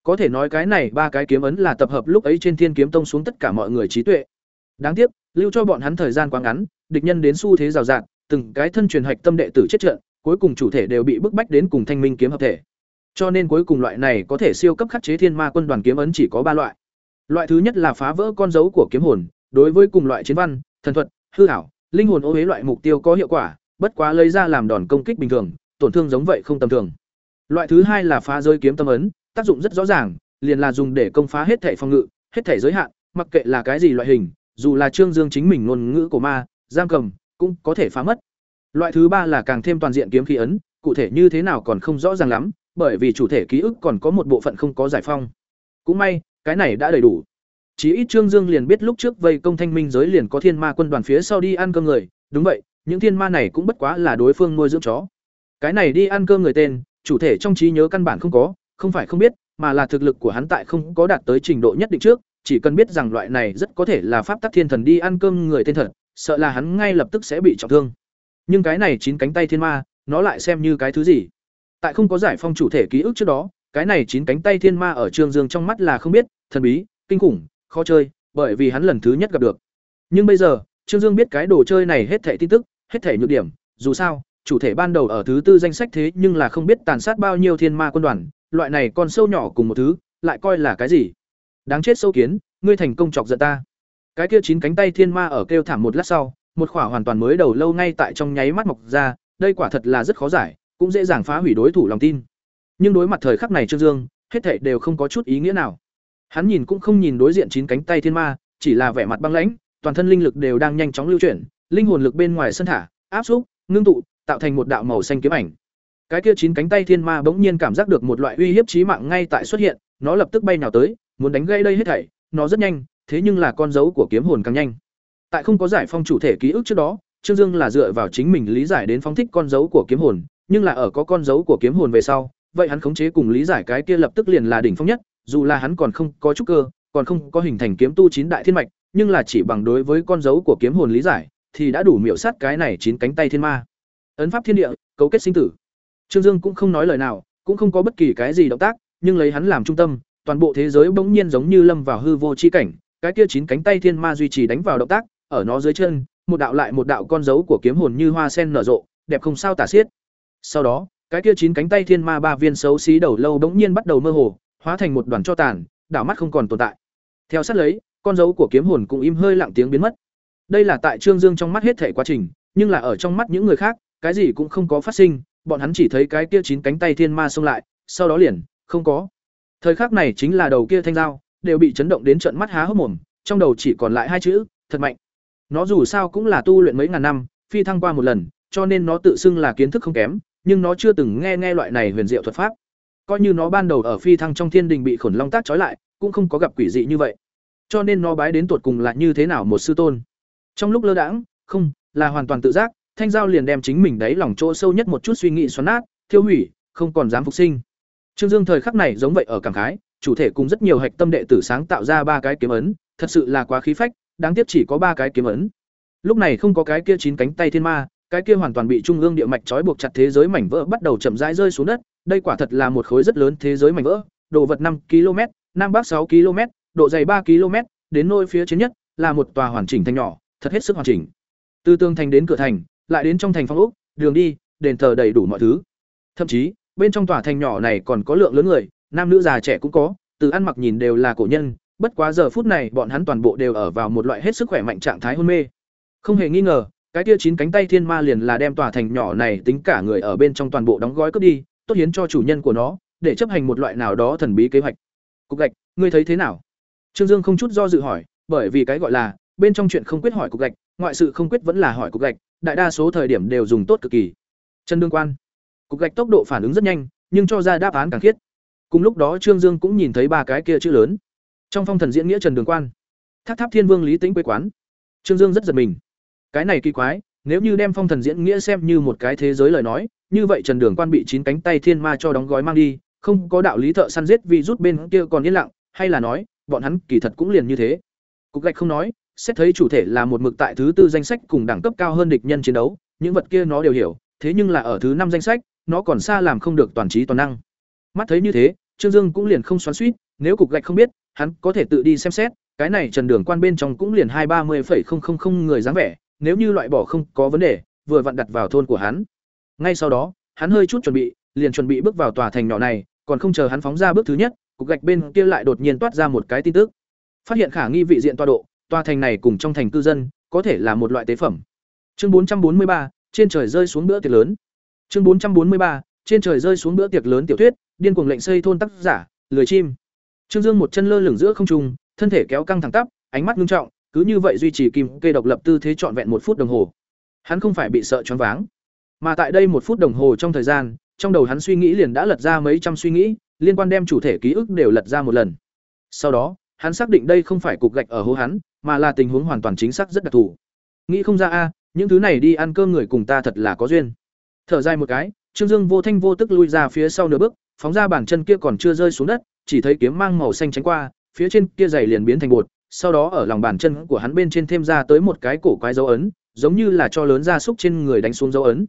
[SPEAKER 1] có thể nói cái này ba cái kiếm ấn là tập hợp lúc ấy trên thiên kiếm tông xuống tất cả mọi người trí tuệ đáng tiếc lưu cho bọn hắn thời gian quá ngắn địch nhân đến xu thế rào rạt từng cái thân truyền hạch tâm đệ tử chết trận cuối cùng chủ thể đều bị bức bách đến cùng thanh minh kiếm hợp thể cho nên cuối cùng loại này có thể siêu cấp khắc chế thiên ma quân đoàn kiếm ấn chỉ có ba loại loại thứ nhất là phá vỡ con dấu của kiếm hồn đối với cùng loại chiến văn thần thuật hư ảo linh hồn ô hế loại mục tiêu có hiệu quả bất quá lấy ra làm đòn công kích bình thường, tổn thương giống vậy không tầm thường. Loại thứ hai là phá rơi kiếm tâm ấn, tác dụng rất rõ ràng, liền là dùng để công phá hết thể phòng ngự, hết thể giới hạn, mặc kệ là cái gì loại hình, dù là Trương Dương chính mình ngôn ngữ của ma, giam cầm, cũng có thể phá mất. Loại thứ ba là càng thêm toàn diện kiếm khí ấn, cụ thể như thế nào còn không rõ ràng lắm, bởi vì chủ thể ký ức còn có một bộ phận không có giải phong. Cũng may, cái này đã đầy đủ. Chí ít Trương Dương liền biết lúc trước vây công thanh minh giới liền có thiên ma quân đoàn phía sau đi ăn cơm người, đúng vậy, những thiên ma này cũng bất quá là đối phương nuôi dưỡng chó cái này đi ăn cơm người tên chủ thể trong trí nhớ căn bản không có không phải không biết mà là thực lực của hắn tại không có đạt tới trình độ nhất định trước chỉ cần biết rằng loại này rất có thể là pháp tắc thiên thần đi ăn cơm người tên thật sợ là hắn ngay lập tức sẽ bị trọng thương. Nhưng cái này chín cánh tay thiên ma nó lại xem như cái thứ gì? Tại không có giải phong chủ thể ký ức trước đó cái này chín cánh tay thiên ma ở trương dương trong mắt là không biết thần bí kinh khủng khó chơi bởi vì hắn lần thứ nhất gặp được. Nhưng bây giờ trương dương biết cái đồ chơi này hết thảy tin tức hết thể nhược điểm, dù sao, chủ thể ban đầu ở thứ tư danh sách thế nhưng là không biết tàn sát bao nhiêu thiên ma quân đoàn, loại này con sâu nhỏ cùng một thứ, lại coi là cái gì? Đáng chết sâu kiến, ngươi thành công chọc giận ta. Cái kia chín cánh tay thiên ma ở kêu thảm một lát sau, một khỏa hoàn toàn mới đầu lâu ngay tại trong nháy mắt mọc ra, đây quả thật là rất khó giải, cũng dễ dàng phá hủy đối thủ lòng tin. Nhưng đối mặt thời khắc này Trương Dương, hết thảy đều không có chút ý nghĩa nào. Hắn nhìn cũng không nhìn đối diện chín cánh tay thiên ma, chỉ là vẻ mặt băng lãnh, toàn thân linh lực đều đang nhanh chóng lưu chuyển, linh hồn lực bên ngoài sân thả, áp xúc, ngưng tụ, tạo thành một đạo màu xanh kiếm ảnh. Cái kia chín cánh tay thiên ma bỗng nhiên cảm giác được một loại uy hiếp chí mạng ngay tại xuất hiện, nó lập tức bay nào tới, muốn đánh gây đây hết thảy, nó rất nhanh, thế nhưng là con dấu của kiếm hồn càng nhanh. Tại không có giải phong chủ thể ký ức trước đó, Trương Dương là dựa vào chính mình lý giải đến phóng thích con dấu của kiếm hồn, nhưng là ở có con dấu của kiếm hồn về sau, vậy hắn khống chế cùng lý giải cái kia lập tức liền là đỉnh phong nhất, dù là hắn còn không có chút cơ, còn không có hình thành kiếm tu chín đại thiên mạch, nhưng là chỉ bằng đối với con dấu của kiếm hồn lý giải, thì đã đủ miểu sát cái này chín cánh tay thiên ma. Ấn pháp thiên địa, cấu kết sinh tử. Trương Dương cũng không nói lời nào, cũng không có bất kỳ cái gì động tác, nhưng lấy hắn làm trung tâm, toàn bộ thế giới bỗng nhiên giống như lâm vào hư vô chi cảnh, cái kia chín cánh tay thiên ma duy trì đánh vào động tác, ở nó dưới chân, một đạo lại một đạo con dấu của kiếm hồn như hoa sen nở rộ, đẹp không sao tả xiết. Sau đó, cái kia chín cánh tay thiên ma ba viên xấu xí đầu lâu bỗng nhiên bắt đầu mơ hồ, hóa thành một đoàn cho tàn, đảo mắt không còn tồn tại. Theo sát lấy, con dấu của kiếm hồn cũng im hơi lặng tiếng biến mất. Đây là tại Trương Dương trong mắt hết thể quá trình, nhưng là ở trong mắt những người khác, cái gì cũng không có phát sinh, bọn hắn chỉ thấy cái kia chín cánh tay thiên ma xông lại, sau đó liền không có. Thời khắc này chính là đầu kia thanh dao, đều bị chấn động đến trận mắt há hốc mồm, trong đầu chỉ còn lại hai chữ, thật mạnh. Nó dù sao cũng là tu luyện mấy ngàn năm, phi thăng qua một lần, cho nên nó tự xưng là kiến thức không kém, nhưng nó chưa từng nghe nghe loại này huyền diệu thuật pháp. Coi như nó ban đầu ở phi thăng trong thiên đình bị khổn long tác trói lại, cũng không có gặp quỷ dị như vậy. Cho nên nó bái đến tuột cùng là như thế nào một sư tôn. Trong lúc lơ đãng, không, là hoàn toàn tự giác, thanh giao liền đem chính mình đáy lòng chỗ sâu nhất một chút suy nghĩ xoắn nát, thiêu hủy, không còn dám phục sinh. Trương Dương thời khắc này giống vậy ở cảm khái, chủ thể cùng rất nhiều hạch tâm đệ tử sáng tạo ra ba cái kiếm ấn, thật sự là quá khí phách, đáng tiếc chỉ có ba cái kiếm ấn. Lúc này không có cái kia chín cánh tay thiên ma, cái kia hoàn toàn bị trung ương địa mạch trói buộc chặt thế giới mảnh vỡ bắt đầu chậm rãi rơi xuống đất, đây quả thật là một khối rất lớn thế giới mảnh vỡ, độ vật năm km, nam bắc sáu km, độ dày ba km, đến nơi phía trên nhất là một tòa hoàn chỉnh thành nhỏ, thật hết sức hoàn chỉnh. Từ tường thành đến cửa thành, lại đến trong thành phong ốc, đường đi, đền thờ đầy đủ mọi thứ. Thậm chí, bên trong tòa thành nhỏ này còn có lượng lớn người, nam nữ già trẻ cũng có, từ ăn mặc nhìn đều là cổ nhân, bất quá giờ phút này bọn hắn toàn bộ đều ở vào một loại hết sức khỏe mạnh trạng thái hôn mê. Không hề nghi ngờ, cái kia chín cánh tay thiên ma liền là đem tòa thành nhỏ này tính cả người ở bên trong toàn bộ đóng gói cướp đi, tốt hiến cho chủ nhân của nó, để chấp hành một loại nào đó thần bí kế hoạch. Cục gạch, ngươi thấy thế nào? Trương Dương không chút do dự hỏi, bởi vì cái gọi là bên trong chuyện không quyết hỏi cục gạch, ngoại sự không quyết vẫn là hỏi cục gạch, đại đa số thời điểm đều dùng tốt cực kỳ. Chân đương quan. Cục gạch tốc độ phản ứng rất nhanh, nhưng cho ra đáp án càng khiết. Cùng lúc đó Trương Dương cũng nhìn thấy ba cái kia chữ lớn. Trong phong thần diễn nghĩa Trần Đường Quan, Tháp Tháp Thiên Vương Lý Tĩnh quê quán. Trương Dương rất giật mình. Cái này kỳ quái, nếu như đem phong thần diễn nghĩa xem như một cái thế giới lời nói, như vậy Trần Đường Quan bị chín cánh tay thiên ma cho đóng gói mang đi, không có đạo lý thợ săn giết vì rút bên kia còn yên lặng, hay là nói, bọn hắn kỳ thật cũng liền như thế. Cục gạch không nói, xét thấy chủ thể là một mực tại thứ tư danh sách cùng đẳng cấp cao hơn địch nhân chiến đấu, những vật kia nó đều hiểu, thế nhưng là ở thứ năm danh sách, nó còn xa làm không được toàn trí toàn năng. Mắt thấy như thế, Trương Dương cũng liền không xoắn xuýt, nếu cục gạch không biết, hắn có thể tự đi xem xét, cái này Trần Đường Quan bên trong cũng liền hai ba mươi phẩy không không không người dáng vẻ, nếu như loại bỏ không có vấn đề, vừa vặn đặt vào thôn của hắn. Ngay sau đó, hắn hơi chút chuẩn bị, liền chuẩn bị bước vào tòa thành nhỏ này, còn không chờ hắn phóng ra bước thứ nhất, cục gạch bên kia lại đột nhiên toát ra một cái tin tức. Phát hiện khả nghi vị diện tọa độ, tòa thành này cùng trong thành cư dân, có thể là một loại tế phẩm. Chương bốn trăm bốn mươi ba, trên trời rơi xuống bữa tiệc lớn. Chương bốn trăm bốn mươi ba, trên trời rơi xuống bữa tiệc lớn tiểu thuyết, điên cuồng lệnh xây thôn tác giả, lười chim. Trương Dương một chân lơ lửng giữa không trung, thân thể kéo căng thẳng tắp, ánh mắt nghiêm trọng, cứ như vậy duy trì kim kê độc lập tư thế trọn vẹn một phút đồng hồ. Hắn không phải bị sợ choáng váng, mà tại đây một phút đồng hồ trong thời gian, trong đầu hắn suy nghĩ liền đã lật ra mấy trăm suy nghĩ, liên quan đem chủ thể ký ức đều lật ra một lần. Sau đó, hắn xác định đây không phải cục gạch ở hố hắn, mà là tình huống hoàn toàn chính xác rất đặc thù. Nghĩ không ra a, những thứ này đi ăn cơm người cùng ta thật là có duyên. Thở dài một cái, Trương Dương vô thanh vô tức lui ra phía sau nửa bước, phóng ra bàn chân kia còn chưa rơi xuống đất, chỉ thấy kiếm mang màu xanh tránh qua, phía trên kia giày liền biến thành bột, sau đó ở lòng bàn chân của hắn bên trên thêm ra tới một cái cổ quái dấu ấn, giống như là cho lớn gia súc trên người đánh xuống dấu ấn.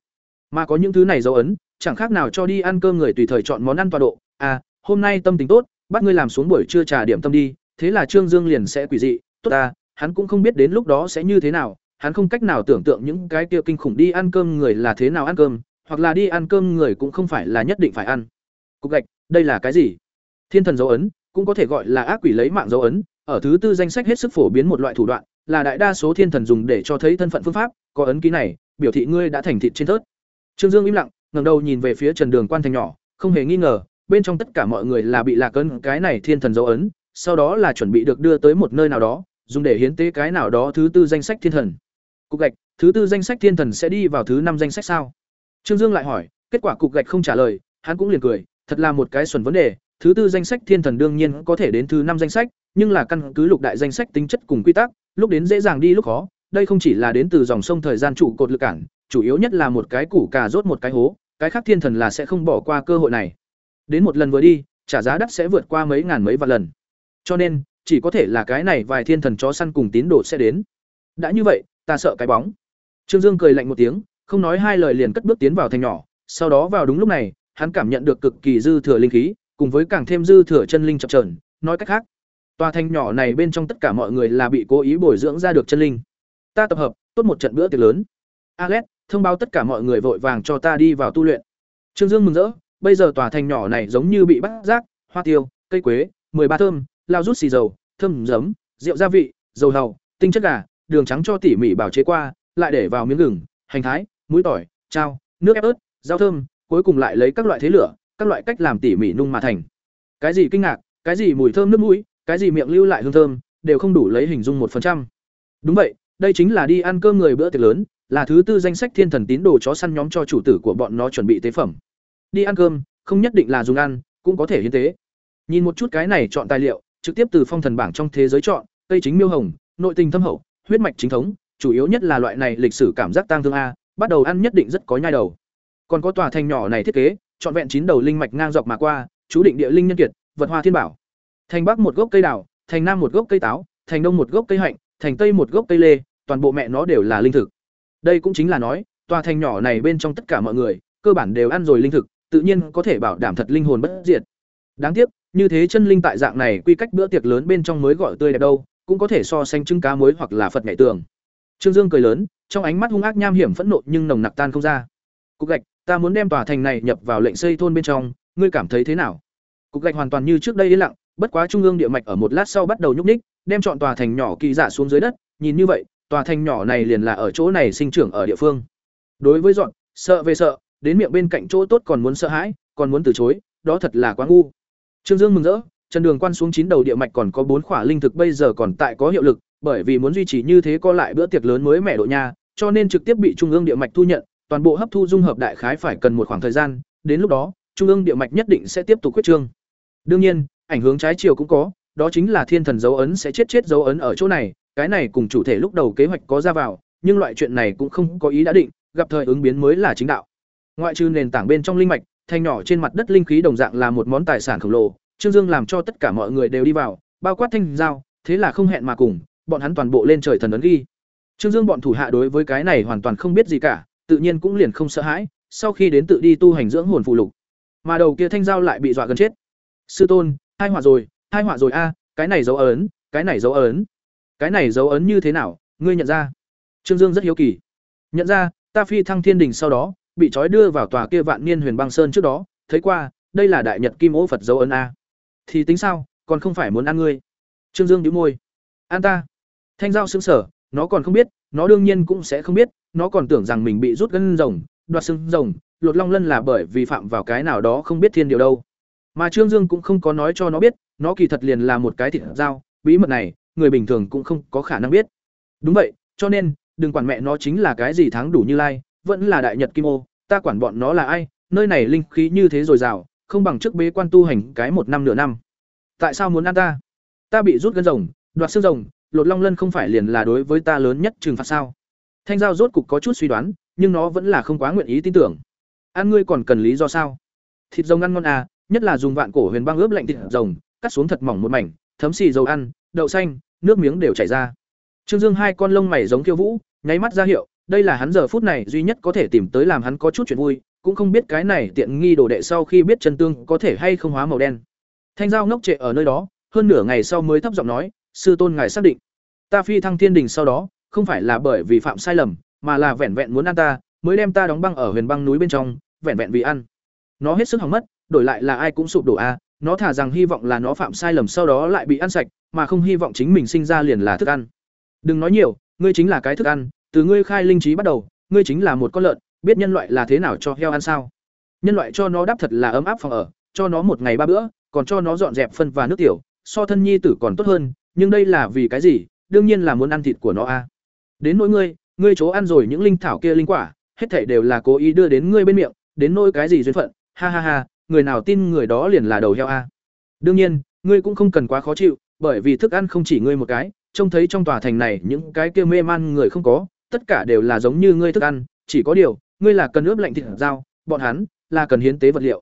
[SPEAKER 1] Mà có những thứ này dấu ấn, chẳng khác nào cho đi ăn cơm người tùy thời chọn món ăn tọa độ. À, hôm nay tâm tình tốt, bắt ngươi làm xuống buổi trưa trà điểm tâm đi, thế là Trương Dương liền sẽ quỷ dị, tốt à, hắn cũng không biết đến lúc đó sẽ như thế nào, hắn không cách nào tưởng tượng những cái kia kinh khủng đi ăn cơm người là thế nào ăn cơm, hoặc là đi ăn cơm người cũng không phải là nhất định phải ăn. Cục gạch, đây là cái gì? Thiên thần dấu ấn, cũng có thể gọi là ác quỷ lấy mạng dấu ấn, ở thứ tư danh sách hết sức phổ biến một loại thủ đoạn, là đại đa số thiên thần dùng để cho thấy thân phận phương pháp, có ấn ký này, biểu thị ngươi đã thành thịt trên thớt. Trương Dương im lặng, ngẩng đầu nhìn về phía Trần Đường Quan thành nhỏ, không hề nghi ngờ, bên trong tất cả mọi người là bị lạc ấn cái này thiên thần dấu ấn, sau đó là chuẩn bị được đưa tới một nơi nào đó, dùng để hiến tế cái nào đó thứ tư danh sách thiên thần. Cục gạch, thứ tư danh sách thiên thần sẽ đi vào thứ năm danh sách sao? Trương Dương lại hỏi, kết quả cục gạch không trả lời, hắn cũng liền cười, thật là một cái xuẩn vấn đề, thứ tư danh sách thiên thần đương nhiên có thể đến thứ năm danh sách, nhưng là căn cứ lục đại danh sách tính chất cùng quy tắc, lúc đến dễ dàng đi lúc khó, đây không chỉ là đến từ dòng sông thời gian trụ cột lực cản, chủ yếu nhất là một cái củ cà rốt một cái hố, cái khác thiên thần là sẽ không bỏ qua cơ hội này. Đến một lần vừa đi, trả giá đắt sẽ vượt qua mấy ngàn mấy vạn lần. Cho nên, chỉ có thể là cái này vài thiên thần chó săn cùng tín đồ sẽ đến. Đã như vậy, ta sợ cái bóng. Trương Dương cười lạnh một tiếng, không nói hai lời liền cất bước tiến vào thành nhỏ, sau đó vào đúng lúc này, hắn cảm nhận được cực kỳ dư thừa linh khí, cùng với càng thêm dư thừa chân linh chập chờn, nói cách khác, tòa thành nhỏ này bên trong tất cả mọi người là bị cố ý bồi dưỡng ra được chân linh. Ta tập hợp, tốt một trận bữa tiệc lớn. Alex, thông báo tất cả mọi người vội vàng cho ta đi vào tu luyện. Trương Dương mừng rỡ, bây giờ tòa thành nhỏ này giống như bị bắt giác, Hoa Tiêu, cây quế, 13 thơm, lao rút xì dầu, thơm giấm, rượu gia vị, dầu hầu, tinh chất gà, đường trắng cho tỉ mỉ bảo chế qua, lại để vào miếng gừng, hành thái, muối tỏi, trao, nước ép ớt, rau thơm, cuối cùng lại lấy các loại thế lửa, các loại cách làm tỉ mỉ nung mà thành. Cái gì kinh ngạc, cái gì mùi thơm nước mũi, cái gì miệng lưu lại hương thơm, đều không đủ lấy hình dung một phần trăm. Đúng vậy, đây chính là đi ăn cơm người bữa tiệc lớn, là thứ tư danh sách thiên thần tín đồ chó săn nhóm cho chủ tử của bọn nó chuẩn bị tế phẩm. Đi ăn cơm, không nhất định là dùng ăn, cũng có thể hiến tế. Nhìn một chút cái này chọn tài liệu, trực tiếp từ phong thần bảng trong thế giới chọn, cây chính miêu hồng, nội tình thâm hậu, huyết mạch chính thống, chủ yếu nhất là loại này lịch sử cảm giác tang thương a, bắt đầu ăn nhất định rất có nhai đầu. Còn có tòa thành nhỏ này thiết kế, chọn vẹn chín đầu linh mạch ngang dọc mà qua, chú định địa linh nhân kiệt, vật hoa thiên bảo. Thành bắc một gốc cây đào, thành nam một gốc cây táo, thành đông một gốc cây hạnh, thành tây một gốc cây lê, toàn bộ mẹ nó đều là linh thực. Đây cũng chính là nói, tòa thành nhỏ này bên trong tất cả mọi người, cơ bản đều ăn rồi linh thực, tự nhiên có thể bảo đảm thật linh hồn bất diệt. Đáng tiếc, như thế chân linh tại dạng này quy cách bữa tiệc lớn bên trong mới gọi tươi đẹp đâu, cũng có thể so sánh trứng cá muối hoặc là Phật nhảy tường. Trương Dương cười lớn, trong ánh mắt hung ác nham hiểm phẫn nộ nhưng nồng nặc tan không ra. Cục gạch, ta muốn đem tòa thành này nhập vào lệnh xây thôn bên trong, ngươi cảm thấy thế nào? Cục gạch hoàn toàn như trước đây yên lặng, bất quá trung ương địa mạch ở một lát sau bắt đầu nhúc nhích, đem chọn tòa thành nhỏ kỳ dạ xuống dưới đất, nhìn như vậy, tòa thành nhỏ này liền là ở chỗ này sinh trưởng ở địa phương. Đối với dọn, sợ về sợ, đến miệng bên cạnh chỗ tốt còn muốn sợ hãi, còn muốn từ chối, đó thật là quá ngu. Trương Dương mừng rỡ, Trần Đường quan xuống chín đầu địa mạch còn có bốn khỏa linh thực bây giờ còn tại có hiệu lực, bởi vì muốn duy trì như thế có lại bữa tiệc lớn mới mẻ độ nha, cho nên trực tiếp bị trung ương địa mạch thu nhận, toàn bộ hấp thu dung hợp đại khái phải cần một khoảng thời gian, đến lúc đó, trung ương địa mạch nhất định sẽ tiếp tục quyết trương. Đương nhiên, ảnh hưởng trái chiều cũng có, đó chính là thiên thần dấu ấn sẽ chết chết dấu ấn ở chỗ này, cái này cùng chủ thể lúc đầu kế hoạch có ra vào, nhưng loại chuyện này cũng không có ý đã định, gặp thời ứng biến mới là chính đạo. Ngoại trừ nền tảng bên trong linh mạch, thanh nhỏ trên mặt đất linh khí đồng dạng là một món tài sản khổng lồ, Trương Dương làm cho tất cả mọi người đều đi vào, bao quát thanh giao, thế là không hẹn mà cùng, bọn hắn toàn bộ lên trời thần ấn ghi. Trương Dương bọn thủ hạ đối với cái này hoàn toàn không biết gì cả, tự nhiên cũng liền không sợ hãi, sau khi đến tự đi tu hành dưỡng hồn phụ lục. Mà đầu kia thanh giao lại bị dọa gần chết. Sư tôn, hai họa rồi, hai họa rồi a, cái này dấu ấn, cái này dấu ấn. Cái này dấu ấn như thế nào, ngươi nhận ra? Trương Dương rất hiếu kỳ. Nhận ra, ta phi thăng thiên đỉnh sau đó, bị trói đưa vào tòa kia vạn niên huyền băng sơn trước đó, thấy qua, đây là đại nhật kim ô Phật dấu ấn a. Thì tính sao, còn không phải muốn ăn ngươi. Trương Dương nhíu môi. An ta. Thanh giao sững sở, nó còn không biết, nó đương nhiên cũng sẽ không biết, nó còn tưởng rằng mình bị rút gân rồng, đoạt xương rồng, lột long lân là bởi vì phạm vào cái nào đó không biết thiên điều đâu. Mà Trương Dương cũng không có nói cho nó biết, nó kỳ thật liền là một cái thịt dao, bí mật này, người bình thường cũng không có khả năng biết. Đúng vậy, cho nên, đừng quản mẹ nó chính là cái gì thắng đủ như lai, vẫn là đại nhật kim ô, ta quản bọn nó là ai, nơi này linh khí như thế rồi rào, không bằng trước bế quan tu hành cái một năm nửa năm. Tại sao muốn ăn ta? Ta bị rút gân rồng, đoạt xương rồng, lột long lân không phải liền là đối với ta lớn nhất trừng phạt sao? Thanh giao rốt cục có chút suy đoán, nhưng nó vẫn là không quá nguyện ý tin tưởng. Ăn ngươi còn cần lý do sao? Thịt rồng ăn ngon à, nhất là dùng vạn cổ huyền băng ướp lạnh thịt rồng, cắt xuống thật mỏng một mảnh, thấm xì dầu ăn, đậu xanh, nước miếng đều chảy ra. Trương Dương hai con lông mày giống kiêu vũ, nháy mắt ra hiệu, đây là hắn giờ phút này duy nhất có thể tìm tới làm hắn có chút chuyện vui, cũng không biết cái này tiện nghi đồ đệ sau khi biết chân tương có thể hay không hóa màu đen. Thanh giao ngốc trệ ở nơi đó, hơn nửa ngày sau mới thấp giọng nói, sư tôn ngài xác định, ta phi thăng thiên đình sau đó, không phải là bởi vì phạm sai lầm, mà là vẹn vẹn muốn ăn ta, mới đem ta đóng băng ở huyền băng núi bên trong, vẹn vẹn vì ăn. Nó hết sức hỏng mất, đổi lại là ai cũng sụp đổ a, nó thả rằng hy vọng là nó phạm sai lầm sau đó lại bị ăn sạch, mà không hy vọng chính mình sinh ra liền là thức ăn. Đừng nói nhiều, ngươi chính là cái thức ăn, từ ngươi khai linh trí bắt đầu, ngươi chính là một con lợn, biết nhân loại là thế nào cho heo ăn sao? Nhân loại cho nó đáp thật là ấm áp phòng ở, cho nó một ngày ba bữa, còn cho nó dọn dẹp phân và nước tiểu, so thân nhi tử còn tốt hơn, nhưng đây là vì cái gì? Đương nhiên là muốn ăn thịt của nó a. Đến nỗi ngươi, ngươi chỗ ăn rồi những linh thảo kia linh quả, hết thảy đều là cố ý đưa đến ngươi bên miệng, đến nỗi cái gì duyên phận, ha ha ha, người nào tin người đó liền là đầu heo a. Đương nhiên, ngươi cũng không cần quá khó chịu, bởi vì thức ăn không chỉ ngươi một cái, trông thấy trong tòa thành này những cái kia mê man người không có, tất cả đều là giống như ngươi thức ăn, chỉ có điều, ngươi là cần ướp lạnh thịt dao, bọn hắn là cần hiến tế vật liệu.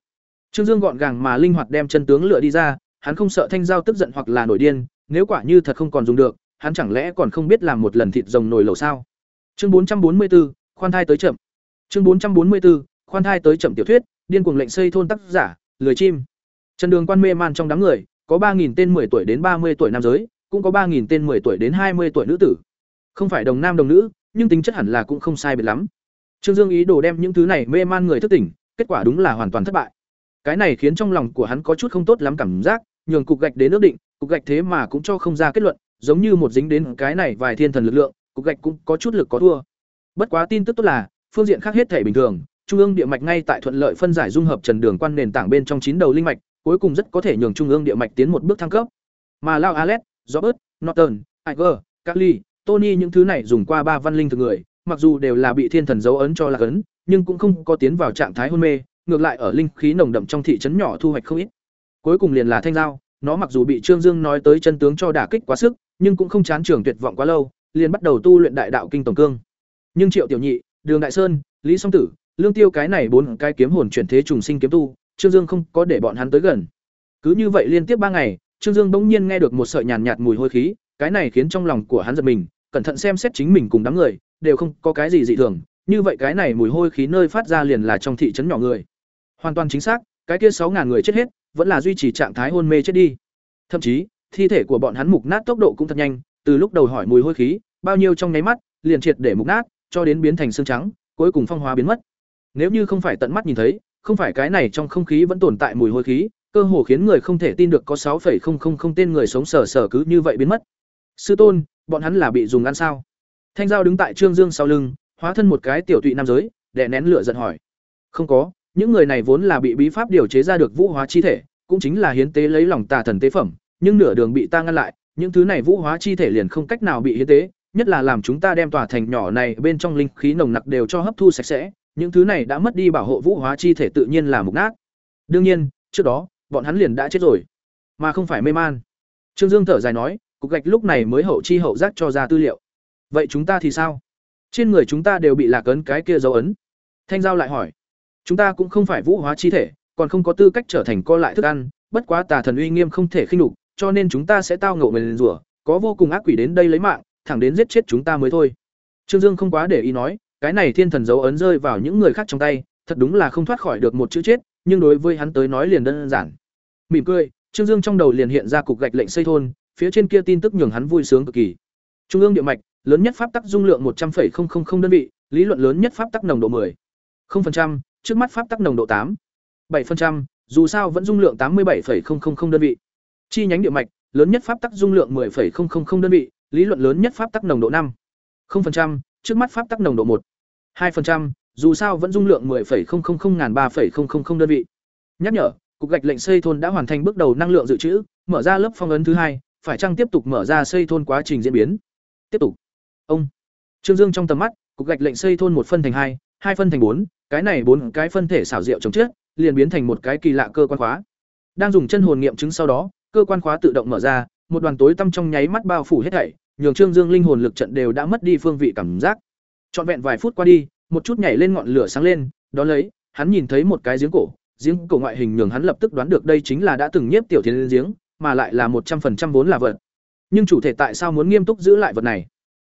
[SPEAKER 1] Trương Dương gọn gàng mà linh hoạt đem chân tướng lựa đi ra, hắn không sợ Thanh Giao tức giận hoặc là nổi điên, nếu quả như thật không còn dùng được, hắn chẳng lẽ còn không biết làm một lần thịt rồng nồi lẩu sao? Chương 444, khoan thai tới chậm. Chương 444, khoan thai tới chậm tiểu thuyết, điên cuồng lệnh xây thôn tác giả, lười chim. Trần Đường Quan mê man trong đám người, có 3000 tên 10 tuổi đến 30 tuổi nam giới, cũng có 3000 tên 10 tuổi đến 20 tuổi nữ tử. Không phải đồng nam đồng nữ, nhưng tính chất hẳn là cũng không sai biệt lắm. Trương Dương ý đồ đem những thứ này mê man người thức tỉnh, kết quả đúng là hoàn toàn thất bại. Cái này khiến trong lòng của hắn có chút không tốt lắm cảm giác, nhường cục gạch đến nước định, cục gạch thế mà cũng cho không ra kết luận, giống như một dính đến cái này vài thiên thần lực lượng, cục gạch cũng có chút lực có thua. Bất quá tin tức tốt là, phương diện khác hết thể bình thường, trung ương địa mạch ngay tại thuận lợi phân giải dung hợp trần đường quan nền tảng bên trong chín đầu linh mạch, cuối cùng rất có thể nhường trung ương địa mạch tiến một bước thăng cấp. Mà Lao Alex, Robert, Norton, Iger, Carly, Tony những thứ này dùng qua ba văn linh thực người, mặc dù đều là bị thiên thần dấu ấn cho là ấn, nhưng cũng không có tiến vào trạng thái hôn mê, ngược lại ở linh khí nồng đậm trong thị trấn nhỏ thu hoạch không ít. Cuối cùng liền là Thanh Giao, nó mặc dù bị Trương Dương nói tới chân tướng cho đả kích quá sức, nhưng cũng không chán trường tuyệt vọng quá lâu, liền bắt đầu tu luyện đại đạo kinh tổng cương. Nhưng Triệu Tiểu Nhị, Đường Đại Sơn, Lý Song Tử, Lương Tiêu cái này bốn cái kiếm hồn chuyển thế trùng sinh kiếm tu, Trương Dương không có để bọn hắn tới gần. Cứ như vậy liên tiếp ba ngày, Trương Dương bỗng nhiên nghe được một sợi nhàn nhạt mùi hôi khí, cái này khiến trong lòng của hắn giật mình, cẩn thận xem xét chính mình cùng đám người, đều không có cái gì dị thường, như vậy cái này mùi hôi khí nơi phát ra liền là trong thị trấn nhỏ người. Hoàn toàn chính xác, cái kia sáu ngàn người chết hết, vẫn là duy trì trạng thái hôn mê chết đi. Thậm chí, thi thể của bọn hắn mục nát tốc độ cũng thật nhanh, từ lúc đầu hỏi mùi hôi khí, bao nhiêu trong nháy mắt, liền triệt để mục nát, cho đến biến thành xương trắng, cuối cùng phong hóa biến mất. Nếu như không phải tận mắt nhìn thấy, không phải cái này trong không khí vẫn tồn tại mùi hôi khí, cơ hồ khiến người không thể tin được có 6,000 tên người sống sờ sờ cứ như vậy biến mất. Sư tôn, bọn hắn là bị dùng ăn sao? Thanh Giao đứng tại Trương Dương sau lưng, hóa thân một cái tiểu tụy nam giới, đè nén lửa giận hỏi. Không có, những người này vốn là bị bí pháp điều chế ra được vũ hóa chi thể, cũng chính là hiến tế lấy lòng tà thần tế phẩm, nhưng nửa đường bị ta ngăn lại, những thứ này vũ hóa chi thể liền không cách nào bị hiến tế, nhất là làm chúng ta đem tòa thành nhỏ này bên trong linh khí nồng nặc đều cho hấp thu sạch sẽ, những thứ này đã mất đi bảo hộ vũ hóa chi thể tự nhiên là mục nát. Đương nhiên, trước đó, bọn hắn liền đã chết rồi, mà không phải mê man. Trương Dương thở dài nói, cục gạch lúc này mới hậu chi hậu giác cho ra tư liệu. Vậy chúng ta thì sao? Trên người chúng ta đều bị lạc ấn cái kia dấu ấn. Thanh Giao lại hỏi, chúng ta cũng không phải vũ hóa chi thể, còn không có tư cách trở thành co lại thức ăn, bất quá tà thần uy nghiêm không thể khinh lục cho nên chúng ta sẽ tao ngộ người rủa, có vô cùng ác quỷ đến đây lấy mạng, thẳng đến giết chết chúng ta mới thôi. Trương Dương không quá để ý nói, cái này thiên thần dấu ấn rơi vào những người khác trong tay, thật đúng là không thoát khỏi được một chữ chết, nhưng đối với hắn tới nói liền đơn giản. Mỉm cười, Trương Dương trong đầu liền hiện ra cục gạch lệnh xây thôn, phía trên kia tin tức nhường hắn vui sướng cực kỳ. Trung ương địa mạch, lớn nhất pháp tắc dung lượng một trăm 100,000 đơn vị, lý luận lớn nhất pháp tắc nồng độ 10 trước mắt pháp tắc nồng độ 8. 7%, dù sao vẫn dung lượng 87,000 đơn vị. Chi nhánh địa mạch, lớn nhất pháp tắc dung lượng 10,000 đơn vị, lý luận lớn nhất pháp tắc nồng độ 5. 0%, trước mắt pháp tắc nồng độ 1. 2%, dù sao vẫn dung lượng 10,000 3,000 đơn vị. Nhắc nhở, cục gạch lệnh xây thôn đã hoàn thành bước đầu năng lượng dự trữ, mở ra lớp phong ấn thứ hai, phải chăng tiếp tục mở ra xây thôn quá trình diễn biến. Tiếp tục. Ông. Trương Dương trong tầm mắt, cục gạch lệnh xây thôn một phân thành hai, hai phân thành bốn, cái này bốn cái phân thể xảo diệu chống trước liền biến thành một cái kỳ lạ cơ quan khóa. Đang dùng chân hồn nghiệm chứng sau đó, cơ quan khóa tự động mở ra, một đoàn tối tăm trong nháy mắt bao phủ hết thảy, nhường Trương Dương linh hồn lực trận đều đã mất đi phương vị cảm giác. Trọn vẹn vài phút qua đi, một chút nhảy lên ngọn lửa sáng lên, đó lấy, hắn nhìn thấy một cái giếng cổ, giếng cổ ngoại hình nhường hắn lập tức đoán được đây chính là đã từng nhiếp tiểu thiên giếng, mà lại là một trăm phần trăm vốn là vật. Nhưng chủ thể tại sao muốn nghiêm túc giữ lại vật này?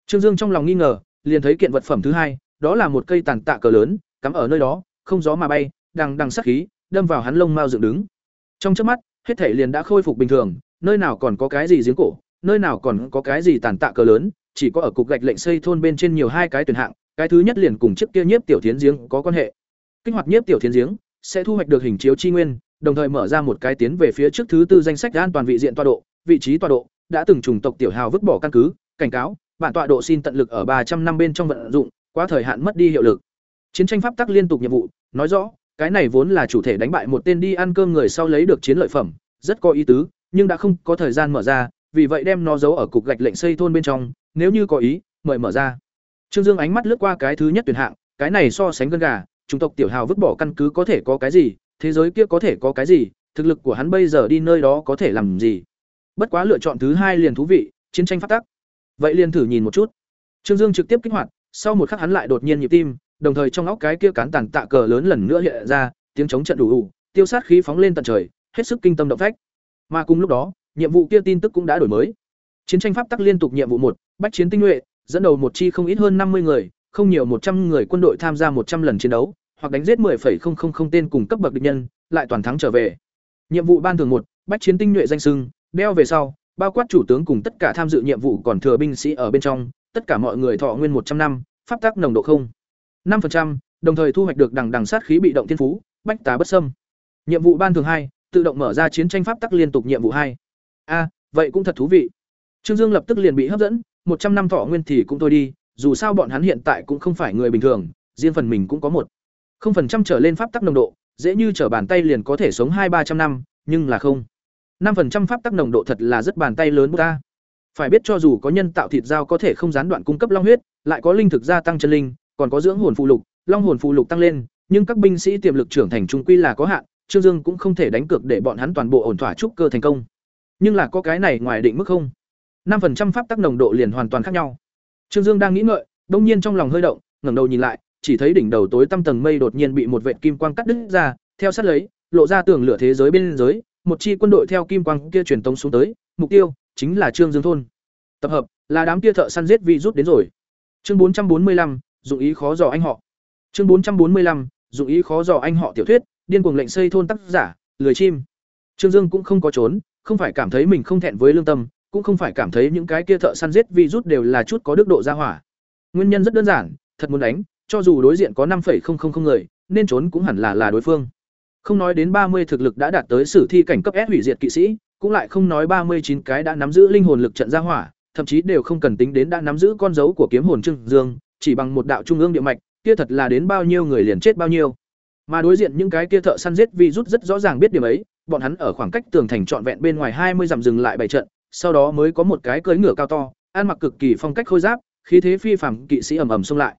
[SPEAKER 1] Trương Dương trong lòng nghi ngờ, liền thấy kiện vật phẩm thứ hai, đó là một cây tàn tạ cờ lớn, cắm ở nơi đó, không gió mà bay, đằng đằng sát khí, đâm vào hắn lông mao dựng đứng. Trong chớp mắt, hết thể liền đã khôi phục bình thường, nơi nào còn có cái gì giếng cổ, nơi nào còn có cái gì tàn tạ cờ lớn, chỉ có ở cục gạch lệnh xây thôn bên trên nhiều hai cái tuyển hạng, cái thứ nhất liền cùng chiếc kia nhiếp tiểu thiến giếng có quan hệ. Kích hoạt nhiếp tiểu thiến giếng sẽ thu hoạch được hình chiếu chi nguyên, đồng thời mở ra một cái tiến về phía trước thứ tư danh sách an toàn vị diện tọa độ, vị trí tọa độ đã từng trùng tộc tiểu hào vứt bỏ căn cứ, cảnh cáo, bản tọa độ xin tận lực ở ba trăm năm bên trong vận dụng, quá thời hạn mất đi hiệu lực. Chiến tranh pháp tắc liên tục nhiệm vụ, nói rõ, cái này vốn là chủ thể đánh bại một tên đi ăn cơm người sau lấy được chiến lợi phẩm, rất có ý tứ, nhưng đã không có thời gian mở ra, vì vậy đem nó giấu ở cục gạch lệnh xây thôn bên trong, nếu như có ý, mời mở ra. Trương Dương ánh mắt lướt qua cái thứ nhất tuyển hạng, cái này so sánh gân gà, chủng tộc tiểu hào vứt bỏ căn cứ có thể có cái gì, thế giới kia có thể có cái gì, thực lực của hắn bây giờ đi nơi đó có thể làm gì. Bất quá lựa chọn thứ hai liền thú vị, chiến tranh phát tắc. Vậy liền thử nhìn một chút. Trương Dương trực tiếp kích hoạt, sau một khắc hắn lại đột nhiên nhịp tim, đồng thời trong óc cái kia cán tàn tạ cờ lớn lần nữa hiện ra, tiếng chống trận đủ đủ, tiêu sát khí phóng lên tận trời, hết sức kinh tâm động phách. Mà cùng lúc đó, nhiệm vụ kia tin tức cũng đã đổi mới. Chiến tranh pháp tắc liên tục nhiệm vụ một, bách chiến tinh nhuệ, dẫn đầu một chi không ít hơn năm mươi người, không nhiều một trăm người quân đội tham gia một trăm lần chiến đấu, hoặc đánh giết 10,000 tên cùng cấp bậc địch nhân, lại toàn thắng trở về. Nhiệm vụ ban thường một, bách chiến tinh nhuệ danh sưng, đeo về sau, bao quát chủ tướng cùng tất cả tham dự nhiệm vụ còn thừa binh sĩ ở bên trong, tất cả mọi người thọ nguyên một trăm năm, pháp tắc nồng độ không. 5%, đồng thời thu hoạch được đằng đằng sát khí bị động thiên phú, bách tá bất xâm. Nhiệm vụ ban thường hai, tự động mở ra chiến tranh pháp tắc liên tục nhiệm vụ hai. A vậy cũng thật thú vị. Trương dương lập tức liền bị hấp dẫn một trăm năm thọ nguyên thì cũng thôi đi dù sao bọn hắn hiện tại cũng không phải người bình thường riêng phần mình cũng có một. không phần trăm trở lên pháp tắc nồng độ dễ như trở bàn tay liền có thể sống hai ba trăm năm nhưng là không. năm phần trăm pháp tắc nồng độ thật là rất bàn tay lớn của ta. Phải biết cho dù có nhân tạo thịt dao có thể không gián đoạn cung cấp long huyết lại có linh thực gia tăng chân linh còn có dưỡng hồn phụ lục, long hồn phụ lục tăng lên, nhưng các binh sĩ tiềm lực trưởng thành trung quy là có hạn, Trương Dương cũng không thể đánh cược để bọn hắn toàn bộ ổn thỏa trúc cơ thành công. Nhưng là có cái này ngoài định mức không? 5% pháp tắc nồng độ liền hoàn toàn khác nhau. Trương Dương đang nghĩ ngợi, đột nhiên trong lòng hơi động, ngẩng đầu nhìn lại, chỉ thấy đỉnh đầu tối tăm tầng mây đột nhiên bị một vệt kim quang cắt đứt ra, theo sát lấy, lộ ra tường lửa thế giới bên dưới, một chi quân đội theo kim quang kia truyền tống xuống tới, mục tiêu chính là Trương Dương thôn. Tập hợp, là đám kia thợ săn giết virus đến rồi. Chương 445, dụng ý khó dò anh họ. Chương bốn trăm bốn mươi lăm dụng ý khó dò anh họ tiểu thuyết điên cuồng lệnh xây thôn tác giả lười chim. Trương dương cũng không có trốn không phải cảm thấy mình không thẹn với lương tâm cũng không phải cảm thấy những cái kia thợ săn giết vi rút đều là chút có đức độ ra hỏa. Nguyên nhân rất đơn giản thật muốn đánh cho dù đối diện có năm người nên trốn cũng hẳn là là đối phương. Không nói đến ba mươi thực lực đã đạt tới sử thi cảnh cấp S hủy diệt kỵ sĩ, cũng lại không nói ba mươi chín cái đã nắm giữ linh hồn lực trận ra hỏa, thậm chí đều không cần tính đến đã nắm giữ con dấu của kiếm hồn Trương Dương, chỉ bằng một đạo trung ương địa mạch, kia thật là đến bao nhiêu người liền chết bao nhiêu. Mà đối diện những cái kia thợ săn giết vi rút rất rõ ràng biết điểm ấy, bọn hắn ở khoảng cách tường thành trọn vẹn bên ngoài hai mươi dặm dừng lại bảy trận, sau đó mới có một cái cưỡi ngựa cao to, ăn mặc cực kỳ phong cách khôi giáp, khí thế phi phàm kỵ sĩ ầm ầm xông lại.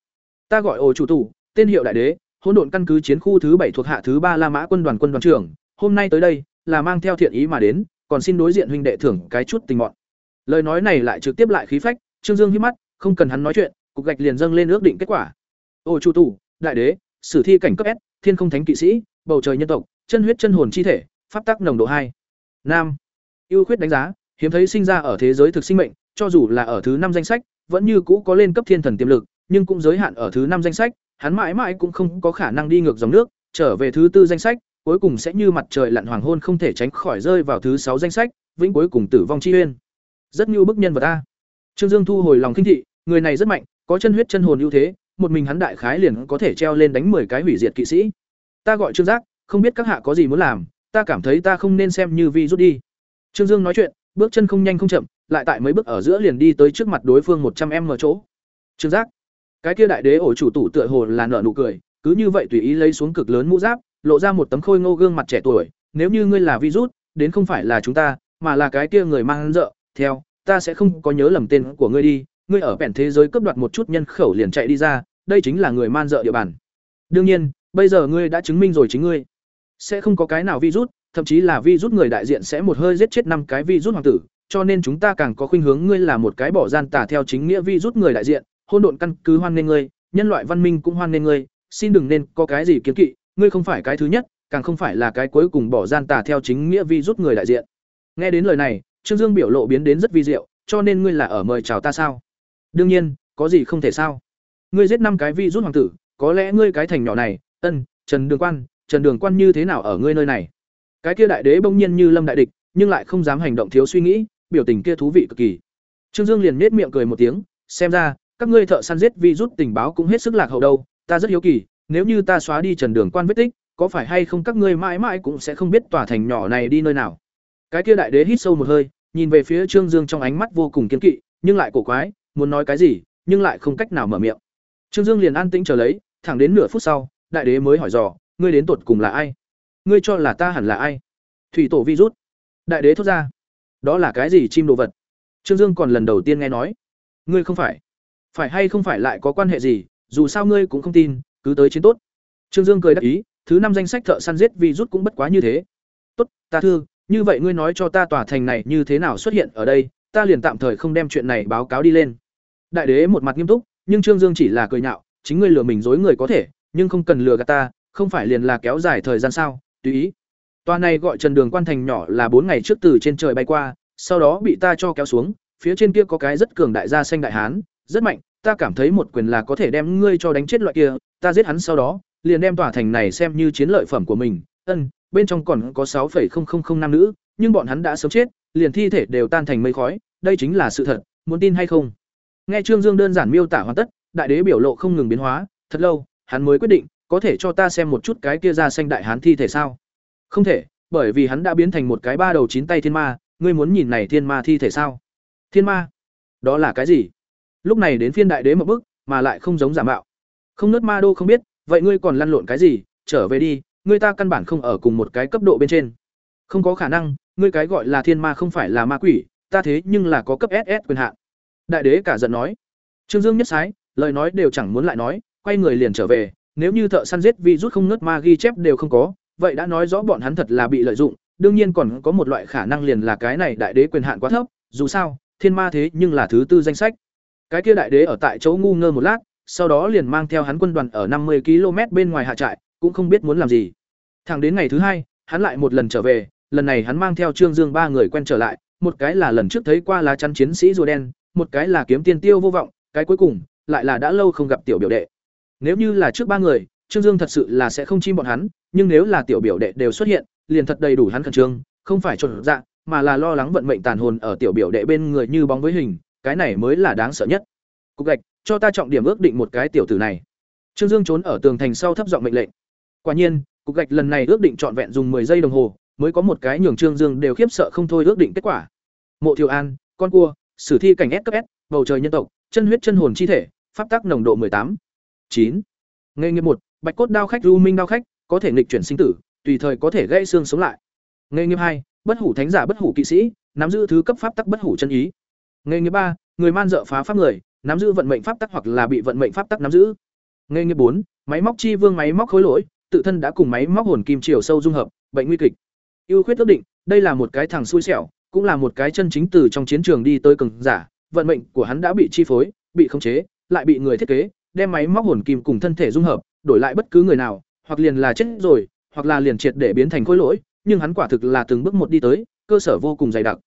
[SPEAKER 1] Ta gọi ổ chủ tủ, tên hiệu đại đế, hỗn độn căn cứ chiến khu thứ bảy thuộc hạ thứ ba La Mã quân đoàn quân đoàn trưởng, hôm nay tới đây là mang theo thiện ý mà đến, còn xin đối diện huynh đệ thưởng cái chút tình mọn. Lời nói này lại trực tiếp lại khí phách, Trương Dương hí mắt, không cần hắn nói chuyện, cục gạch liền dâng lên ước định kết quả. Ô chủ tù đại đế, sử thi cảnh cấp S, thiên không thánh kỵ sĩ, bầu trời nhân tộc, chân huyết chân hồn chi thể, pháp tắc nồng độ hai Nam. Ưu khuyết đánh giá, hiếm thấy sinh ra ở thế giới thực sinh mệnh, cho dù là ở thứ năm danh sách, vẫn như cũ có lên cấp thiên thần tiềm lực, nhưng cũng giới hạn ở thứ năm danh sách, hắn mãi mãi cũng không có khả năng đi ngược dòng nước, trở về thứ tư danh sách, cuối cùng sẽ như mặt trời lặn hoàng hôn không thể tránh khỏi rơi vào thứ sáu danh sách, vĩnh cuối cùng tử vong chi uyên. Rất như bức nhân vật ta. Trương Dương thu hồi lòng kinh thị, người này rất mạnh, có chân huyết chân hồn ưu thế, một mình hắn đại khái liền có thể treo lên đánh 10 cái hủy diệt kỵ sĩ. Ta gọi Trương Giác, không biết các hạ có gì muốn làm, ta cảm thấy ta không nên xem như vi rút đi. Trương Dương nói chuyện, bước chân không nhanh không chậm, lại tại mấy bước ở giữa liền đi tới trước mặt đối phương một trăm em ở chỗ. Trương Giác, cái kia đại đế ổ chủ tủ tựa hồ là nở nụ cười cứ như vậy tùy ý lấy xuống cực lớn mũ giáp lộ ra một tấm khôi ngô gương mặt trẻ tuổi nếu như ngươi là virus đến không phải là chúng ta mà là cái kia người mang rợ, theo ta sẽ không có nhớ lầm tên của ngươi đi ngươi ở bèn thế giới cướp đoạt một chút nhân khẩu liền chạy đi ra đây chính là người man dợ địa bàn đương nhiên bây giờ ngươi đã chứng minh rồi chính ngươi sẽ không có cái nào virus thậm chí là virus người đại diện sẽ một hơi giết chết năm cái virus hoàng tử cho nên chúng ta càng có khuynh hướng ngươi là một cái bỏ gian tà theo chính nghĩa virus người đại diện hôn độn căn cứ hoan nghênh ngươi, nhân loại văn minh cũng hoan nghênh ngươi, xin đừng nên có cái gì kiến kỵ, ngươi không phải cái thứ nhất, càng không phải là cái cuối cùng bỏ gian tà theo chính nghĩa vi rút người đại diện. Nghe đến lời này, Trương Dương biểu lộ biến đến rất vi diệu, cho nên ngươi là ở mời chào ta sao? Đương nhiên, có gì không thể sao? Ngươi giết năm cái vi rút hoàng tử, có lẽ ngươi cái thành nhỏ này, Ân, Trần Đường Quan, Trần Đường Quan như thế nào ở ngươi nơi này? Cái kia đại đế bỗng nhiên như lâm đại địch, nhưng lại không dám hành động thiếu suy nghĩ, biểu tình kia thú vị cực kỳ. Trương Dương liền nết miệng cười một tiếng, xem ra các ngươi thợ săn giết vi rút tình báo cũng hết sức lạc hậu đâu, ta rất hiếu kỳ, nếu như ta xóa đi Trần Đường Quan vết tích, có phải hay không các ngươi mãi mãi cũng sẽ không biết tòa thành nhỏ này đi nơi nào. Cái kia đại đế hít sâu một hơi, nhìn về phía Trương Dương trong ánh mắt vô cùng kiên kỵ, nhưng lại cổ quái, muốn nói cái gì, nhưng lại không cách nào mở miệng. Trương Dương liền an tĩnh chờ lấy, thẳng đến nửa phút sau, đại đế mới hỏi dò, ngươi đến tuột cùng là ai? Ngươi cho là ta hẳn là ai? Thủy tổ virus. Đại đế thốt ra. Đó là cái gì chim đồ vật? Trương Dương còn lần đầu tiên nghe nói. Ngươi không phải phải hay không phải lại có quan hệ gì dù sao ngươi cũng không tin cứ tới chiến tốt trương dương cười đáp ý thứ năm danh sách thợ săn giết virus rút cũng bất quá như thế tốt ta thương như vậy ngươi nói cho ta tòa thành này như thế nào xuất hiện ở đây ta liền tạm thời không đem chuyện này báo cáo đi lên đại đế một mặt nghiêm túc nhưng trương dương chỉ là cười nhạo chính ngươi lừa mình dối người có thể nhưng không cần lừa gạt ta không phải liền là kéo dài thời gian sao tùy ý tòa này gọi trần đường quan thành nhỏ là bốn ngày trước từ trên trời bay qua sau đó bị ta cho kéo xuống phía trên kia có cái rất cường đại gia xanh đại hán rất mạnh, ta cảm thấy một quyền là có thể đem ngươi cho đánh chết loại kia, ta giết hắn sau đó, liền đem tòa thành này xem như chiến lợi phẩm của mình. Ân, bên trong còn có 6.000 nam nữ, nhưng bọn hắn đã sớm chết, liền thi thể đều tan thành mây khói, đây chính là sự thật, muốn tin hay không? Nghe Trương Dương đơn giản miêu tả hoàn tất, đại đế biểu lộ không ngừng biến hóa, thật lâu, hắn mới quyết định, có thể cho ta xem một chút cái kia ra xanh đại hán thi thể sao? Không thể, bởi vì hắn đã biến thành một cái ba đầu chín tay thiên ma, ngươi muốn nhìn này thiên ma thi thể sao? Thiên ma? Đó là cái gì? Lúc này đến phiên đại đế một bức, mà lại không giống giả mạo. Không nớt ma đô không biết, vậy ngươi còn lăn lộn cái gì? Trở về đi, ngươi ta căn bản không ở cùng một cái cấp độ bên trên. Không có khả năng, ngươi cái gọi là thiên ma không phải là ma quỷ, ta thế nhưng là có cấp SS quyền hạn. Đại đế cả giận nói. Trương Dương nhất sái, lời nói đều chẳng muốn lại nói, quay người liền trở về, nếu như thợ săn giết vi rút không nớt ma ghi chép đều không có, vậy đã nói rõ bọn hắn thật là bị lợi dụng, đương nhiên còn có một loại khả năng liền là cái này đại đế quyền hạn quá thấp, dù sao, thiên ma thế nhưng là thứ tư danh sách. Cái kia đại đế ở tại chỗ ngu ngơ một lát, sau đó liền mang theo hắn quân đoàn ở năm mươi km bên ngoài hạ trại, cũng không biết muốn làm gì. Thẳng đến ngày thứ hai, hắn lại một lần trở về, lần này hắn mang theo Trương Dương ba người quen trở lại, một cái là lần trước thấy qua lá chắn chiến sĩ rùa đen, một cái là kiếm tiên tiêu vô vọng, cái cuối cùng lại là đã lâu không gặp tiểu biểu đệ. Nếu như là trước ba người, Trương Dương thật sự là sẽ không chim bọn hắn, nhưng nếu là tiểu biểu đệ đều xuất hiện, liền thật đầy đủ hắn khẩn trương, không phải trộn dạ, mà là lo lắng vận mệnh tàn hồn ở tiểu biểu đệ bên người như bóng với hình, cái này mới là đáng sợ nhất. Cục gạch, cho ta trọng điểm ước định một cái tiểu tử này. Trương Dương trốn ở tường thành sau thấp giọng mệnh lệnh. Quả nhiên, cục gạch lần này ước định trọn vẹn dùng 10 giây đồng hồ, mới có một cái nhường Trương Dương đều khiếp sợ không thôi ước định kết quả. Mộ Thiều An, con cua, sử thi cảnh S cấp S, bầu trời nhân tộc, chân huyết chân hồn chi thể, pháp tắc nồng độ 18. 9. Nghề nghiệp một, Bạch cốt đao khách lưu minh đao khách, có thể nghịch chuyển sinh tử, tùy thời có thể gãy xương sống lại. Nghề nghiệp hai, Bất hủ thánh giả bất hủ kỵ sĩ, nắm giữ thứ cấp pháp tắc bất hủ chân ý. Nghề nghiệp ba, Người man dợ phá pháp người, nắm giữ vận mệnh pháp tắc hoặc là bị vận mệnh pháp tắc nắm giữ. Nghề nghiệp bốn, Máy móc chi vương máy móc khối lỗi, tự thân đã cùng máy móc hồn kim chiều sâu dung hợp, bệnh nguy kịch. Ưu khuyết ước định, đây là một cái thằng xui xẻo, cũng là một cái chân chính từ trong chiến trường đi tới cường giả, vận mệnh của hắn đã bị chi phối, bị khống chế, lại bị người thiết kế, đem máy móc hồn kim cùng thân thể dung hợp, đổi lại bất cứ người nào, hoặc liền là chết rồi, hoặc là liền triệt để biến thành khối lỗi, nhưng hắn quả thực là từng bước một đi tới, cơ sở vô cùng dày đặc.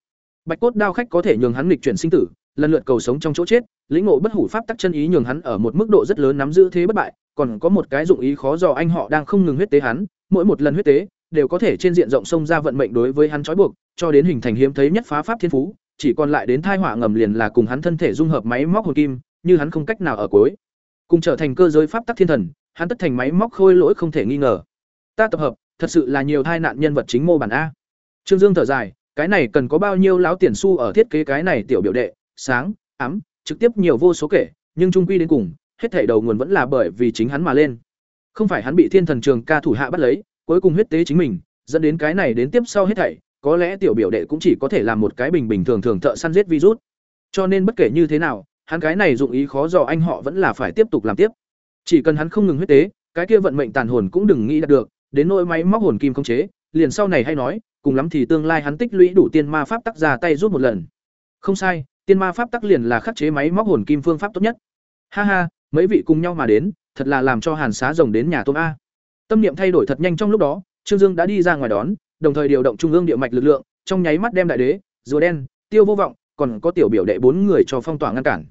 [SPEAKER 1] Bạch cốt đao khách có thể nhường hắn nghịch chuyển sinh tử, lần lượt cầu sống trong chỗ chết, lĩnh ngộ bất hủ pháp tắc chân ý nhường hắn ở một mức độ rất lớn nắm giữ thế bất bại, còn có một cái dụng ý khó dò anh họ đang không ngừng huyết tế hắn, mỗi một lần huyết tế đều có thể trên diện rộng sông ra vận mệnh đối với hắn trói buộc, cho đến hình thành hiếm thấy nhất phá pháp thiên phú, chỉ còn lại đến thai họa ngầm liền là cùng hắn thân thể dung hợp máy móc hồn kim, như hắn không cách nào ở cuối, cùng trở thành cơ giới pháp tắc thiên thần, hắn tất thành máy móc khôi lỗi không thể nghi ngờ. Ta tập hợp, thật sự là nhiều thai nạn nhân vật chính mô bản a. Trương Dương thở dài, cái này cần có bao nhiêu láo tiền xu ở thiết kế cái này tiểu biểu đệ, sáng, ấm, trực tiếp nhiều vô số kể, nhưng trung quy đến cùng, hết thảy đầu nguồn vẫn là bởi vì chính hắn mà lên. Không phải hắn bị thiên thần trường ca thủ hạ bắt lấy, cuối cùng huyết tế chính mình, dẫn đến cái này đến tiếp sau hết thảy, có lẽ tiểu biểu đệ cũng chỉ có thể làm một cái bình bình thường thường thợ săn giết virus. Cho nên bất kể như thế nào, hắn cái này dụng ý khó dò anh họ vẫn là phải tiếp tục làm tiếp. Chỉ cần hắn không ngừng huyết tế, cái kia vận mệnh tàn hồn cũng đừng nghĩ đạt được, đến nỗi máy móc hồn kim không chế, liền sau này hay nói, cùng lắm thì tương lai hắn tích lũy đủ tiên ma pháp tắc ra tay rút một lần. Không sai, tiên ma pháp tắc liền là khắc chế máy móc hồn kim phương pháp tốt nhất. Ha ha, mấy vị cùng nhau mà đến, thật là làm cho Hàn Xá rồng đến nhà tôm a. Tâm niệm thay đổi thật nhanh trong lúc đó, Trương Dương đã đi ra ngoài đón, đồng thời điều động trung ương địa mạch lực lượng, trong nháy mắt đem đại đế, rùa đen, tiêu vô vọng, còn có tiểu biểu đệ bốn người cho phong tỏa ngăn cản.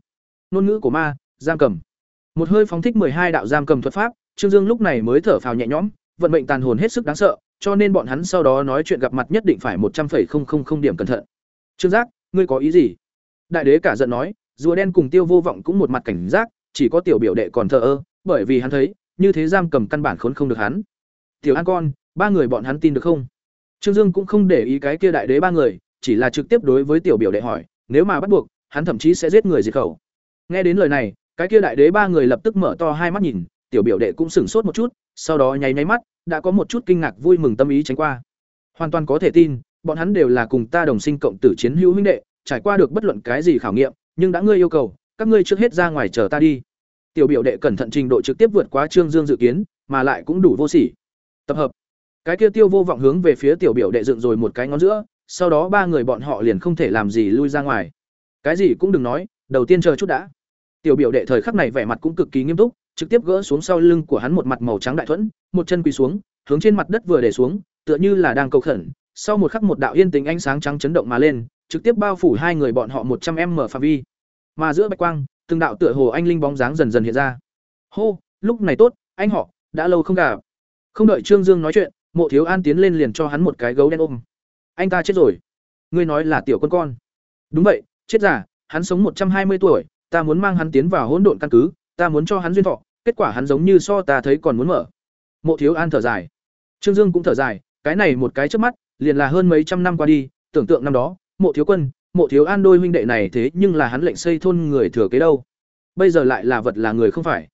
[SPEAKER 1] Nôn ngữ của ma, giam cầm. Một hơi phóng thích hai đạo giam cầm thuật pháp, Trương Dương lúc này mới thở phào nhẹ nhõm, vận mệnh tàn hồn hết sức đáng sợ, cho nên bọn hắn sau đó nói chuyện gặp mặt nhất định phải một trăm 100,000 điểm cẩn thận. Trương Giác, ngươi có ý gì? Đại đế cả giận nói, rùa đen cùng tiêu vô vọng cũng một mặt cảnh giác, chỉ có tiểu biểu đệ còn thờ ơ, bởi vì hắn thấy, như thế giam cầm căn bản khốn không được hắn. Tiểu An con, ba người bọn hắn tin được không? Trương Dương cũng không để ý cái kia đại đế ba người, chỉ là trực tiếp đối với tiểu biểu đệ hỏi, nếu mà bắt buộc, hắn thậm chí sẽ giết người diệt khẩu. Nghe đến lời này, cái kia đại đế ba người lập tức mở to hai mắt nhìn, tiểu biểu đệ cũng sửng sốt một chút, sau đó nháy nháy mắt, đã có một chút kinh ngạc vui mừng tâm ý tránh qua. Hoàn toàn có thể tin, bọn hắn đều là cùng ta đồng sinh cộng tử chiến hữu huynh đệ, trải qua được bất luận cái gì khảo nghiệm, nhưng đã ngươi yêu cầu, các ngươi trước hết ra ngoài chờ ta đi. Tiểu biểu đệ cẩn thận trình độ trực tiếp vượt quá Trương Dương dự kiến, mà lại cũng đủ vô sỉ. Tập hợp. Cái kia Tiêu Vô vọng hướng về phía tiểu biểu đệ dựng rồi một cái ngón giữa, sau đó ba người bọn họ liền không thể làm gì lui ra ngoài. Cái gì cũng đừng nói, đầu tiên chờ chút đã. Tiểu biểu đệ thời khắc này vẻ mặt cũng cực kỳ nghiêm túc, trực tiếp gỡ xuống sau lưng của hắn một mặt màu trắng đại thuẫn, một chân quỳ xuống, hướng trên mặt đất vừa để xuống, tựa như là đang cầu khẩn. Sau một khắc một đạo yên tĩnh ánh sáng trắng chấn động mà lên, trực tiếp bao phủ hai người bọn họ một trăm m phạm vi. Mà giữa bạch quang, từng đạo tựa hồ anh linh bóng dáng dần dần hiện ra. Hô, lúc này tốt, anh họ, đã lâu không gặp. Không đợi Trương Dương nói chuyện, Mộ Thiếu An tiến lên liền cho hắn một cái gấu đen ôm. Anh ta chết rồi. Ngươi nói là tiểu con con. Đúng vậy, chết giả, hắn sống một trăm hai mươi tuổi, ta muốn mang hắn tiến vào hỗn độn căn cứ, ta muốn cho hắn duyên thọ, kết quả hắn giống như so ta thấy còn muốn mở. Mộ Thiếu An thở dài. Trương Dương cũng thở dài, cái này một cái trước mắt, liền là hơn mấy trăm năm qua đi, tưởng tượng năm đó, Mộ Thiếu Quân, Mộ Thiếu An đôi huynh đệ này thế nhưng là hắn lệnh xây thôn người thừa kế đâu. Bây giờ lại là vật là người không phải.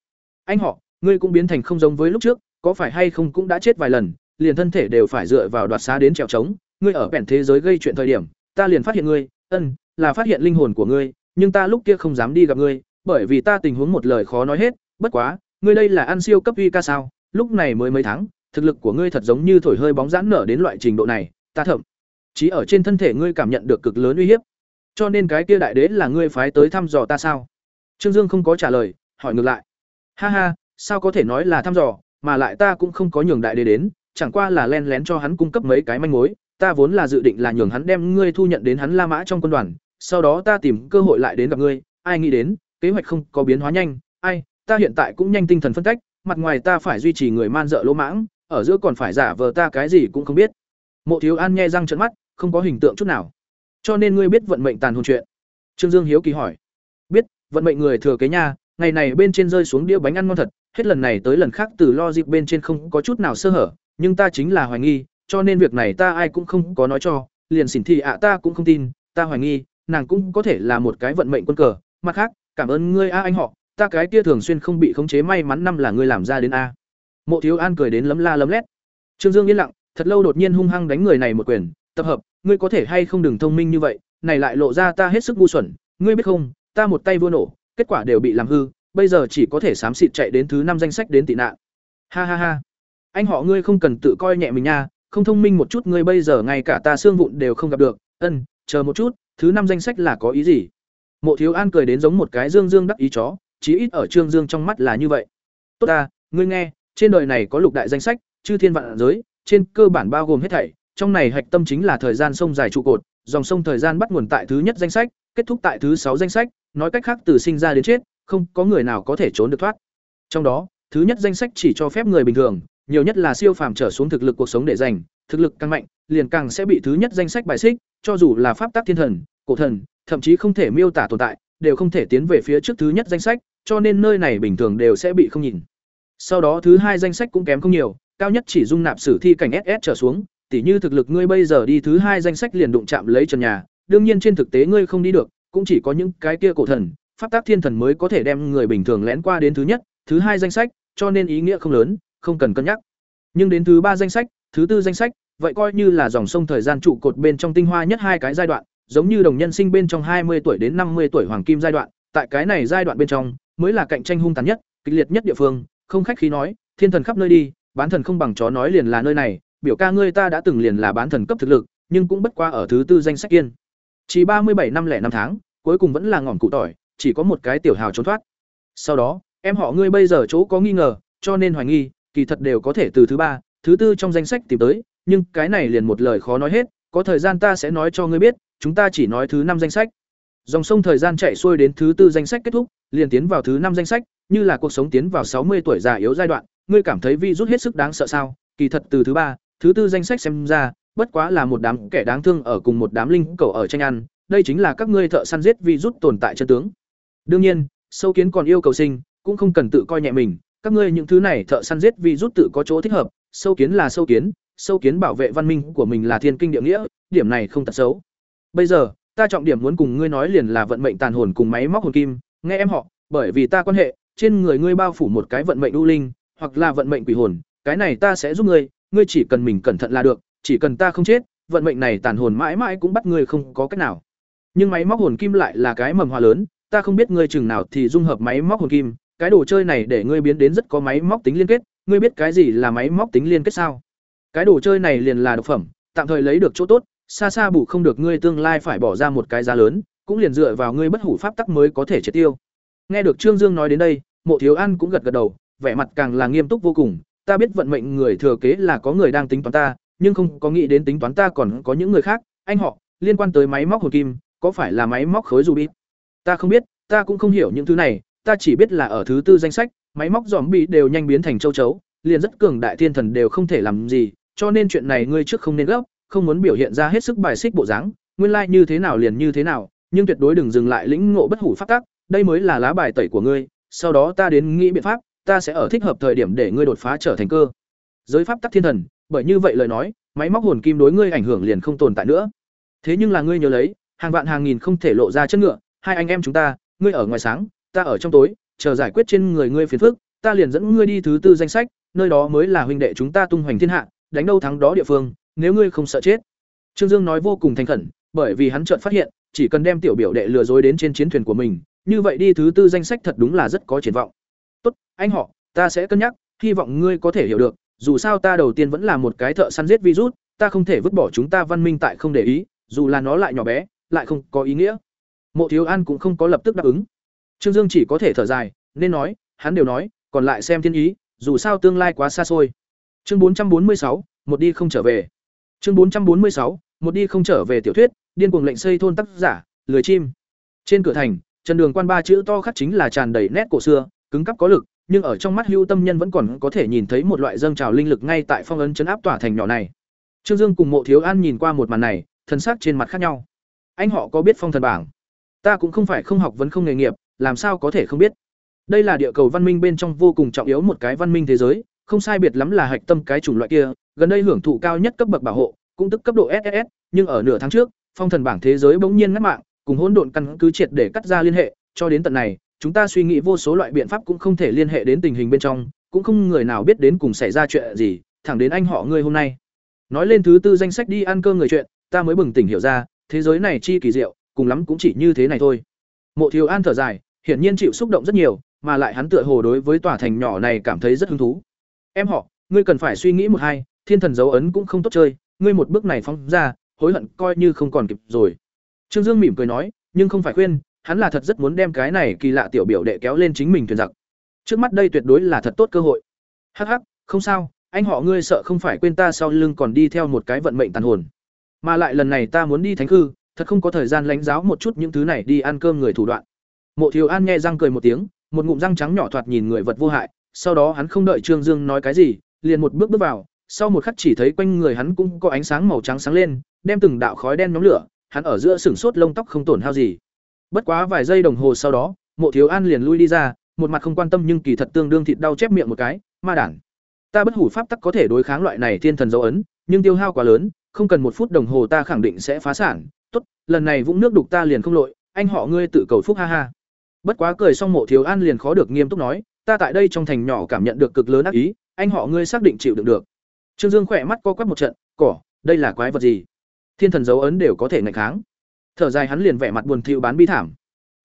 [SPEAKER 1] Anh họ, ngươi cũng biến thành không giống với lúc trước, có phải hay không cũng đã chết vài lần, liền thân thể đều phải dựa vào đoạt xá đến trèo trống, ngươi ở bẻn thế giới gây chuyện thời điểm, ta liền phát hiện ngươi, ân, là phát hiện linh hồn của ngươi, nhưng ta lúc kia không dám đi gặp ngươi, bởi vì ta tình huống một lời khó nói hết, bất quá, ngươi đây là ăn siêu cấp uy ca sao? Lúc này mới mấy tháng, thực lực của ngươi thật giống như thổi hơi bóng giãn nở đến loại trình độ này, ta thậm chí ở trên thân thể ngươi cảm nhận được cực lớn uy hiếp. Cho nên cái kia đại đế là ngươi phái tới thăm dò ta sao? Trương Dương không có trả lời, hỏi ngược lại. Ha ha, sao có thể nói là thăm dò, mà lại ta cũng không có nhường đại đế đến, chẳng qua là len lén cho hắn cung cấp mấy cái manh mối, ta vốn là dự định là nhường hắn đem ngươi thu nhận đến hắn La Mã trong quân đoàn, sau đó ta tìm cơ hội lại đến gặp ngươi, ai nghĩ đến, kế hoạch không có biến hóa nhanh, ai, ta hiện tại cũng nhanh tinh thần phân cách, mặt ngoài ta phải duy trì người man dợ lỗ mãng, ở giữa còn phải giả vờ ta cái gì cũng không biết. Mộ Thiếu An nghe răng trợn mắt, không có hình tượng chút nào. Cho nên ngươi biết vận mệnh tàn hồn chuyện. Trương Dương hiếu kỳ hỏi. Biết, vận mệnh người thừa kế nha, ngày này bên trên rơi xuống đĩa bánh ăn ngon thật, hết lần này tới lần khác từ lo dịp bên trên không có chút nào sơ hở, nhưng ta chính là hoài nghi, cho nên việc này ta ai cũng không có nói cho, liền xỉn thì ạ ta cũng không tin, ta hoài nghi, nàng cũng có thể là một cái vận mệnh quân cờ, mặt khác, cảm ơn ngươi a anh họ, ta cái kia thường xuyên không bị khống chế may mắn năm là ngươi làm ra đến a. Mộ Thiếu An cười đến lấm la lấm lét. Trương Dương yên lặng, thật lâu đột nhiên hung hăng đánh người này một quyền, tập hợp, ngươi có thể hay không đừng thông minh như vậy, này lại lộ ra ta hết sức ngu xuẩn, ngươi biết không, ta một tay vua nổ, kết quả đều bị làm hư, bây giờ chỉ có thể xám xịt chạy đến thứ năm danh sách đến tị nạn. Ha ha ha. Anh họ ngươi không cần tự coi nhẹ mình nha, không thông minh một chút ngươi bây giờ ngay cả ta xương vụn đều không gặp được. Ân, chờ một chút, thứ năm danh sách là có ý gì? Mộ Thiếu An cười đến giống một cái dương dương đắc ý chó, chí ít ở Trương Dương trong mắt là như vậy. Tốt ta, ngươi nghe, trên đời này có lục đại danh sách, chư thiên vạn giới, trên cơ bản bao gồm hết thảy, trong này hạch tâm chính là thời gian sông dài trụ cột, dòng sông thời gian bắt nguồn tại thứ nhất danh sách, kết thúc tại thứ sáu danh sách, nói cách khác từ sinh ra đến chết, không có người nào có thể trốn được thoát. Trong đó, thứ nhất danh sách chỉ cho phép người bình thường, nhiều nhất là siêu phàm trở xuống thực lực cuộc sống để giành, thực lực càng mạnh, liền càng sẽ bị thứ nhất danh sách bài xích, cho dù là pháp tắc thiên thần, cổ thần, thậm chí không thể miêu tả tồn tại, đều không thể tiến về phía trước thứ nhất danh sách, cho nên nơi này bình thường đều sẽ bị không nhìn. Sau đó thứ hai danh sách cũng kém không nhiều, cao nhất chỉ dung nạp sử thi cảnh SS trở xuống, tỉ như thực lực ngươi bây giờ đi thứ hai danh sách liền đụng chạm lấy trần nhà, đương nhiên trên thực tế ngươi không đi được, cũng chỉ có những cái kia cổ thần, pháp tác thiên thần mới có thể đem người bình thường lén qua đến thứ nhất, thứ hai danh sách, cho nên ý nghĩa không lớn, không cần cân nhắc. Nhưng đến thứ ba danh sách, thứ tư danh sách, vậy coi như là dòng sông thời gian trụ cột bên trong tinh hoa nhất hai cái giai đoạn, giống như đồng nhân sinh bên trong hai mươi tuổi đến năm mươi tuổi hoàng kim giai đoạn, tại cái này giai đoạn bên trong mới là cạnh tranh hung tàn nhất, kịch liệt nhất địa phương, không khách khí nói, thiên thần khắp nơi đi, bán thần không bằng chó nói liền là nơi này, biểu ca ngươi ta đã từng liền là bán thần cấp thực lực, nhưng cũng bất qua ở thứ tư danh sách kiên. Chỉ ba mươi bảy năm lẻ năm tháng, cuối cùng vẫn là ngọn cụ tỏi, chỉ có một cái tiểu hào trốn thoát. Sau đó, em họ ngươi bây giờ chỗ có nghi ngờ, cho nên hoài nghi, kỳ thật đều có thể từ thứ ba, thứ tư trong danh sách tìm tới, nhưng cái này liền một lời khó nói hết, có thời gian ta sẽ nói cho ngươi biết, chúng ta chỉ nói thứ năm danh sách. Dòng sông thời gian chạy xuôi đến thứ tư danh sách kết thúc, liền tiến vào thứ năm danh sách, như là cuộc sống tiến vào sáu mươi tuổi già yếu giai đoạn, ngươi cảm thấy vi rút hết sức đáng sợ sao? Kỳ thật từ thứ ba, thứ tư danh sách xem ra, bất quá là một đám kẻ đáng thương ở cùng một đám linh cầu ở tranh ăn, đây chính là các ngươi thợ săn giết vi rút tồn tại chân tướng. Đương nhiên, sâu kiến còn yêu cầu sinh, cũng không cần tự coi nhẹ mình, các ngươi những thứ này thợ săn giết vi rút tự có chỗ thích hợp, sâu kiến là sâu kiến, sâu kiến bảo vệ văn minh của mình là thiên kinh địa nghĩa, điểm này không tật xấu. Bây giờ, ta trọng điểm muốn cùng ngươi nói liền là vận mệnh tàn hồn cùng máy móc hồn kim, nghe em họ, bởi vì ta quan hệ, trên người ngươi bao phủ một cái vận mệnh u linh, hoặc là vận mệnh quỷ hồn, cái này ta sẽ giúp ngươi, ngươi chỉ cần mình cẩn thận là được, chỉ cần ta không chết, vận mệnh này tàn hồn mãi mãi cũng bắt ngươi không có cách nào. Nhưng máy móc hồn kim lại là cái mầm hoa lớn, ta không biết ngươi chừng nào thì dung hợp máy móc hồn kim, cái đồ chơi này để ngươi biến đến rất có máy móc tính liên kết, ngươi biết cái gì là máy móc tính liên kết sao? Cái đồ chơi này liền là độc phẩm, tạm thời lấy được chỗ tốt, xa xa bù không được ngươi tương lai phải bỏ ra một cái giá lớn, cũng liền dựa vào ngươi bất hủ pháp tắc mới có thể triệt tiêu. Nghe được Trương Dương nói đến đây, Mộ Thiếu An cũng gật gật đầu, vẻ mặt càng là nghiêm túc vô cùng, ta biết vận mệnh người thừa kế là có người đang tính toán ta, nhưng không có nghĩ đến tính toán ta còn có những người khác, anh họ, liên quan tới máy móc hồn kim, có phải là máy móc khối rubit? Ta không biết, ta cũng không hiểu những thứ này, ta chỉ biết là ở thứ tư danh sách, máy móc zombie đều nhanh biến thành châu chấu, liền rất cường đại thiên thần đều không thể làm gì, cho nên chuyện này ngươi trước không nên gấp, không muốn biểu hiện ra hết sức bài xích bộ dáng, nguyên lai like như thế nào liền như thế nào, nhưng tuyệt đối đừng dừng lại lĩnh ngộ bất hủ pháp tắc, đây mới là lá bài tẩy của ngươi, sau đó ta đến nghĩ biện pháp, ta sẽ ở thích hợp thời điểm để ngươi đột phá trở thành cơ. Giới pháp tắc thiên thần, bởi như vậy lời nói, máy móc hồn kim đối ngươi ảnh hưởng liền không tồn tại nữa. Thế nhưng là ngươi nhớ lấy, hàng vạn hàng nghìn không thể lộ ra chất ngựa, hai anh em chúng ta, ngươi ở ngoài sáng, ta ở trong tối, chờ giải quyết trên người ngươi phiền phức, ta liền dẫn ngươi đi thứ tư danh sách, nơi đó mới là huynh đệ chúng ta tung hoành thiên hạ, đánh đâu thắng đó địa phương, nếu ngươi không sợ chết. Trương Dương nói vô cùng thành khẩn, bởi vì hắn chợt phát hiện, chỉ cần đem tiểu biểu đệ lừa dối đến trên chiến thuyền của mình, như vậy đi thứ tư danh sách thật đúng là rất có triển vọng. "Tốt, anh họ, ta sẽ cân nhắc, hy vọng ngươi có thể hiểu được, dù sao ta đầu tiên vẫn là một cái thợ săn giết virus, ta không thể vứt bỏ chúng ta văn minh tại không để ý, dù là nó lại nhỏ bé, lại không có ý nghĩa." Mộ Thiếu An cũng không có lập tức đáp ứng. Trương Dương chỉ có thể thở dài, nên nói, hắn đều nói, còn lại xem thiên ý, dù sao tương lai quá xa xôi. Chương 446, một đi không trở về. Chương 446, một đi không trở về tiểu thuyết, điên cuồng lệnh xây thôn tác giả, lười chim. Trên cửa thành, Trần Đường Quan ba chữ to khắc chính là tràn đầy nét cổ xưa, cứng cắp có lực, nhưng ở trong mắt Hưu Tâm Nhân vẫn còn có thể nhìn thấy một loại dâng trào linh lực ngay tại phong ấn chấn áp tỏa thành nhỏ này. Trương Dương cùng Mộ Thiếu An nhìn qua một màn này, thần sắc trên mặt khác nhau. Anh họ có biết phong thần bảng? Ta cũng không phải không học vấn không nghề nghiệp, làm sao có thể không biết? Đây là địa cầu văn minh bên trong vô cùng trọng yếu một cái văn minh thế giới, không sai biệt lắm là hạch tâm cái chủng loại kia, gần đây hưởng thụ cao nhất cấp bậc bảo hộ, cũng tức cấp độ SSS, nhưng ở nửa tháng trước, phong thần bảng thế giới bỗng nhiên ngắt mạng, cùng hỗn độn căn cứ triệt để cắt ra liên hệ, cho đến tận này, chúng ta suy nghĩ vô số loại biện pháp cũng không thể liên hệ đến tình hình bên trong, cũng không người nào biết đến cùng xảy ra chuyện gì, thẳng đến anh họ ngươi hôm nay. Nói lên thứ tư danh sách đi ăn cơm người chuyện, ta mới bừng tỉnh hiểu ra, thế giới này chi kỳ diệu, cùng lắm cũng chỉ như thế này thôi. Mộ Thiếu An thở dài, hiển nhiên chịu xúc động rất nhiều, mà lại hắn tựa hồ đối với tòa thành nhỏ này cảm thấy rất hứng thú. Em họ, ngươi cần phải suy nghĩ một hai, thiên thần dấu ấn cũng không tốt chơi, ngươi một bước này phóng ra, hối hận coi như không còn kịp rồi. Trương Dương mỉm cười nói, nhưng không phải khuyên, hắn là thật rất muốn đem cái này kỳ lạ tiểu biểu đệ kéo lên chính mình thuyền giặc. Trước mắt đây tuyệt đối là thật tốt cơ hội. Hắc hắc, không sao, anh họ ngươi sợ không phải quên ta sau lưng còn đi theo một cái vận mệnh tàn hồn. Mà lại lần này ta muốn đi thánh khư thật không có thời gian lãnh giáo một chút những thứ này đi ăn cơm người thủ đoạn. Mộ Thiếu An nhẹ răng cười một tiếng, một ngụm răng trắng nhỏ thoạt nhìn người vật vô hại, sau đó hắn không đợi Trương Dương nói cái gì, liền một bước bước vào, sau một khắc chỉ thấy quanh người hắn cũng có ánh sáng màu trắng sáng lên, đem từng đạo khói đen nhóm lửa, hắn ở giữa sừng sốt lông tóc không tổn hao gì. Bất quá vài giây đồng hồ sau đó, Mộ Thiếu An liền lui đi ra, một mặt không quan tâm nhưng kỳ thật tương đương thịt đau chép miệng một cái, ma đản. Ta bất hủ pháp tắc có thể đối kháng loại này thiên thần dấu ấn, nhưng tiêu hao quá lớn, không cần một phút đồng hồ ta khẳng định sẽ phá sản. Tốt, lần này vũng nước đục ta liền không lội, anh họ ngươi tự cầu phúc ha ha. Bất quá cười xong Mộ Thiếu An liền khó được nghiêm túc nói, ta tại đây trong thành nhỏ cảm nhận được cực lớn ác ý, anh họ ngươi xác định chịu đựng được. Trương Dương khỏe mắt co quắp một trận, cỏ, đây là quái vật gì? Thiên thần dấu ấn đều có thể ngạnh kháng. Thở dài hắn liền vẻ mặt buồn thiu bán bi thảm.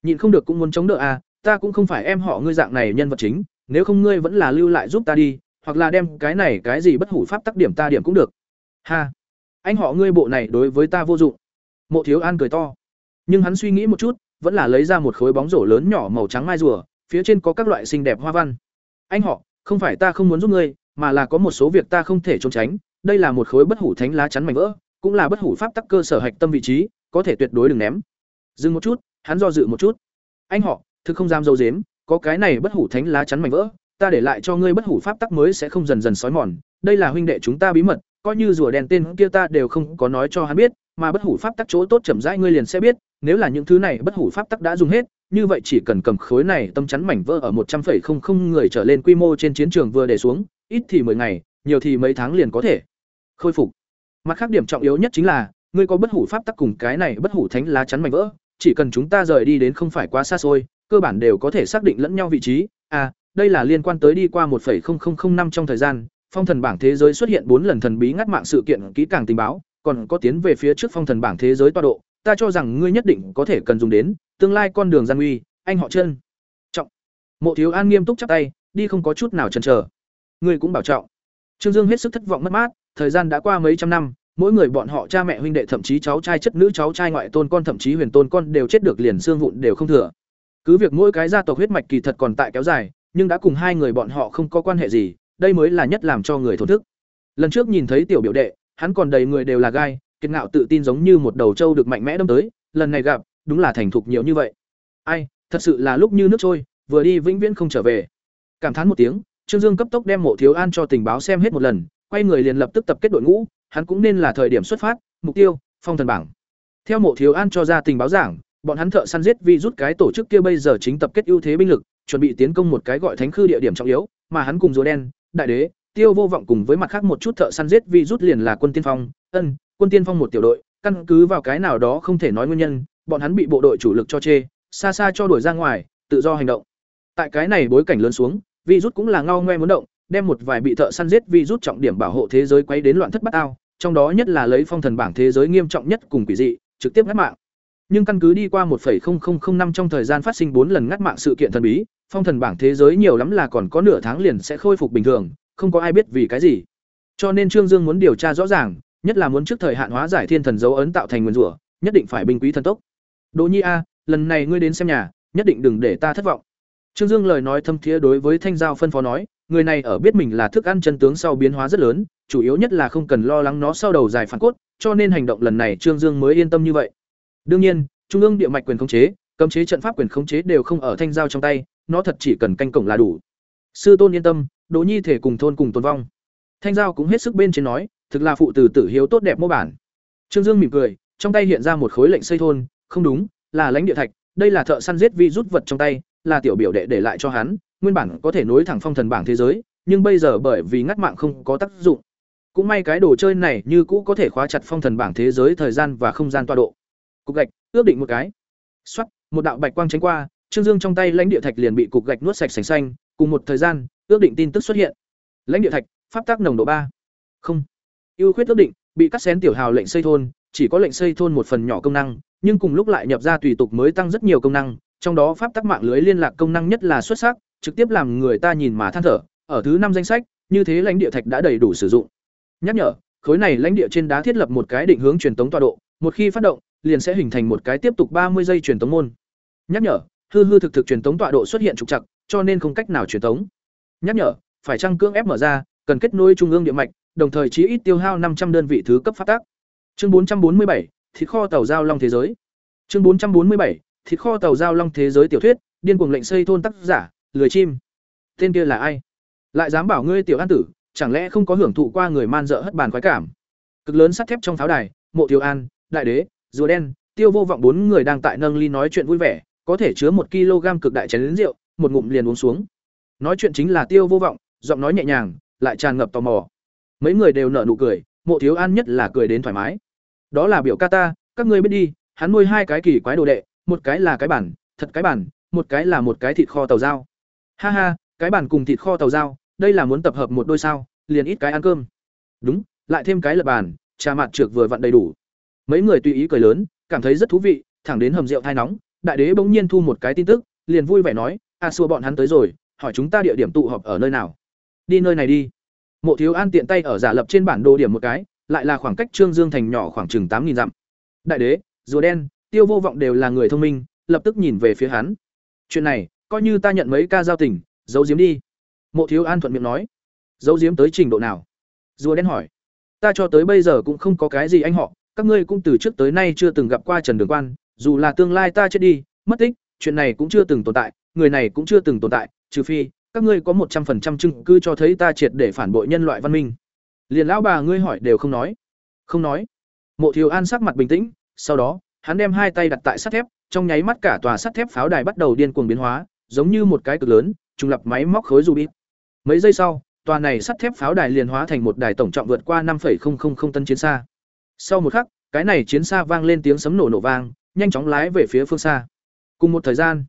[SPEAKER 1] Nhịn không được cũng muốn chống đỡ a, à, ta cũng không phải em họ ngươi dạng này nhân vật chính, nếu không ngươi vẫn là lưu lại giúp ta đi, hoặc là đem cái này cái gì bất hủ pháp tắc điểm ta điểm cũng được. Ha, anh họ ngươi bộ này đối với ta vô dụng. Mộ Thiếu An cười to. Nhưng hắn suy nghĩ một chút, vẫn là lấy ra một khối bóng rổ lớn nhỏ màu trắng mai rùa, phía trên có các loại xinh đẹp hoa văn. Anh họ, không phải ta không muốn giúp ngươi, mà là có một số việc ta không thể trốn tránh, đây là một khối bất hủ thánh lá chắn mảnh vỡ, cũng là bất hủ pháp tắc cơ sở hạch tâm vị trí, có thể tuyệt đối đừng ném. Dừng một chút, hắn do dự một chút. Anh họ, thực không dám dâu dếm, có cái này bất hủ thánh lá chắn mảnh vỡ, ta để lại cho ngươi bất hủ pháp tắc mới sẽ không dần dần sói mòn, đây là huynh đệ chúng ta bí mật, coi như rùa đèn tên kia ta đều không có nói cho hắn biết, mà bất hủ pháp tắc chỗ tốt chậm rãi ngươi liền sẽ biết, nếu là những thứ này bất hủ pháp tắc đã dùng hết, như vậy chỉ cần cầm khối này tâm chắn mảnh vỡ ở một trăm 100,00 người trở lên quy mô trên chiến trường vừa để xuống, ít thì 10 ngày, nhiều thì mấy tháng liền có thể khôi phục. Mặt khác điểm trọng yếu nhất chính là, ngươi có bất hủ pháp tắc cùng cái này bất hủ thánh lá chắn mảnh vỡ, chỉ cần chúng ta rời đi đến không phải quá xa xôi, cơ bản đều có thể xác định lẫn nhau vị trí. À, đây là liên quan tới đi qua 1.0005 năm trong thời gian, phong thần bảng thế giới xuất hiện bốn lần thần bí ngắt mạng sự kiện kỹ càng tình báo, còn có tiến về phía trước phong thần bảng thế giới tọa độ, ta cho rằng ngươi nhất định có thể cần dùng đến, tương lai con đường gian nguy, anh họ chân. Trọng. Mộ Thiếu An nghiêm túc chắp tay, đi không có chút nào chần chờ. Ngươi cũng bảo trọng. Trương Dương hết sức thất vọng mất mát, thời gian đã qua mấy trăm năm, mỗi người bọn họ cha mẹ huynh đệ thậm chí cháu trai chất nữ cháu trai ngoại tôn con thậm chí huyền tôn con đều chết được liền xương vụn đều không thừa. Cứ việc mỗi cái gia tộc huyết mạch kỳ thật còn tại kéo dài, nhưng đã cùng hai người bọn họ không có quan hệ gì, đây mới là nhất làm cho người thổn thức. Lần trước nhìn thấy tiểu biểu đệ, hắn còn đầy người đều là gai, kiệt ngạo tự tin giống như một đầu trâu được mạnh mẽ đâm tới, lần này gặp, đúng là thành thục nhiều như vậy. Ai, thật sự là lúc như nước trôi, vừa đi vĩnh viễn không trở về. Cảm thán một tiếng, Trương Dương cấp tốc đem Mộ Thiếu An cho tình báo xem hết một lần, quay người liền lập tức tập kết đội ngũ, hắn cũng nên là thời điểm xuất phát, mục tiêu, phong thần bảng. Theo Mộ Thiếu An cho ra tình báo giảng, bọn hắn thợ săn giết vi rút cái tổ chức kia bây giờ chính tập kết ưu thế binh lực, chuẩn bị tiến công một cái gọi Thánh Khư địa điểm trọng yếu, mà hắn cùng Rùa Đen, Đại Đế, Tiêu Vô Vọng cùng với mặt khác một chút thợ săn giết vi rút liền là quân tiên phong, ân, quân tiên phong một tiểu đội, căn cứ vào cái nào đó không thể nói nguyên nhân, bọn hắn bị bộ đội chủ lực cho chê, xa xa cho đuổi ra ngoài, tự do hành động. Tại cái này bối cảnh lớn xuống, vi rút cũng là ngao ngoe muốn động, đem một vài bị thợ săn giết vi rút trọng điểm bảo hộ thế giới quấy đến loạn thất bát ao, trong đó nhất là lấy phong thần bảng thế giới nghiêm trọng nhất cùng quỷ dị, trực tiếp ngắt mạng. Nhưng căn cứ đi qua 1.0005 trong thời gian phát sinh bốn lần ngắt mạng sự kiện thần bí, phong thần bảng thế giới nhiều lắm là còn có nửa tháng liền sẽ khôi phục bình thường, không có ai biết vì cái gì. Cho nên Trương Dương muốn điều tra rõ ràng, nhất là muốn trước thời hạn hóa giải thiên thần dấu ấn tạo thành nguyên rủa, nhất định phải binh quý thần tốc. Đỗ Nhi a, lần này ngươi đến xem nhà, nhất định đừng để ta thất vọng. Trương Dương lời nói thâm thiế đối với Thanh Giao phân phó nói, người này ở biết mình là thức ăn chân tướng sau biến hóa rất lớn, chủ yếu nhất là không cần lo lắng nó sau đầu dài phản cốt, cho nên hành động lần này Trương Dương mới yên tâm như vậy. Đương nhiên, trung ương địa mạch quyền khống chế, cấm chế trận pháp quyền khống chế đều không ở Thanh Giao trong tay, nó thật chỉ cần canh cổng là đủ. Sư tôn yên tâm, Đỗ Nhi thể cùng thôn cùng tồn vong. Thanh Giao cũng hết sức bên trên nói, thực là phụ tử tử hiếu tốt đẹp mô bản. Trương Dương mỉm cười, trong tay hiện ra một khối lệnh xây thôn, không đúng, là lãnh địa thạch, đây là thợ săn giết vi rút vật trong tay, là tiểu biểu đệ để lại cho hắn, nguyên bản có thể nối thẳng phong thần bảng thế giới, nhưng bây giờ bởi vì ngắt mạng không có tác dụng. Cũng may cái đồ chơi này như cũ có thể khóa chặt phong thần bảng thế giới thời gian và không gian tọa độ. Cục gạch, ước định một cái. Soát, một đạo bạch quang tránh qua, Trương Dương trong tay lãnh địa thạch liền bị cục gạch nuốt sạch sành xanh, cùng một thời gian, ước định tin tức xuất hiện. Lãnh địa thạch, pháp tác nồng độ ba Không. Ưu khuyết ước định, bị cắt xén tiểu hào lệnh xây thôn, chỉ có lệnh xây thôn một phần nhỏ công năng, nhưng cùng lúc lại nhập ra tùy tục mới tăng rất nhiều công năng, trong đó pháp tắc mạng lưới liên lạc công năng nhất là xuất sắc, trực tiếp làm người ta nhìn mà than thở, ở thứ năm danh sách, như thế lãnh địa thạch đã đầy đủ sử dụng. Nhắc nhở, khối này lãnh địa trên đá thiết lập một cái định hướng truyền tống tọa độ, một khi phát động, liền sẽ hình thành một cái tiếp tục ba mươi giây truyền tống môn. Nhắc nhở, hư hư thực thực truyền tống tọa độ xuất hiện trục trặc, cho nên không cách nào truyền tống. Nhắc nhở, phải trang cưỡng ép mở ra, cần kết nối trung ương địa mạch, đồng thời chí ít tiêu hao năm trăm đơn vị thứ cấp phát tác. Chương bốn bốn mươi bảy, thịt kho tàu giao long thế giới. Chương bốn bốn mươi bảy, thịt kho tàu giao long thế giới tiểu thuyết, điên cuồng lệnh xây thôn tác giả, lười chim. Tên kia là ai? Lại dám bảo ngươi tiểu an tử, chẳng lẽ không có hưởng thụ qua người man dợ hất bàn khoái cảm? Cực lớn sắt thép trong pháo đài, Mộ Tiêu An, Đại Đế, Rùa đen, Tiêu Vô Vọng bốn người đang tại nâng ly nói chuyện vui vẻ, có thể chứa một kg cực đại chén lớn rượu, một ngụm liền uống xuống. Nói chuyện chính là Tiêu Vô Vọng, giọng nói nhẹ nhàng, lại tràn ngập tò mò. Mấy người đều nở nụ cười, Mộ Thiếu An nhất là cười đến thoải mái. Đó là biểu ca ta, các ngươi biết đi, hắn nuôi hai cái kỳ quái đồ đệ, một cái là cái bản, thật cái bản, một cái là một cái thịt kho tàu dao. Ha ha, cái bản cùng thịt kho tàu dao, đây là muốn tập hợp một đôi sao, liền ít cái ăn cơm. Đúng, lại thêm cái lật bàn, trà mặt trược vừa vặn đầy đủ. Mấy người tùy ý cười lớn, cảm thấy rất thú vị, thẳng đến hầm rượu thai nóng, đại đế bỗng nhiên thu một cái tin tức, liền vui vẻ nói, "A xua bọn hắn tới rồi, hỏi chúng ta địa điểm tụ họp ở nơi nào?" "Đi nơi này đi." Mộ Thiếu An tiện tay ở giả lập trên bản đồ điểm một cái, lại là khoảng cách Trương Dương thành nhỏ khoảng chừng tám nghìn dặm. Đại đế, rùa đen, tiêu vô vọng đều là người thông minh, lập tức nhìn về phía hắn. Chuyện này, coi như ta nhận mấy ca giao tình, giấu giếm đi. Mộ Thiếu An thuận miệng nói. Giấu giếm tới trình độ nào? Rùa đen hỏi. Ta cho tới bây giờ cũng không có cái gì anh họ, các ngươi cũng từ trước tới nay chưa từng gặp qua Trần Đường Quan, dù là tương lai ta chết đi, mất tích, chuyện này cũng chưa từng tồn tại, người này cũng chưa từng tồn tại, trừ phi các ngươi có một trăm phần trăm chứng cứ cho thấy ta triệt để phản bội nhân loại văn minh. Liền lão bà ngươi hỏi đều không nói. Không nói. Mộ Thiếu An sắc mặt bình tĩnh, sau đó, hắn đem hai tay đặt tại sắt thép, trong nháy mắt cả tòa sắt thép pháo đài bắt đầu điên cuồng biến hóa, giống như một cái cực lớn, trùng lập máy móc khối ruby. Mấy giây sau, tòa này sắt thép pháo đài liền hóa thành một đài tổng trọng vượt qua 5.000 tấn chiến xa. Sau một khắc, cái này chiến xa vang lên tiếng sấm nổ nổ vang, nhanh chóng lái về phía phương xa. Cùng một thời gian,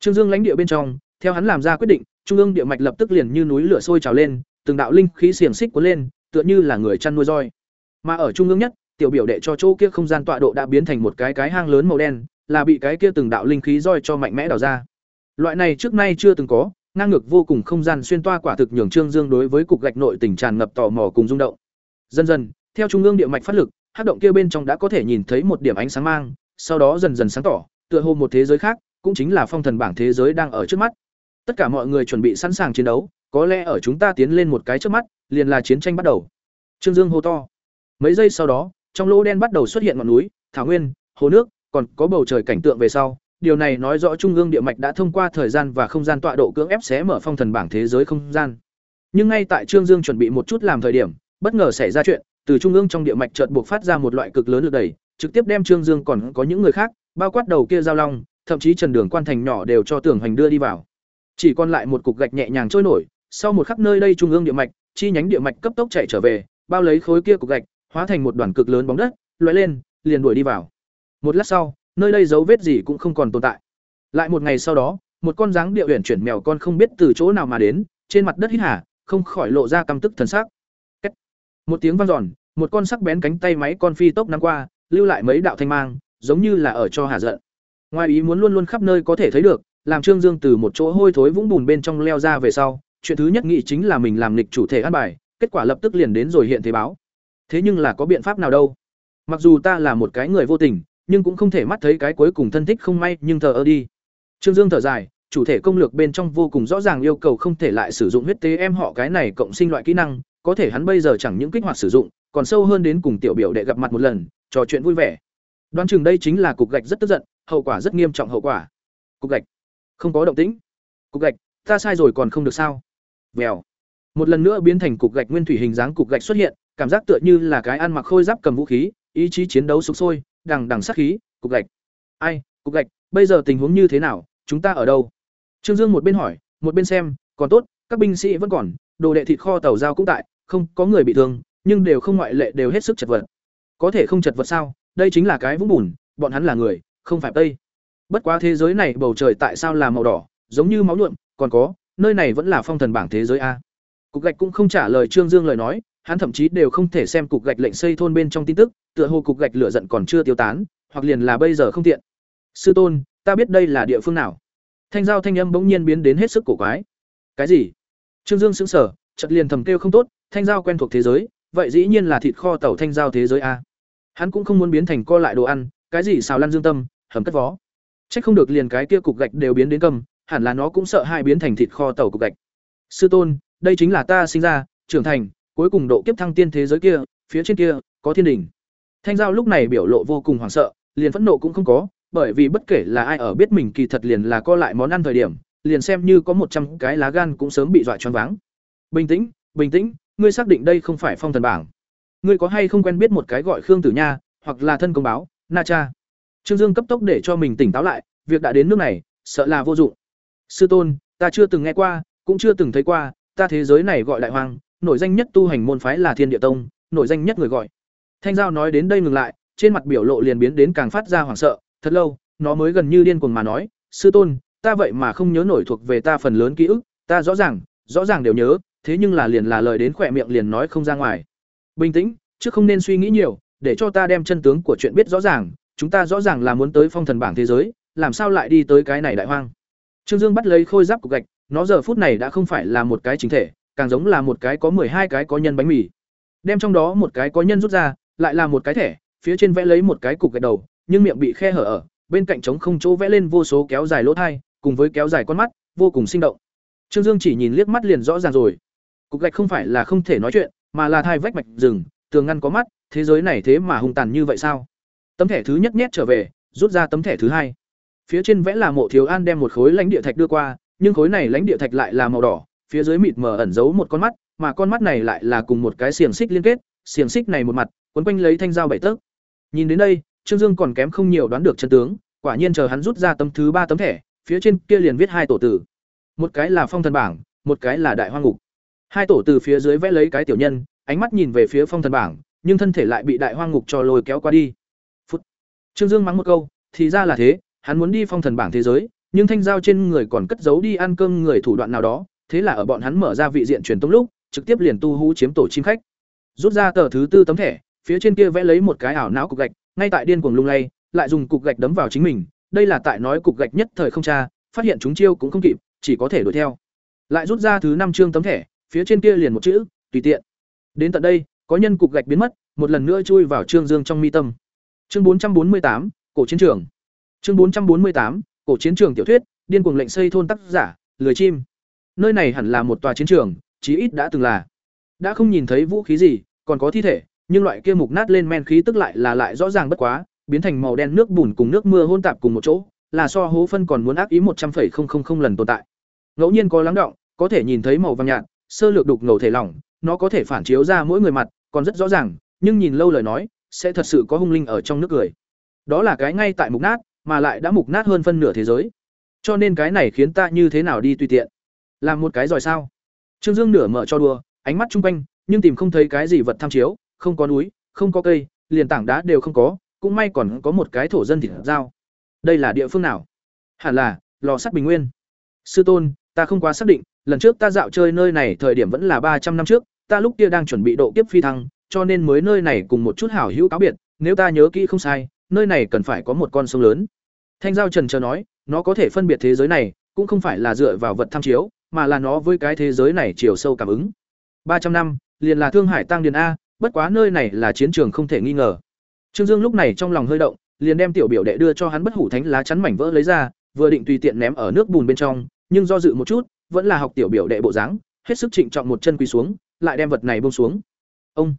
[SPEAKER 1] Trương Dương lãnh địa bên trong, theo hắn làm ra quyết định, trung ương địa mạch lập tức liền như núi lửa sôi trào lên, từng đạo linh khí xiềng xích cuốn lên, tựa như là người chăn nuôi roi. Mà ở trung ương nhất, tiểu biểu đệ cho chỗ kia không gian tọa độ đã biến thành một cái cái hang lớn màu đen, là bị cái kia từng đạo linh khí roi cho mạnh mẽ đào ra. Loại này trước nay chưa từng có, ngang ngược vô cùng không gian xuyên toa quả thực nhường Trương Dương đối với cục gạch nội tình tràn ngập tò mò cùng rung động. Dần dần, theo trung ương địa mạch phát lực, hắc động kia bên trong đã có thể nhìn thấy một điểm ánh sáng mang, sau đó dần dần sáng tỏ, tựa hồ một thế giới khác, cũng chính là phong thần bảng thế giới đang ở trước mắt. Tất cả mọi người chuẩn bị sẵn sàng chiến đấu, có lẽ ở chúng ta tiến lên một cái trước mắt, liền là chiến tranh bắt đầu. Trương Dương hô to. Mấy giây sau đó, trong lỗ đen bắt đầu xuất hiện ngọn núi, thảo nguyên, hồ nước, còn có bầu trời cảnh tượng về sau. Điều này nói rõ trung ương địa mạch đã thông qua thời gian và không gian tọa độ cưỡng ép xé mở phong thần bảng thế giới không gian. Nhưng ngay tại Trương Dương chuẩn bị một chút làm thời điểm, bất ngờ xảy ra chuyện, từ trung ương trong địa mạch chợt buộc phát ra một loại cực lớn lực đẩy, trực tiếp đem Trương Dương còn có những người khác, bao quát đầu kia giao long, thậm chí Trần Đường Quan thành nhỏ đều cho Tưởng Hành đưa đi vào. Chỉ còn lại một cục gạch nhẹ nhàng trôi nổi, sau một khắc nơi đây trung ương địa mạch, chi nhánh địa mạch cấp tốc chạy trở về, bao lấy khối kia cục gạch, hóa thành một đoàn cực lớn bóng đất, lóe lên, liền đuổi đi vào. Một lát sau, nơi đây dấu vết gì cũng không còn tồn tại. Lại một ngày sau đó, một con dáng địa huyền chuyển mèo con không biết từ chỗ nào mà đến, trên mặt đất hít hà, không khỏi lộ ra căm tức thần sắc. Một tiếng vang dọn, một con sắc bén cánh tay máy con phi tốc ngang qua, lưu lại mấy đạo thanh mang, giống như là ở cho hà giận. Ngoài ý muốn luôn luôn khắp nơi có thể thấy được, làm Trương Dương từ một chỗ hôi thối vũng bùn bên trong leo ra về sau, chuyện thứ nhất nghĩ chính là mình làm lịch chủ thể ăn bài, kết quả lập tức liền đến rồi hiện thế báo. Thế nhưng là có biện pháp nào đâu? Mặc dù ta là một cái người vô tình, nhưng cũng không thể mắt thấy cái cuối cùng thân thích không may, nhưng thờ ơ đi. Trương Dương thở dài, chủ thể công lược bên trong vô cùng rõ ràng yêu cầu không thể lại sử dụng huyết tế em họ cái này cộng sinh loại kỹ năng, có thể hắn bây giờ chẳng những kích hoạt sử dụng, còn sâu hơn đến cùng tiểu biểu đệ gặp mặt một lần, trò chuyện vui vẻ. Đoán chừng đây chính là cục gạch rất tức giận, hậu quả rất nghiêm trọng hậu quả. Cục gạch, không có động tĩnh. Cục gạch, ta sai rồi còn không được sao? Vèo. Một lần nữa biến thành cục gạch nguyên thủy hình dáng cục gạch xuất hiện, cảm giác tựa như là cái ăn mặc khôi giáp cầm vũ khí, ý chí chiến đấu sục sôi, đằng đằng sát khí, cục gạch. Ai, cục gạch, bây giờ tình huống như thế nào, chúng ta ở đâu? Trương Dương một bên hỏi, một bên xem, còn tốt, các binh sĩ vẫn còn, đồ đệ thịt kho tàu giao cũng tại, không có người bị thương, nhưng đều không ngoại lệ đều hết sức chật vật. Có thể không chật vật sao? Đây chính là cái vũng bùn, bọn hắn là người, không phải tây. Bất quá thế giới này bầu trời tại sao là màu đỏ, giống như máu nhuộm, còn có, nơi này vẫn là phong thần bảng thế giới a. Cục gạch cũng không trả lời Trương Dương lời nói, hắn thậm chí đều không thể xem cục gạch lệnh xây thôn bên trong tin tức, tựa hồ cục gạch lửa giận còn chưa tiêu tán, hoặc liền là bây giờ không tiện. Sư tôn, ta biết đây là địa phương nào. Thanh giao thanh âm bỗng nhiên biến đến hết sức cổ quái. Cái gì? Trương Dương sững sờ, chợt liền thầm kêu không tốt, thanh giao quen thuộc thế giới, vậy dĩ nhiên là thịt kho tàu thanh giao thế giới a. Hắn cũng không muốn biến thành co lại đồ ăn, cái gì xào lăn dương tâm, hầm cất vó. Chắc không được liền cái kia cục gạch đều biến đến cầm, hẳn là nó cũng sợ hai biến thành thịt kho tàu cục gạch. Sư tôn, đây chính là ta sinh ra, trưởng thành, cuối cùng độ kiếp thăng tiên thế giới kia, phía trên kia có thiên đỉnh. Thanh giao lúc này biểu lộ vô cùng hoảng sợ, liền phẫn nộ cũng không có, bởi vì bất kể là ai ở biết mình kỳ thật liền là co lại món ăn thời điểm, liền xem như có một trăm cái lá gan cũng sớm bị dọa choáng váng. Bình tĩnh, bình tĩnh, ngươi xác định đây không phải phong thần bảng. Ngươi có hay không quen biết một cái gọi Khương Tử Nha, hoặc là thân công báo, Na Cha. Trương Dương cấp tốc để cho mình tỉnh táo lại, việc đã đến nước này, sợ là vô dụng. Sư tôn, ta chưa từng nghe qua, cũng chưa từng thấy qua, ta thế giới này gọi đại hoang, nổi danh nhất tu hành môn phái là Thiên Địa Tông, nổi danh nhất người gọi. Thanh Giao nói đến đây ngừng lại, trên mặt biểu lộ liền biến đến càng phát ra hoảng sợ, thật lâu, nó mới gần như điên cuồng mà nói, "Sư tôn, ta vậy mà không nhớ nổi thuộc về ta phần lớn ký ức, ta rõ ràng, rõ ràng đều nhớ, thế nhưng là liền là lời đến khỏe miệng liền nói không ra ngoài." Bình tĩnh, chứ không nên suy nghĩ nhiều, để cho ta đem chân tướng của chuyện biết rõ ràng, chúng ta rõ ràng là muốn tới phong thần bảng thế giới, làm sao lại đi tới cái này đại hoang? Trương Dương bắt lấy khôi giáp cục gạch, nó giờ phút này đã không phải là một cái chính thể, càng giống là một cái có hai cái có nhân bánh mì. Đem trong đó một cái có nhân rút ra, lại là một cái thẻ, phía trên vẽ lấy một cái cục gạch đầu, nhưng miệng bị khe hở ở, bên cạnh trống không chỗ vẽ lên vô số kéo dài lỗ thai, cùng với kéo dài con mắt, vô cùng sinh động. Trương Dương chỉ nhìn liếc mắt liền rõ ràng rồi. Cục gạch không phải là không thể nói chuyện, mà là thai vách mạch rừng, tường ngăn có mắt, thế giới này thế mà hung tàn như vậy sao? Tấm thẻ thứ nhất nhét trở về, rút ra tấm thẻ thứ hai. Phía trên vẽ là Mộ Thiếu An đem một khối lãnh địa thạch đưa qua, nhưng khối này lãnh địa thạch lại là màu đỏ, phía dưới mịt mờ ẩn giấu một con mắt, mà con mắt này lại là cùng một cái xiềng xích liên kết, xiềng xích này một mặt, quấn quanh lấy thanh dao bảy tấc. Nhìn đến đây, Trương Dương còn kém không nhiều đoán được chân tướng, quả nhiên chờ hắn rút ra tấm thứ ba tấm thẻ, phía trên kia liền viết hai tổ tử. Một cái là phong thần bảng, một cái là đại hoang ngục. Hai tổ từ phía dưới vẽ lấy cái tiểu nhân, ánh mắt nhìn về phía phong thần bảng, nhưng thân thể lại bị đại hoang ngục cho lôi kéo qua đi. Phút. Trương Dương mắng một câu, thì ra là thế, hắn muốn đi phong thần bảng thế giới, nhưng thanh giao trên người còn cất giấu đi ăn cơm người thủ đoạn nào đó, thế là ở bọn hắn mở ra vị diện truyền tống lúc, trực tiếp liền tu hú chiếm tổ chim khách. Rút ra tờ thứ tư tấm thẻ, phía trên kia vẽ lấy một cái ảo não cục gạch, ngay tại điên cuồng lung lay, lại dùng cục gạch đấm vào chính mình, đây là tại nói cục gạch nhất thời không tra, phát hiện chúng chiêu cũng không kịp, chỉ có thể đuổi theo. Lại rút ra thứ năm chương tấm thẻ, phía trên kia liền một chữ, tùy tiện. Đến tận đây, có nhân cục gạch biến mất, một lần nữa chui vào Trương Dương trong mi tâm. Chương bốn bốn mươi tám, cổ chiến trường. Chương bốn bốn mươi tám, cổ chiến trường tiểu thuyết, điên cuồng lệnh xây thôn tác giả, lười chim. Nơi này hẳn là một tòa chiến trường, chí ít đã từng là. Đã không nhìn thấy vũ khí gì, còn có thi thể, nhưng loại kia mục nát lên men khí tức lại là lại rõ ràng bất quá, biến thành màu đen nước bùn cùng nước mưa hỗn tạp cùng một chỗ, là so hố phân còn muốn ác ý một trăm 100,000 lần tồn tại. Ngẫu nhiên có lắng động, có thể nhìn thấy màu vàng nhạt, sơ lược đục ngầu thể lỏng, nó có thể phản chiếu ra mỗi người mặt, còn rất rõ ràng, nhưng nhìn lâu lời nói, sẽ thật sự có hung linh ở trong nước cười. Đó là cái ngay tại mục nát, mà lại đã mục nát hơn phân nửa thế giới. Cho nên cái này khiến ta như thế nào đi tùy tiện. Làm một cái giỏi sao? Trương Dương nửa mở cho đùa, ánh mắt chung quanh nhưng tìm không thấy cái gì vật tham chiếu không có núi không có cây liền tảng đá đều không có cũng may còn có một cái thổ dân thịt dao đây là địa phương nào? Hẳn là lò sắt bình nguyên. Sư tôn ta không quá xác định lần trước ta dạo chơi nơi này thời điểm vẫn là ba trăm năm trước ta lúc kia đang chuẩn bị độ kiếp phi thăng cho nên mới nơi này cùng một chút hảo hữu cáo biệt nếu ta nhớ kỹ không sai nơi này cần phải có một con sông lớn. Thanh giao trần chờ nói nó có thể phân biệt thế giới này cũng không phải là dựa vào vật tham chiếu mà là nó với cái thế giới này chiều sâu cảm ứng. Ba trăm năm, liền là thương hải tăng điền a, bất quá nơi này là chiến trường không thể nghi ngờ. Trương dương lúc này trong lòng hơi động, liền đem tiểu biểu đệ đưa cho hắn bất hủ thánh lá chắn mảnh vỡ lấy ra, vừa định tùy tiện ném ở nước bùn bên trong, nhưng do dự một chút, vẫn là học tiểu biểu đệ bộ dáng, hết sức trịnh trọng một chân quỳ xuống, lại đem vật này buông xuống. Ông,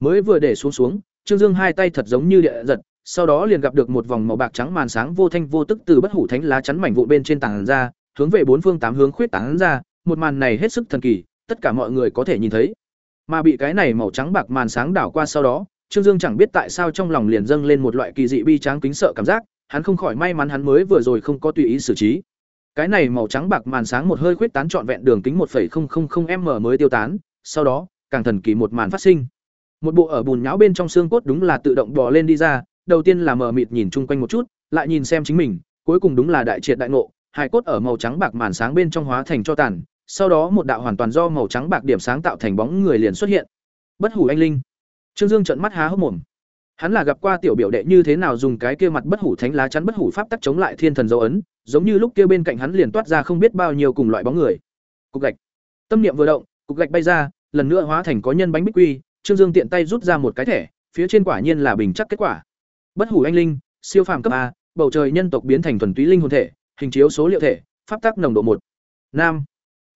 [SPEAKER 1] mới vừa để xuống xuống, trương dương hai tay thật giống như địa giật, sau đó liền gặp được một vòng màu bạc trắng màn sáng vô thanh vô tức từ bất hủ thánh lá chắn mảnh vụ bên trên tảng ra hướng về bốn phương tám hướng khuyết tán ra một màn này hết sức thần kỳ tất cả mọi người có thể nhìn thấy mà bị cái này màu trắng bạc màn sáng đảo qua sau đó trương dương chẳng biết tại sao trong lòng liền dâng lên một loại kỳ dị bi tráng kính sợ cảm giác hắn không khỏi may mắn hắn mới vừa rồi không có tùy ý xử trí cái này màu trắng bạc màn sáng một hơi khuyết tán trọn vẹn đường kính 1.000m mới tiêu tán, sau đó, càng thần kỳ một màn phát sinh. Một bộ ở bùn nhão bên trong xương cốt đúng là tự động bò lên đi ra, đầu tiên là mờ mịt nhìn chung quanh một chút, lại nhìn xem chính mình, cuối cùng đúng là đại triệt đại ngộ, Hải cốt ở màu trắng bạc màn sáng bên trong hóa thành cho tàn, sau đó một đạo hoàn toàn do màu trắng bạc điểm sáng tạo thành bóng người liền xuất hiện. Bất hủ anh linh. Trương Dương trợn mắt há hốc mồm. Hắn là gặp qua tiểu biểu đệ như thế nào dùng cái kia mặt bất hủ thánh lá chắn bất hủ pháp tắc chống lại thiên thần dấu ấn, giống như lúc kia bên cạnh hắn liền toát ra không biết bao nhiêu cùng loại bóng người. Cục gạch. Tâm niệm vừa động, cục gạch bay ra, lần nữa hóa thành có nhân bánh bích quy, Trương Dương tiện tay rút ra một cái thẻ, phía trên quả nhiên là bình chắc kết quả. Bất hủ anh linh, siêu phàm cấp A, bầu trời nhân tộc biến thành thuần túy linh hồn thể, hình chiếu số liệu thể, pháp tắc nồng độ một Nam.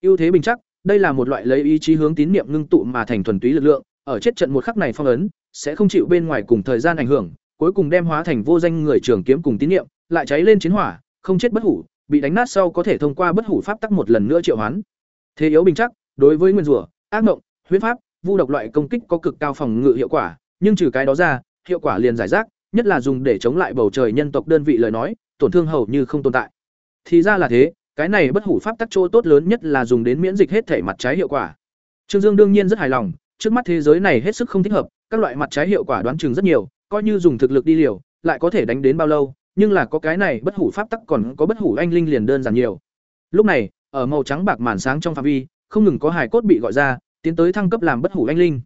[SPEAKER 1] ưu thế bình chắc, đây là một loại lấy ý chí hướng tín niệm ngưng tụ mà thành thuần túy lực lượng, ở chết trận một khắc này phong ấn, sẽ không chịu bên ngoài cùng thời gian ảnh hưởng, cuối cùng đem hóa thành vô danh người trường kiếm cùng tín niệm, lại cháy lên chiến hỏa, không chết bất hủ, bị đánh nát sau có thể thông qua bất hủ pháp tắc một lần nữa triệu hoán. Thế yếu bình chắc, đối với nguyên rủa, ác mộng, huyết pháp, vu độc loại công kích có cực cao phòng ngự hiệu quả, nhưng trừ cái đó ra, hiệu quả liền giải rác, nhất là dùng để chống lại bầu trời nhân tộc đơn vị lời nói, tổn thương hầu như không tồn tại. Thì ra là thế, cái này bất hủ pháp tắc chỗ tốt lớn nhất là dùng đến miễn dịch hết thể mặt trái hiệu quả. Trương Dương đương nhiên rất hài lòng, trước mắt thế giới này hết sức không thích hợp, các loại mặt trái hiệu quả đoán chừng rất nhiều, coi như dùng thực lực đi liều, lại có thể đánh đến bao lâu, nhưng là có cái này bất hủ pháp tắc còn có bất hủ anh linh liền đơn giản nhiều. Lúc này, ở màu trắng bạc màn sáng trong phạm vi, không ngừng có hài cốt bị gọi ra, tiến tới thăng cấp làm bất hủ anh linh.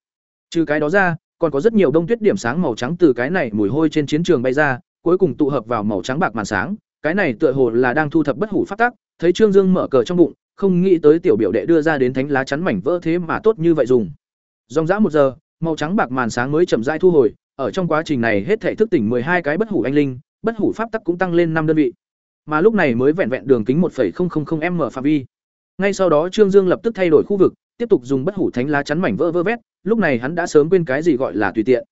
[SPEAKER 1] Trừ cái đó ra, còn có rất nhiều đông tuyết điểm sáng màu trắng từ cái này mùi hôi trên chiến trường bay ra, cuối cùng tụ hợp vào màu trắng bạc màn sáng, cái này tựa hồ là đang thu thập bất hủ pháp tắc, thấy Trương Dương mở cờ trong bụng, không nghĩ tới tiểu biểu đệ đưa ra đến thánh lá chắn mảnh vỡ thế mà tốt như vậy dùng. Dòng dã một giờ, màu trắng bạc màn sáng mới chậm rãi thu hồi, ở trong quá trình này hết thể thức tỉnh hai cái bất hủ anh linh, bất hủ pháp tắc cũng tăng lên năm đơn vị. Mà lúc này mới vẹn vẹn đường kính 1.000m phạm vi. Ngay sau đó Trương Dương lập tức thay đổi khu vực, tiếp tục dùng bất hủ thánh lá chắn mảnh vỡ vỡ vét, lúc này hắn đã sớm quên cái gì gọi là tùy tiện.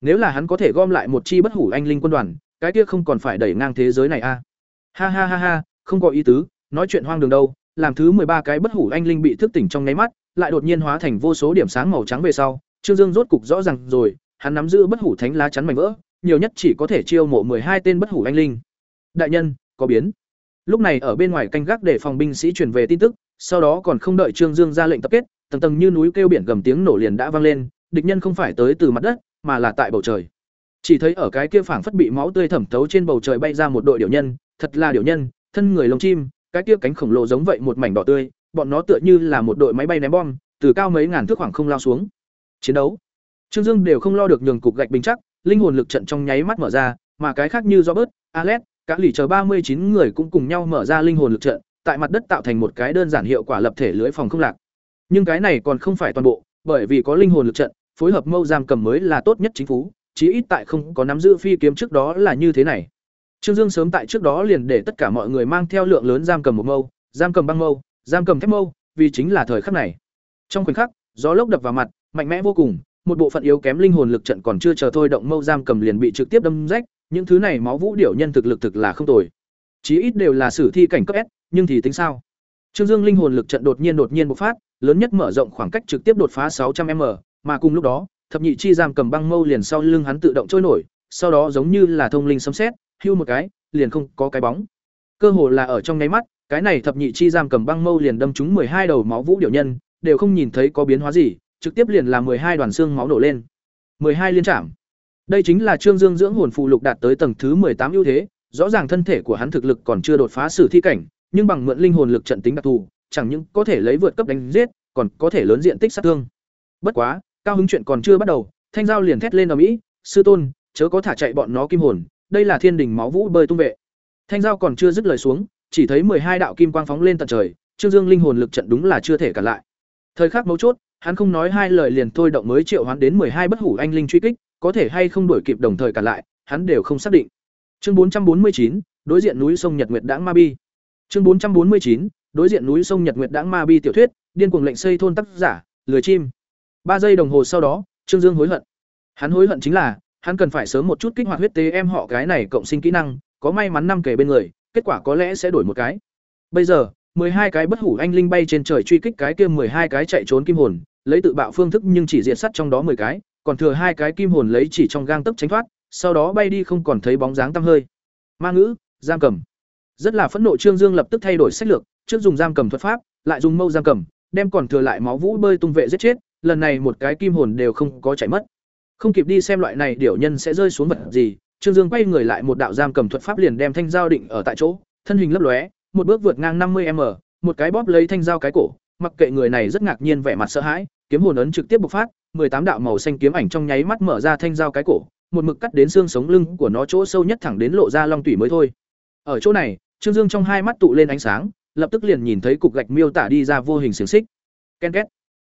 [SPEAKER 1] Nếu là hắn có thể gom lại một chi bất hủ anh linh quân đoàn, cái kia không còn phải đẩy ngang thế giới này a. Ha ha ha ha, không có ý tứ, nói chuyện hoang đường đâu, làm thứ ba cái bất hủ anh linh bị thức tỉnh trong nháy mắt, lại đột nhiên hóa thành vô số điểm sáng màu trắng về sau, Trương Dương rốt cục rõ ràng rồi, hắn nắm giữ bất hủ thánh lá chắn mảnh vỡ, nhiều nhất chỉ có thể chiêu mộ hai tên bất hủ anh linh. Đại nhân, có biến. Lúc này ở bên ngoài canh gác để phòng binh sĩ truyền về tin tức, sau đó còn không đợi Trương Dương ra lệnh tập kết, tầng tầng như núi kêu biển gầm tiếng nổ liền đã vang lên, địch nhân không phải tới từ mặt đất, mà là tại bầu trời. Chỉ thấy ở cái kia phảng phất bị máu tươi thẩm thấu trên bầu trời bay ra một đội điều nhân, thật là điều nhân, thân người lông chim, cái kia cánh khổng lồ giống vậy một mảnh đỏ tươi, bọn nó tựa như là một đội máy bay ném bom, từ cao mấy ngàn thước khoảng không lao xuống. Chiến đấu. Trương Dương đều không lo được nhường cục gạch bình chắc, linh hồn lực trận trong nháy mắt mở ra, mà cái khác như Robert, Alex, các lì chờ ba mươi chín người cũng cùng nhau mở ra linh hồn lực trận, tại mặt đất tạo thành một cái đơn giản hiệu quả lập thể lưới phòng không lạc. Nhưng cái này còn không phải toàn bộ, bởi vì có linh hồn lực trận, phối hợp mâu giam cầm mới là tốt nhất chính phú chí ít tại không có nắm giữ phi kiếm trước đó là như thế này. Trương Dương sớm tại trước đó liền để tất cả mọi người mang theo lượng lớn giam cầm một mâu, giam cầm băng mâu, giam cầm thép mâu, vì chính là thời khắc này. Trong khoảnh khắc, gió lốc đập vào mặt, mạnh mẽ vô cùng, một bộ phận yếu kém linh hồn lực trận còn chưa chờ thôi động mâu giam cầm liền bị trực tiếp đâm rách, những thứ này máu vũ điểu nhân thực lực thực là không tồi. Chí ít đều là sử thi cảnh cấp S, nhưng thì tính sao? Trương Dương linh hồn lực trận đột nhiên đột nhiên bộc phát, lớn nhất mở rộng khoảng cách trực tiếp đột phá 600m, mà cùng lúc đó, thập nhị chi giam cầm băng mâu liền sau lưng hắn tự động trôi nổi, sau đó giống như là thông linh sấm sét, hưu một cái, liền không có cái bóng. Cơ hồ là ở trong nháy mắt, cái này thập nhị chi giam cầm băng mâu liền đâm trúng hai đầu máu vũ điểu nhân, đều không nhìn thấy có biến hóa gì, trực tiếp liền là hai đoàn xương máu nổ lên. hai liên trảm. Đây chính là Trương Dương dưỡng hồn phụ lục đạt tới tầng thứ tám ưu thế, rõ ràng thân thể của hắn thực lực còn chưa đột phá sử thi cảnh, nhưng bằng mượn linh hồn lực trận tính đặc thù, chẳng những có thể lấy vượt cấp đánh giết, còn có thể lớn diện tích sát thương. Bất quá, cao hứng chuyện còn chưa bắt đầu, thanh giao liền thét lên ở mỹ, "Sư tôn, chớ có thả chạy bọn nó kim hồn, đây là thiên đình máu vũ bơi tung vệ." Thanh giao còn chưa dứt lời xuống, chỉ thấy hai đạo kim quang phóng lên tận trời, Trương Dương linh hồn lực trận đúng là chưa thể cản lại. Thời khắc mấu chốt, hắn không nói hai lời liền thôi động mới triệu hoán đến hai bất hủ anh linh truy kích, có thể hay không đuổi kịp đồng thời cản lại, hắn đều không xác định. Chương bốn trăm bốn mươi chín, đối diện núi sông Nhật Nguyệt Đãng Ma Bi. Chương bốn trăm bốn mươi chín, đối diện núi sông Nhật Nguyệt Đãng Ma Bi tiểu thuyết, điên cuồng lệnh xây thôn tác giả, lười chim. Ba giây đồng hồ sau đó, Trương Dương hối hận. Hắn hối hận chính là, hắn cần phải sớm một chút kích hoạt huyết tế em họ cái này cộng sinh kỹ năng, có may mắn năm kể bên người, kết quả có lẽ sẽ đổi một cái. Bây giờ, hai cái bất hủ anh linh bay trên trời truy kích cái kia hai cái chạy trốn kim hồn, lấy tự bạo phương thức nhưng chỉ diệt sắt trong đó 10 cái, còn thừa hai cái kim hồn lấy chỉ trong gang tấc tránh thoát, sau đó bay đi không còn thấy bóng dáng tăm hơi. Ma ngữ, giam cầm. Rất là phẫn nộ Trương Dương lập tức thay đổi sách lược, trước dùng giam cầm thuật pháp, lại dùng mâu giam cầm, đem còn thừa lại máu vũ bơi tung vệ giết chết, lần này một cái kim hồn đều không có chạy mất. Không kịp đi xem loại này điểu nhân sẽ rơi xuống vật gì, Trương Dương quay người lại một đạo giam cầm thuật pháp liền đem thanh giao định ở tại chỗ, thân hình lấp lóe, một bước vượt ngang năm mươi m một cái bóp lấy thanh giao cái cổ, mặc kệ người này rất ngạc nhiên vẻ mặt sợ hãi, kiếm hồn ấn trực tiếp bộc phát, mười tám đạo màu xanh kiếm ảnh trong nháy mắt mở ra thanh giao cái cổ, một mực cắt đến xương sống lưng của nó chỗ sâu nhất thẳng đến lộ ra long tủy mới thôi. Ở chỗ này, Trương Dương trong hai mắt tụ lên ánh sáng, lập tức liền nhìn thấy cục gạch miêu tả đi ra vô hình xiềng xích. Ken két.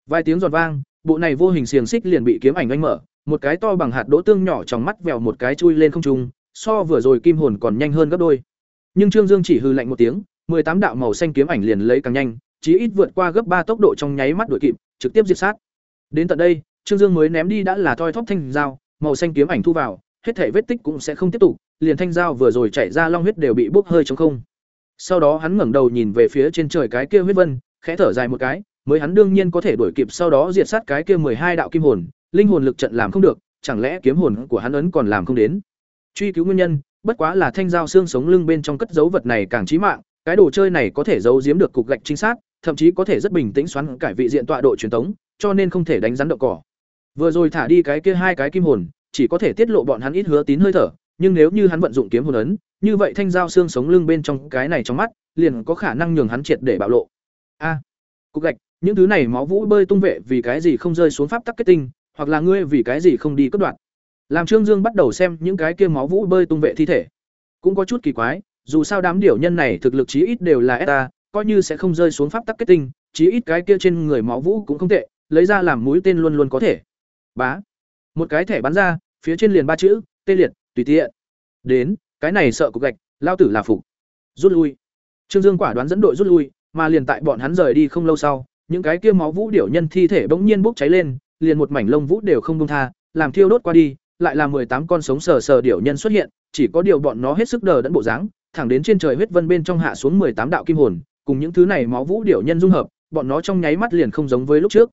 [SPEAKER 1] Vài tiếng giòn vang, bộ này vô hình xiềng xích liền bị kiếm ảnh anh mở, một cái to bằng hạt đỗ tương nhỏ trong mắt vèo một cái chui lên không trung, so vừa rồi kim hồn còn nhanh hơn gấp đôi. Nhưng Trương Dương chỉ hừ lạnh một tiếng, mười tám đạo màu xanh kiếm ảnh liền lấy càng nhanh, chí ít vượt qua gấp ba tốc độ trong nháy mắt đuổi kịp, trực tiếp diệt sát. Đến tận đây, Trương Dương mới ném đi đã là thoi thóp thanh dao, màu xanh kiếm ảnh thu vào, hết thể vết tích cũng sẽ không tiếp tục, liền thanh dao vừa rồi chảy ra long huyết đều bị bốc hơi trống không. Sau đó hắn ngẩng đầu nhìn về phía trên trời cái kia huyết vân, khẽ thở dài một cái, mới hắn đương nhiên có thể đuổi kịp sau đó diệt sát cái kia mười hai đạo kim hồn, linh hồn lực trận làm không được, chẳng lẽ kiếm hồn của hắn ấn còn làm không đến. Truy cứu nguyên nhân, bất quá là thanh dao xương sống lưng bên trong cất dấu vật này càng chí mạng, cái đồ chơi này có thể giấu giếm được cục gạch chính xác, thậm chí có thể rất bình tĩnh xoắn cải vị diện tọa độ truyền tống, cho nên không thể đánh rắn động cỏ. Vừa rồi thả đi cái kia hai cái kim hồn, chỉ có thể tiết lộ bọn hắn ít hứa tín hơi thở, nhưng nếu như hắn vận dụng kiếm hồn ấn, như vậy thanh giao xương sống lưng bên trong cái này trong mắt, liền có khả năng nhường hắn triệt để bạo lộ. A, cục gạch, những thứ này máu vũ bơi tung vệ vì cái gì không rơi xuống pháp tắc kết tinh, hoặc là ngươi vì cái gì không đi cướp đoạn. Làm Trương Dương bắt đầu xem những cái kia máu vũ bơi tung vệ thi thể, cũng có chút kỳ quái, dù sao đám điểu nhân này thực lực chí ít đều là ETA, coi như sẽ không rơi xuống pháp tắc kết tinh, chí ít cái kia trên người máu vũ cũng không tệ, lấy ra làm mũi tên luôn luôn có thể. Bá. Một cái thẻ bắn ra, phía trên liền ba chữ, tê liệt, tùy tiện. Đến, cái này sợ cục gạch, lao tử là phục. Rút lui. Trương Dương quả đoán dẫn đội rút lui, mà liền tại bọn hắn rời đi không lâu sau, những cái kia máu vũ điểu nhân thi thể bỗng nhiên bốc cháy lên, liền một mảnh lông vũ đều không buông tha, làm thiêu đốt qua đi, lại là tám con sống sờ sờ điểu nhân xuất hiện, chỉ có điều bọn nó hết sức đờ đẫn bộ dáng, thẳng đến trên trời huyết vân bên trong hạ xuống tám đạo kim hồn, cùng những thứ này máu vũ điểu nhân dung hợp, bọn nó trong nháy mắt liền không giống với lúc trước.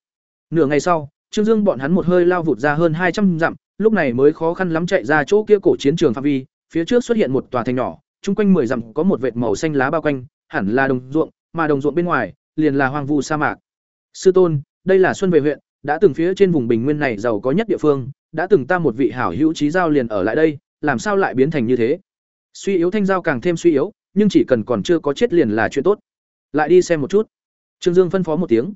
[SPEAKER 1] Nửa ngày sau, Trương Dương bọn hắn một hơi lao vụt ra hơn hai trăm dặm, lúc này mới khó khăn lắm chạy ra chỗ kia cổ chiến trường phạm vi, phía trước xuất hiện một tòa thành nhỏ, chung quanh mười dặm có một vệt màu xanh lá bao quanh, hẳn là đồng ruộng, mà đồng ruộng bên ngoài liền là hoang vu sa mạc. Sư tôn, đây là Xuân về huyện, đã từng phía trên vùng bình nguyên này giàu có nhất địa phương, đã từng ta một vị hảo hữu trí giao liền ở lại đây, làm sao lại biến thành như thế? Suy yếu thanh giao càng thêm suy yếu, nhưng chỉ cần còn chưa có chết liền là chuyện tốt. Lại đi xem một chút. Trương Dương phân phó một tiếng.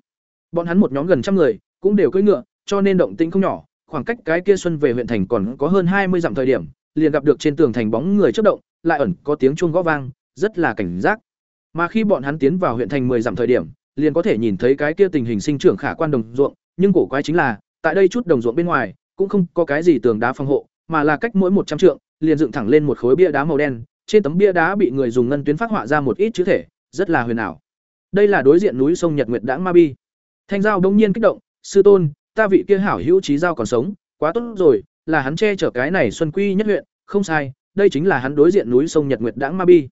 [SPEAKER 1] Bọn hắn một nhóm gần trăm người, cũng đều cưỡi ngựa, cho nên động tĩnh không nhỏ, khoảng cách cái kia xuân về huyện thành còn có hơn hai mươi dặm thời điểm, liền gặp được trên tường thành bóng người chất động, lại ẩn có tiếng chuông gõ vang, rất là cảnh giác. Mà khi bọn hắn tiến vào huyện thành 10 dặm thời điểm, liền có thể nhìn thấy cái kia tình hình sinh trưởng khả quan đồng ruộng, nhưng cổ quái chính là, tại đây chút đồng ruộng bên ngoài, cũng không có cái gì tường đá phòng hộ, mà là cách mỗi một trăm trượng, liền dựng thẳng lên một khối bia đá màu đen, trên tấm bia đá bị người dùng ngân tuyến phát họa ra một ít chữ thể, rất là huyền ảo. Đây là đối diện núi sông Nhật Nguyệt Đãng Ma Bi. Thanh Giao đông nhiên kích động, "Sư tôn, ta vị kia hảo hữu trí giao còn sống, quá tốt rồi, là hắn che chở cái này Xuân Quy nhất huyện, không sai, đây chính là hắn đối diện núi sông Nhật Nguyệt Đãng Ma Bi."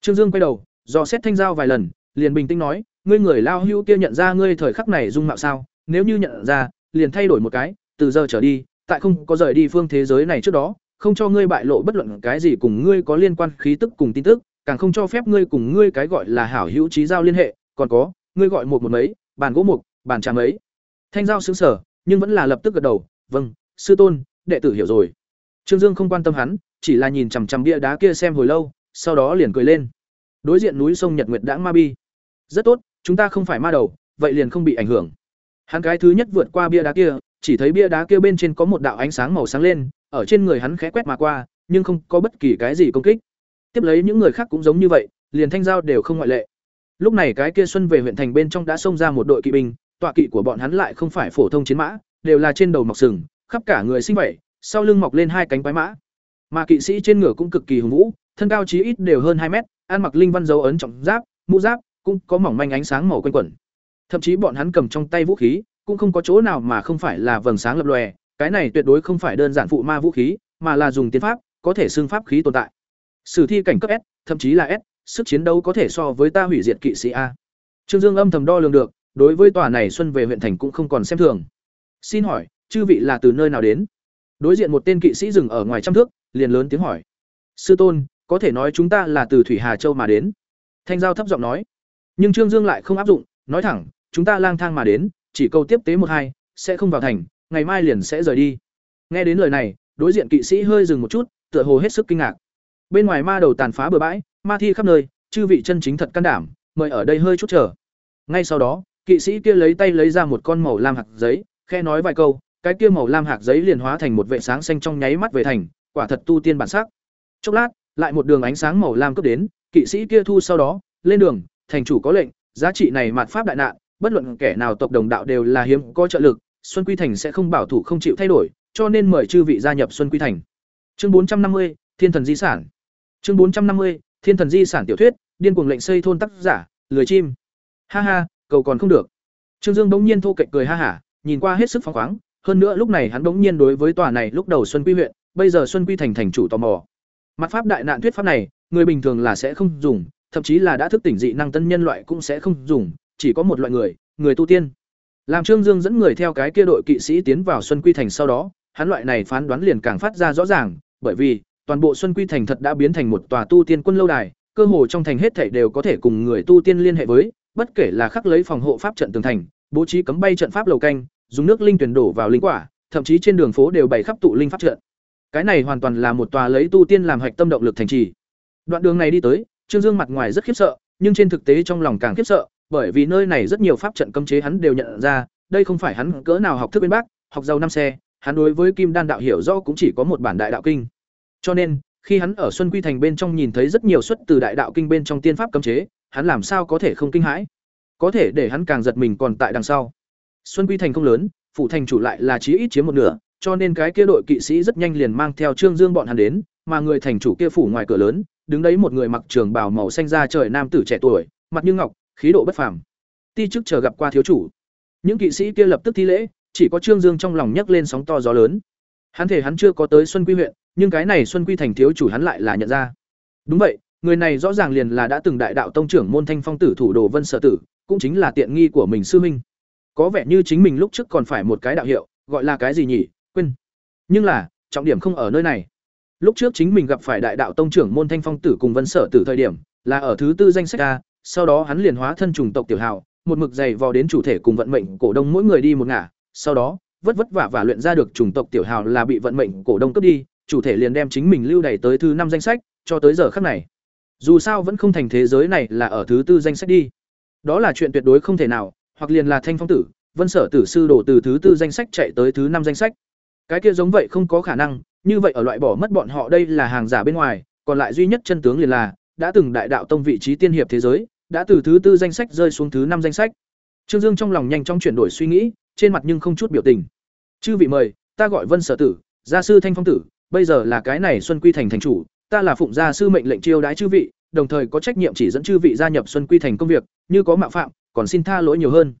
[SPEAKER 1] Trương Dương quay đầu, dò xét Thanh Giao vài lần, liền bình tĩnh nói, "Ngươi người lao hữu kia nhận ra ngươi thời khắc này dung mạo sao? Nếu như nhận ra, liền thay đổi một cái, từ giờ trở đi, tại không có rời đi phương thế giới này trước đó, không cho ngươi bại lộ bất luận cái gì cùng ngươi có liên quan khí tức cùng tin tức, càng không cho phép ngươi cùng ngươi cái gọi là hảo hữu trí giao liên hệ, còn có, ngươi gọi một một mấy, bàn gỗ mục, bàn trà mấy. Thanh giao sững sở, nhưng vẫn là lập tức gật đầu vâng sư tôn đệ tử hiểu rồi. Trương dương không quan tâm hắn chỉ là nhìn chằm chằm bia đá kia xem hồi lâu sau đó liền cười lên. Đối diện núi sông nhật nguyệt đãng ma bi. Rất tốt chúng ta không phải ma đầu vậy liền không bị ảnh hưởng hắn cái thứ nhất vượt qua bia đá kia, chỉ thấy bia đá kia bên trên có một đạo ánh sáng màu sáng lên, ở trên người hắn khẽ quét mà qua, nhưng không có bất kỳ cái gì công kích. Tiếp lấy những người khác cũng giống như vậy, liền thanh giao đều không ngoại lệ. Lúc này cái kia xuân về huyện thành bên trong đã xông ra một đội kỵ binh, tọa kỵ của bọn hắn lại không phải phổ thông chiến mã, đều là trên đầu mọc sừng, khắp cả người sinh vậy, sau lưng mọc lên hai cánh quái mã. Mà kỵ sĩ trên ngựa cũng cực kỳ hùng vũ, thân cao chí ít đều hơn hai mét, ăn mặc linh văn dấu ấn trọng giáp, mũ giáp, cũng có mỏng manh ánh sáng màu quanh quẩn thậm chí bọn hắn cầm trong tay vũ khí, cũng không có chỗ nào mà không phải là vầng sáng lập lòe, cái này tuyệt đối không phải đơn giản phụ ma vũ khí, mà là dùng tiên pháp, có thể xưng pháp khí tồn tại. Sử thi cảnh cấp s, thậm chí là s, sức chiến đấu có thể so với ta hủy diệt kỵ sĩ a. Trương dương âm thầm đo lường được, đối với tòa này xuân về huyện thành cũng không còn xem thường. Xin hỏi, chư vị là từ nơi nào đến? Đối diện một tên kỵ sĩ dừng ở ngoài trăm thước, liền lớn tiếng hỏi. Sư tôn, có thể nói chúng ta là từ thủy hà châu mà đến. Thanh giao thấp giọng nói. Nhưng trương dương lại không áp dụng, nói thẳng chúng ta lang thang mà đến, chỉ câu tiếp tế một hai, sẽ không vào thành, ngày mai liền sẽ rời đi. Nghe đến lời này, đối diện kỵ sĩ hơi dừng một chút, tựa hồ hết sức kinh ngạc. Bên ngoài ma đầu tàn phá bừa bãi, ma thi khắp nơi, chư vị chân chính thật can đảm, mời ở đây hơi chút chờ. Ngay sau đó, kỵ sĩ kia lấy tay lấy ra một con màu lam hạt giấy, khe nói vài câu, cái kia màu lam hạt giấy liền hóa thành một vệ sáng xanh trong nháy mắt về thành, quả thật tu tiên bản sắc. Chốc lát, lại một đường ánh sáng màu lam cấp đến, kỵ sĩ kia thu sau đó, lên đường, thành chủ có lệnh, giá trị này mạt pháp đại nạn bất luận kẻ nào tộc đồng đạo đều là hiếm có trợ lực, xuân quy thành sẽ không bảo thủ không chịu thay đổi, cho nên mời chư vị gia nhập xuân quy thành. Chương bốn trăm năm mươi, thiên thần di sản. Chương bốn trăm năm mươi, thiên thần di sản tiểu thuyết, điên cuồng lệnh xây thôn tác giả, lười chim. Ha ha, cầu còn không được. Trương dương bỗng nhiên thô kệch cười ha hả, nhìn qua hết sức phóng khoáng, hơn nữa lúc này hắn bỗng nhiên đối với tòa này lúc đầu xuân quy huyện, bây giờ xuân quy thành thành chủ tò mò. Mặt pháp đại nạn thuyết pháp này, người bình thường là sẽ không dùng, thậm chí là đã thức tỉnh dị năng tân nhân loại cũng sẽ không dùng chỉ có một loại người người tu tiên. Làm trương dương dẫn người theo cái kia đội kỵ sĩ tiến vào xuân quy thành sau đó, hắn loại này phán đoán liền càng phát ra rõ ràng, bởi vì, toàn bộ xuân quy thành thật đã biến thành một tòa tu tiên quân lâu đài, cơ hồ trong thành hết thảy đều có thể cùng người tu tiên liên hệ với, bất kể là khắc lấy phòng hộ pháp trận tường thành, bố trí cấm bay trận pháp lầu canh, dùng nước linh tuyển đổ vào linh quả, thậm chí trên đường phố đều bày khắp tụ linh pháp trận. Cái này hoàn toàn là một tòa lấy tu tiên làm hạch tâm động lực thành trì. Đoạn đường này đi tới, trương dương mặt ngoài rất khiếp sợ, nhưng trên thực tế trong lòng càng khiếp sợ bởi vì nơi này rất nhiều pháp trận cấm chế hắn đều nhận ra, đây không phải hắn cỡ nào học thức bên bác học giàu năm xe, hắn đối với kim đan đạo hiểu rõ cũng chỉ có một bản đại đạo kinh. Cho nên, khi hắn ở xuân quy thành bên trong nhìn thấy rất nhiều xuất từ đại đạo kinh bên trong tiên pháp cấm chế, hắn làm sao có thể không kinh hãi? Có thể để hắn càng giật mình còn tại đằng sau. Xuân quy thành không lớn, phủ thành chủ lại là chí ít chiếm một nửa, cho nên cái kia đội kỵ sĩ rất nhanh liền mang theo trương dương bọn hắn đến, mà người thành chủ kia phủ ngoài cửa lớn, đứng đấy một người mặc trường bào màu xanh da trời nam tử trẻ tuổi, mặt như ngọc khí độ bất phàm. Ti chức chờ gặp qua thiếu chủ. Những kỵ sĩ kia lập tức thi lễ, chỉ có trương dương trong lòng nhấc lên sóng to gió lớn. Hắn thể hắn chưa có tới xuân quy huyện, nhưng cái này xuân quy thành thiếu chủ hắn lại là nhận ra. Đúng vậy, người này rõ ràng liền là đã từng đại đạo tông trưởng môn thanh phong tử thủ đồ vân sở tử, cũng chính là tiện nghi của mình sư huynh. Có vẻ như chính mình lúc trước còn phải một cái đạo hiệu, gọi là cái gì nhỉ, quên. Nhưng là, trọng điểm không ở nơi này. Lúc trước chính mình gặp phải đại đạo tông trưởng môn thanh phong tử cùng vân sở tử thời điểm, là ở thứ tư danh sách a sau đó hắn liền hóa thân trùng tộc tiểu hào, một mực dày vò đến chủ thể cùng vận mệnh cổ đông mỗi người đi một ngả. Sau đó, vất vất vả và luyện ra được chủng tộc tiểu hào là bị vận mệnh cổ đông cướp đi, chủ thể liền đem chính mình lưu đẩy tới thứ năm danh sách, cho tới giờ khắc này. Dù sao vẫn không thành thế giới này là ở thứ tư danh sách đi. Đó là chuyện tuyệt đối không thể nào, hoặc liền là thanh phong tử, vân sở tử sư đổ từ thứ tư danh sách chạy tới thứ năm danh sách. Cái kia giống vậy không có khả năng, như vậy ở loại bỏ mất bọn họ đây là hàng giả bên ngoài, còn lại duy nhất chân tướng liền là, đã từng đại đạo tông vị trí tiên hiệp thế giới đã từ thứ tư danh sách rơi xuống thứ năm danh sách. Trương dương trong lòng nhanh chóng chuyển đổi suy nghĩ, trên mặt nhưng không chút biểu tình. Chư vị mời, ta gọi vân sở tử, gia sư thanh phong tử, bây giờ là cái này xuân quy thành thành chủ, ta là phụng gia sư mệnh lệnh chiêu đãi chư vị, đồng thời có trách nhiệm chỉ dẫn chư vị gia nhập xuân quy thành công việc, như có mạo phạm, còn xin tha lỗi nhiều hơn.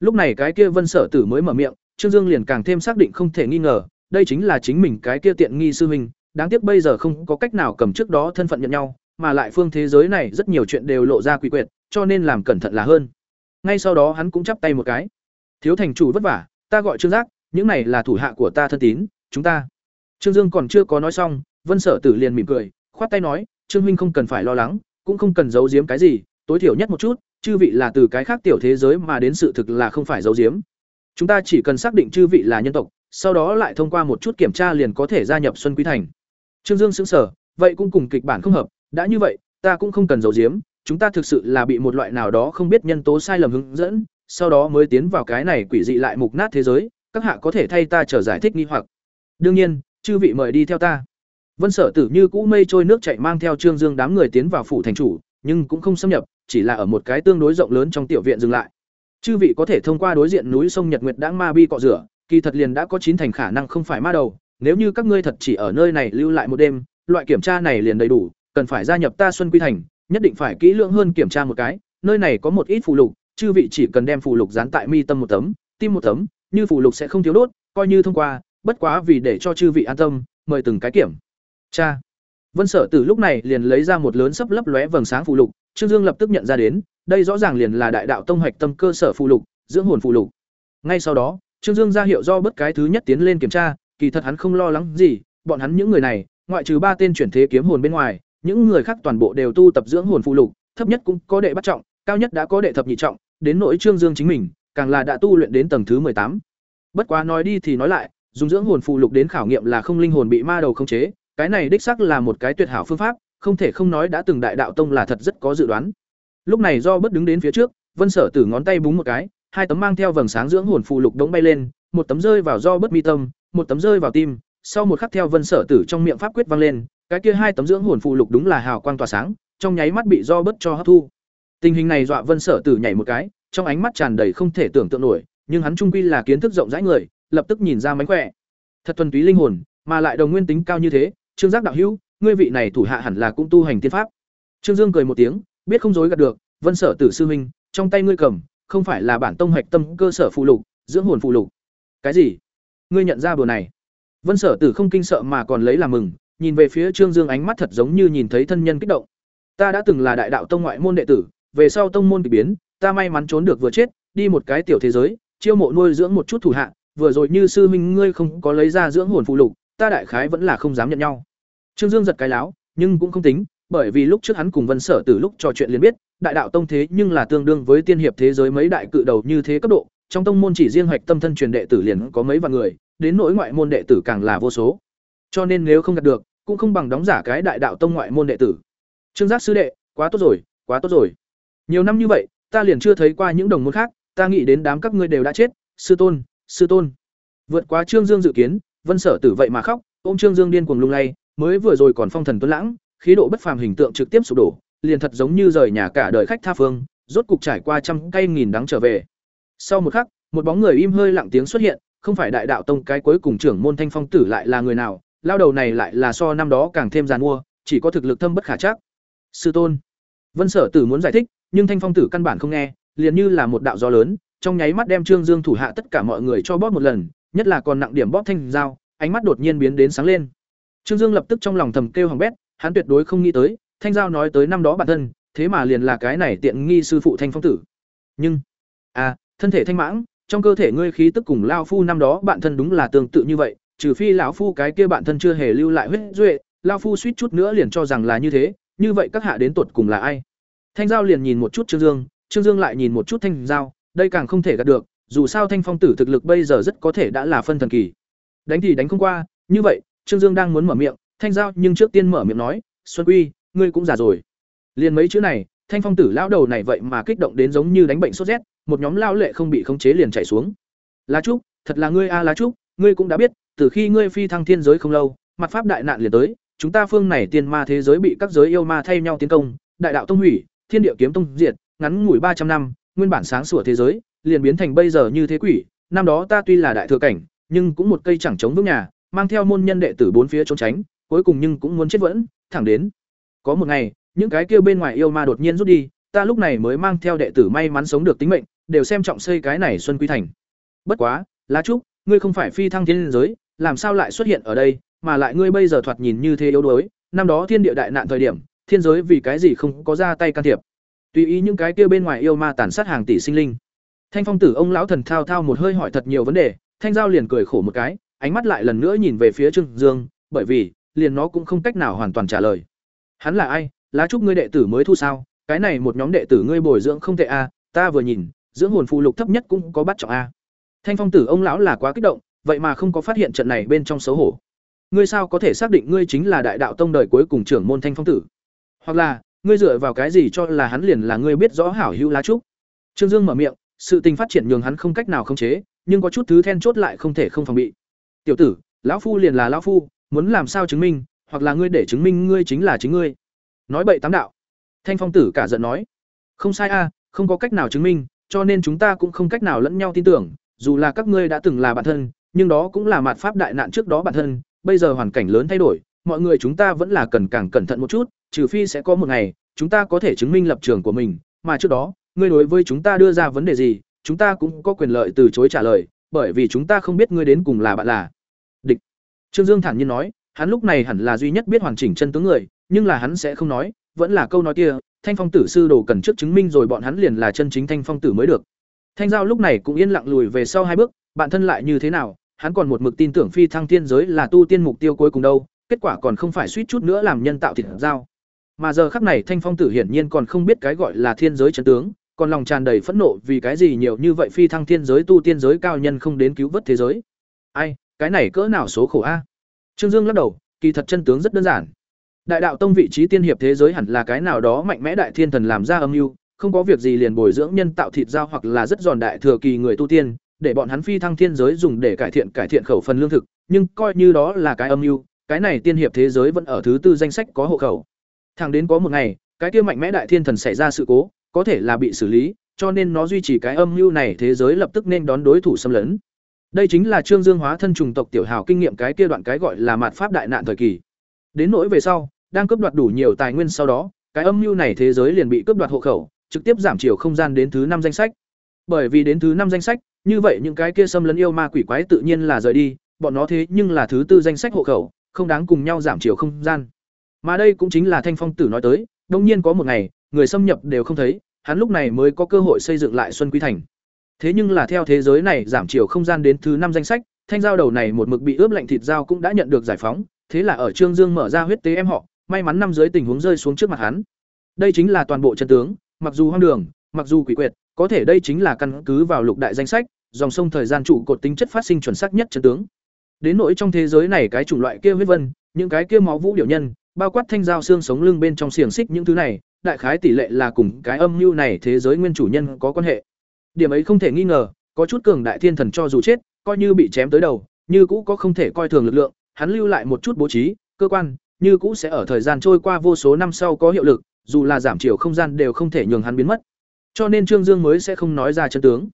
[SPEAKER 1] Lúc này cái kia vân sở tử mới mở miệng, trương dương liền càng thêm xác định không thể nghi ngờ, đây chính là chính mình cái kia tiện nghi sư huynh, đáng tiếc bây giờ không có cách nào cầm trước đó thân phận nhận nhau mà lại phương thế giới này rất nhiều chuyện đều lộ ra quỷ quyệt cho nên làm cẩn thận là hơn. Ngay sau đó hắn cũng chắp tay một cái. Thiếu thành chủ vất vả ta gọi trương giác những này là thủ hạ của ta thân tín chúng ta. Trương dương còn chưa có nói xong vân sở tử liền mỉm cười khoát tay nói trương huynh không cần phải lo lắng cũng không cần giấu giếm cái gì tối thiểu nhất một chút chư vị là từ cái khác tiểu thế giới mà đến sự thực là không phải giấu giếm. Chúng ta chỉ cần xác định chư vị là nhân tộc sau đó lại thông qua một chút kiểm tra liền có thể gia nhập xuân quý thành. Trương dương sững sờ, vậy cũng cùng kịch bản không hợp đã như vậy, ta cũng không cần giấu giếm, chúng ta thực sự là bị một loại nào đó không biết nhân tố sai lầm hướng dẫn, sau đó mới tiến vào cái này quỷ dị lại mục nát thế giới, các hạ có thể thay ta trở giải thích nghi hoặc. Đương nhiên, chư vị mời đi theo ta. Vân sở tử như cũ mây trôi nước chạy mang theo trương dương đám người tiến vào phủ thành chủ, nhưng cũng không xâm nhập, chỉ là ở một cái tương đối rộng lớn trong tiểu viện dừng lại. Chư vị có thể thông qua đối diện núi sông nhật nguyệt đãng ma bi cọ rửa, kỳ thật liền đã có chín thành khả năng không phải ma đầu, nếu như các ngươi thật chỉ ở nơi này lưu lại một đêm, loại kiểm tra này liền đầy đủ cần phải gia nhập ta xuân quy thành, nhất định phải kỹ lưỡng hơn kiểm tra một cái, nơi này có một ít phụ lục, chư vị chỉ cần đem phụ lục dán tại mi tâm một tấm, tim một tấm, như phụ lục sẽ không thiếu đốt, coi như thông qua, bất quá vì để cho chư vị an tâm, mời từng cái kiểm. Cha. Vân sở tử lúc này liền lấy ra một lớn sấp lấp lóe vầng sáng phụ lục, trương dương lập tức nhận ra đến, đây rõ ràng liền là đại đạo tông hoạch tâm cơ sở phụ lục, dưỡng hồn phụ lục. Ngay sau đó, trương dương ra hiệu do bất cái thứ nhất tiến lên kiểm tra, kỳ thật hắn không lo lắng gì, bọn hắn những người này, ngoại trừ ba tên chuyển thế kiếm hồn bên ngoài những người khác toàn bộ đều tu tập dưỡng hồn phụ lục, thấp nhất cũng có đệ bắt trọng, cao nhất đã có đệ thập nhị trọng, đến nỗi trương dương chính mình, càng là đã tu luyện đến tầng thứ tám. Bất quá nói đi thì nói lại, dùng dưỡng hồn phụ lục đến khảo nghiệm là không linh hồn bị ma đầu khống chế, cái này đích xác là một cái tuyệt hảo phương pháp, không thể không nói đã từng đại đạo tông là thật rất có dự đoán. Lúc này do bất đứng đến phía trước, vân sở tử ngón tay búng một cái, hai tấm mang theo vầng sáng dưỡng hồn phụ lục đống bay lên, một tấm rơi vào do bất mi tâm, một tấm rơi vào tim, sau một khắc theo vân sở tử trong miệng pháp quyết vang lên cái kia hai tấm dưỡng hồn phụ lục đúng là hào quang tỏa sáng, trong nháy mắt bị do bất cho hấp thu. Tình hình này dọa vân sở tử nhảy một cái, trong ánh mắt tràn đầy không thể tưởng tượng nổi, nhưng hắn trung quy là kiến thức rộng rãi người, lập tức nhìn ra mánh khỏe. Thật thuần túy linh hồn, mà lại đồng nguyên tính cao như thế, trương giác đạo hữu, ngươi vị này thủ hạ hẳn là cũng tu hành tiên pháp. Trương dương cười một tiếng, biết không dối gạt được, vân sở tử sư huynh, trong tay ngươi cầm, không phải là bản tông hoạch tâm cơ sở phụ lục, dưỡng hồn phụ lục. Cái gì? Ngươi nhận ra bữa này. Vân sở tử không kinh sợ mà còn lấy làm mừng nhìn về phía trương dương ánh mắt thật giống như nhìn thấy thân nhân kích động. Ta đã từng là đại đạo tông ngoại môn đệ tử, về sau tông môn bị biến, ta may mắn trốn được vừa chết, đi một cái tiểu thế giới, chiêu mộ nuôi dưỡng một chút thủ hạ, vừa rồi như sư huynh ngươi không có lấy ra dưỡng hồn phụ lục, ta đại khái vẫn là không dám nhận nhau. Trương dương giật cái láo, nhưng cũng không tính, bởi vì lúc trước hắn cùng vân sở từ lúc trò chuyện liền biết, đại đạo tông thế nhưng là tương đương với tiên hiệp thế giới mấy đại cự đầu như thế cấp độ, trong tông môn chỉ riêng hoạch tâm thân truyền đệ tử liền có mấy vạn người, đến nỗi ngoại môn đệ tử càng là vô số cho nên nếu không đạt được, cũng không bằng đóng giả cái đại đạo tông ngoại môn đệ tử. Trương giác sư đệ, quá tốt rồi, quá tốt rồi. Nhiều năm như vậy, ta liền chưa thấy qua những đồng môn khác, ta nghĩ đến đám các ngươi đều đã chết, sư tôn sư tôn. Vượt quá trương dương dự kiến, vân sở tử vậy mà khóc, ôm trương dương điên cuồng lung lay, mới vừa rồi còn phong thần tuấn lãng, khí độ bất phàm hình tượng trực tiếp sụp đổ, liền thật giống như rời nhà cả đời khách tha phương, rốt cục trải qua trăm cây nghìn đắng trở về. Sau một khắc, một bóng người im hơi lặng tiếng xuất hiện, không phải đại đạo tông cái cuối cùng trưởng môn thanh phong tử lại là người nào lao đầu này lại là so năm đó càng thêm giàn mua, chỉ có thực lực thâm bất khả chắc. Sư tôn. Vân sở tử muốn giải thích, nhưng thanh phong tử căn bản không nghe, liền như là một đạo gió lớn, trong nháy mắt đem trương dương thủ hạ tất cả mọi người cho bóp một lần, nhất là còn nặng điểm bóp thanh dao ánh mắt đột nhiên biến đến sáng lên. Trương dương lập tức trong lòng thầm kêu hằng bét, hắn tuyệt đối không nghĩ tới, thanh giao nói tới năm đó bản thân, thế mà liền là cái này tiện nghi sư phụ thanh phong tử. Nhưng à thân thể thanh mãng, trong cơ thể ngươi khí tức cùng lao phu năm đó bạn thân đúng là tương tự như vậy trừ phi lão phu cái kia bạn thân chưa hề lưu lại huyết duệ lao phu suýt chút nữa liền cho rằng là như thế, như vậy các hạ đến tột cùng là ai? Thanh giao liền nhìn một chút trương dương trương dương lại nhìn một chút thanh giao, đây càng không thể gạt được, dù sao thanh phong tử thực lực bây giờ rất có thể đã là phân thần kỳ. Đánh thì đánh không qua, như vậy, trương dương đang muốn mở miệng, thanh giao nhưng trước tiên mở miệng nói, xuân quy, ngươi cũng già rồi. Liền mấy chữ này, thanh phong tử lão đầu này vậy mà kích động đến giống như đánh bệnh sốt rét, một nhóm lao lệ không bị khống chế liền chảy xuống. Lá trúc, thật là ngươi a à lá trúc ngươi cũng đã biết, từ khi ngươi phi thăng thiên giới không lâu, mặt pháp đại nạn liền tới, chúng ta phương này tiên ma thế giới bị các giới yêu ma thay nhau tiến công, đại đạo tông hủy, thiên địa kiếm tông diệt, ngắn ngủi ba trăm năm, nguyên bản sáng sủa thế giới, liền biến thành bây giờ như thế quỷ. Năm đó ta tuy là đại thừa cảnh, nhưng cũng một cây chẳng chống vững nhà, mang theo môn nhân đệ tử bốn phía trốn tránh, cuối cùng nhưng cũng muốn chết vẫn, thẳng đến có một ngày, những cái kia bên ngoài yêu ma đột nhiên rút đi, ta lúc này mới mang theo đệ tử may mắn sống được tính mệnh, đều xem trọng xây cái này xuân quy thành. Bất quá, lá trúc ngươi không phải phi thăng thiên giới, làm sao lại xuất hiện ở đây, mà lại ngươi bây giờ thoạt nhìn như thế yếu đuối, năm đó thiên địa đại nạn thời điểm, thiên giới vì cái gì không có ra tay can thiệp. Tùy ý những cái kia bên ngoài yêu ma tàn sát hàng tỷ sinh linh. Thanh phong tử ông lão thần thao thao một hơi hỏi thật nhiều vấn đề, thanh giao liền cười khổ một cái, ánh mắt lại lần nữa nhìn về phía trương dương, bởi vì, liền nó cũng không cách nào hoàn toàn trả lời. Hắn là ai? Lá trúc ngươi đệ tử mới thu sao? Cái này một nhóm đệ tử ngươi bồi dưỡng không tệ a ta vừa nhìn, dưỡng hồn phụ lục thấp nhất cũng có bắt trọng a Thanh Phong tử ông lão là quá kích động, vậy mà không có phát hiện trận này bên trong xấu hổ. Ngươi sao có thể xác định ngươi chính là đại đạo tông đời cuối cùng trưởng môn Thanh Phong tử? Hoặc là, ngươi dựa vào cái gì cho là hắn liền là ngươi biết rõ hảo hữu lá trúc? Trương Dương mở miệng, sự tình phát triển nhường hắn không cách nào khống chế, nhưng có chút thứ then chốt lại không thể không phòng bị. "Tiểu tử, lão phu liền là lão phu, muốn làm sao chứng minh, hoặc là ngươi để chứng minh ngươi chính là chính ngươi." Nói bậy tám đạo. Thanh Phong tử cả giận nói, "Không sai a, không có cách nào chứng minh, cho nên chúng ta cũng không cách nào lẫn nhau tin tưởng, dù là các ngươi đã từng là bạn thân, nhưng đó cũng là mạt pháp đại nạn trước đó bạn thân, bây giờ hoàn cảnh lớn thay đổi, mọi người chúng ta vẫn là cần càng cẩn thận một chút, trừ phi sẽ có một ngày, chúng ta có thể chứng minh lập trường của mình, mà trước đó, ngươi đối với chúng ta đưa ra vấn đề gì, chúng ta cũng có quyền lợi từ chối trả lời, bởi vì chúng ta không biết ngươi đến cùng là bạn là địch. Trương Dương thản nhiên nói, hắn lúc này hẳn là duy nhất biết hoàn chỉnh chân tướng người, nhưng là hắn sẽ không nói, vẫn là câu nói kia, Thanh Phong tử sư đồ cần trước chứng minh rồi bọn hắn liền là chân chính Thanh Phong tử mới được. Thanh Giao lúc này cũng yên lặng lùi về sau hai bước, bạn thân lại như thế nào, hắn còn một mực tin tưởng phi thăng thiên giới là tu tiên mục tiêu cuối cùng đâu, kết quả còn không phải suýt chút nữa làm nhân tạo thịt giao. Mà giờ khắc này Thanh Phong tử hiển nhiên còn không biết cái gọi là thiên giới chân tướng, còn lòng tràn đầy phẫn nộ vì cái gì nhiều như vậy phi thăng thiên giới tu tiên giới cao nhân không đến cứu vớt thế giới. Ai, cái này cỡ nào số khổ a. Trương Dương lắc đầu, kỳ thật chân tướng rất đơn giản. Đại đạo tông vị trí tiên hiệp thế giới hẳn là cái nào đó mạnh mẽ đại thiên thần làm ra âm mưu, không có việc gì liền bồi dưỡng nhân tạo thịt dao hoặc là rất giòn đại thừa kỳ người tu tiên, để bọn hắn phi thăng thiên giới dùng để cải thiện cải thiện khẩu phần lương thực, nhưng coi như đó là cái âm mưu, cái này tiên hiệp thế giới vẫn ở thứ tư danh sách có hộ khẩu. Thẳng đến có một ngày, cái kia mạnh mẽ đại thiên thần xảy ra sự cố, có thể là bị xử lý, cho nên nó duy trì cái âm mưu này thế giới lập tức nên đón đối thủ xâm lấn. Đây chính là Trương Dương hóa thân trùng tộc tiểu hào kinh nghiệm cái kia đoạn cái gọi là mạt pháp đại nạn thời kỳ. Đến nỗi về sau, đang cướp đoạt đủ nhiều tài nguyên sau đó, cái âm mưu này thế giới liền bị cướp đoạt hộ khẩu, trực tiếp giảm chiều không gian đến thứ năm danh sách. Bởi vì đến thứ năm danh sách, như vậy những cái kia xâm lấn yêu ma quỷ quái tự nhiên là rời đi, bọn nó thế nhưng là thứ tư danh sách hộ khẩu, không đáng cùng nhau giảm chiều không gian. Mà đây cũng chính là Thanh Phong Tử nói tới, đương nhiên có một ngày, người xâm nhập đều không thấy, hắn lúc này mới có cơ hội xây dựng lại Xuân Quý Thành. Thế nhưng là theo thế giới này giảm chiều không gian đến thứ năm danh sách, thanh giao đầu này một mực bị ướp lạnh thịt dao cũng đã nhận được giải phóng, thế là ở Trương Dương mở ra huyết tế em họ, may mắn năm dưới tình huống rơi xuống trước mặt hắn. Đây chính là toàn bộ chân tướng, mặc dù hoang đường, mặc dù quỷ quyệt, có thể đây chính là căn cứ vào lục đại danh sách, dòng sông thời gian trụ cột tính chất phát sinh chuẩn xác nhất chân tướng. Đến nỗi trong thế giới này cái chủng loại kia huyết vân, những cái kia máu vũ điều nhân, bao quát thanh giao xương sống lưng bên trong xiềng xích những thứ này, đại khái tỷ lệ là cùng cái âm mưu này thế giới nguyên chủ nhân có quan hệ. Điểm ấy không thể nghi ngờ, có chút cường đại thiên thần cho dù chết, coi như bị chém tới đầu, như cũ có không thể coi thường lực lượng, hắn lưu lại một chút bố trí, cơ quan, như cũ sẽ ở thời gian trôi qua vô số năm sau có hiệu lực, dù là giảm chiều không gian đều không thể nhường hắn biến mất. Cho nên Trương Dương mới sẽ không nói ra chân tướng.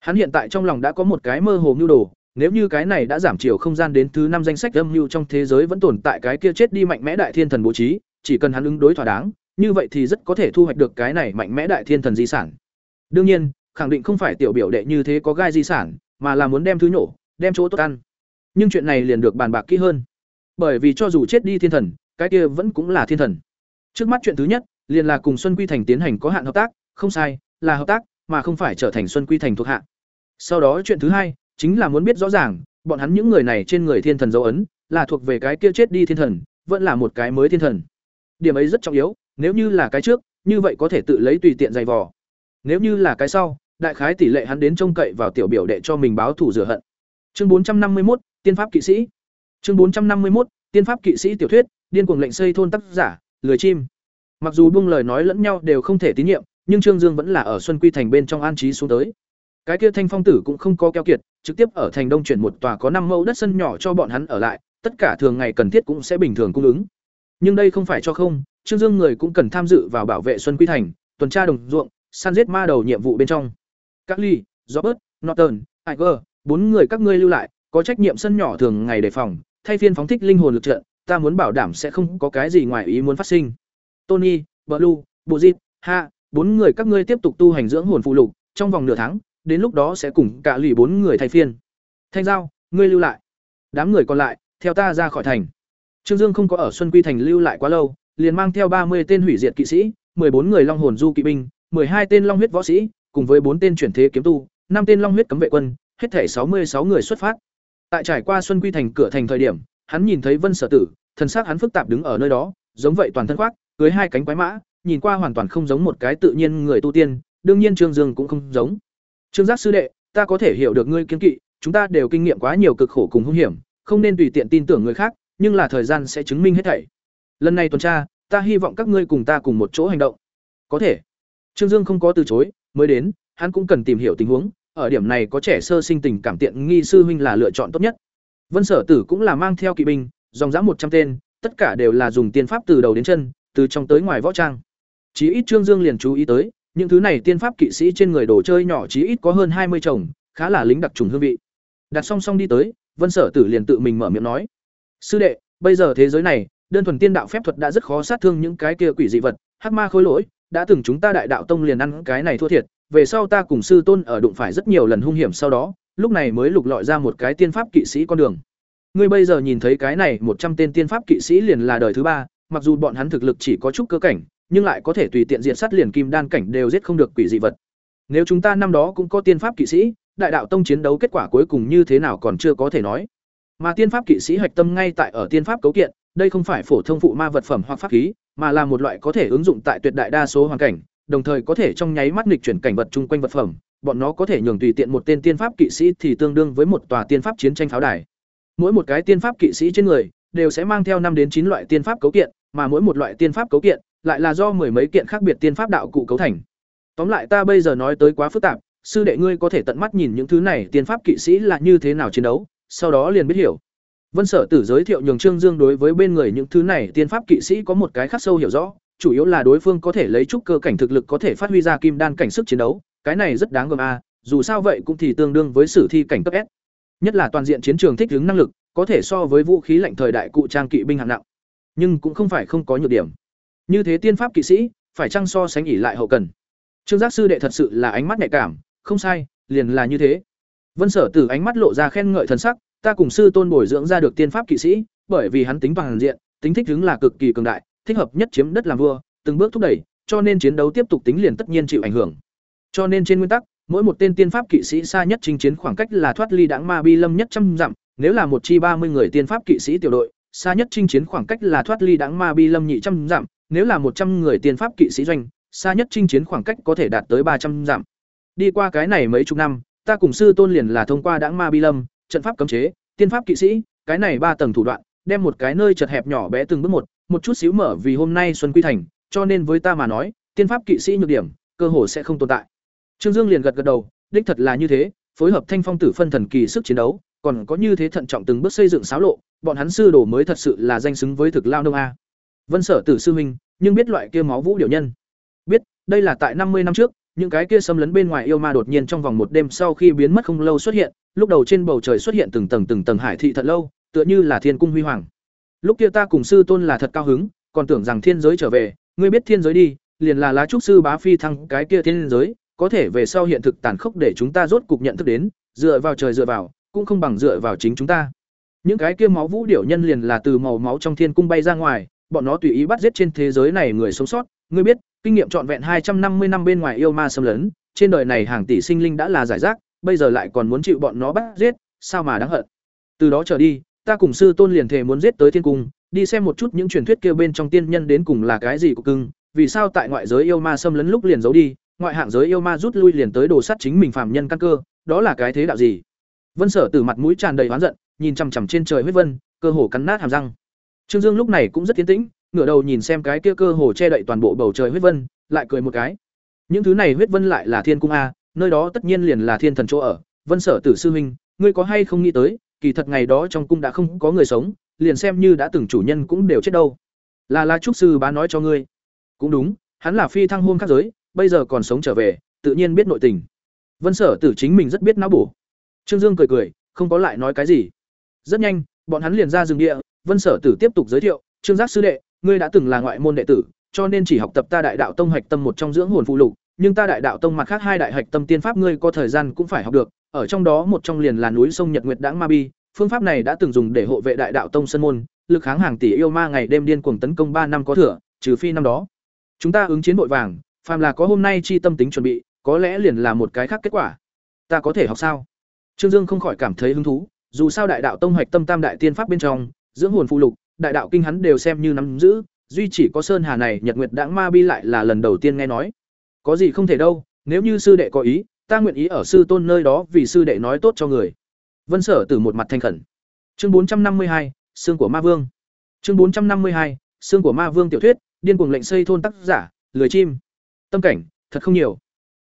[SPEAKER 1] Hắn hiện tại trong lòng đã có một cái mơ hồ mưu đồ, nếu như cái này đã giảm chiều không gian đến thứ năm danh sách âm mưu trong thế giới vẫn tồn tại cái kia chết đi mạnh mẽ đại thiên thần bố trí, chỉ cần hắn ứng đối thỏa đáng, như vậy thì rất có thể thu hoạch được cái này mạnh mẽ đại thiên thần di sản. Đương nhiên, khẳng định không phải tiểu biểu đệ như thế có gai di sản, mà là muốn đem thứ nhổ, đem chỗ tốt ăn. Nhưng chuyện này liền được bàn bạc kỹ hơn. Bởi vì cho dù chết đi thiên thần, cái kia vẫn cũng là thiên thần. Trước mắt chuyện thứ nhất, liền là cùng Xuân Quy Thành tiến hành có hạn hợp tác, không sai, là hợp tác, mà không phải trở thành Xuân Quy Thành thuộc hạ. Sau đó chuyện thứ hai, chính là muốn biết rõ ràng, bọn hắn những người này trên người thiên thần dấu ấn, là thuộc về cái kia chết đi thiên thần, vẫn là một cái mới thiên thần. Điểm ấy rất trọng yếu, nếu như là cái trước, như vậy có thể tự lấy tùy tiện giày vò. Nếu như là cái sau, đại khái tỷ lệ hắn đến trông cậy vào tiểu biểu đệ cho mình báo thủ rửa hận. Chương 451, Tiên pháp kỵ sĩ. Chương 451, Tiên pháp kỵ sĩ tiểu thuyết, điên cuồng lệnh xây thôn tác giả, lười chim. Mặc dù buông lời nói lẫn nhau đều không thể tín nhiệm, nhưng Trương Dương vẫn là ở Xuân Quy thành bên trong an trí xuống tới. Cái kia Thanh Phong tử cũng không có keo kiệt, trực tiếp ở thành Đông chuyển một tòa có năm mẫu đất sân nhỏ cho bọn hắn ở lại, tất cả thường ngày cần thiết cũng sẽ bình thường cung ứng. Nhưng đây không phải cho không, Trương Dương người cũng cần tham dự vào bảo vệ Xuân Quy thành, tuần tra đồng ruộng, săn giết ma đầu nhiệm vụ bên trong. Các ly, Robert, Norton, Tiger, bốn người các ngươi lưu lại, có trách nhiệm sân nhỏ thường ngày đề phòng, thay phiên phóng thích linh hồn lực trận, ta muốn bảo đảm sẽ không có cái gì ngoài ý muốn phát sinh. Tony, Blue, Bozit, Ha, bốn người các ngươi tiếp tục tu hành dưỡng hồn phụ lục, trong vòng nửa tháng, đến lúc đó sẽ cùng cả lì bốn người thay phiên. Thanh giao, ngươi lưu lại. Đám người còn lại, theo ta ra khỏi thành. Trương Dương không có ở Xuân Quy thành lưu lại quá lâu, liền mang theo ba mươi tên hủy diệt kỵ sĩ, bốn người long hồn du kỵ binh, hai tên long huyết võ sĩ, cùng với bốn tên chuyển thế kiếm tu, năm tên long huyết cấm vệ quân, hết thể sáu mươi sáu người xuất phát. Tại trải qua Xuân Quy thành cửa thành thời điểm, hắn nhìn thấy Vân Sở Tử, thần sắc hắn phức tạp đứng ở nơi đó, giống vậy toàn thân khoác, cưới hai cánh quái mã, nhìn qua hoàn toàn không giống một cái tự nhiên người tu tiên, đương nhiên Trương Dương cũng không giống. Trương Giác sư đệ, ta có thể hiểu được ngươi kiên kỵ, chúng ta đều kinh nghiệm quá nhiều cực khổ cùng hung hiểm, không nên tùy tiện tin tưởng người khác, nhưng là thời gian sẽ chứng minh hết thảy. Lần này tuần tra, ta hy vọng các ngươi cùng ta cùng một chỗ hành động. Có thể. Trương Dương không có từ chối, mới đến, hắn cũng cần tìm hiểu tình huống, ở điểm này có trẻ sơ sinh tình cảm tiện nghi sư huynh là lựa chọn tốt nhất. Vân Sở Tử cũng là mang theo kỵ binh, dòng dã một trăm tên, tất cả đều là dùng tiên pháp từ đầu đến chân, từ trong tới ngoài võ trang. Chí ít Trương Dương liền chú ý tới, những thứ này tiên pháp kỵ sĩ trên người đồ chơi nhỏ chí ít có hơn hai mươi chồng, khá là lính đặc trùng hương vị. Đặt song song đi tới, Vân Sở Tử liền tự mình mở miệng nói: "Sư đệ, bây giờ thế giới này, đơn thuần tiên đạo phép thuật đã rất khó sát thương những cái kia quỷ dị vật, hắc ma khối lỗi, đã từng chúng ta đại đạo tông liền ăn cái này thua thiệt, về sau ta cùng sư tôn ở đụng phải rất nhiều lần hung hiểm sau đó, lúc này mới lục lọi ra một cái tiên pháp kỵ sĩ con đường. Ngươi bây giờ nhìn thấy cái này một trăm tên tiên pháp kỵ sĩ liền là đời thứ ba, mặc dù bọn hắn thực lực chỉ có chút cơ cảnh, nhưng lại có thể tùy tiện diện sát liền kim đan cảnh đều giết không được quỷ dị vật. Nếu chúng ta năm đó cũng có tiên pháp kỵ sĩ, đại đạo tông chiến đấu kết quả cuối cùng như thế nào còn chưa có thể nói. Mà tiên pháp kỵ sĩ hạch tâm ngay tại ở tiên pháp cấu kiện, đây không phải phổ thông phụ ma vật phẩm hoặc pháp khí, mà là một loại có thể ứng dụng tại tuyệt đại đa số hoàn cảnh, đồng thời có thể trong nháy mắt nghịch chuyển cảnh vật chung quanh vật phẩm, bọn nó có thể nhường tùy tiện một tên tiên pháp kỵ sĩ thì tương đương với một tòa tiên pháp chiến tranh pháo đài. Mỗi một cái tiên pháp kỵ sĩ trên người đều sẽ mang theo năm đến chín loại tiên pháp cấu kiện, mà mỗi một loại tiên pháp cấu kiện lại là do mười mấy kiện khác biệt tiên pháp đạo cụ cấu thành. Tóm lại ta bây giờ nói tới quá phức tạp, sư đệ ngươi có thể tận mắt nhìn những thứ này tiên pháp kỵ sĩ là như thế nào chiến đấu, sau đó liền biết hiểu. Vân Sở Tử giới thiệu nhường Trương Dương đối với bên người những thứ này tiên pháp kỵ sĩ có một cái khắc sâu hiểu rõ, chủ yếu là đối phương có thể lấy chút cơ cảnh thực lực có thể phát huy ra kim đan cảnh sức chiến đấu, cái này rất đáng gờm a, dù sao vậy cũng thì tương đương với sử thi cảnh cấp S. Nhất là toàn diện chiến trường thích ứng năng lực, có thể so với vũ khí lạnh thời đại cụ trang kỵ binh hạng nặng. Nhưng cũng không phải không có nhược điểm. Như thế tiên pháp kỵ sĩ, phải chăng so sánh ỉ lại hậu cần. Trương Giác sư đệ thật sự là ánh mắt nhạy cảm, không sai, liền là như thế. Vân Sở Tử ánh mắt lộ ra khen ngợi thần sắc, ta cùng sư tôn bồi dưỡng ra được tiên pháp kỵ sĩ, bởi vì hắn tính toàn diện, tính thích ứng là cực kỳ cường đại, thích hợp nhất chiếm đất làm vua, từng bước thúc đẩy, cho nên chiến đấu tiếp tục tính liền tất nhiên chịu ảnh hưởng. Cho nên trên nguyên tắc, mỗi một tên tiên pháp kỵ sĩ xa nhất chinh chiến khoảng cách là thoát ly đãng ma bi lâm nhất trăm dặm, nếu là một chi ba mươi người tiên pháp kỵ sĩ tiểu đội, xa nhất chinh chiến khoảng cách là thoát ly đãng ma bi lâm nhị trăm dặm, nếu là một trăm người tiên pháp kỵ sĩ doanh, xa nhất chinh chiến khoảng cách có thể đạt tới ba trăm dặm. Đi qua cái này mấy chục năm, ta cùng sư tôn liền là thông qua đãng ma bi lâm, trận pháp cấm chế, tiên pháp kỵ sĩ, cái này ba tầng thủ đoạn, đem một cái nơi chật hẹp nhỏ bé từng bước một, một chút xíu mở vì hôm nay xuân quy thành, cho nên với ta mà nói, tiên pháp kỵ sĩ nhược điểm, cơ hồ sẽ không tồn tại. Trương Dương liền gật gật đầu, đích thật là như thế, phối hợp thanh phong tử phân thần kỳ sức chiến đấu, còn có như thế thận trọng từng bước xây dựng xáo lộ, bọn hắn sư đồ mới thật sự là danh xứng với thực lao nông a. Vân Sở Tử sư huynh, nhưng biết loại kia máu vũ điều nhân. Biết, đây là tại năm mươi năm trước, những cái kia xâm lấn bên ngoài yêu ma đột nhiên trong vòng một đêm sau khi biến mất không lâu xuất hiện, lúc đầu trên bầu trời xuất hiện từng tầng từng tầng hải thị thật lâu, tựa như là thiên cung huy hoàng. Lúc kia ta cùng sư tôn là thật cao hứng, còn tưởng rằng thiên giới trở về, ngươi biết thiên giới đi, liền là lá trúc sư bá phi thăng cái kia thiên giới, có thể về sau hiện thực tàn khốc để chúng ta rốt cục nhận thức đến, dựa vào trời dựa vào, cũng không bằng dựa vào chính chúng ta. Những cái kia máu vũ điểu nhân liền là từ màu máu trong thiên cung bay ra ngoài, bọn nó tùy ý bắt giết trên thế giới này người sống sót, ngươi biết, kinh nghiệm trọn vẹn hai trăm năm mươi năm bên ngoài yêu ma xâm lấn, trên đời này hàng tỷ sinh linh đã là giải rác, bây giờ lại còn muốn chịu bọn nó bắt giết, sao mà đáng hận. Từ đó trở đi, ta cùng sư tôn liền thề muốn giết tới thiên cung, đi xem một chút những truyền thuyết kia bên trong tiên nhân đến cùng là cái gì của cưng, vì sao tại ngoại giới yêu ma xâm lấn lúc liền giấu đi, ngoại hạng giới yêu ma rút lui liền tới đồ sát chính mình phàm nhân căn cơ, đó là cái thế đạo gì? Vân Sở Tử mặt mũi tràn đầy oán giận, nhìn chằm chằm trên trời huyết vân, cơ hồ cắn nát hàm răng. Trương Dương lúc này cũng rất tiến tĩnh, ngửa đầu nhìn xem cái kia cơ hồ che đậy toàn bộ bầu trời huyết vân, lại cười một cái. Những thứ này huyết vân lại là thiên cung a, nơi đó tất nhiên liền là thiên thần chỗ ở. Vân Sở Tử sư huynh, ngươi có hay không nghĩ tới, kỳ thật ngày đó trong cung đã không có người sống, liền xem như đã từng chủ nhân cũng đều chết đâu. Là La trúc sư bá nói cho ngươi. Cũng đúng, hắn là phi thăng hôn các giới, bây giờ còn sống trở về, tự nhiên biết nội tình. Vân Sở Tử chính mình rất biết não bổ. Trương Dương cười cười, không có lại nói cái gì. Rất nhanh, bọn hắn liền ra rừng địa, Vân Sở Tử tiếp tục giới thiệu, "Trương Giác sư đệ, ngươi đã từng là ngoại môn đệ tử, cho nên chỉ học tập ta Đại Đạo Tông hạch tâm một trong dưỡng hồn phụ lục, nhưng ta Đại Đạo Tông mặt khác hai đại hạch tâm tiên pháp ngươi có thời gian cũng phải học được, ở trong đó một trong liền là núi sông Nhật Nguyệt Đãng Ma Bi, phương pháp này đã từng dùng để hộ vệ Đại Đạo Tông sân môn, lực kháng hàng tỷ yêu ma ngày đêm điên cuồng tấn công ba năm có thừa, trừ phi năm đó. Chúng ta ứng chiến vội vàng, phàm là có hôm nay chi tâm tính chuẩn bị, có lẽ liền là một cái khác kết quả. Ta có thể học sao? Trương Dương không khỏi cảm thấy hứng thú, dù sao Đại Đạo Tông hoạch tâm tam đại tiên pháp bên trong, dưỡng hồn phụ lục, Đại Đạo kinh hắn đều xem như nắm giữ, duy chỉ có Sơn Hà này Nhật Nguyệt Đãng Ma Bi lại là lần đầu tiên nghe nói. Có gì không thể đâu, nếu như sư đệ có ý, ta nguyện ý ở sư tôn nơi đó vì sư đệ nói tốt cho người vân sở từ một mặt thanh khẩn chương bốn trăm năm mươi hai xương của ma vương chương bốn trăm năm mươi hai xương của ma vương tiểu thuyết điên cuồng lệnh xây thôn tác giả lười chim tâm cảnh, thật không nhiều.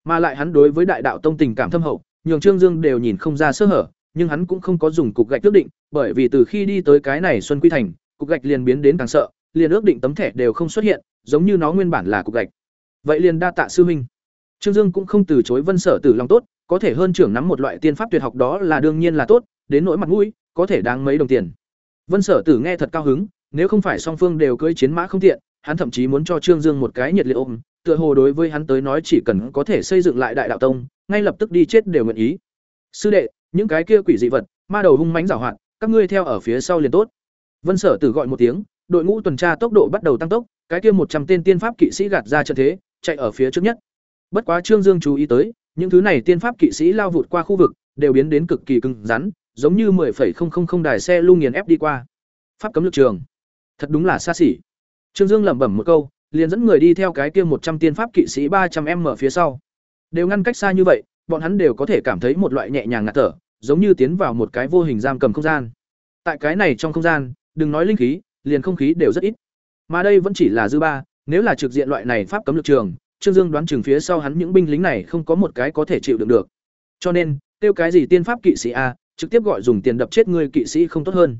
[SPEAKER 1] Mà lại hắn đối với đại đạo tông tình cảm thâm hậu, nhường trương dương đều nhìn không ra sơ hở, nhưng hắn cũng không có dùng cục gạch ước định, bởi vì từ khi đi tới cái này xuân quy thành, cục gạch liền biến đến càng sợ, liền ước định tấm thẻ đều không xuất hiện, giống như nó nguyên bản là cục gạch. Vậy liền đa tạ sư huynh. Trương dương cũng không từ chối vân sở tử lòng tốt, có thể hơn trưởng nắm một loại tiên pháp tuyệt học đó là đương nhiên là tốt, đến nỗi mặt mũi, có thể đáng mấy đồng tiền. Vân sở tử nghe thật cao hứng, nếu không phải song phương đều cưỡi chiến mã không tiện, hắn thậm chí muốn cho trương dương một cái nhiệt liệt ôm tựa hồ đối với hắn tới nói chỉ cần có thể xây dựng lại đại đạo tông ngay lập tức đi chết đều nguyện ý. Sư đệ những cái kia quỷ dị vật ma đầu hung mãnh giảo hoạt các ngươi theo ở phía sau liền tốt. Vân sở tử gọi một tiếng đội ngũ tuần tra tốc độ bắt đầu tăng tốc cái kia một trăm tên tiên pháp kỵ sĩ gạt ra trận thế chạy ở phía trước nhất. Bất quá trương dương chú ý tới những thứ này tiên pháp kỵ sĩ lao vụt qua khu vực đều biến đến cực kỳ cứng rắn giống như 10,000 đài xe lu nghiền ép đi qua. Pháp cấm lực trường. Thật đúng là xa xỉ. Trương dương lẩm bẩm một câu liền dẫn người đi theo cái kia một trăm tiên pháp kỵ sĩ ba trăm m phía sau. Đều ngăn cách xa như vậy, bọn hắn đều có thể cảm thấy một loại nhẹ nhàng ngạt thở, giống như tiến vào một cái vô hình giam cầm không gian. Tại cái này trong không gian, đừng nói linh khí, liền không khí đều rất ít. Mà đây vẫn chỉ là dư ba, nếu là trực diện loại này pháp cấm lực trường, trương dương đoán chừng phía sau hắn những binh lính này không có một cái có thể chịu đựng được. Cho nên tiêu cái gì tiên pháp kỵ sĩ a, trực tiếp gọi dùng tiền đập chết người kỵ sĩ không tốt hơn.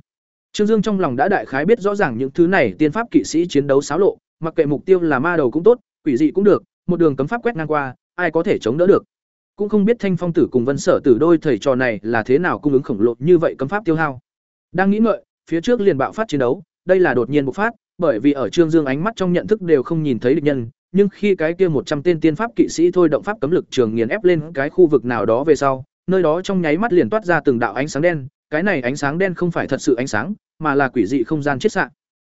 [SPEAKER 1] Trương dương trong lòng đã đại khái biết rõ ràng những thứ này tiên pháp kỵ sĩ chiến đấu xáo lộ mặc kệ mục tiêu là ma đầu cũng tốt, quỷ dị cũng được, một đường cấm pháp quét ngang qua, ai có thể chống đỡ được. Cũng không biết thanh phong tử cùng vân sở tử đôi thầy trò này là thế nào cung ứng khổng lồ như vậy cấm pháp tiêu hao. Đang nghĩ ngợi, phía trước liền bạo phát chiến đấu, đây là đột nhiên bộc phát, bởi vì ở trương dương ánh mắt trong nhận thức đều không nhìn thấy địch nhân, nhưng khi cái kia một trăm tên tiên pháp kỵ sĩ thôi động pháp cấm lực trường nghiền ép lên cái khu vực nào đó về sau, nơi đó trong nháy mắt liền toát ra từng đạo ánh sáng đen, cái này ánh sáng đen không phải thật sự ánh sáng, mà là quỷ dị không gian chiết xạ.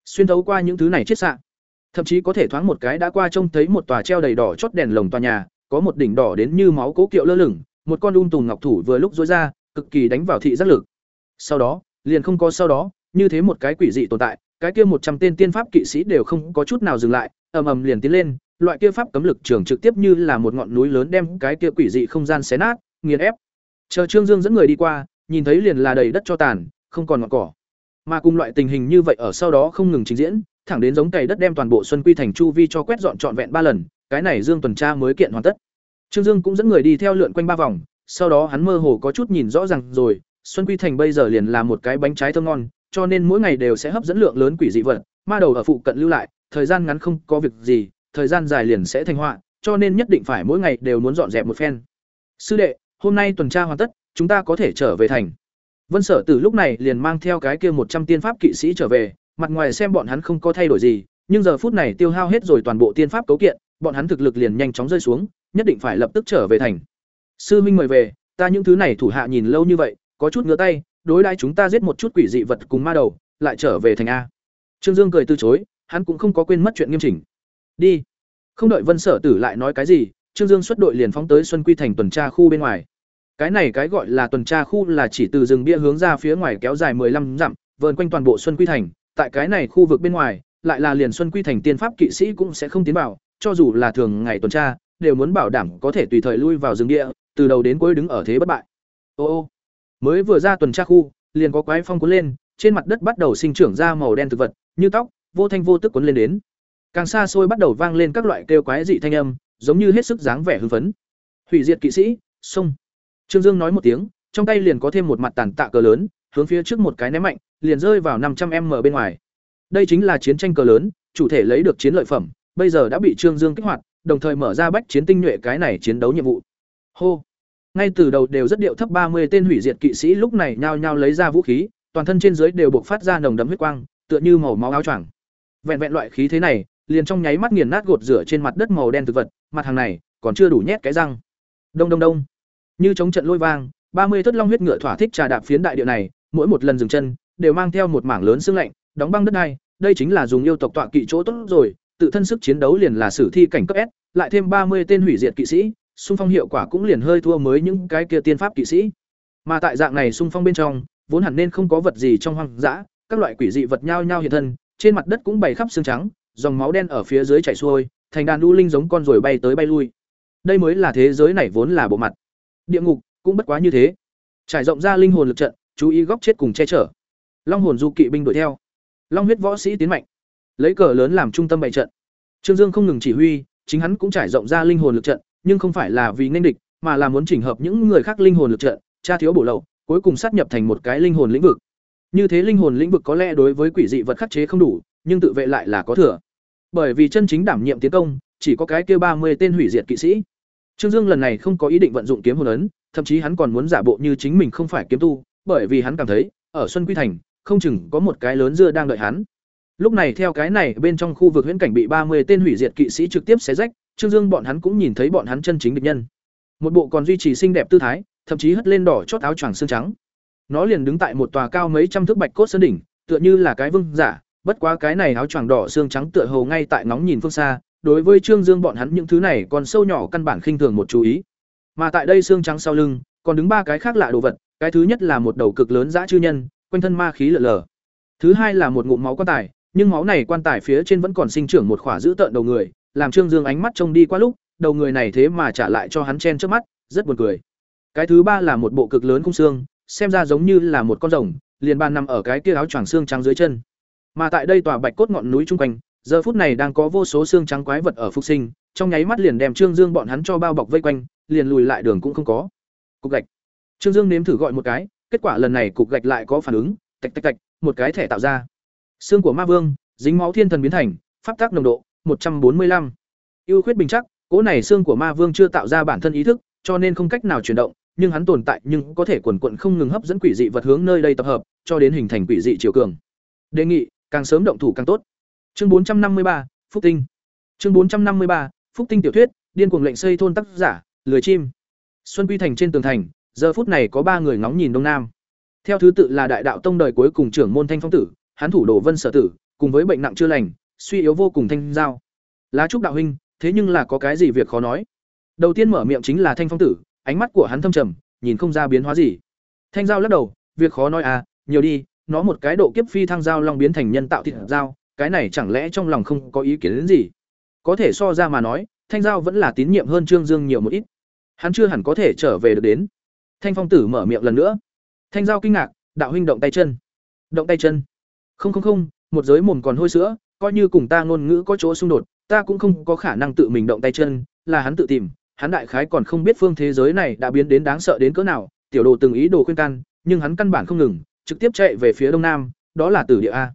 [SPEAKER 1] Xuyên thấu qua những thứ này chiết xạ thậm chí có thể thoáng một cái đã qua trông thấy một tòa treo đầy đỏ chót đèn lồng tòa nhà, có một đỉnh đỏ đến như máu cố kiệu lơ lửng, một con ung tùng ngọc thủ vừa lúc dối ra, cực kỳ đánh vào thị giác lực. Sau đó, liền không có sau đó, như thế một cái quỷ dị tồn tại, cái kia một trăm tên tiên pháp kỵ sĩ đều không có chút nào dừng lại, ầm ầm liền tiến lên, loại kia pháp cấm lực trường trực tiếp như là một ngọn núi lớn đem cái kia quỷ dị không gian xé nát, nghiền ép. Chờ trương dương dẫn người đi qua, nhìn thấy liền là đầy đất cho tàn, không còn ngọn cỏ. Mà cùng loại tình hình như vậy ở sau đó không ngừng trình diễn thẳng đến giống cày đất đem toàn bộ xuân quy thành chu vi cho quét dọn trọn vẹn ba lần, cái này dương tuần tra mới kiện hoàn tất. Trương dương cũng dẫn người đi theo lượn quanh ba vòng, sau đó hắn mơ hồ có chút nhìn rõ ràng rồi, xuân quy thành bây giờ liền là một cái bánh trái thơm ngon, cho nên mỗi ngày đều sẽ hấp dẫn lượng lớn quỷ dị vật, ma đầu ở phụ cận lưu lại, thời gian ngắn không có việc gì, thời gian dài liền sẽ thành họa, cho nên nhất định phải mỗi ngày đều muốn dọn dẹp một phen. Sư đệ, hôm nay tuần tra hoàn tất, chúng ta có thể trở về thành. Vân sở từ lúc này liền mang theo cái kia một trăm tiên pháp kỵ sĩ trở về mặt ngoài xem bọn hắn không có thay đổi gì, nhưng giờ phút này tiêu hao hết rồi toàn bộ tiên pháp cấu kiện, bọn hắn thực lực liền nhanh chóng rơi xuống, nhất định phải lập tức trở về thành. Sư minh mời về, ta những thứ này thủ hạ nhìn lâu như vậy, có chút ngứa tay, đối đãi chúng ta giết một chút quỷ dị vật cùng ma đầu, lại trở về thành a. Trương dương cười từ chối, hắn cũng không có quên mất chuyện nghiêm chỉnh. Đi. Không đợi vân sở tử lại nói cái gì, trương dương xuất đội liền phóng tới xuân quy thành tuần tra khu bên ngoài. Cái này cái gọi là tuần tra khu là chỉ từ rừng bia hướng ra phía ngoài kéo dài 15 dặm, vờn quanh toàn bộ xuân quy thành tại cái này khu vực bên ngoài, lại là liền xuân quy thành tiên pháp kỵ sĩ cũng sẽ không tiến vào, cho dù là thường ngày tuần tra, đều muốn bảo đảm có thể tùy thời lui vào rừng địa, từ đầu đến cuối đứng ở thế bất bại. Ô ô, mới vừa ra tuần tra khu, liền có quái phong cuốn lên, trên mặt đất bắt đầu sinh trưởng ra màu đen thực vật, như tóc, vô thanh vô tức cuốn lên đến. Càng xa xôi bắt đầu vang lên các loại kêu quái dị thanh âm, giống như hết sức dáng vẻ hưng phấn. Hủy diệt kỵ sĩ sông trương dương nói một tiếng, trong tay liền có thêm một mặt tàn tạ cờ lớn hướng phía trước một cái ném mạnh, liền rơi vào năm trăm m bên ngoài. Đây chính là chiến tranh cờ lớn, chủ thể lấy được chiến lợi phẩm, bây giờ đã bị trương dương kích hoạt, đồng thời mở ra bách chiến tinh nhuệ cái này chiến đấu nhiệm vụ. Hô! Ngay từ đầu đều rất điệu thấp ba mươi tên hủy diệt kỵ sĩ lúc này nhao nhao lấy ra vũ khí, toàn thân trên dưới đều buộc phát ra nồng đấm huyết quang, tựa như màu máu áo choàng. Vẹn vẹn loại khí thế này, liền trong nháy mắt nghiền nát gột rửa trên mặt đất màu đen thực vật, mặt hàng này còn chưa đủ nhét cái răng. Đông đông đông. Như chống trận lôi vang, ba mươi thất long huyết ngựa thỏa thích trà đạp phiến đại địa này mỗi một lần dừng chân đều mang theo một mảng lớn xương lạnh đóng băng đất này đây chính là dùng yêu tộc tọa kỵ chỗ tốt rồi tự thân sức chiến đấu liền là sử thi cảnh cấp S, lại thêm ba mươi tên hủy diệt kỵ sĩ, xung phong hiệu quả cũng liền hơi thua mới những cái kia tiên pháp kỵ sĩ. Mà tại dạng này xung phong bên trong, vốn hẳn nên không có vật gì trong hoang dã, các loại quỷ dị vật nhao nhao hiện thân, trên mặt đất cũng bày khắp xương trắng, dòng máu đen ở phía dưới chảy xuôi, thành đàn u linh giống con rồi bay tới bay lui. Đây mới là thế giới này vốn là bộ mặt. địa ngục cũng bất quá như thế trải rộng ra linh hồn lực trận chú ý góc chết cùng che chở. Long hồn du kỵ binh đuổi theo. Long huyết võ sĩ tiến mạnh. Lấy cờ lớn làm trung tâm bày trận. Trương dương không ngừng chỉ huy, chính hắn cũng trải rộng ra linh hồn lực trận, nhưng không phải là vì nên địch, mà là muốn chỉnh hợp những người khác linh hồn lực trận, tra thiếu bổ lậu, cuối cùng sát nhập thành một cái linh hồn lĩnh vực. Như thế linh hồn lĩnh vực có lẽ đối với quỷ dị vật khắc chế không đủ, nhưng tự vệ lại là có thừa. Bởi vì chân chính đảm nhiệm tiến công, chỉ có cái kia ba mươi tên hủy diệt kỵ sĩ. Trương dương lần này không có ý định vận dụng kiếm hồn ấn, thậm chí hắn còn muốn giả bộ như chính mình không phải kiếm tu bởi vì hắn cảm thấy, ở xuân quy thành, không chừng có một cái lớn dưa đang đợi hắn. Lúc này theo cái này, bên trong khu vực huyễn cảnh bị ba mươi tên hủy diệt kỵ sĩ trực tiếp xé rách, trương dương bọn hắn cũng nhìn thấy bọn hắn chân chính địch nhân. Một bộ còn duy trì xinh đẹp tư thái, thậm chí hất lên đỏ chót áo choàng xương trắng. Nó liền đứng tại một tòa cao mấy trăm thước bạch cốt sơn đỉnh, tựa như là cái vương giả, bất quá cái này áo choàng đỏ xương trắng tựa hồ ngay tại ngóng nhìn phương xa, đối với trương dương bọn hắn những thứ này còn sâu nhỏ căn bản khinh thường một chú ý. Mà tại đây xương trắng sau lưng, còn đứng ba cái khác lạ đồ vật cái thứ nhất là một đầu cực lớn dã chư nhân, quanh thân ma khí lở lở. Thứ hai là một ngụm máu quan tài, nhưng máu này quan tài phía trên vẫn còn sinh trưởng một khỏa dữ tợn đầu người, làm trương dương ánh mắt trông đi qua lúc, đầu người này thế mà trả lại cho hắn chen trước mắt, rất buồn cười. Cái thứ ba là một bộ cực lớn khung xương, xem ra giống như là một con rồng, liền bàn nằm ở cái kia áo choàng xương trắng dưới chân. Mà tại đây tòa bạch cốt ngọn núi chung quanh, giờ phút này đang có vô số xương trắng quái vật ở phục sinh, trong nháy mắt liền đem trương dương bọn hắn cho bao bọc vây quanh, liền lùi lại đường cũng không có. Cục gạch trương dương nếm thử gọi một cái, kết quả lần này cục gạch lại có phản ứng, tạch tạch tạch, một cái thẻ tạo ra. Xương của ma vương, dính máu thiên thần biến thành, pháp tác nồng độ, một trăm bốn mươi lăm. Ưu khuyết bình chắc, cỗ này xương của ma vương chưa tạo ra bản thân ý thức, cho nên không cách nào chuyển động, nhưng hắn tồn tại nhưng có thể quần quật không ngừng hấp dẫn quỷ dị vật hướng nơi đây tập hợp, cho đến hình thành quỷ dị chiều cường. Đề nghị, càng sớm động thủ càng tốt. Chương bốn trăm năm mươi ba, phúc tinh. Chương bốn trăm năm mươi ba, phúc tinh tiểu thuyết, điên cuồng lệnh xây thôn tác giả, lười chim. Xuân quy thành trên tường thành giờ phút này có ba người ngóng nhìn đông nam. Theo thứ tự là đại đạo tông đời cuối cùng trưởng môn thanh phong tử, hắn thủ đồ vân sở tử, cùng với bệnh nặng chưa lành, suy yếu vô cùng thanh giao. Lá trúc đạo huynh, thế nhưng là có cái gì việc khó nói? Đầu tiên mở miệng chính là thanh phong tử, ánh mắt của hắn thâm trầm, nhìn không ra biến hóa gì. Thanh giao lắc đầu, việc khó nói à nhiều đi, nó một cái độ kiếp phi thăng giao long biến thành nhân tạo thịt giao, cái này chẳng lẽ trong lòng không có ý kiến đến gì? Có thể so ra mà nói, thanh giao vẫn là tín nhiệm hơn trương dương nhiều một ít. Hắn chưa hẳn có thể trở về được đến thanh phong tử mở miệng lần nữa. Thanh giao kinh ngạc, đạo huynh động tay chân. Động tay chân. Không không không, một giới mồm còn hôi sữa, coi như cùng ta ngôn ngữ có chỗ xung đột, ta cũng không có khả năng tự mình động tay chân, là hắn tự tìm, hắn đại khái còn không biết phương thế giới này đã biến đến đáng sợ đến cỡ nào, tiểu đồ từng ý đồ khuyên can, nhưng hắn căn bản không ngừng, trực tiếp chạy về phía đông nam, đó là tử địa a.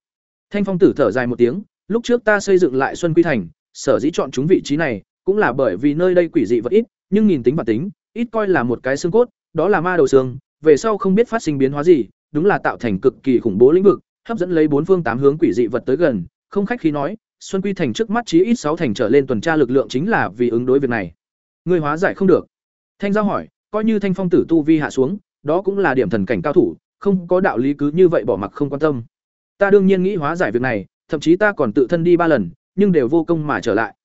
[SPEAKER 1] Thanh phong tử thở dài một tiếng, lúc trước ta xây dựng lại xuân quy thành, sở dĩ chọn chúng vị trí này, cũng là bởi vì nơi đây quỷ dị vật ít, nhưng nhìn tính và tính, ít coi là một cái xương cốt đó là ma đầu xương, về sau không biết phát sinh biến hóa gì, đúng là tạo thành cực kỳ khủng bố lĩnh vực, hấp dẫn lấy bốn phương tám hướng quỷ dị vật tới gần, không khách khí nói, xuân quy thành trước mắt chí ít sáu thành trở lên tuần tra lực lượng chính là vì ứng đối việc này. Người hóa giải không được. Thanh giao hỏi, coi như thanh phong tử tu vi hạ xuống, đó cũng là điểm thần cảnh cao thủ, không có đạo lý cứ như vậy bỏ mặc không quan tâm. Ta đương nhiên nghĩ hóa giải việc này, thậm chí ta còn tự thân đi ba lần, nhưng đều vô công mà trở lại.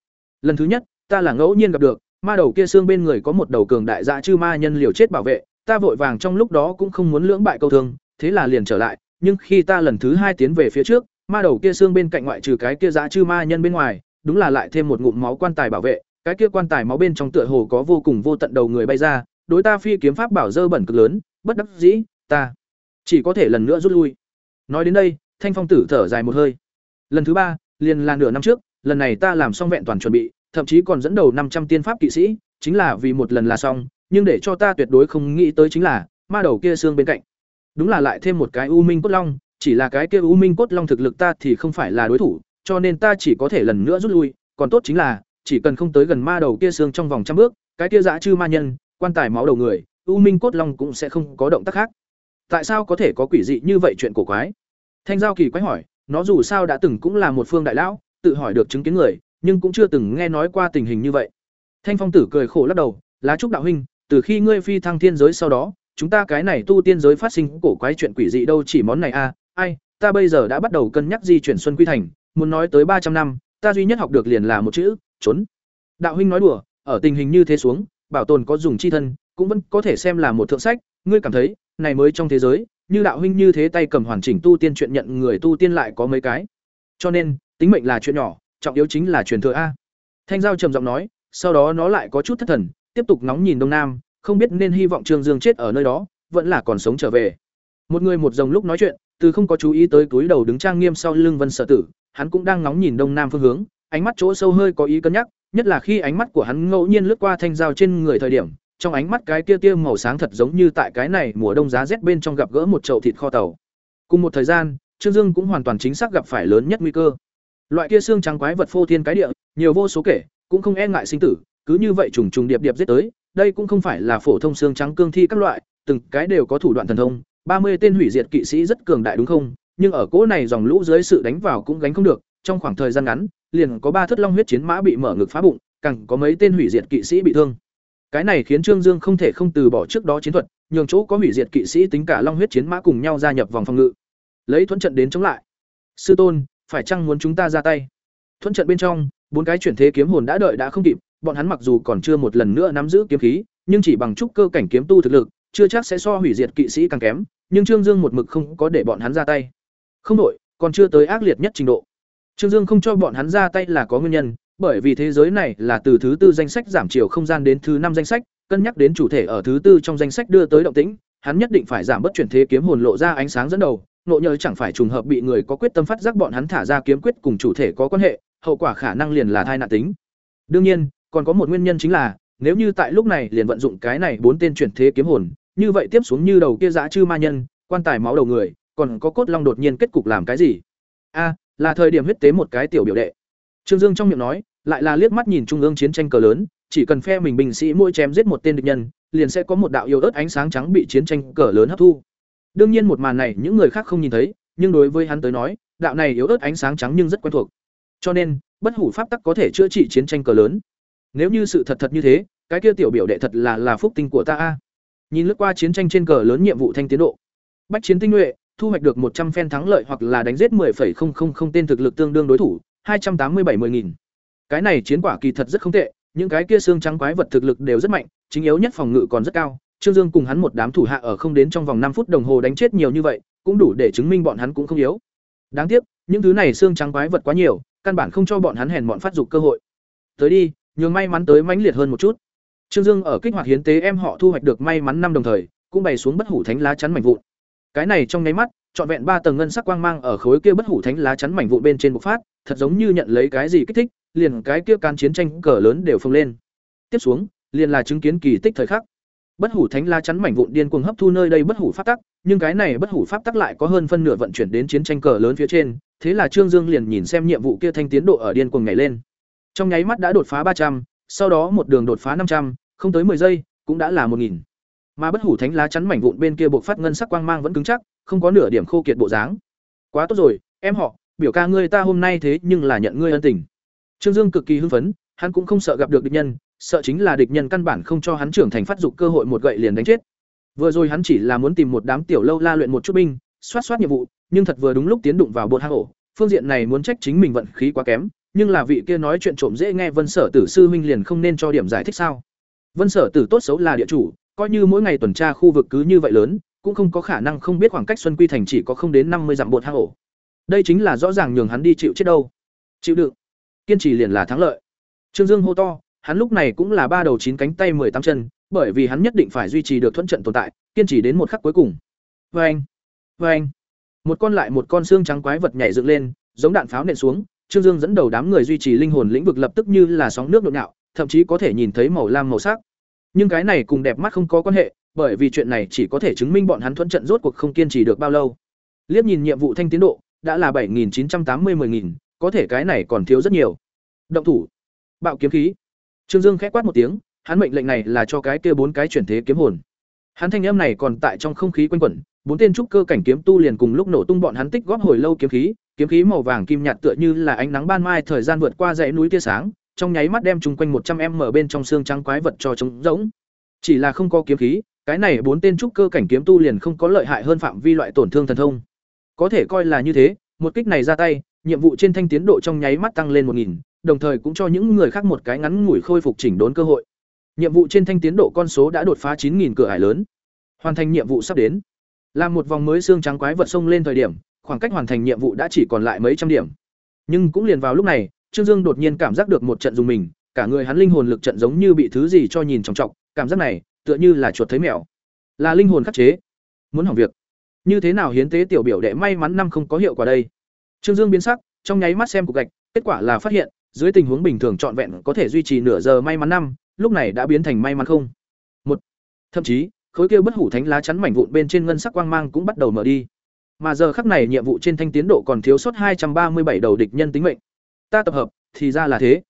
[SPEAKER 1] Lần thứ nhất, ta là ngẫu nhiên gặp được ma đầu kia xương bên người có một đầu cường đại dạ chư ma nhân liều chết bảo vệ, ta vội vàng trong lúc đó cũng không muốn lưỡng bại câu thương, thế là liền trở lại, nhưng khi ta lần thứ hai tiến về phía trước, ma đầu kia xương bên cạnh ngoại trừ cái kia dạ chư ma nhân bên ngoài, đúng là lại thêm một ngụm máu quan tài bảo vệ, cái kia quan tài máu bên trong tựa hồ có vô cùng vô tận đầu người bay ra, đối ta phi kiếm pháp bảo dơ bẩn cực lớn, bất đắc dĩ, ta chỉ có thể lần nữa rút lui. Nói đến đây, thanh phong tử thở dài một hơi. Lần thứ ba, liền là nửa năm trước, lần này ta làm xong vẹn toàn chuẩn bị thậm chí còn dẫn đầu năm trăm tiên pháp kỵ sĩ, chính là vì một lần là xong, nhưng để cho ta tuyệt đối không nghĩ tới chính là, ma đầu kia xương bên cạnh. Đúng là lại thêm một cái u minh cốt long, chỉ là cái kia u minh cốt long thực lực ta thì không phải là đối thủ, cho nên ta chỉ có thể lần nữa rút lui, còn tốt chính là, chỉ cần không tới gần ma đầu kia xương trong vòng trăm bước, cái kia dã chư ma nhân, quan tài máu đầu người, u minh cốt long cũng sẽ không có động tác khác. Tại sao có thể có quỷ dị như vậy chuyện cổ quái? Thanh giao kỳ quái hỏi, nó dù sao đã từng cũng là một phương đại lão, tự hỏi được chứng kiến người nhưng cũng chưa từng nghe nói qua tình hình như vậy. Thanh phong tử cười khổ lắc đầu lá trúc đạo huynh từ khi ngươi phi thăng thiên giới sau đó chúng ta cái này tu tiên giới phát sinh cổ quái chuyện quỷ dị đâu chỉ món này a à, ai ta bây giờ đã bắt đầu cân nhắc di chuyển xuân quy thành muốn nói tới ba trăm năm ta duy nhất học được liền là một chữ trốn. Đạo huynh nói đùa ở tình hình như thế xuống bảo tồn có dùng chi thân cũng vẫn có thể xem là một thượng sách ngươi cảm thấy này mới trong thế giới như đạo huynh như thế tay cầm hoàn chỉnh tu tiên chuyện nhận người tu tiên lại có mấy cái. Cho nên tính mệnh là chuyện nhỏ trọng yếu chính là truyền thừa a thanh giao trầm giọng nói sau đó nó lại có chút thất thần tiếp tục nóng nhìn đông nam không biết nên hy vọng Trương Dương chết ở nơi đó, vẫn là còn sống trở về. Một người một dòng lúc nói chuyện, từ không có chú ý tới túi đầu đứng trang nghiêm sau lưng Vân Sở Tử, hắn cũng đang ngóng nhìn đông nam phương hướng, ánh mắt chỗ sâu hơi có ý cân nhắc, nhất là khi ánh mắt của hắn ngẫu nhiên lướt qua thanh dao trên người thời điểm, trong ánh mắt cái kia tia màu sáng thật giống như tại cái này mùa đông giá rét bên trong gặp gỡ một chậu thịt kho tàu. Cùng một thời gian, Trương Dương cũng hoàn toàn chính xác gặp phải lớn nhất nguy cơ. Loại kia xương trắng quái vật phô thiên cái địa, nhiều vô số kể, cũng không e ngại sinh tử, cứ như vậy trùng trùng điệp điệp giết tới, đây cũng không phải là phổ thông xương trắng cương thi các loại, từng cái đều có thủ đoạn thần thông, ba mươi tên hủy diệt kỵ sĩ rất cường đại đúng không? Nhưng ở cỗ này dòng lũ dưới sự đánh vào cũng gánh không được, trong khoảng thời gian ngắn, liền có ba thất long huyết chiến mã bị mở ngực phá bụng, càng có mấy tên hủy diệt kỵ sĩ bị thương. Cái này khiến Trương Dương không thể không từ bỏ trước đó chiến thuật, nhường chỗ có hủy diệt kỵ sĩ tính cả long huyết chiến mã cùng nhau gia nhập vòng phòng ngự. Lấy thuẫn trận đến chống lại. Sư tôn, phải chăng muốn chúng ta ra tay? Thuẫn trận bên trong, bốn cái chuyển thế kiếm hồn đã đợi đã không kịp, bọn hắn mặc dù còn chưa một lần nữa nắm giữ kiếm khí, nhưng chỉ bằng chút cơ cảnh kiếm tu thực lực, chưa chắc sẽ so hủy diệt kỵ sĩ càng kém, nhưng Trương Dương một mực không có để bọn hắn ra tay. Không đổi, còn chưa tới ác liệt nhất trình độ. Trương Dương không cho bọn hắn ra tay là có nguyên nhân, bởi vì thế giới này là từ thứ tư danh sách giảm chiều không gian đến thứ năm danh sách, cân nhắc đến chủ thể ở thứ tư trong danh sách đưa tới động tĩnh, hắn nhất định phải giảm bất chuyển thế kiếm hồn lộ ra ánh sáng dẫn đầu, nộ nhờ chẳng phải trùng hợp bị người có quyết tâm phát giác bọn hắn thả ra kiếm quyết cùng chủ thể có quan hệ, hậu quả khả năng liền là thai nạn tính. Đương nhiên, còn có một nguyên nhân chính là, nếu như tại lúc này liền vận dụng cái này bốn tên chuyển thế kiếm hồn, như vậy tiếp xuống như đầu kia dã chư ma nhân, quan tài máu đầu người, còn có cốt long đột nhiên kết cục làm cái gì? A, là thời điểm huyết tế một cái tiểu biểu đệ. Trương Dương trong miệng nói, lại là liếc mắt nhìn trung ương chiến tranh cờ lớn, chỉ cần phe mình binh sĩ mỗi chém giết một tên địch nhân, liền sẽ có một đạo yêu ớt ánh sáng trắng bị chiến tranh cờ lớn hấp thu. Đương nhiên một màn này những người khác không nhìn thấy, nhưng đối với hắn tới nói, đạo này yếu ớt ánh sáng trắng nhưng rất quen thuộc. Cho nên, bất hủ pháp tắc có thể chữa trị chiến tranh cờ lớn. Nếu như sự thật thật như thế, cái kia tiểu biểu đệ thật là là phúc tinh của ta a. Nhìn lướt qua chiến tranh trên cờ lớn nhiệm vụ thanh tiến độ. Bách chiến tinh nhuệ, thu hoạch được một trăm phen thắng lợi hoặc là đánh giết 10,000 tên thực lực tương đương đối thủ, hai trăm tám mươi bảy 10000. Cái này chiến quả kỳ thật rất không tệ, những cái kia xương trắng quái vật thực lực đều rất mạnh, chính yếu nhất phòng ngự còn rất cao. Trương Dương cùng hắn một đám thủ hạ ở không đến trong vòng năm phút đồng hồ đánh chết nhiều như vậy, cũng đủ để chứng minh bọn hắn cũng không yếu. Đáng tiếc, những thứ này xương trắng quái vật quá nhiều, căn bản không cho bọn hắn hèn bọn phát dục cơ hội. Tới đi, nhường may mắn tới mãnh liệt hơn một chút. Trương Dương ở kích hoạt hiến tế em họ thu hoạch được may mắn năm đồng thời, cũng bày xuống bất hủ thánh lá chắn mảnh vụn. Cái này trong nháy mắt, trọn vẹn ba tầng ngân sắc quang mang ở khối kia bất hủ thánh lá chắn mảnh vụn bên trên bộc phát, thật giống như nhận lấy cái gì kích thích, liền cái kia can chiến tranh cờ lớn đều phồng lên. Tiếp xuống, liền là chứng kiến kỳ tích thời khắc. Bất hủ thánh la chắn mảnh vụn điên cuồng hấp thu nơi đây bất hủ pháp tắc, nhưng cái này bất hủ pháp tắc lại có hơn phân nửa vận chuyển đến chiến tranh cờ lớn phía trên, thế là Trương Dương liền nhìn xem nhiệm vụ kia thanh tiến độ ở điên cuồng nhảy lên. Trong nháy mắt đã đột phá ba trăm, sau đó một đường đột phá năm trăm, không tới 10 giây, cũng đã là một nghìn. Mà bất hủ thánh lá chắn mảnh vụn bên kia buộc phát ngân sắc quang mang vẫn cứng chắc, không có nửa điểm khô kiệt bộ dáng. Quá tốt rồi, em họ, biểu ca ngươi ta hôm nay thế nhưng là nhận ngươi ân tình. Trương Dương cực kỳ hưng phấn, hắn cũng không sợ gặp được địch nhân, sợ chính là địch nhân căn bản không cho hắn trưởng thành phát dục cơ hội một gậy liền đánh chết. Vừa rồi hắn chỉ là muốn tìm một đám tiểu lâu la luyện một chút binh, xoát xoát nhiệm vụ, nhưng thật vừa đúng lúc tiến đụng vào bột hang ổ, phương diện này muốn trách chính mình vận khí quá kém, nhưng là vị kia nói chuyện trộm dễ nghe Vân Sở Tử sư huynh liền không nên cho điểm giải thích sao? Vân Sở Tử tốt xấu là địa chủ, coi như mỗi ngày tuần tra khu vực cứ như vậy lớn, cũng không có khả năng không biết khoảng cách Xuân Quy thành chỉ có không đến năm mươi dặm bột hang ổ. Đây chính là rõ ràng nhường hắn đi chịu chết đâu. Chịu đựng, kiên trì liền là thắng lợi. Trương Dương hô to, hắn lúc này cũng là ba đầu chín cánh tay mười tám chân, bởi vì hắn nhất định phải duy trì được thuận trận tồn tại, kiên trì đến một khắc cuối cùng. Oeng, oeng. Một con lại một con xương trắng quái vật nhảy dựng lên, giống đạn pháo nện xuống, Trương Dương dẫn đầu đám người duy trì linh hồn lĩnh vực lập tức như là sóng nước nhộn nhạo, thậm chí có thể nhìn thấy màu lam màu sắc. Nhưng cái này cùng đẹp mắt không có quan hệ, bởi vì chuyện này chỉ có thể chứng minh bọn hắn thuận trận rốt cuộc không kiên trì được bao lâu. Liếc nhìn nhiệm vụ thanh tiến độ, đã là 7980 10000, có thể cái này còn thiếu rất nhiều. Động thủ. Bạo kiếm khí. Trương Dương khẽ quát một tiếng, hắn mệnh lệnh này là cho cái kia bốn cái chuyển thế kiếm hồn. Hắn thanh âm này còn tại trong không khí quanh quẩn, bốn tên trúc cơ cảnh kiếm tu liền cùng lúc nổ tung bọn hắn tích góp hồi lâu kiếm khí, kiếm khí màu vàng kim nhạt tựa như là ánh nắng ban mai thời gian vượt qua dãy núi tia sáng, trong nháy mắt đem chung quanh một trăm em mở bên trong xương trắng quái vật cho trống rỗng. Chỉ là không có kiếm khí, cái này bốn tên trúc cơ cảnh kiếm tu liền không có lợi hại hơn phạm vi loại tổn thương thần thông. Có thể coi là như thế, một kích này ra tay, nhiệm vụ trên thanh tiến độ trong nháy mắt tăng lên một nghìn, đồng thời cũng cho những người khác một cái ngắn ngủi khôi phục chỉnh đốn cơ hội. Nhiệm vụ trên thanh tiến độ con số đã đột phá chín nghìn cửa ải lớn. Hoàn thành nhiệm vụ sắp đến. Làm một vòng mới xương trắng quái vật xông lên thời điểm, khoảng cách hoàn thành nhiệm vụ đã chỉ còn lại mấy trăm điểm. Nhưng cũng liền vào lúc này, Trương Dương đột nhiên cảm giác được một trận dùng mình, cả người hắn linh hồn lực trận giống như bị thứ gì cho nhìn trọng trọng, cảm giác này, tựa như là chuột thấy mèo. Là linh hồn khắc chế. Muốn hỏng việc. Như thế nào hiến tế tiểu biểu đệ may mắn năm không có hiệu quả đây. Trương Dương biến sắc, trong nháy mắt xem cục gạch, kết quả là phát hiện, dưới tình huống bình thường trọn vẹn có thể duy trì nửa giờ may mắn năm, lúc này đã biến thành may mắn không. Một. Thậm chí, khối kia bất hủ thánh lá chắn mảnh vụn bên trên ngân sắc quang mang cũng bắt đầu mở đi. Mà giờ khắc này nhiệm vụ trên thanh tiến độ còn thiếu sót hai trăm ba mươi bảy đầu địch nhân tính mệnh. Ta tập hợp, thì ra là thế.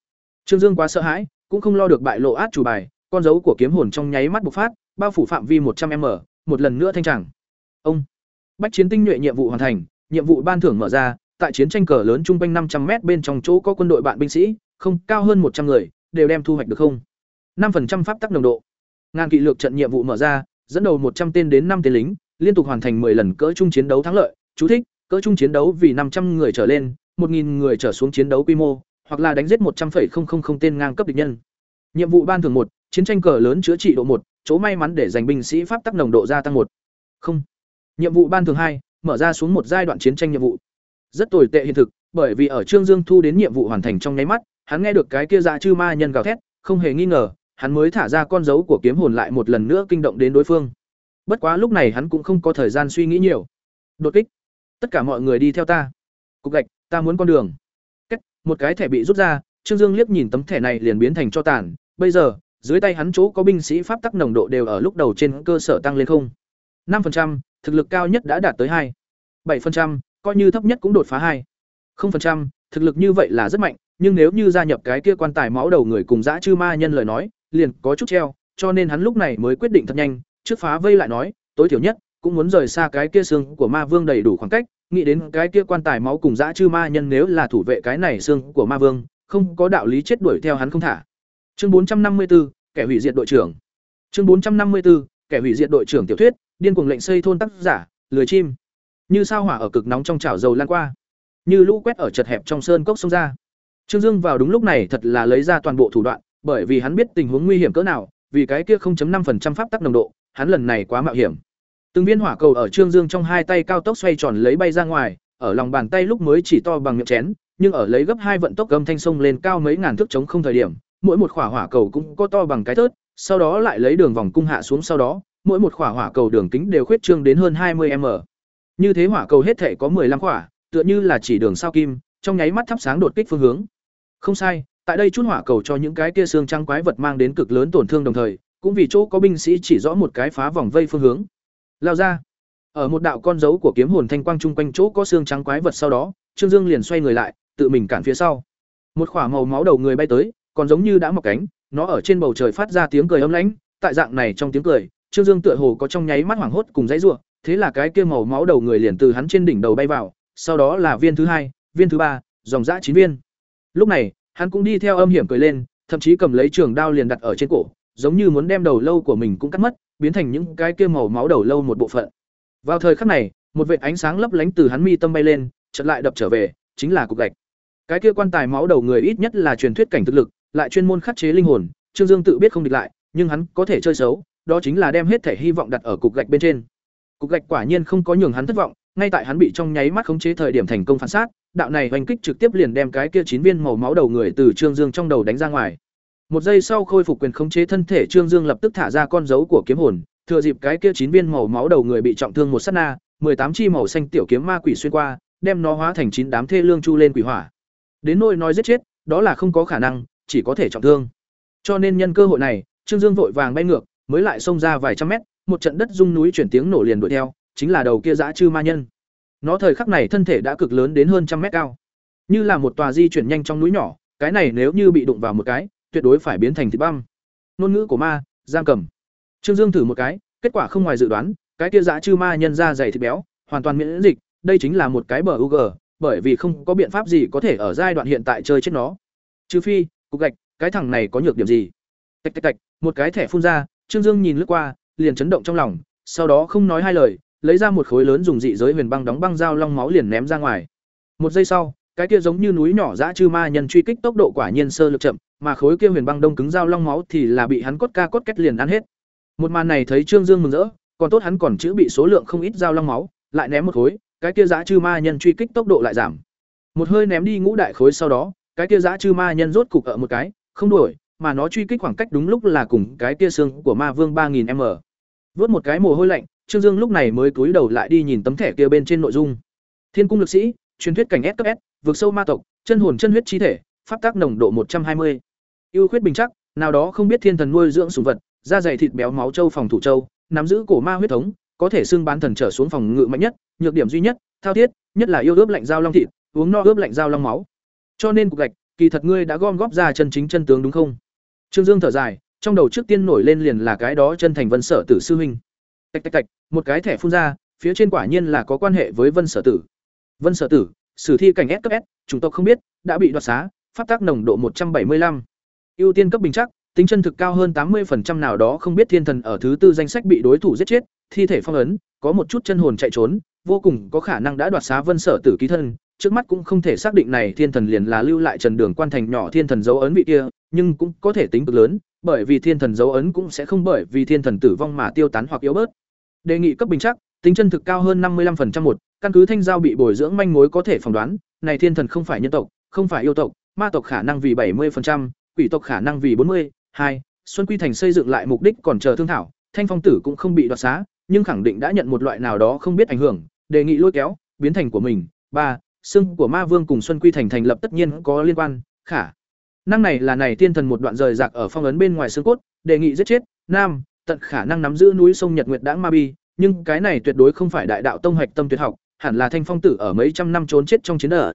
[SPEAKER 1] Trương Dương quá sợ hãi, cũng không lo được bại lộ át chủ bài, con dấu của kiếm hồn trong nháy mắt bộc phát, bao phủ phạm vi một trăm m một lần nữa thanh tràng. Ông Bách chiến tinh nhuệ nhiệm vụ hoàn thành, nhiệm vụ ban thưởng mở ra, tại chiến tranh cờ lớn trung quanh năm trăm m bên trong chỗ có quân đội bạn binh sĩ, không cao hơn một trăm người, đều đem thu hoạch được không? 5% pháp tắc nồng độ. Ngàn kỵ lược trận nhiệm vụ mở ra, dẫn đầu một trăm tên đến năm tên lính, liên tục hoàn thành 10 lần cỡ trung chiến đấu thắng lợi. Chú thích: Cỡ trung chiến đấu vì 500 người trở lên, 1000 người trở xuống chiến đấu quy mô, hoặc là đánh giết 100,000 tên ngang cấp địch nhân. Nhiệm vụ ban thưởng một, chiến tranh cờ lớn chữa trị độ một, chỗ may mắn để giành binh sĩ pháp tắc nồng độ gia tăng một. Không. Nhiệm vụ ban thưởng hai, mở ra xuống một giai đoạn chiến tranh nhiệm vụ. Rất tồi tệ hiện thực, bởi vì ở Trương Dương thu đến nhiệm vụ hoàn thành trong nháy mắt, hắn nghe được cái kia dạ chư ma nhân gào thét, không hề nghi ngờ, hắn mới thả ra con dấu của kiếm hồn lại một lần nữa kinh động đến đối phương. Bất quá lúc này hắn cũng không có thời gian suy nghĩ nhiều. Đột kích. Tất cả mọi người đi theo ta. Cục gạch, ta muốn con đường. Cách, một cái thẻ bị rút ra, Trương Dương liếc nhìn tấm thẻ này liền biến thành cho tàn, bây giờ, dưới tay hắn chỗ có binh sĩ pháp tắc nồng độ đều ở lúc đầu trên cơ sở tăng lên không. năm thực lực cao nhất đã đạt tới 2. 7%, coi như thấp nhất cũng đột phá 2. 0%, thực lực như vậy là rất mạnh, nhưng nếu như gia nhập cái kia quan tài máu đầu người cùng dã chư ma nhân lời nói, liền có chút treo, cho nên hắn lúc này mới quyết định thật nhanh, trước phá vây lại nói, tối thiểu nhất cũng muốn rời xa cái kia xương của ma vương đầy đủ khoảng cách, nghĩ đến cái kia quan tài máu cùng dã chư ma nhân nếu là thủ vệ cái này xương của ma vương, không có đạo lý chết đuổi theo hắn không thả. Chương 454, kẻ hủy diệt đội trưởng. Chương 454, kẻ hủy diệt đội trưởng tiểu thuyết, điên cuồng lệnh xây thôn tác giả, lười chim. Như sao hỏa ở cực nóng trong chảo dầu lan qua, như lũ quét ở chật hẹp trong sơn cốc sông ra. Trương Dương vào đúng lúc này thật là lấy ra toàn bộ thủ đoạn, bởi vì hắn biết tình huống nguy hiểm cỡ nào, vì cái kia 0.5% pháp tắc nồng độ, hắn lần này quá mạo hiểm. Từng viên hỏa cầu ở Trương Dương trong hai tay cao tốc xoay tròn lấy bay ra ngoài, ở lòng bàn tay lúc mới chỉ to bằng miệng chén, nhưng ở lấy gấp hai vận tốc gầm thanh sông lên cao mấy ngàn thước chống không thời điểm, mỗi một khỏa hỏa cầu cũng có to bằng cái thớt, sau đó lại lấy đường vòng cung hạ xuống sau đó, mỗi một khỏa hỏa cầu đường kính đều khuyết trương đến hơn 20m. Như thế hỏa cầu hết thể có 15 quả, tựa như là chỉ đường sao kim, trong nháy mắt thắp sáng đột kích phương hướng. Không sai, tại đây chút hỏa cầu cho những cái kia xương trắng quái vật mang đến cực lớn tổn thương đồng thời, cũng vì chỗ có binh sĩ chỉ rõ một cái phá vòng vây phương hướng. Lao ra. Ở một đạo con dấu của kiếm hồn thanh quang chung quanh chỗ có xương trắng quái vật sau đó, Trương Dương liền xoay người lại, tự mình cản phía sau. Một khỏa màu máu đầu người bay tới, còn giống như đã mọc cánh, nó ở trên bầu trời phát ra tiếng cười ấm lãnh, tại dạng này trong tiếng cười, Trương Dương tựa hồ có trong nháy mắt hoảng hốt cùng dãy rủa, thế là cái kia màu máu đầu người liền từ hắn trên đỉnh đầu bay vào, sau đó là viên thứ hai, viên thứ ba, dòng dã chín viên. Lúc này, hắn cũng đi theo âm hiểm cười lên, thậm chí cầm lấy trường đao liền đặt ở trên cổ, giống như muốn đem đầu lâu của mình cũng cắt mất, biến thành những cái kia màu máu đầu lâu một bộ phận. Vào thời khắc này, một vệt ánh sáng lấp lánh từ hắn mi tâm bay lên, chợt lại đập trở về, chính là cục gạch. Cái kia quan tài máu đầu người ít nhất là truyền thuyết cảnh thực lực, lại chuyên môn khắc chế linh hồn, Trương Dương tự biết không địch lại, nhưng hắn có thể chơi xấu, đó chính là đem hết thể hy vọng đặt ở cục gạch bên trên. Cục gạch quả nhiên không có nhường hắn thất vọng, ngay tại hắn bị trong nháy mắt khống chế thời điểm thành công phản sát, đạo này hoành kích trực tiếp liền đem cái kia chín viên màu máu đầu người từ Trương Dương trong đầu đánh ra ngoài. Một giây sau khôi phục quyền khống chế thân thể Trương Dương lập tức thả ra con dấu của kiếm hồn, thừa dịp cái kia chín viên màu máu đầu người bị trọng thương một sát na, tám chi màu xanh tiểu kiếm ma quỷ xuyên qua, đem nó hóa thành chín đám thê lương chu lên quỷ hỏa. Đến nỗi nói giết chết, đó là không có khả năng, chỉ có thể trọng thương. Cho nên nhân cơ hội này, Trương Dương vội vàng bay ngược, mới lại xông ra vài trăm mét, một trận đất rung núi chuyển tiếng nổ liền đuổi theo, chính là đầu kia dã chư ma nhân. Nó thời khắc này thân thể đã cực lớn đến hơn trăm mét cao, như là một tòa di chuyển nhanh trong núi nhỏ, cái này nếu như bị đụng vào một cái, tuyệt đối phải biến thành thịt băm. Ngôn ngữ của ma, giam cầm. Trương Dương thử một cái, kết quả không ngoài dự đoán, cái kia dã chư ma nhân ra dày thịt béo, hoàn toàn miễn dịch, đây chính là một cái bờ UG, bởi vì không có biện pháp gì có thể ở giai đoạn hiện tại chơi chết nó. Trừ phi, cục gạch, cái thằng này có nhược điểm gì? Tạch tạch tạch, một cái thẻ phun ra, Trương Dương nhìn lướt qua, liền chấn động trong lòng, sau đó không nói hai lời, lấy ra một khối lớn dùng dị giới huyền băng đóng băng dao long máu liền ném ra ngoài. Một giây sau, cái kia giống như núi nhỏ dã chư ma nhân truy kích tốc độ quả nhiên sơ lực chậm, mà khối kia huyền băng đông cứng dao long máu thì là bị hắn cốt ca cốt kết liền ăn hết. Một màn này thấy Trương Dương mừng rỡ, còn tốt hắn còn chữ bị số lượng không ít dao long máu, lại ném một khối, cái kia dã chư ma nhân truy kích tốc độ lại giảm. Một hơi ném đi ngũ đại khối sau đó, cái kia dã chư ma nhân rốt cục ở một cái, không đuổi, mà nó truy kích khoảng cách đúng lúc là cùng cái kia xương của ma vương 3000m. Vớt một cái mồ hôi lạnh, Trương Dương lúc này mới cúi đầu lại đi nhìn tấm thẻ kia bên trên nội dung. Thiên cung lực sĩ, truyền thuyết cảnh S cấp S, vượt sâu ma tộc, chân hồn chân huyết chi thể, pháp tác nồng độ 120. Ưu khuyết bình chắc, nào đó không biết thiên thần nuôi dưỡng sủng vật, da dày thịt béo máu châu phòng thủ châu, nắm giữ cổ ma huyết thống, có thể xưng bán thần trở xuống phòng ngự mạnh nhất, nhược điểm duy nhất, thao thiết, nhất là yêu ướp lạnh dao long thịt, uống no ướp lạnh dao long máu. Cho nên cục gạch, kỳ thật ngươi đã gom góp ra chân chính chân tướng đúng không? Trương Dương thở dài, trong đầu trước tiên nổi lên liền là cái đó chân thành Vân Sở Tử sư huynh. Tạch tạch tạch, một cái thẻ phun ra, phía trên quả nhiên là có quan hệ với Vân Sở Tử. Vân Sở Tử, sử thi cảnh S cấp S, chúng tộc không biết, đã bị đoạt xá, pháp tác nồng độ 175. Ưu tiên cấp bình chắc, tính chân thực cao hơn 80% nào đó không biết thiên thần ở thứ tư danh sách bị đối thủ giết chết, thi thể phong ấn, có một chút chân hồn chạy trốn, vô cùng có khả năng đã đoạt xá Vân Sở Tử ký thân, trước mắt cũng không thể xác định này thiên thần liền là lưu lại Trần Đường quan thành nhỏ thiên thần dấu ấn vị kia, nhưng cũng có thể tính cực lớn, bởi vì thiên thần dấu ấn cũng sẽ không bởi vì thiên thần tử vong mà tiêu tán hoặc yếu bớt. Đề nghị cấp bình chắc, tính chân thực cao hơn 55% một, căn cứ thanh giao bị bồi dưỡng manh mối có thể phỏng đoán, này thiên thần không phải nhân tộc, không phải yêu tộc, ma tộc khả năng vì 70%, quỷ tộc khả năng vì 40, hai, Xuân Quy Thành xây dựng lại mục đích còn chờ thương thảo, Thanh Phong tử cũng không bị đoạt xá, nhưng khẳng định đã nhận một loại nào đó không biết ảnh hưởng, đề nghị lôi kéo, biến thành của mình. ba, Xương của Ma Vương cùng Xuân Quy Thành thành lập tất nhiên có liên quan, khả năng này là này tiên thần một đoạn rời rạc ở phong ấn bên ngoài xương cốt, đề nghị giết chết. Nam, tận khả năng nắm giữ núi sông Nhật Nguyệt Đãng Ma Bi, nhưng cái này tuyệt đối không phải đại đạo tông hoạch tâm tuyệt học, hẳn là Thanh Phong tử ở mấy trăm năm trốn chết trong chiến ở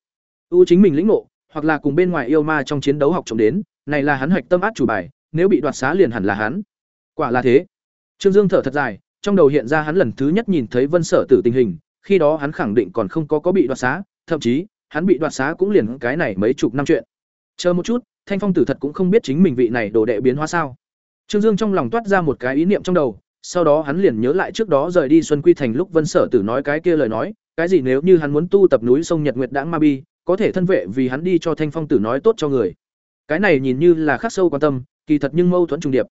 [SPEAKER 1] ưu chính mình lĩnh ngộ, hoặc là cùng bên ngoài yêu ma trong chiến đấu học trộm đến, này là hắn hoạch tâm át chủ bài, nếu bị đoạt xá liền hẳn là hắn. Quả là thế. Trương Dương thở thật dài, trong đầu hiện ra hắn lần thứ nhất nhìn thấy Vân Sở Tử tình hình, khi đó hắn khẳng định còn không có có bị đoạt xá, thậm chí, hắn bị đoạt xá cũng liền cái này mấy chục năm chuyện. Chờ một chút, Thanh Phong Tử thật cũng không biết chính mình vị này đồ đệ biến hóa sao? Trương Dương trong lòng toát ra một cái ý niệm trong đầu, sau đó hắn liền nhớ lại trước đó rời đi Xuân Quy Thành lúc Vân Sở Tử nói cái kia lời nói, cái gì nếu như hắn muốn tu tập núi sông Nhật Nguyệt Đãng Ma Bi, có thể thân vệ vì hắn đi cho Thanh Phong Tử nói tốt cho người. Cái này nhìn như là khắc sâu quan tâm, kỳ thật nhưng mâu thuẫn trùng điệp.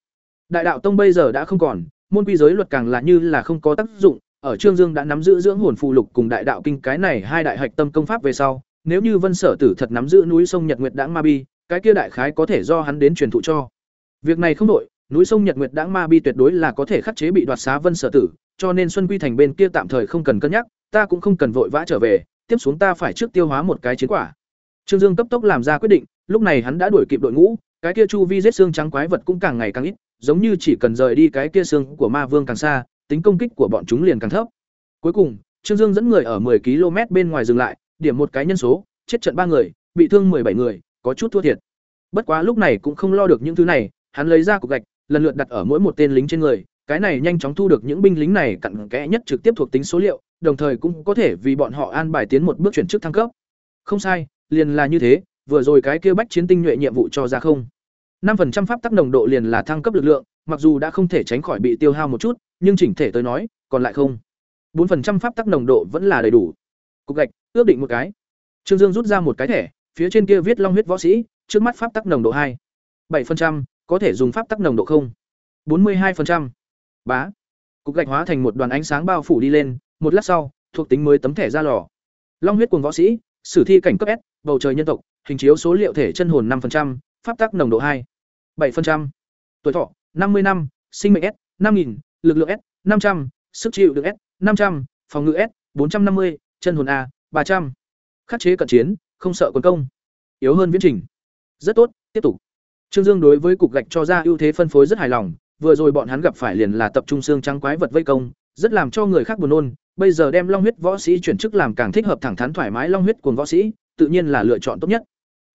[SPEAKER 1] Đại đạo tông bây giờ đã không còn, môn quy giới luật càng là như là không có tác dụng, ở Trương Dương đã nắm giữ dưỡng hồn phù lục cùng đại đạo kinh cái này hai đại hạch tâm công pháp về sau, nếu như Vân Sở Tử thật nắm giữ núi sông Nhật Nguyệt Đãng Ma Bi, cái kia đại khái có thể do hắn đến truyền thụ cho. Việc này không đổi, núi sông Nhật Nguyệt Đãng Ma Bi tuyệt đối là có thể khắc chế bị đoạt xá Vân Sở Tử, cho nên Xuân Quy Thành bên kia tạm thời không cần cân nhắc, ta cũng không cần vội vã trở về, tiếp xuống ta phải trước tiêu hóa một cái chiến quả. Trương Dương cấp tốc làm ra quyết định, lúc này hắn đã đuổi kịp đội ngũ, cái kia chu vi giết xương trắng quái vật cũng càng ngày càng ít, giống như chỉ cần rời đi cái kia xương của ma vương càng xa, tính công kích của bọn chúng liền càng thấp. Cuối cùng, Trương Dương dẫn người ở 10 km bên ngoài dừng lại, điểm một cái nhân số, chết trận ba người, bị thương bảy người, có chút thua thiệt. Bất quá lúc này cũng không lo được những thứ này, hắn lấy ra cục gạch, lần lượt đặt ở mỗi một tên lính trên người, cái này nhanh chóng thu được những binh lính này cặn kẽ nhất trực tiếp thuộc tính số liệu, đồng thời cũng có thể vì bọn họ an bài tiến một bước chuyển chức thăng cấp. Không sai, liền là như thế, vừa rồi cái kia bách chiến tinh nhuệ nhiệm vụ cho ra không. 5% pháp tắc nồng độ liền là thăng cấp lực lượng, mặc dù đã không thể tránh khỏi bị tiêu hao một chút, nhưng chỉnh thể tới nói, còn lại không. 4% pháp tắc nồng độ vẫn là đầy đủ. Cục gạch, ước định một cái. Trương Dương rút ra một cái thẻ, phía trên kia viết Long huyết võ sĩ, trước mắt pháp tắc nồng độ 2. 7%, có thể dùng pháp tắc nồng độ không. 42%. Bá. Cục gạch hóa thành một đoàn ánh sáng bao phủ đi lên, một lát sau, thuộc tính mới tấm thẻ ra lò. Long huyết cuồng võ sĩ, sử thi cảnh cấp S, bầu trời nhân tộc, hình chiếu số liệu thể chân hồn năm pháp tắc nồng độ 2. 7%. Tuổi thọ, 50 năm, sinh mệnh S, 5000, lực lượng S, 500, sức chịu được S, 500, phòng ngự S, 450, chân hồn A, 300. Khắc chế cận chiến, không sợ quân công. Yếu hơn viễn trình. Rất tốt, tiếp tục. Trương Dương đối với cục gạch cho ra ưu thế phân phối rất hài lòng, vừa rồi bọn hắn gặp phải liền là tập trung xương trắng quái vật vây công, rất làm cho người khác buồn nôn, bây giờ đem Long huyết võ sĩ chuyển chức làm càng thích hợp thẳng thắn thoải mái Long huyết cuồng võ sĩ, tự nhiên là lựa chọn tốt nhất.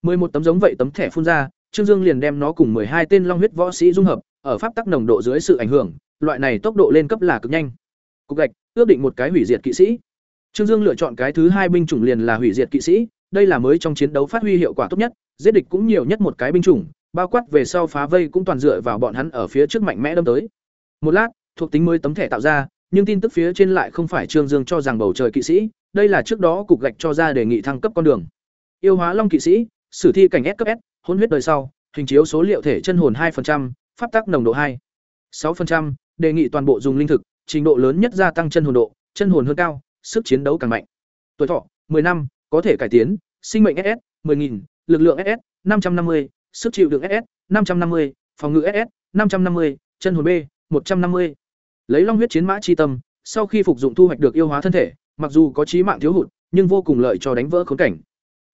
[SPEAKER 1] một tấm giống vậy tấm thẻ phun ra, Trương Dương liền đem nó cùng hai tên Long huyết võ sĩ dung hợp, ở pháp tắc nồng độ dưới sự ảnh hưởng, loại này tốc độ lên cấp là cực nhanh. Cục gạch, ước định một cái hủy diệt kỵ sĩ. Trương Dương lựa chọn cái thứ hai binh chủng liền là hủy diệt kỵ sĩ, đây là mới trong chiến đấu phát huy hiệu quả tốt nhất, giết địch cũng nhiều nhất một cái binh chủng, bao quát về sau phá vây cũng toàn dựa vào bọn hắn ở phía trước mạnh mẽ đâm tới. Một lát, thuộc tính mới tấm thẻ tạo ra, nhưng tin tức phía trên lại không phải Trương Dương cho rằng bầu trời kỵ sĩ, đây là trước đó cục gạch cho ra đề nghị thăng cấp con đường. Yêu hóa long kỵ sĩ, sử thi cảnh S cấp S, hôn huyết đời sau, hình chiếu số liệu thể chân hồn 2%, pháp tắc nồng độ 2. 6%, đề nghị toàn bộ dùng linh thực, trình độ lớn nhất gia tăng chân hồn độ, chân hồn hơn cao, sức chiến đấu càng mạnh. Tuổi thọ 10 năm, có thể cải tiến, sinh mệnh SS 10000, lực lượng SS 550, sức chịu đựng SS 550, phòng ngự SS 550, chân hồn B 150. Lấy long huyết chiến mã chi tâm, sau khi phục dụng thu hoạch được yêu hóa thân thể, mặc dù có chí mạng thiếu hụt, nhưng vô cùng lợi cho đánh vỡ khốn cảnh.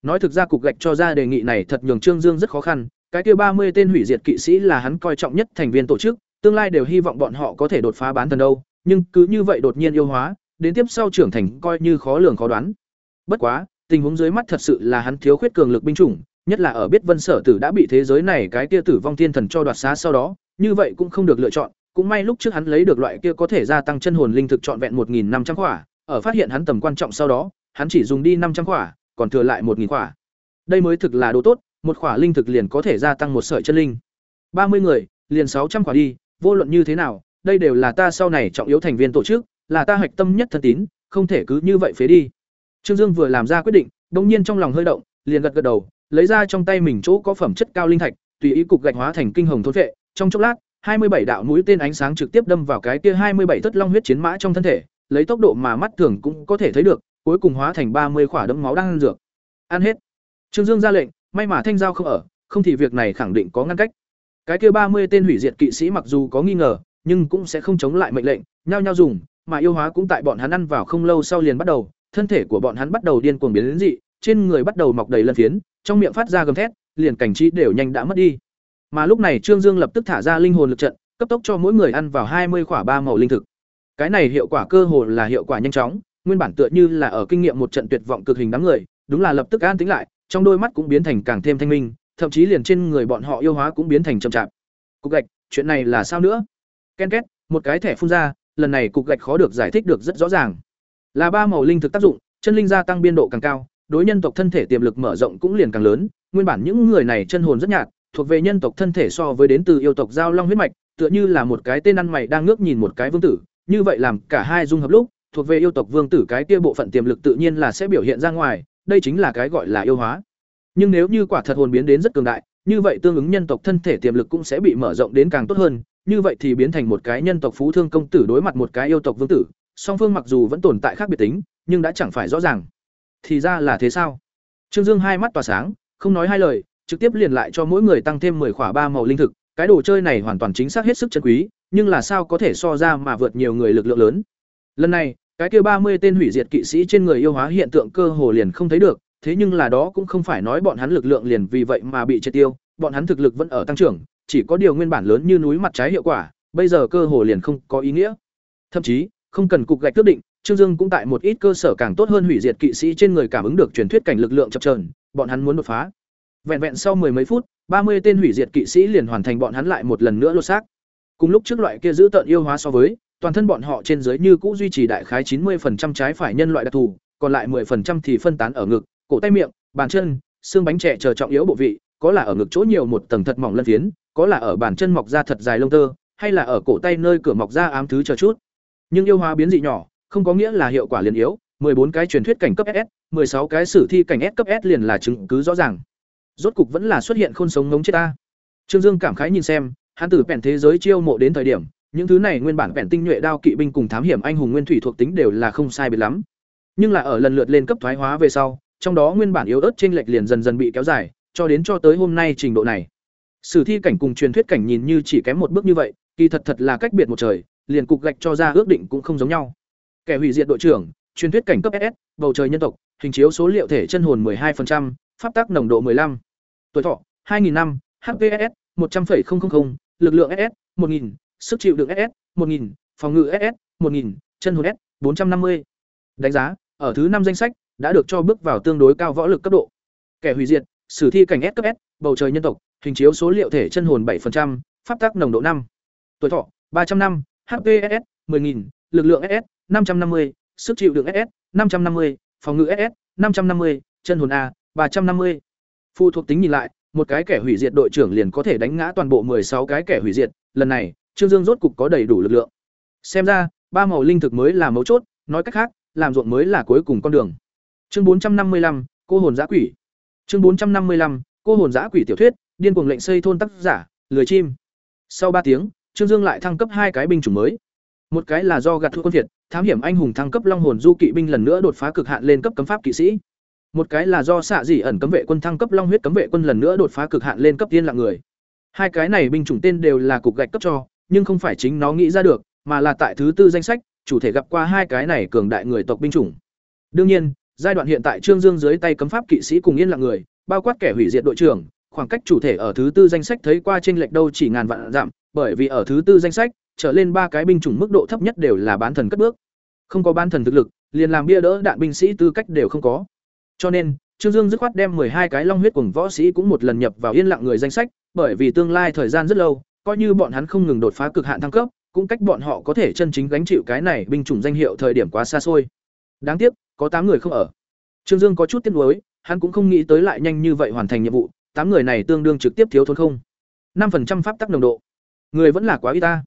[SPEAKER 1] Nói thực ra cục gạch cho ra đề nghị này thật nhường Trương Dương rất khó khăn, cái kia ba mươi tên hủy diệt kỵ sĩ là hắn coi trọng nhất thành viên tổ chức, tương lai đều hy vọng bọn họ có thể đột phá bán thần đâu, nhưng cứ như vậy đột nhiên yêu hóa, đến tiếp sau trưởng thành coi như khó lường khó đoán. Bất quá, tình huống dưới mắt thật sự là hắn thiếu khuyết cường lực binh chủng, nhất là ở biết Vân Sở Tử đã bị thế giới này cái kia tử vong thiên thần cho đoạt xá sau đó, như vậy cũng không được lựa chọn, cũng may lúc trước hắn lấy được loại kia có thể gia tăng chân hồn linh thực trọn vẹn 1500 khỏa, ở phát hiện hắn tầm quan trọng sau đó, hắn chỉ dùng đi 500 khỏa, còn thừa lại 1000 khỏa. Đây mới thực là đồ tốt, một khỏa linh thực liền có thể gia tăng một sợi chân linh. 30 người, liền 600 khỏa đi, vô luận như thế nào, đây đều là ta sau này trọng yếu thành viên tổ chức, là ta hoạch tâm nhất thân tín, không thể cứ như vậy phế đi. Trương Dương vừa làm ra quyết định, đột nhiên trong lòng hơi động, liền gật gật đầu, lấy ra trong tay mình chỗ có phẩm chất cao linh thạch, tùy ý cục gạch hóa thành kinh hồng thôn vệ, trong chốc lát, 27 đạo mũi tên ánh sáng trực tiếp đâm vào cái kia 27 thất long huyết chiến mã trong thân thể, lấy tốc độ mà mắt thường cũng có thể thấy được, cuối cùng hóa thành 30 quả đấm máu đang ăn dược. Ăn hết. Trương Dương ra lệnh, may mà thanh giao không ở, không thì việc này khẳng định có ngăn cách. Cái kia 30 tên hủy diệt kỵ sĩ mặc dù có nghi ngờ, nhưng cũng sẽ không chống lại mệnh lệnh, nhao nhao dùng, mà yêu hóa cũng tại bọn hắn ăn vào không lâu sau liền bắt đầu, thân thể của bọn hắn bắt đầu điên cuồng biến đến dị, trên người bắt đầu mọc đầy lân phiến, trong miệng phát ra gầm thét, liền cảnh trí đều nhanh đã mất đi. Mà lúc này Trương Dương lập tức thả ra linh hồn lực trận, cấp tốc cho mỗi người ăn vào hai mươi quả ba màu linh thực. Cái này hiệu quả cơ hồ là hiệu quả nhanh chóng, nguyên bản tựa như là ở kinh nghiệm một trận tuyệt vọng cực hình đám người, đúng là lập tức an tĩnh lại, trong đôi mắt cũng biến thành càng thêm thanh minh, thậm chí liền trên người bọn họ yêu hóa cũng biến thành chậm chạp. Cục gạch, chuyện này là sao nữa? Ken két, một cái thẻ phun ra, lần này cục gạch khó được giải thích được rất rõ ràng. Là ba màu linh thực tác dụng, chân linh gia tăng biên độ càng cao, đối nhân tộc thân thể tiềm lực mở rộng cũng liền càng lớn, nguyên bản những người này chân hồn rất nhạt, thuộc về nhân tộc thân thể so với đến từ yêu tộc giao long huyết mạch, tựa như là một cái tên ăn mày đang ngước nhìn một cái vương tử, như vậy làm cả hai dung hợp lúc, thuộc về yêu tộc vương tử cái kia bộ phận tiềm lực tự nhiên là sẽ biểu hiện ra ngoài, đây chính là cái gọi là yêu hóa. Nhưng nếu như quả thật hồn biến đến rất cường đại, như vậy tương ứng nhân tộc thân thể tiềm lực cũng sẽ bị mở rộng đến càng tốt hơn, như vậy thì biến thành một cái nhân tộc phú thương công tử đối mặt một cái yêu tộc vương tử, song phương mặc dù vẫn tồn tại khác biệt tính, nhưng đã chẳng phải rõ ràng. Thì ra là thế sao? Trương Dương hai mắt tỏa sáng, không nói hai lời, trực tiếp liền lại cho mỗi người tăng thêm 10 khỏa ba màu linh thực, cái đồ chơi này hoàn toàn chính xác hết sức chân quý, nhưng là sao có thể so ra mà vượt nhiều người lực lượng lớn. Lần này, cái kia ba mươi tên hủy diệt kỵ sĩ trên người yêu hóa hiện tượng cơ hồ liền không thấy được, thế nhưng là đó cũng không phải nói bọn hắn lực lượng liền vì vậy mà bị triệt tiêu, bọn hắn thực lực vẫn ở tăng trưởng, chỉ có điều nguyên bản lớn như núi mặt trái hiệu quả, bây giờ cơ hồ liền không có ý nghĩa. Thậm chí, không cần cục gạch quyết định, Trương Dương cũng tại một ít cơ sở càng tốt hơn hủy diệt kỵ sĩ trên người cảm ứng được truyền thuyết cảnh lực lượng chập chờn, bọn hắn muốn đột phá. Vẹn vẹn sau mười mấy phút, ba mươi tên hủy diệt kỵ sĩ liền hoàn thành bọn hắn lại một lần nữa lột xác. Cùng lúc trước loại kia giữ tận yêu hóa so với, toàn thân bọn họ trên dưới như cũ duy trì đại khái chín 90% trái phải nhân loại đặc thù, còn lại 10% thì phân tán ở ngực, cổ tay miệng, bàn chân, xương bánh trẻ chờ trọng yếu bộ vị, có là ở ngực chỗ nhiều một tầng thật mỏng lân phiến, có là ở bàn chân mọc ra thật dài lông tơ, hay là ở cổ tay nơi cửa mọc ra ám thứ chờ chút. Nhưng yêu hóa biến dị nhỏ, không có nghĩa là hiệu quả liền yếu, 14 cái truyền thuyết cảnh cấp SS, 16 cái sử thi cảnh S cấp S liền là chứng cứ rõ ràng. Rốt cục vẫn là xuất hiện khôn sống ngống chết ta. Trương Dương cảm khái nhìn xem, hắn từ bèn thế giới chiêu mộ đến thời điểm, những thứ này nguyên bản bèn tinh nhuệ đao kỵ binh cùng thám hiểm anh hùng nguyên thủy thuộc tính đều là không sai biệt lắm. Nhưng là ở lần lượt lên cấp thoái hóa về sau, trong đó nguyên bản yếu ớt chênh lệch liền dần dần bị kéo dài, cho đến cho tới hôm nay trình độ này. Sử thi cảnh cùng truyền thuyết cảnh nhìn như chỉ kém một bước như vậy, kỳ thật thật là cách biệt một trời, liền cục gạch cho ra ước định cũng không giống nhau. Kẻ hủy diệt đội trưởng, truyền thuyết cảnh cấp SS, bầu trời nhân tộc, hình chiếu số liệu thể chân hồn 12%, pháp tắc nồng độ 15. Tuổi thọ 2000 năm, HPS 100,000, lực lượng SS 1000, sức chịu đựng SS 1000, phòng ngự SS 1000, chân hồn S 450. Đánh giá, ở thứ năm danh sách đã được cho bước vào tương đối cao võ lực cấp độ. Kẻ hủy diệt, sử thi cảnh S cấp S, bầu trời nhân tộc, hình chiếu số liệu thể chân hồn 7%, pháp tắc nồng độ 5. Tuổi thọ 300 năm, HPS 10000, lực lượng SS 550, sức chịu đựng SS 550, phòng ngự SS 550, chân hồn A 350. Phụ thuộc tính nhìn lại, một cái kẻ hủy diệt đội trưởng liền có thể đánh ngã toàn bộ 16 cái kẻ hủy diệt, lần này, Trương Dương rốt cục có đầy đủ lực lượng. Xem ra, ba màu linh thực mới là mấu chốt, nói cách khác, làm ruộng mới là cuối cùng con đường. Chương bốn trăm năm mươi lăm cô hồn dã quỷ. Chương bốn trăm năm mươi lăm cô hồn dã quỷ tiểu thuyết, điên cuồng lệnh xây thôn tác giả, lười chim. Sau ba tiếng, Trương Dương lại thăng cấp hai cái binh chủng mới. Một cái là do gạt thu quân thiệt, thám hiểm anh hùng thăng cấp long hồn du kỵ binh lần nữa đột phá cực hạn lên cấp cấm pháp kỵ sĩ. một cái là do xạ dị ẩn cấm vệ quân thăng cấp long huyết cấm vệ quân lần nữa đột phá cực hạn lên cấp tiên lặng người hai cái này binh chủng tên đều là cục gạch cấp cho nhưng không phải chính nó nghĩ ra được mà là tại thứ tư danh sách chủ thể gặp qua hai cái này cường đại người tộc binh chủng đương nhiên giai đoạn hiện tại trương dương dưới tay cấm pháp kỵ sĩ cùng yên lặng người, bao quát kẻ hủy diệt đội trưởng, khoảng cách chủ thể ở thứ tư danh sách thấy qua trên lệch đâu chỉ ngàn vạn giảm bởi vì ở thứ tư danh sách, trở lên ba cái binh chủng mức độ thấp nhất đều là bán thần cất bước. Không có bán thần thực lực, liền làm bia đỡ đạn binh sĩ tư cách đều không có. Cho nên, trương dương dứt khoát đem hai cái long huyết cùng võ sĩ cũng một lần nhập vào yên lặng người danh sách, bởi vì tương lai thời gian rất lâu, coi như bọn hắn không ngừng đột phá cực hạn thăng cấp, cũng cách bọn họ có thể chân chính gánh chịu cái này binh chủng danh hiệu thời điểm quá xa xôi. Đáng tiếc có tám người không ở. Trương dương có chút tiếc nuối, hắn cũng không nghĩ tới lại nhanh như vậy hoàn thành nhiệm vụ, tám người này tương đương trực tiếp thiếu thốn không. năm phần trăm pháp tắc nồng độ. Người vẫn là quá y ta.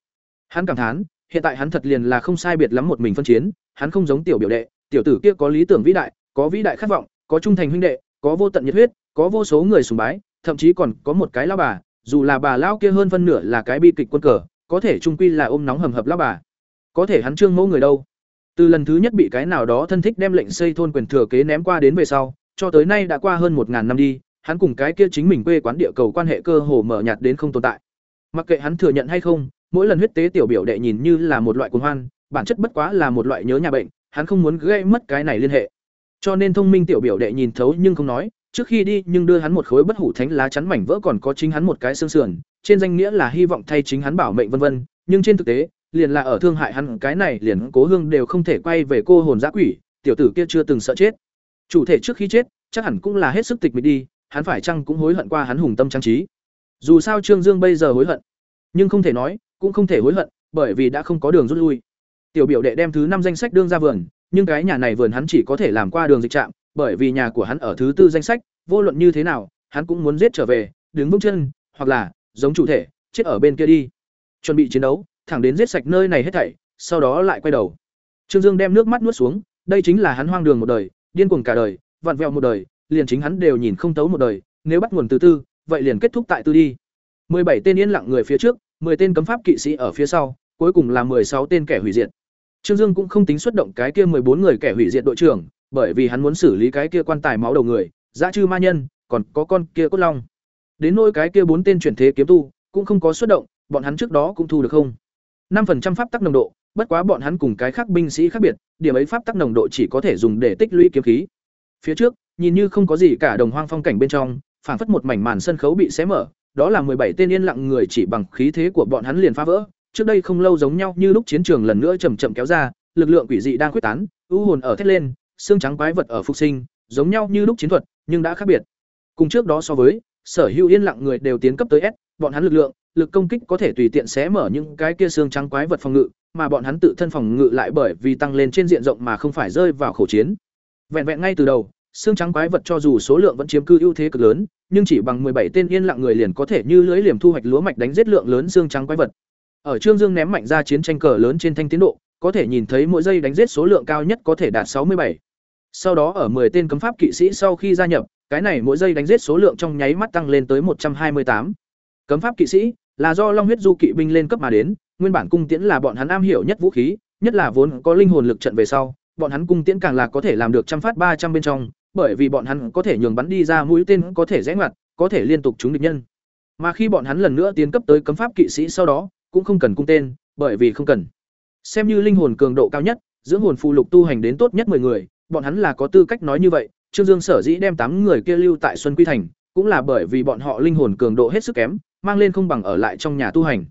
[SPEAKER 1] Hắn cảm thán, hiện tại hắn thật liền là không sai biệt lắm một mình phân chiến, hắn không giống tiểu biểu đệ, tiểu tử kia có lý tưởng vĩ đại, có vĩ đại khát vọng, có trung thành huynh đệ, có vô tận nhiệt huyết, có vô số người sùng bái, thậm chí còn có một cái lao bà, dù là bà lao kia hơn phân nửa là cái bi kịch quân cờ, có thể trung quy là ôm nóng hầm hập lao bà. Có thể hắn trương mẫu người đâu? Từ lần thứ nhất bị cái nào đó thân thích đem lệnh xây thôn quyền thừa kế ném qua đến về sau, cho tới nay đã qua hơn một ngàn năm đi, hắn cùng cái kia chính mình quê quán địa cầu quan hệ cơ hồ mở nhạt đến không tồn tại. Mặc kệ hắn thừa nhận hay không, mỗi lần huyết tế tiểu biểu đệ nhìn như là một loại cuồng hoan, bản chất bất quá là một loại nhớ nhà bệnh, hắn không muốn gây mất cái này liên hệ. Cho nên thông minh tiểu biểu đệ nhìn thấu nhưng không nói, trước khi đi nhưng đưa hắn một khối bất hủ thánh lá chắn mảnh vỡ còn có chính hắn một cái xương sườn, trên danh nghĩa là hy vọng thay chính hắn bảo mệnh vân vân, nhưng trên thực tế liền là ở thương hại hắn, cái này liền cố hương đều không thể quay về cô hồn giã quỷ, tiểu tử kia chưa từng sợ chết. Chủ thể trước khi chết, chắc hẳn cũng là hết sức tịch mịch đi, hắn phải chăng cũng hối hận qua hắn hùng tâm trang trí. Dù sao trương dương bây giờ hối hận, nhưng không thể nói, cũng không thể hối hận, bởi vì đã không có đường rút lui. Tiểu biểu đệ đem thứ năm danh sách đương ra vườn, nhưng cái nhà này vườn hắn chỉ có thể làm qua đường dịch trạm, bởi vì nhà của hắn ở thứ tư danh sách, vô luận như thế nào, hắn cũng muốn giết trở về, đứng vững chân, hoặc là, giống chủ thể, chết ở bên kia đi. Chuẩn bị chiến đấu thẳng đến giết sạch nơi này hết thảy, sau đó lại quay đầu. Trương dương đem nước mắt nuốt xuống, đây chính là hắn hoang đường một đời, điên cuồng cả đời, vặn vẹo một đời, liền chính hắn đều nhìn không tấu một đời, nếu bắt nguồn từ tư, vậy liền kết thúc tại tư đi. Bảy tên yên lặng người phía trước 10 tên cấm pháp kỵ sĩ ở phía sau, cuối cùng là sáu tên kẻ hủy diệt. Trương dương cũng không tính xuất động cái kia bốn người kẻ hủy diệt đội trưởng, bởi vì hắn muốn xử lý cái kia quan tài máu đầu người, dã trư ma nhân, còn có con kia cốt long. Đến nỗi cái kia bốn tên chuyển thế kiếm tu, cũng không có xuất động, bọn hắn trước đó cũng thu được không? 5% pháp tắc nồng độ, bất quá bọn hắn cùng cái khác binh sĩ khác biệt, điểm ấy pháp tắc nồng độ chỉ có thể dùng để tích lũy kiếm khí. Phía trước, nhìn như không có gì cả đồng hoang phong cảnh bên trong, phảng phất một mảnh màn sân khấu bị xé mở, đó là 17 tên yên lặng người chỉ bằng khí thế của bọn hắn liền phá vỡ. Trước đây không lâu giống nhau như lúc chiến trường lần nữa chậm chậm kéo ra, lực lượng quỷ dị đang quyết tán, u hồn ở thét lên, xương trắng quái vật ở phục sinh, giống nhau như lúc chiến thuật, nhưng đã khác biệt. Cùng trước đó so với, sở hữu yên lặng người đều tiến cấp tới s, bọn hắn lực lượng lực công kích có thể tùy tiện xé mở những cái kia xương trắng quái vật phòng ngự, mà bọn hắn tự thân phòng ngự lại bởi vì tăng lên trên diện rộng mà không phải rơi vào khẩu chiến. Vẹn vẹn ngay từ đầu, xương trắng quái vật cho dù số lượng vẫn chiếm cư ưu thế cực lớn, nhưng chỉ bằng bảy tên yên lặng người liền có thể như lưới liềm thu hoạch lúa mạch đánh giết lượng lớn xương trắng quái vật. Ở Trương Dương ném mạnh ra chiến tranh cờ lớn trên thanh tiến độ, có thể nhìn thấy mỗi giây đánh giết số lượng cao nhất có thể đạt sáu mươi bảy. Sau đó ở 10 tên cấm pháp kỵ sĩ sau khi gia nhập, cái này mỗi giây đánh giết số lượng trong nháy mắt tăng lên tới một trăm hai mươi tám. Cấm pháp kỵ sĩ, là do long huyết du kỵ binh lên cấp mà đến, nguyên bản cung tiễn là bọn hắn am hiểu nhất vũ khí, nhất là vốn có linh hồn lực trận về sau, bọn hắn cung tiễn càng là có thể làm được trăm phát ba trăm bên trong, bởi vì bọn hắn có thể nhường bắn đi ra mũi tên có thể rẽ ngoặt, có thể liên tục trúng địch nhân. Mà khi bọn hắn lần nữa tiến cấp tới cấm pháp kỵ sĩ sau đó, cũng không cần cung tên, bởi vì không cần. Xem như linh hồn cường độ cao nhất, dưỡng hồn phụ lục tu hành đến tốt nhất 10 người, bọn hắn là có tư cách nói như vậy. Trương dương sở dĩ đem tám người kia lưu tại xuân quy thành, cũng là bởi vì bọn họ linh hồn cường độ hết sức kém mang lên không bằng ở lại trong nhà tu hành.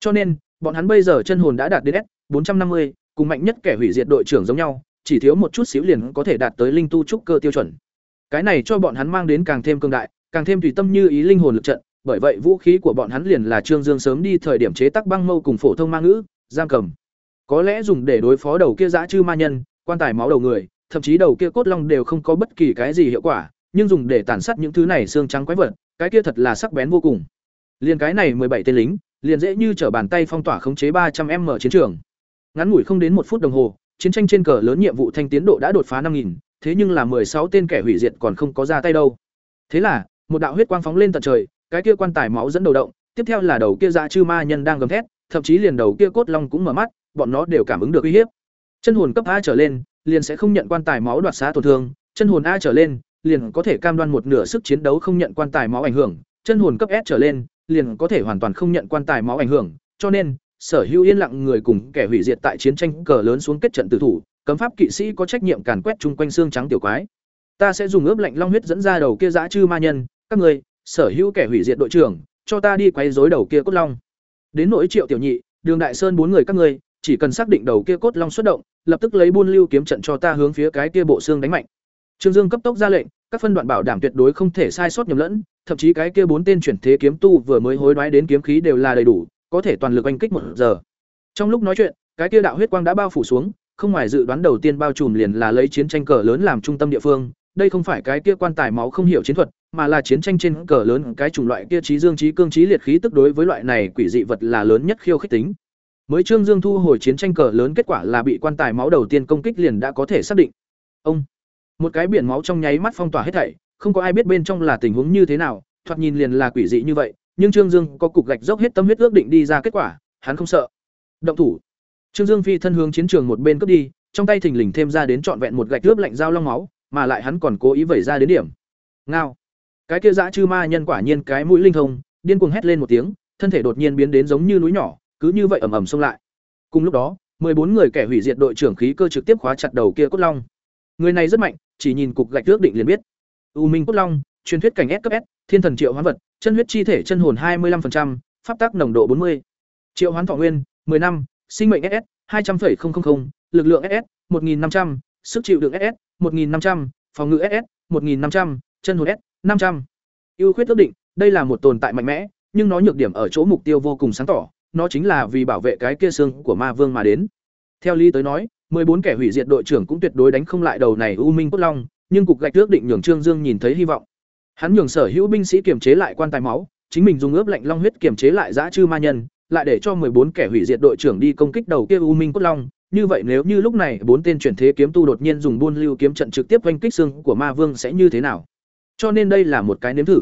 [SPEAKER 1] Cho nên, bọn hắn bây giờ chân hồn đã đạt đến S 450, cùng mạnh nhất kẻ hủy diệt đội trưởng giống nhau, chỉ thiếu một chút xíu liền có thể đạt tới linh tu trúc cơ tiêu chuẩn. Cái này cho bọn hắn mang đến càng thêm cường đại, càng thêm tùy tâm như ý linh hồn lực trận, bởi vậy vũ khí của bọn hắn liền là Trương Dương sớm đi thời điểm chế tác băng mâu cùng phổ thông ma ngữ, giam cầm. Có lẽ dùng để đối phó đầu kia dã chư ma nhân, quan tài máu đầu người, thậm chí đầu kia cốt long đều không có bất kỳ cái gì hiệu quả, nhưng dùng để tàn sát những thứ này xương trắng quái vật, cái kia thật là sắc bén vô cùng. Liên cái này bảy tên lính, liền dễ như trở bàn tay phong tỏa khống chế ba 300m chiến trường. Ngắn ngủi không đến một phút đồng hồ, chiến tranh trên cờ lớn nhiệm vụ thanh tiến độ đã đột phá 5000, thế nhưng là sáu tên kẻ hủy diệt còn không có ra tay đâu. Thế là, một đạo huyết quang phóng lên tận trời, cái kia quan tài máu dẫn đầu động, tiếp theo là đầu kia dã chư ma nhân đang gầm thét, thậm chí liền đầu kia cốt long cũng mở mắt, bọn nó đều cảm ứng được uy hiếp. Chân hồn cấp A trở lên, liền sẽ không nhận quan tài máu đoạt xá tổn thương, chân hồn A trở lên, liền có thể cam đoan một nửa sức chiến đấu không nhận quan tài máu ảnh hưởng, chân hồn cấp S trở lên, liền có thể hoàn toàn không nhận quan tài máu ảnh hưởng, cho nên, sở hữu yên lặng người cùng kẻ hủy diệt tại chiến tranh cờ lớn xuống kết trận tử thủ, cấm pháp kỵ sĩ có trách nhiệm càn quét chung quanh xương trắng tiểu quái. Ta sẽ dùng ướp lạnh long huyết dẫn ra đầu kia dã chư ma nhân, các người, sở hữu kẻ hủy diệt đội trưởng, cho ta đi quấy rối đầu kia cốt long. Đến nỗi Triệu Tiểu Nhị, Đường Đại Sơn bốn người các người, chỉ cần xác định đầu kia cốt long xuất động, lập tức lấy buôn lưu kiếm trận cho ta hướng phía cái kia bộ xương đánh mạnh. Trương Dương cấp tốc ra lệnh, các phân đoạn bảo đảm tuyệt đối không thể sai sót nhầm lẫn, thậm chí cái kia bốn tên chuyển thế kiếm tu vừa mới hối đoái đến kiếm khí đều là đầy đủ, có thể toàn lực oanh kích một giờ. Trong lúc nói chuyện, cái kia đạo huyết quang đã bao phủ xuống, không ngoài dự đoán đầu tiên bao trùm liền là lấy chiến tranh cờ lớn làm trung tâm địa phương, đây không phải cái kia quan tài máu không hiểu chiến thuật, mà là chiến tranh trên cờ lớn cái chủng loại kia trí dương trí cương trí liệt khí tức đối với loại này quỷ dị vật là lớn nhất khiêu khích tính. Mới Trương Dương thu hồi chiến tranh cờ lớn kết quả là bị quan tài máu đầu tiên công kích liền đã có thể xác định. Ông một cái biển máu trong nháy mắt phong tỏa hết thảy, không có ai biết bên trong là tình huống như thế nào, thoạt nhìn liền là quỷ dị như vậy, nhưng Trương Dương có cục gạch dốc hết tâm huyết ước định đi ra kết quả, hắn không sợ. Động thủ. Trương Dương phi thân hướng chiến trường một bên cướp đi, trong tay thình lình thêm ra đến trọn vẹn một gạch ướp lạnh dao long máu, mà lại hắn còn cố ý vẩy ra đến điểm. Ngao. Cái kia dã chư ma nhân quả nhiên cái mũi linh thông, điên cuồng hét lên một tiếng, thân thể đột nhiên biến đến giống như núi nhỏ, cứ như vậy ầm ầm xông lại. Cùng lúc đó, bốn người kẻ hủy diệt đội trưởng khí cơ trực tiếp khóa chặt đầu kia cốt long. Người này rất mạnh, chỉ nhìn cục gạch ước định liền biết. U Minh Cốt Long, truyền thuyết cảnh S cấp S, thiên thần triệu hoán vật, chân huyết chi thể chân hồn 25%, pháp tắc nồng độ 40. Triệu hoán thọ nguyên, 10 năm, sinh mệnh SS, 200,000, lực lượng SS, 1500, sức chịu đựng SS, 1500, phòng ngự SS, 1500, chân hồn S, 500. Ưu khuyết ước định, đây là một tồn tại mạnh mẽ, nhưng nó nhược điểm ở chỗ mục tiêu vô cùng sáng tỏ, nó chính là vì bảo vệ cái kia xương của ma vương mà đến. Theo lý tới nói, 14 kẻ hủy diệt đội trưởng cũng tuyệt đối đánh không lại đầu này U Minh Cốt Long, nhưng cục gạch ước định nhường Trương Dương nhìn thấy hy vọng. Hắn nhường sở hữu binh sĩ kiềm chế lại quan tài máu, chính mình dùng ướp lạnh long huyết kiềm chế lại dã chư ma nhân, lại để cho 14 kẻ hủy diệt đội trưởng đi công kích đầu kia U Minh Cốt Long, như vậy nếu như lúc này bốn tên chuyển thế kiếm tu đột nhiên dùng buôn lưu kiếm trận trực tiếp oanh kích xương của ma vương sẽ như thế nào? Cho nên đây là một cái nếm thử.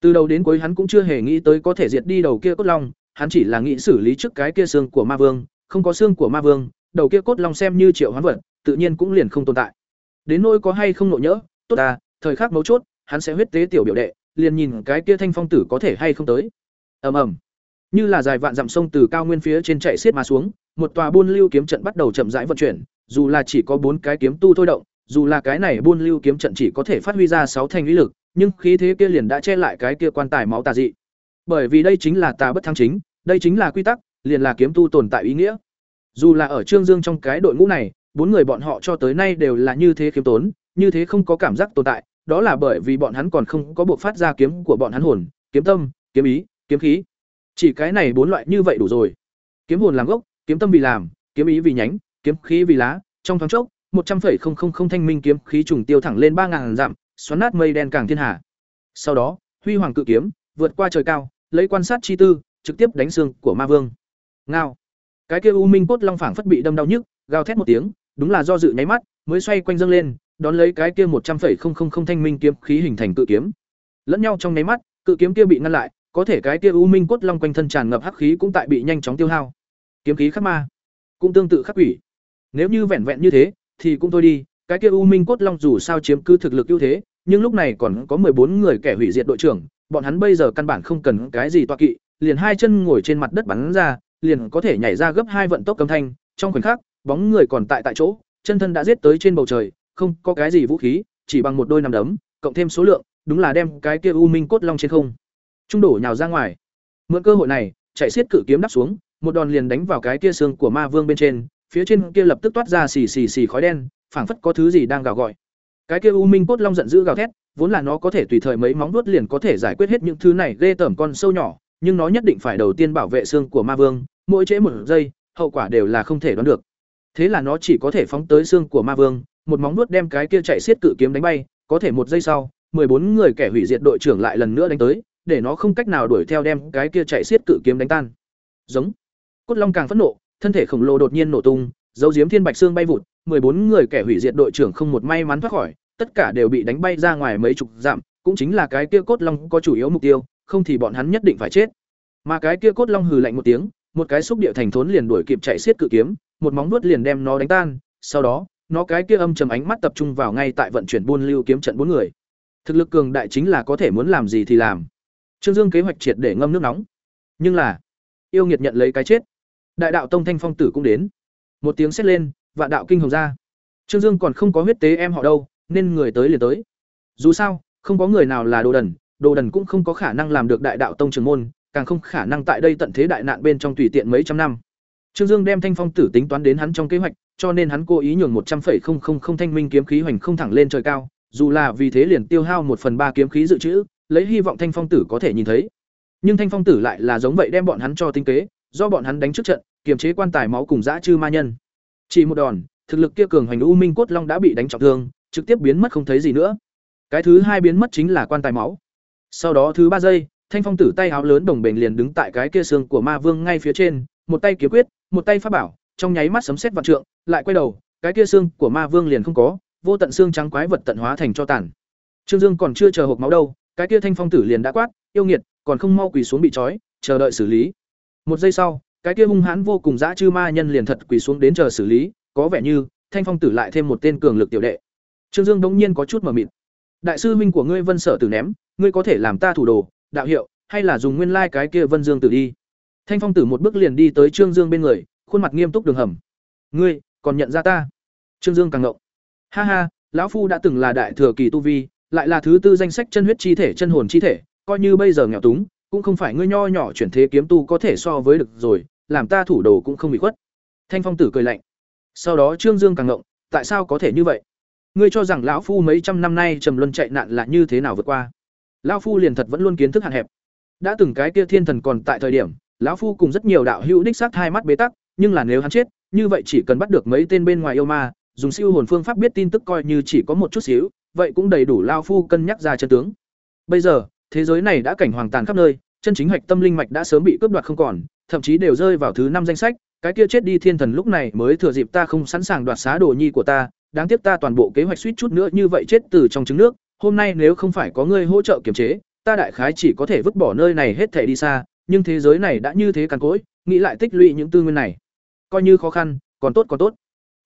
[SPEAKER 1] Từ đầu đến cuối hắn cũng chưa hề nghĩ tới có thể diệt đi đầu kia cốt long, hắn chỉ là nghĩ xử lý trước cái kia xương của ma vương, không có xương của ma vương, đầu kia cốt long xem như triệu hoán vật, tự nhiên cũng liền không tồn tại. Đến nỗi có hay không nộ nhỡ, tốt à, thời khắc mấu chốt, hắn sẽ huyết tế tiểu biểu đệ, liền nhìn cái kia thanh phong tử có thể hay không tới. Ầm ầm. Như là dài vạn dặm sông từ cao nguyên phía trên chạy xiết mà xuống, một tòa buôn lưu kiếm trận bắt đầu chậm rãi vận chuyển, dù là chỉ có bốn cái kiếm tu thôi động, dù là cái này buôn lưu kiếm trận chỉ có thể phát huy ra sáu thành uy lực, nhưng khí thế kia liền đã che lại cái kia quan tài máu tà dị. Bởi vì đây chính là tà bất thắng chính, đây chính là quy tắc, liền là kiếm tu tồn tại ý nghĩa. Dù là ở Trương Dương trong cái đội ngũ này, bốn người bọn họ cho tới nay đều là như thế khiêm tốn, như thế không có cảm giác tồn tại, đó là bởi vì bọn hắn còn không có buộc phát ra kiếm của bọn hắn hồn, kiếm tâm, kiếm ý, kiếm khí. Chỉ cái này bốn loại như vậy đủ rồi. Kiếm hồn làm gốc, kiếm tâm vì làm, kiếm ý vì nhánh, kiếm khí vì lá, trong thoáng chốc, một trăm 100,000 thanh minh kiếm khí trùng tiêu thẳng lên ba ngàn dặm, xoắn nát mây đen càng thiên hạ. Sau đó, huy hoàng cự kiếm, vượt qua trời cao, lấy quan sát chi tư, trực tiếp đánh xương của ma vương. Ngao. Cái kia u minh cốt long phảng phất bị đâm đau nhức, gào thét một tiếng, đúng là do dự nháy mắt, mới xoay quanh dâng lên, đón lấy cái kia một trăm 100,000 thanh minh kiếm khí hình thành cự kiếm. Lẫn nhau trong nháy mắt, cự kiếm kia bị ngăn lại, có thể cái kia u minh cốt long quanh thân tràn ngập hắc khí cũng tại bị nhanh chóng tiêu hao. Kiếm khí khắc ma, cũng tương tự khắc quỷ. Nếu như vẹn vẹn như thế, thì cũng thôi đi, cái kia u minh cốt long dù sao chiếm cứ thực lực ưu thế, nhưng lúc này còn có bốn người kẻ hủy diệt đội trưởng, bọn hắn bây giờ căn bản không cần cái gì toa kỵ, liền hai chân ngồi trên mặt đất bắn ra, liền có thể nhảy ra gấp hai vận tốc cấm thanh, trong khoảnh khắc, bóng người còn tại tại chỗ, chân thân đã giết tới trên bầu trời, không có cái gì vũ khí, chỉ bằng một đôi nằm đấm, cộng thêm số lượng, đúng là đem cái kia u minh cốt long trên không. Trung đổ nhào ra ngoài. Mượn cơ hội này, chạy xiết cự kiếm đắp xuống, một đòn liền đánh vào cái kia xương của ma vương bên trên, phía trên kia lập tức toát ra xì xì xì khói đen, phảng phất có thứ gì đang gào gọi. Cái kia u minh cốt long giận dữ gào thét, vốn là nó có thể tùy thời mấy móng vuốt liền có thể giải quyết hết những thứ này ghê tởm con sâu nhỏ, nhưng nó nhất định phải đầu tiên bảo vệ xương của ma vương, mỗi trễ một giây, hậu quả đều là không thể đoán được. Thế là nó chỉ có thể phóng tới xương của ma vương, một móng vuốt đem cái kia chạy xiết cự kiếm đánh bay, có thể một giây sau, bốn người kẻ hủy diệt đội trưởng lại lần nữa đánh tới, để nó không cách nào đuổi theo đem cái kia chạy xiết cự kiếm đánh tan. Giống. Cốt Long càng phẫn nộ, thân thể khổng lồ đột nhiên nổ tung, dấu diếm thiên bạch xương bay vụt, bốn người kẻ hủy diệt đội trưởng không một may mắn thoát khỏi, tất cả đều bị đánh bay ra ngoài mấy chục dặm, cũng chính là cái kia cốt long có chủ yếu mục tiêu, không thì bọn hắn nhất định phải chết. Mà cái kia cốt long hừ lạnh một tiếng, một cái xúc địa thành thốn liền đuổi kịp chạy xiết cự kiếm, một móng vuốt liền đem nó đánh tan, sau đó, nó cái kia âm trầm ánh mắt tập trung vào ngay tại vận chuyển buôn lưu kiếm trận bốn người. Thực lực cường đại chính là có thể muốn làm gì thì làm. Trương Dương kế hoạch triệt để ngâm nước nóng. Nhưng là, yêu nghiệt nhận lấy cái chết. Đại đạo tông Thanh Phong tử cũng đến. Một tiếng sét lên, vạn đạo kinh hồng ra. Trương Dương còn không có huyết tế em họ đâu, nên người tới liền tới. Dù sao, không có người nào là đồ đần, đồ đần cũng không có khả năng làm được đại đạo tông trường môn, càng không khả năng tại đây tận thế đại nạn bên trong tùy tiện mấy trăm năm. Trương Dương đem Thanh Phong tử tính toán đến hắn trong kế hoạch, cho nên hắn cố ý nhường một trăm 100,000 thanh minh kiếm khí hoành không thẳng lên trời cao, dù là vì thế liền tiêu hao một phần ba kiếm khí dự trữ, lấy hy vọng Thanh Phong tử có thể nhìn thấy. Nhưng Thanh Phong tử lại là giống vậy đem bọn hắn cho tinh kế, do bọn hắn đánh trước trận, kiềm chế quan tài máu cùng dã chư ma nhân. Chỉ một đòn, thực lực kia cường hoành u minh cốt long đã bị đánh trọng thương, trực tiếp biến mất không thấy gì nữa. Cái thứ hai biến mất chính là quan tài máu. Sau đó thứ ba giây, Thanh Phong tử tay áo lớn đồng bền liền đứng tại cái kia xương của ma vương ngay phía trên, một tay kiếm quyết, một tay pháp bảo, trong nháy mắt sấm sét vạn trượng, lại quay đầu, cái kia xương của ma vương liền không có, vô tận xương trắng quái vật tận hóa thành cho tàn. Trương Dương còn chưa chờ hộp máu đâu, cái kia thanh phong tử liền đã quát, yêu nghiệt, còn không mau quỳ xuống bị trói, chờ đợi xử lý. Một giây sau, cái kia hung hãn vô cùng dã chư ma nhân liền thật quỳ xuống đến chờ xử lý, có vẻ như thanh phong tử lại thêm một tên cường lực tiểu đệ. Trương Dương đống nhiên có chút mờ mịt. Đại sư huynh của ngươi Vân Sở Tử ném, ngươi có thể làm ta thủ đồ, đạo hiệu, hay là dùng nguyên lai like cái kia Vân Dương Tử đi. Thanh Phong Tử một bước liền đi tới Trương Dương bên người, khuôn mặt nghiêm túc đường hầm. "Ngươi, còn nhận ra ta?" Trương Dương càng ngộng. "Ha ha, lão phu đã từng là đại thừa kỳ tu vi, lại là thứ tư danh sách chân huyết chi thể chân hồn chi thể, coi như bây giờ nghèo túng, cũng không phải ngươi nho nhỏ chuyển thế kiếm tu có thể so với được rồi, làm ta thủ đồ cũng không bị khuất." Thanh Phong Tử cười lạnh. Sau đó Trương Dương càng ngộng, tại sao có thể như vậy? Ngươi cho rằng lão phu mấy trăm năm nay trầm luân chạy nạn là như thế nào vượt qua? Lão phu liền thật vẫn luôn kiến thức hạn hẹp. Đã từng cái kia thiên thần còn tại thời điểm, lão phu cùng rất nhiều đạo hữu đích xác hai mắt bế tắc, nhưng là nếu hắn chết, như vậy chỉ cần bắt được mấy tên bên ngoài yêu ma, dùng siêu hồn phương pháp biết tin tức coi như chỉ có một chút xíu, vậy cũng đầy đủ lão phu cân nhắc ra chân tướng. Bây giờ, thế giới này đã cảnh hoàng tàn khắp nơi, chân chính hạch tâm linh mạch đã sớm bị cướp đoạt không còn, thậm chí đều rơi vào thứ năm danh sách, cái kia chết đi thiên thần lúc này mới thừa dịp ta không sẵn sàng đoạt xá đồ nhi của ta, đáng tiếc ta toàn bộ kế hoạch suýt chút nữa như vậy chết từ trong trứng nước, hôm nay nếu không phải có ngươi hỗ trợ kiềm chế, ta đại khái chỉ có thể vứt bỏ nơi này hết thể đi xa, nhưng thế giới này đã như thế cằn cỗi, nghĩ lại tích lũy những tư nguyên này, coi như khó khăn, còn tốt còn tốt.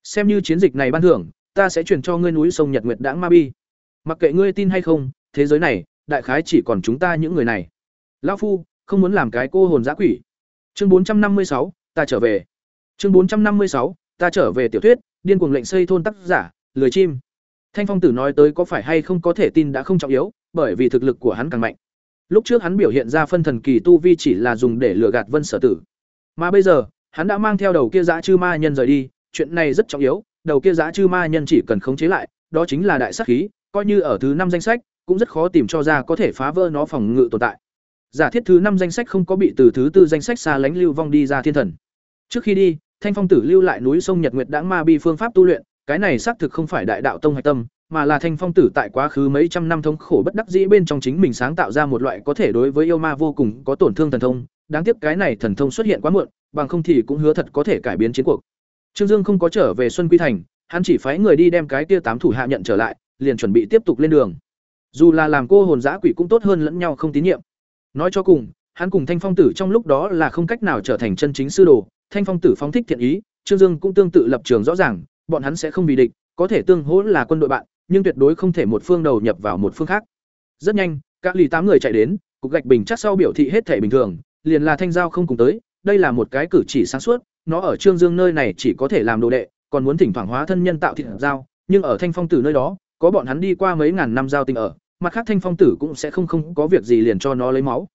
[SPEAKER 1] Xem như chiến dịch này ban thưởng, ta sẽ chuyển cho ngươi núi sông Nhật Nguyệt Đãng Ma Bi. Mặc kệ ngươi tin hay không, thế giới này, đại khái chỉ còn chúng ta những người này. Lão phu, không muốn làm cái cô hồn dã quỷ. Chương bốn trăm năm mươi sáu, ta trở về. Chương bốn trăm năm mươi sáu, ta trở về tiểu thuyết, điên cuồng lệnh xây thôn tác giả, lười chim. Thanh Phong Tử nói tới có phải hay không có thể tin đã không trọng yếu, bởi vì thực lực của hắn càng mạnh. Lúc trước hắn biểu hiện ra phân thần kỳ tu vi chỉ là dùng để lừa gạt Vân Sở Tử. Mà bây giờ, hắn đã mang theo đầu kia dã chư ma nhân rời đi, chuyện này rất trọng yếu, đầu kia dã chư ma nhân chỉ cần khống chế lại, đó chính là đại sát khí, coi như ở thứ năm danh sách, cũng rất khó tìm cho ra có thể phá vỡ nó phòng ngự tồn tại. Giả thiết thứ năm danh sách không có bị từ thứ tư danh sách xa lánh lưu vong đi ra thiên thần. Trước khi đi, Thanh Phong Tử lưu lại núi sông Nhật Nguyệt Đãng Ma Bi phương pháp tu luyện, cái này xác thực không phải đại đạo tông hạch tâm, mà là Thanh Phong Tử tại quá khứ mấy trăm năm thống khổ bất đắc dĩ bên trong chính mình sáng tạo ra một loại có thể đối với yêu ma vô cùng có tổn thương thần thông, đáng tiếc cái này thần thông xuất hiện quá muộn, bằng không thì cũng hứa thật có thể cải biến chiến cuộc. Trương Dương không có trở về Xuân Quy Thành, hắn chỉ phái người đi đem cái kia tám thủ hạ nhận trở lại, liền chuẩn bị tiếp tục lên đường. Dù là làm cô hồn dã quỷ cũng tốt hơn lẫn nhau không tín nhiệm. Nói cho cùng, hắn cùng Thanh Phong Tử trong lúc đó là không cách nào trở thành chân chính sư đồ, Thanh Phong Tử phóng thích thiện ý, Trương Dương cũng tương tự lập trường rõ ràng, bọn hắn sẽ không bị địch, có thể tương hỗ là quân đội bạn, nhưng tuyệt đối không thể một phương đầu nhập vào một phương khác. Rất nhanh, các lì tám người chạy đến, cục gạch bình chắc sau biểu thị hết thể bình thường, liền là thanh giao không cùng tới, đây là một cái cử chỉ sáng suốt, nó ở Trương Dương nơi này chỉ có thể làm đồ đệ, còn muốn thỉnh thoảng hóa thân nhân tạo thịt giao, nhưng ở Thanh Phong Tử nơi đó, có bọn hắn đi qua mấy ngàn năm giao tình ở, mặt khác Thanh Phong Tử cũng sẽ không không có việc gì liền cho nó lấy máu.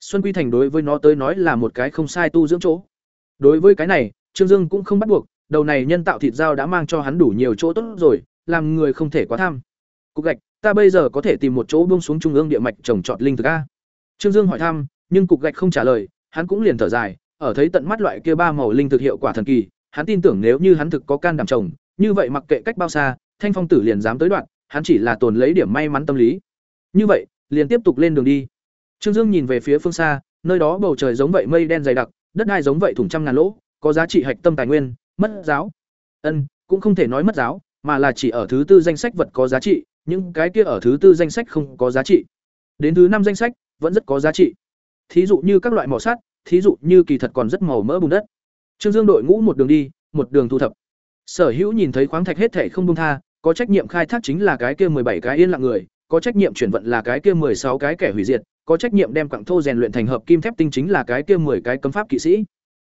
[SPEAKER 1] Xuân Quy Thành đối với nó tới nói là một cái không sai tu dưỡng chỗ. Đối với cái này, Trương Dương cũng không bắt buộc, đầu này nhân tạo thịt dao đã mang cho hắn đủ nhiều chỗ tốt rồi, làm người không thể quá tham. Cục gạch, ta bây giờ có thể tìm một chỗ buông xuống trung ương địa mạch trồng trọt linh thực a. Trương Dương hỏi thăm, nhưng cục gạch không trả lời, hắn cũng liền thở dài, ở thấy tận mắt loại kia ba màu linh thực hiệu quả thần kỳ, hắn tin tưởng nếu như hắn thực có can đảm trồng, như vậy mặc kệ cách bao xa, Thanh Phong Tử liền dám tới đoạn, hắn chỉ là tồn lấy điểm may mắn tâm lý. Như vậy, liền tiếp tục lên đường đi. Trương Dương nhìn về phía phương xa, nơi đó bầu trời giống vậy mây đen dày đặc, đất đai giống vậy thủng trăm ngàn lỗ, có giá trị hạch tâm tài nguyên, mất giáo. Ân, cũng không thể nói mất giáo, mà là chỉ ở thứ tư danh sách vật có giá trị, những cái kia ở thứ tư danh sách không có giá trị. Đến thứ năm danh sách vẫn rất có giá trị. Thí dụ như các loại mỏ sắt, thí dụ như kỳ thật còn rất màu mỡ bùn đất. Trương Dương đội ngũ một đường đi, một đường thu thập. Sở Hữu nhìn thấy khoáng thạch hết thể không buông tha, có trách nhiệm khai thác chính là cái kia bảy cái yên lặng người, có trách nhiệm chuyển vận là cái kia sáu cái kẻ hủy diệt, có trách nhiệm đem quặng thô rèn luyện thành hợp kim thép tinh chính là cái kia 10 cái cấm pháp kỵ sĩ.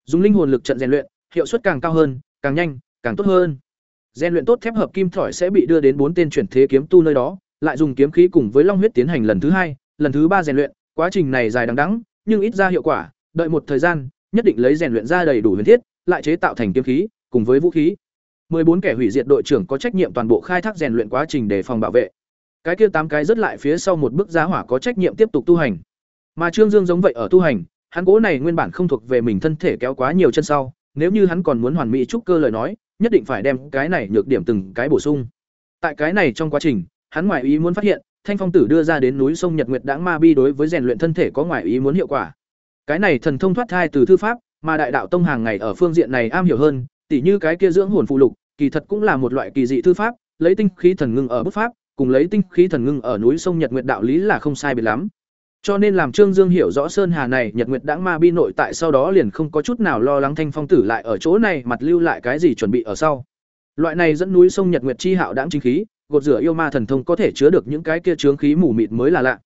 [SPEAKER 1] Dùng linh hồn lực trận rèn luyện, hiệu suất càng cao hơn, càng nhanh, càng tốt hơn. Gen luyện tốt thép hợp kim thỏi sẽ bị đưa đến bốn tên chuyển thế kiếm tu nơi đó, lại dùng kiếm khí cùng với long huyết tiến hành lần thứ hai, lần thứ ba rèn luyện, quá trình này dài đằng đẵng, nhưng ít ra hiệu quả, đợi một thời gian, nhất định lấy rèn luyện ra đầy đủ huyền thiết, lại chế tạo thành kiếm khí, cùng với vũ khí. 14 kẻ hủy diệt đội trưởng có trách nhiệm toàn bộ khai thác rèn luyện quá trình để phòng bảo vệ. Cái kia tám cái rất lại phía sau một bước giá hỏa có trách nhiệm tiếp tục tu hành. Mà Trương Dương giống vậy ở tu hành, hắn gỗ này nguyên bản không thuộc về mình thân thể kéo quá nhiều chân sau, nếu như hắn còn muốn hoàn mỹ trúc cơ lời nói, nhất định phải đem cái này nhược điểm từng cái bổ sung. Tại cái này trong quá trình, hắn ngoài ý muốn phát hiện, Thanh Phong Tử đưa ra đến núi sông Nhật Nguyệt Đãng Ma Bi đối với rèn luyện thân thể có ngoài ý muốn hiệu quả. Cái này thần thông thoát thai từ thư pháp, mà đại đạo tông hàng ngày ở phương diện này am hiểu hơn, tỉ như cái kia dưỡng hồn phụ lục, kỳ thật cũng là một loại kỳ dị thư pháp, lấy tinh khí thần ngưng ở bút pháp, cùng lấy tinh khí thần ngưng ở núi sông Nhật Nguyệt đạo lý là không sai biệt lắm. Cho nên làm Trương Dương hiểu rõ sơn hà này Nhật Nguyệt Đãng Ma Bi nội tại sau đó liền không có chút nào lo lắng Thanh Phong tử lại ở chỗ này mặt lưu lại cái gì chuẩn bị ở sau. Loại này dẫn núi sông Nhật Nguyệt chi hạo đãng chính khí, gột rửa yêu ma thần thông có thể chứa được những cái kia chướng khí mù mịt mới là lạ.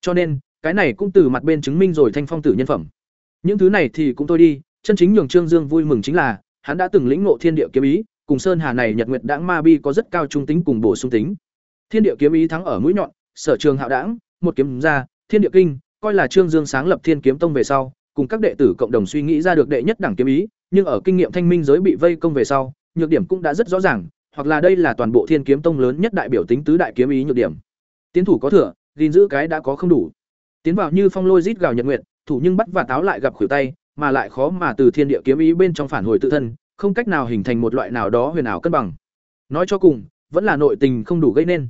[SPEAKER 1] Cho nên, cái này cũng từ mặt bên chứng minh rồi Thanh Phong tử nhân phẩm. Những thứ này thì cũng tôi đi, chân chính nhường Trương Dương vui mừng chính là, hắn đã từng lĩnh ngộ thiên địa kiếm ý, cùng sơn hà này Nhật Nguyệt Đãng Ma Bi có rất cao trung tính cùng bổ sung tính. Thiên địa kiếm ý thắng ở mũi nhọn, sở trường hạo đãng, một kiếm ra, thiên địa kinh, coi là Trương Dương sáng lập Thiên Kiếm Tông về sau, cùng các đệ tử cộng đồng suy nghĩ ra được đệ nhất đẳng kiếm ý, nhưng ở kinh nghiệm thanh minh giới bị vây công về sau, nhược điểm cũng đã rất rõ ràng, hoặc là đây là toàn bộ Thiên Kiếm Tông lớn nhất đại biểu tính tứ đại kiếm ý nhược điểm. Tiến thủ có thừa, gìn giữ cái đã có không đủ. Tiến vào như phong lôi rít gào nhật nguyệt, thủ nhưng bắt và táo lại gặp khuỷu tay, mà lại khó mà từ thiên địa kiếm ý bên trong phản hồi tự thân, không cách nào hình thành một loại nào đó huyền ảo cân bằng. Nói cho cùng, vẫn là nội tình không đủ gây nên.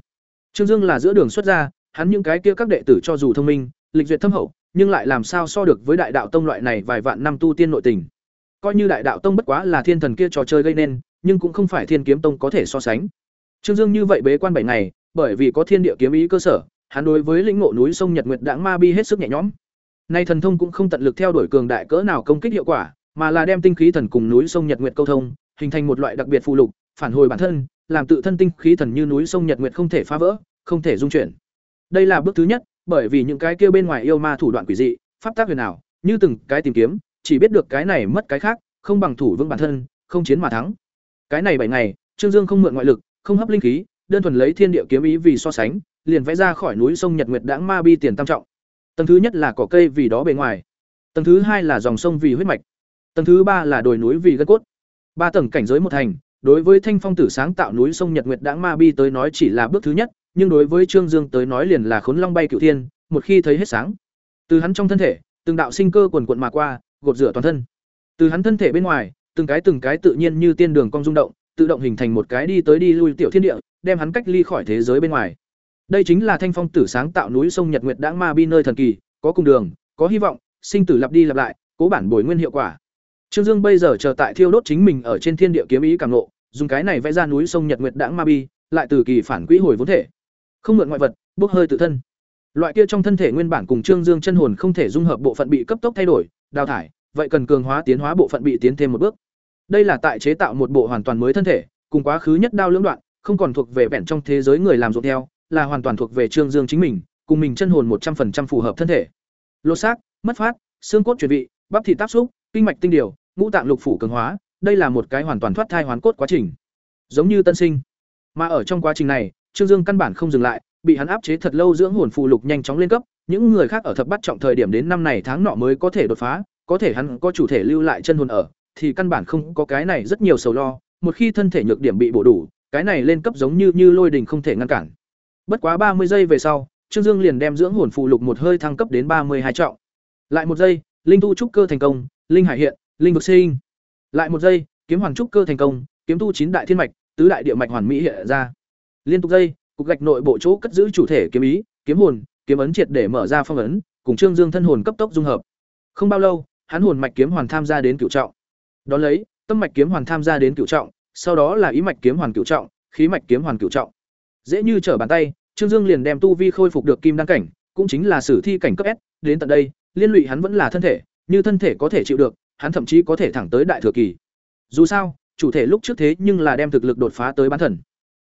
[SPEAKER 1] Trương Dương là giữa đường xuất ra, hắn những cái kia các đệ tử cho dù thông minh, lịch duyệt thâm hậu, nhưng lại làm sao so được với đại đạo tông loại này vài vạn năm tu tiên nội tình. Coi như đại đạo tông bất quá là thiên thần kia trò chơi gây nên, nhưng cũng không phải thiên kiếm tông có thể so sánh. Trương Dương như vậy bế quan bảy ngày, bởi vì có thiên địa kiếm ý cơ sở, hắn đối với lĩnh ngộ núi sông Nhật Nguyệt Đãng Ma Bi hết sức nhẹ nhõm. Nay thần thông cũng không tận lực theo đuổi cường đại cỡ nào công kích hiệu quả, mà là đem tinh khí thần cùng núi sông Nhật Nguyệt câu thông, hình thành một loại đặc biệt phụ lục, phản hồi bản thân, làm tự thân tinh khí thần như núi sông Nhật Nguyệt không thể phá vỡ, không thể dung chuyển. Đây là bước thứ nhất, bởi vì những cái kia bên ngoài yêu ma thủ đoạn quỷ dị, pháp tác huyền ảo, như từng cái tìm kiếm, chỉ biết được cái này mất cái khác, không bằng thủ vững bản thân, không chiến mà thắng. Cái này bảy ngày, Trương Dương không mượn ngoại lực, không hấp linh khí, đơn thuần lấy thiên địa kiếm ý vì so sánh, liền vẽ ra khỏi núi sông Nhật Nguyệt Đãng Ma Bi tiền tam trọng. Tầng thứ nhất là cỏ cây vì đó bề ngoài, tầng thứ hai là dòng sông vì huyết mạch, tầng thứ ba là đồi núi vì gân cốt. Ba tầng cảnh giới một thành, đối với Thanh Phong Tử sáng tạo núi sông Nhật Nguyệt Đãng Ma Bi tới nói chỉ là bước thứ nhất, nhưng đối với Trương Dương tới nói liền là khốn long bay cửu thiên, một khi thấy hết sáng. Từ hắn trong thân thể, từng đạo sinh cơ quần quần mà qua, gột rửa toàn thân. Từ hắn thân thể bên ngoài, từng cái từng cái tự nhiên như tiên đường cong rung động, tự động hình thành một cái đi tới đi lui tiểu thiên địa, đem hắn cách ly khỏi thế giới bên ngoài. Đây chính là Thanh Phong Tử sáng tạo núi sông Nhật Nguyệt Đãng Ma Bi nơi thần kỳ, có cùng đường, có hy vọng, sinh tử lặp đi lặp lại, cố bản bồi nguyên hiệu quả. Trương Dương bây giờ chờ tại thiêu đốt chính mình ở trên thiên địa kiếm ý cảm ngộ, dùng cái này vẽ ra núi sông Nhật Nguyệt Đãng Ma Bi, lại từ kỳ phản quỹ hồi vốn thể không mượn ngoại vật, bốc hơi tự thân. Loại kia trong thân thể nguyên bản cùng trương dương chân hồn không thể dung hợp bộ phận bị cấp tốc thay đổi, đào thải, vậy cần cường hóa tiến hóa bộ phận bị tiến thêm một bước. Đây là tại chế tạo một bộ hoàn toàn mới thân thể, cùng quá khứ nhất đao lưỡng đoạn, không còn thuộc về vẹn trong thế giới người làm ruộng theo, là hoàn toàn thuộc về trương dương chính mình, cùng mình chân hồn một trăm 100% phù hợp thân thể. Lột xác, mất phát, xương cốt chuyển vị, bắp thịt tác xúc, kinh mạch tinh điều, ngũ tạng lục phủ cường hóa, đây là một cái hoàn toàn thoát thai hoàn cốt quá trình. Giống như tân sinh. Mà ở trong quá trình này Trương Dương căn bản không dừng lại, bị hắn áp chế thật lâu dưỡng hồn phù lục nhanh chóng lên cấp, những người khác ở thập bắt trọng thời điểm đến năm này tháng nọ mới có thể đột phá, có thể hắn có chủ thể lưu lại chân hồn ở, thì căn bản không có cái này rất nhiều sầu lo, một khi thân thể nhược điểm bị bổ đủ, cái này lên cấp giống như như lôi đình không thể ngăn cản. Bất quá ba mươi giây về sau, Trương Dương liền đem dưỡng hồn phù lục một hơi thăng cấp đến ba mươi hai trọng. Lại một giây, linh tu trúc cơ thành công, linh hải hiện, linh vực sinh. Lại một giây, kiếm hoàng trúc cơ thành công, kiếm tu chín đại thiên mạch, tứ đại địa mạch hoàn mỹ hiện ra liên tục dây, cục gạch nội bộ chỗ cất giữ chủ thể kiếm ý, kiếm hồn, kiếm ấn triệt để mở ra phong ấn, cùng trương dương thân hồn cấp tốc dung hợp. Không bao lâu, hắn hồn mạch kiếm hoàn tham gia đến cửu trọng. Đón lấy, tâm mạch kiếm hoàn tham gia đến cửu trọng, sau đó là ý mạch kiếm hoàn cửu trọng, khí mạch kiếm hoàn cửu trọng. Dễ như trở bàn tay, trương dương liền đem tu vi khôi phục được kim đăng cảnh, cũng chính là sử thi cảnh cấp s, đến tận đây, liên lụy hắn vẫn là thân thể, như thân thể có thể chịu được, hắn thậm chí có thể thẳng tới đại thừa kỳ. Dù sao, chủ thể lúc trước thế nhưng là đem thực lực đột phá tới bán thần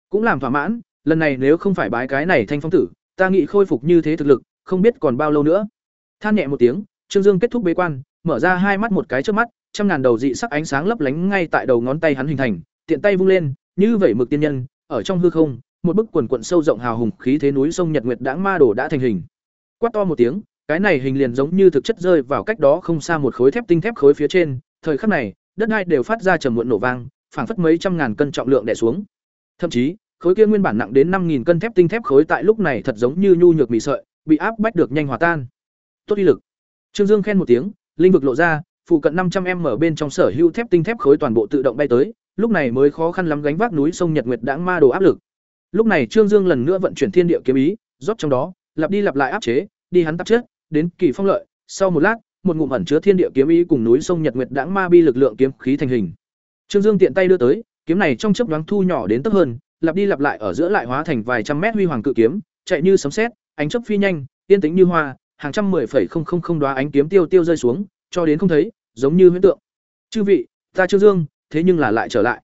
[SPEAKER 1] cũng làm thỏa mãn lần này nếu không phải bái cái này thanh phong tử ta nghĩ khôi phục như thế thực lực, không biết còn bao lâu nữa. Than nhẹ một tiếng, Trương Dương kết thúc bế quan, mở ra hai mắt một cái trước mắt, trăm ngàn đầu dị sắc ánh sáng lấp lánh ngay tại đầu ngón tay hắn hình thành, tiện tay vung lên, như vậy mực tiên nhân, ở trong hư không, một bức quần quận sâu rộng hào hùng khí thế núi sông Nhật Nguyệt đãng ma đồ đã thành hình. Quát to một tiếng, cái này hình liền giống như thực chất rơi vào cách đó không xa một khối thép tinh thép khối phía trên, thời khắc này, đất đai đều phát ra trầm muộn nổ vang, phảng phất mấy trăm ngàn cân trọng lượng đè xuống. Thậm chí, khối kia nguyên bản nặng đến năm nghìn cân thép tinh thép khối tại lúc này thật giống như nhu nhược mị sợi, bị áp bách được nhanh hòa tan. Tốt uy lực. Trương Dương khen một tiếng, linh vực lộ ra, phụ cận năm trăm em ở bên trong sở hữu thép tinh thép khối toàn bộ tự động bay tới, lúc này mới khó khăn lắm gánh vác núi sông Nhật Nguyệt đãng ma đồ áp lực. Lúc này Trương Dương lần nữa vận chuyển thiên địa kiếm ý, rót trong đó, lặp đi lặp lại áp chế, đi hắn tạp chết, đến kỳ phong lợi, sau một lát, một ngụm ẩn chứa thiên địa kiếm ý cùng núi sông Nhật Nguyệt đãng ma bi lực lượng kiếm khí thành hình. Trương Dương tiện tay đưa tới, kiếm này trong chớp nhoáng thu nhỏ đến tấp hơn, lặp đi lặp lại ở giữa lại hóa thành vài trăm mét huy hoàng cự kiếm, chạy như sấm sét, ánh chớp phi nhanh, yên tĩnh như hoa, hàng trăm mười phẩy không không không đóa ánh kiếm tiêu tiêu rơi xuống, cho đến không thấy, giống như huyễn tượng. Chư vị, ta Trương Dương, thế nhưng là lại trở lại.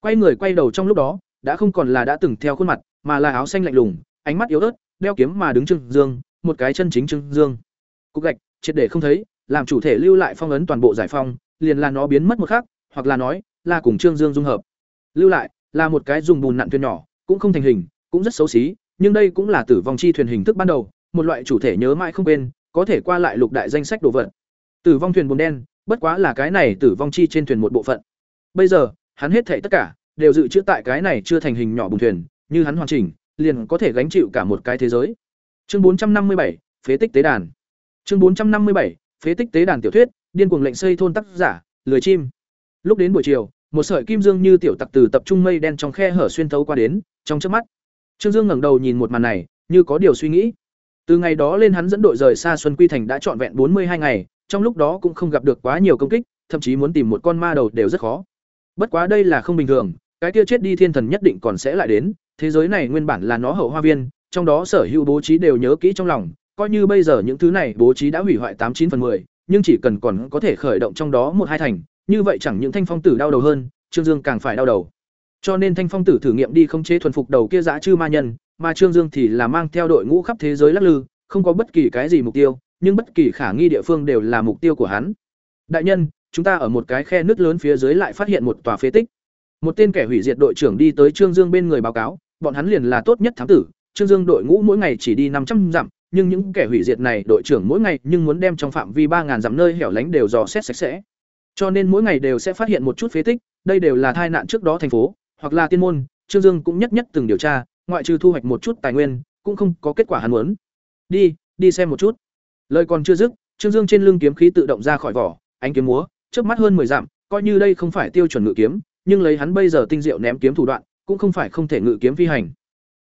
[SPEAKER 1] Quay người quay đầu trong lúc đó, đã không còn là đã từng theo khuôn mặt, mà là áo xanh lạnh lùng, ánh mắt yếu ớt, đeo kiếm mà đứng Trương Dương, một cái chân chính Trương Dương. Cục gạch, triệt để không thấy, làm chủ thể lưu lại phong ấn toàn bộ giải phong, liền là nó biến mất một khắc, hoặc là nói, là cùng Trương Dương dung hợp. Lưu lại, là một cái dùng bùn nặn thuyền nhỏ, cũng không thành hình, cũng rất xấu xí, nhưng đây cũng là tử vong chi thuyền hình thức ban đầu, một loại chủ thể nhớ mãi không quên, có thể qua lại lục đại danh sách đồ vật. Tử vong thuyền bùn đen, bất quá là cái này tử vong chi trên thuyền một bộ phận. Bây giờ, hắn hết thảy tất cả đều dự trữ tại cái này chưa thành hình nhỏ bùn thuyền, như hắn hoàn chỉnh, liền có thể gánh chịu cả một cái thế giới. Chương 457, phế tích tế đàn. Chương 457, phế tích tế đàn tiểu thuyết, điên cuồng lệnh xây thôn tác giả, lười chim. Lúc đến buổi chiều, một sợi kim dương như tiểu tặc từ tập trung mây đen trong khe hở xuyên thấu qua đến, trong trước mắt. Trương Dương ngẩng đầu nhìn một màn này, như có điều suy nghĩ. Từ ngày đó lên hắn dẫn đội rời xa Xuân Quy Thành đã trọn vẹn bốn mươi hai ngày, trong lúc đó cũng không gặp được quá nhiều công kích, thậm chí muốn tìm một con ma đầu đều rất khó. Bất quá đây là không bình thường, cái kia chết đi thiên thần nhất định còn sẽ lại đến, thế giới này nguyên bản là nó hậu hoa viên, trong đó sở hữu bố trí đều nhớ kỹ trong lòng, coi như bây giờ những thứ này bố trí đã hủy hoại tám chín phần 10, nhưng chỉ cần còn có thể khởi động trong đó một hai thành, như vậy chẳng những Thanh Phong tử đau đầu hơn, Trương Dương càng phải đau đầu. Cho nên Thanh Phong tử thử nghiệm đi khống chế thuần phục đầu kia dã chư ma nhân, mà Trương Dương thì là mang theo đội ngũ khắp thế giới lắc lư, không có bất kỳ cái gì mục tiêu, nhưng bất kỳ khả nghi địa phương đều là mục tiêu của hắn. Đại nhân, chúng ta ở một cái khe nứt lớn phía dưới lại phát hiện một tòa phế tích. Một tên kẻ hủy diệt đội trưởng đi tới Trương Dương bên người báo cáo, bọn hắn liền là tốt nhất thám tử, Trương Dương đội ngũ mỗi ngày chỉ đi năm trăm dặm, nhưng những kẻ hủy diệt này đội trưởng mỗi ngày nhưng muốn đem trong phạm vi ba dặm nơi hẻo lánh đều dò xét sạch sẽ. Cho nên mỗi ngày đều sẽ phát hiện một chút phế tích, đây đều là tai nạn trước đó thành phố, hoặc là tiên môn, Trương Dương cũng nhất nhất từng điều tra, ngoại trừ thu hoạch một chút tài nguyên, cũng không có kết quả hắn muốn. Đi, đi xem một chút. Lời còn chưa dứt, Trương Dương trên lưng kiếm khí tự động ra khỏi vỏ, ánh kiếm múa, trước mắt hơn 10 dặm, coi như đây không phải tiêu chuẩn ngự kiếm, nhưng lấy hắn bây giờ tinh diệu ném kiếm thủ đoạn, cũng không phải không thể ngự kiếm phi hành.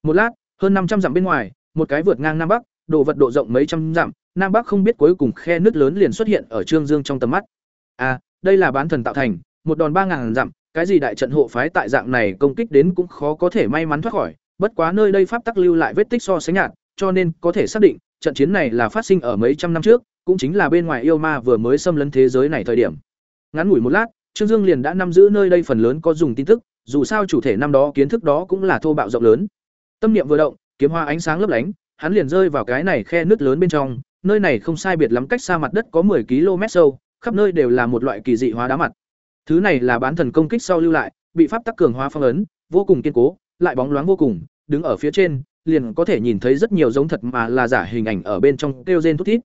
[SPEAKER 1] Một lát, hơn năm trăm dặm bên ngoài, một cái vượt ngang nam bắc, độ vật độ rộng mấy trăm dặm, nam bắc không biết cuối cùng khe nứt lớn liền xuất hiện ở Trương Dương trong tầm mắt. À, đây là bán thần tạo thành, một đòn ba ngàn dặm, cái gì đại trận hộ phái tại dạng này công kích đến cũng khó có thể may mắn thoát khỏi, bất quá nơi đây pháp tắc lưu lại vết tích so sánh nhạt, cho nên có thể xác định, trận chiến này là phát sinh ở mấy trăm năm trước, cũng chính là bên ngoài yêu ma vừa mới xâm lấn thế giới này thời điểm. Ngắn ngủi một lát, Trương Dương liền đã nắm giữ nơi đây phần lớn có dùng tin tức, dù sao chủ thể năm đó kiến thức đó cũng là thô bạo rộng lớn. Tâm niệm vừa động, kiếm hoa ánh sáng lấp lánh, hắn liền rơi vào cái này khe nứt lớn bên trong, nơi này không sai biệt lắm cách xa mặt đất có 10 km sâu, khắp nơi đều là một loại kỳ dị hóa đá mặt. Thứ này là bán thần công kích sau lưu lại, bị pháp tắc cường hóa phong ấn, vô cùng kiên cố, lại bóng loáng vô cùng, đứng ở phía trên, liền có thể nhìn thấy rất nhiều giống thật mà là giả hình ảnh ở bên trong kêu rên thút thít.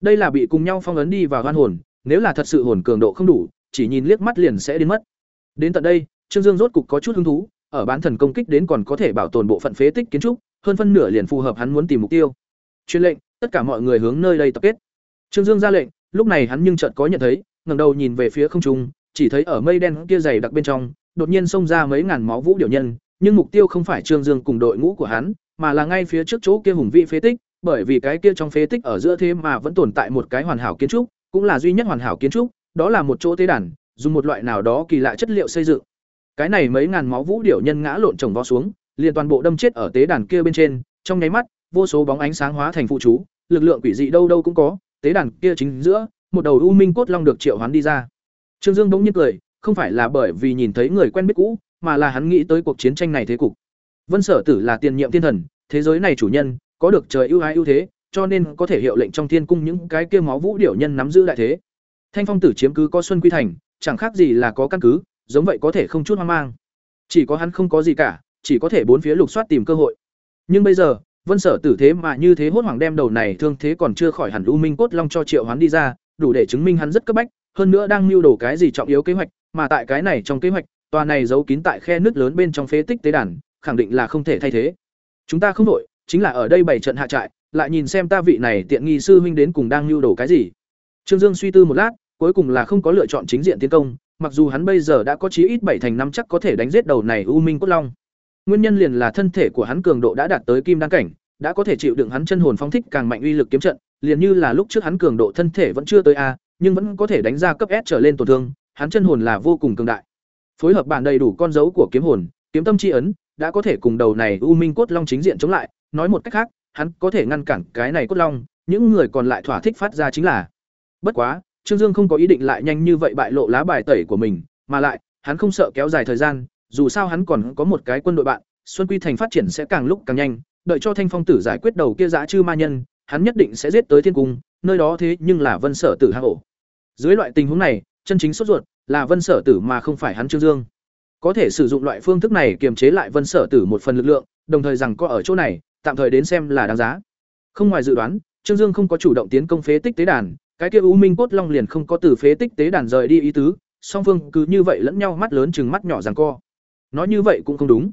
[SPEAKER 1] Đây là bị cùng nhau phong ấn đi vào gan hồn, nếu là thật sự hồn cường độ không đủ, chỉ nhìn liếc mắt liền sẽ đến mất. Đến tận đây, Trương Dương rốt cục có chút hứng thú, ở bán thần công kích đến còn có thể bảo tồn bộ phận phế tích kiến trúc, hơn phân nửa liền phù hợp hắn muốn tìm mục tiêu. Truyền lệnh, tất cả mọi người hướng nơi đây tập kết. Trương Dương ra lệnh, lúc này hắn nhưng chợt có nhận thấy, ngẩng đầu nhìn về phía không trung, chỉ thấy ở mây đen kia dày đặc bên trong, đột nhiên xông ra mấy ngàn máu vũ điểu nhân, nhưng mục tiêu không phải Trương Dương cùng đội ngũ của hắn, mà là ngay phía trước chỗ kia hùng vĩ phế tích, bởi vì cái kia trong phế tích ở giữa thế mà vẫn tồn tại một cái hoàn hảo kiến trúc, cũng là duy nhất hoàn hảo kiến trúc, đó là một chỗ tế đàn, dùng một loại nào đó kỳ lạ chất liệu xây dựng. Cái này mấy ngàn máu vũ điểu nhân ngã lộn chồng vó xuống, liền toàn bộ đâm chết ở tế đàn kia bên trên, trong nháy mắt, vô số bóng ánh sáng hóa thành phụ chú, lực lượng quỷ dị đâu đâu cũng có, tế đàn kia chính giữa, một đầu u minh cốt long được triệu hoán đi ra. Trương Dương bỗng nhiên cười, không phải là bởi vì nhìn thấy người quen biết cũ, mà là hắn nghĩ tới cuộc chiến tranh này thế cục. Vân Sở Tử là tiền nhiệm thiên thần, thế giới này chủ nhân, có được trời ưu ái ưu thế, cho nên có thể hiệu lệnh trong thiên cung những cái kia máu vũ điểu nhân nắm giữ đại thế. Thanh Phong Tử chiếm cứ có Xuân Quy thành, chẳng khác gì là có căn cứ, giống vậy có thể không chút hoang mang. Chỉ có hắn không có gì cả, chỉ có thể bốn phía lục soát tìm cơ hội. Nhưng bây giờ, Vân Sở Tử thế mà như thế hốt hoảng đem đầu này thương thế còn chưa khỏi hẳn U Minh cốt long cho Triệu Hoán đi ra, đủ để chứng minh hắn rất cấp bách, hơn nữa đang mưu đồ cái gì trọng yếu kế hoạch, mà tại cái này trong kế hoạch, tòa này giấu kín tại khe nước lớn bên trong phế tích tế đàn, khẳng định là không thể thay thế. Chúng ta không đổi, chính là ở đây bảy trận hạ trại, lại nhìn xem ta vị này tiện nghi sư huynh đến cùng đang mưu đồ cái gì. Trương Dương suy tư một lát, cuối cùng là không có lựa chọn chính diện tiến công, mặc dù hắn bây giờ đã có chí ít bảy thành năm chắc có thể đánh giết đầu này U Minh cốt long. Nguyên nhân liền là thân thể của hắn cường độ đã đạt tới kim đan cảnh, đã có thể chịu đựng hắn chân hồn phóng thích càng mạnh uy lực kiếm trận, liền như là lúc trước hắn cường độ thân thể vẫn chưa tới a, nhưng vẫn có thể đánh ra cấp S trở lên tổn thương, hắn chân hồn là vô cùng cường đại. Phối hợp bản đầy đủ con dấu của kiếm hồn, kiếm tâm chi ấn, đã có thể cùng đầu này U Minh cốt long chính diện chống lại, nói một cách khác, hắn có thể ngăn cản cái này cốt long, những người còn lại thỏa thích phát ra chính là. Bất quá, Trương Dương không có ý định lại nhanh như vậy bại lộ lá bài tẩy của mình, mà lại, hắn không sợ kéo dài thời gian, dù sao hắn còn có một cái quân đội bạn, Xuân Quy Thành phát triển sẽ càng lúc càng nhanh, đợi cho Thanh Phong Tử giải quyết đầu kia dã chư ma nhân, hắn nhất định sẽ giết tới Thiên Cung, nơi đó thế nhưng là Vân Sở Tử hạ ổ. Dưới loại tình huống này, chân chính sốt ruột là Vân Sở Tử mà không phải hắn Trương Dương. Có thể sử dụng loại phương thức này kiềm chế lại Vân Sở Tử một phần lực lượng, đồng thời rằng có ở chỗ này, tạm thời đến xem là đáng giá. Không ngoài dự đoán, Trương Dương không có chủ động tiến công phế tích tế đàn, cái kia U Minh cốt long liền không có từ phế tích tế đàn rời đi ý tứ, song phương cứ như vậy lẫn nhau mắt lớn chừng mắt nhỏ rằng co. Nói như vậy cũng không đúng.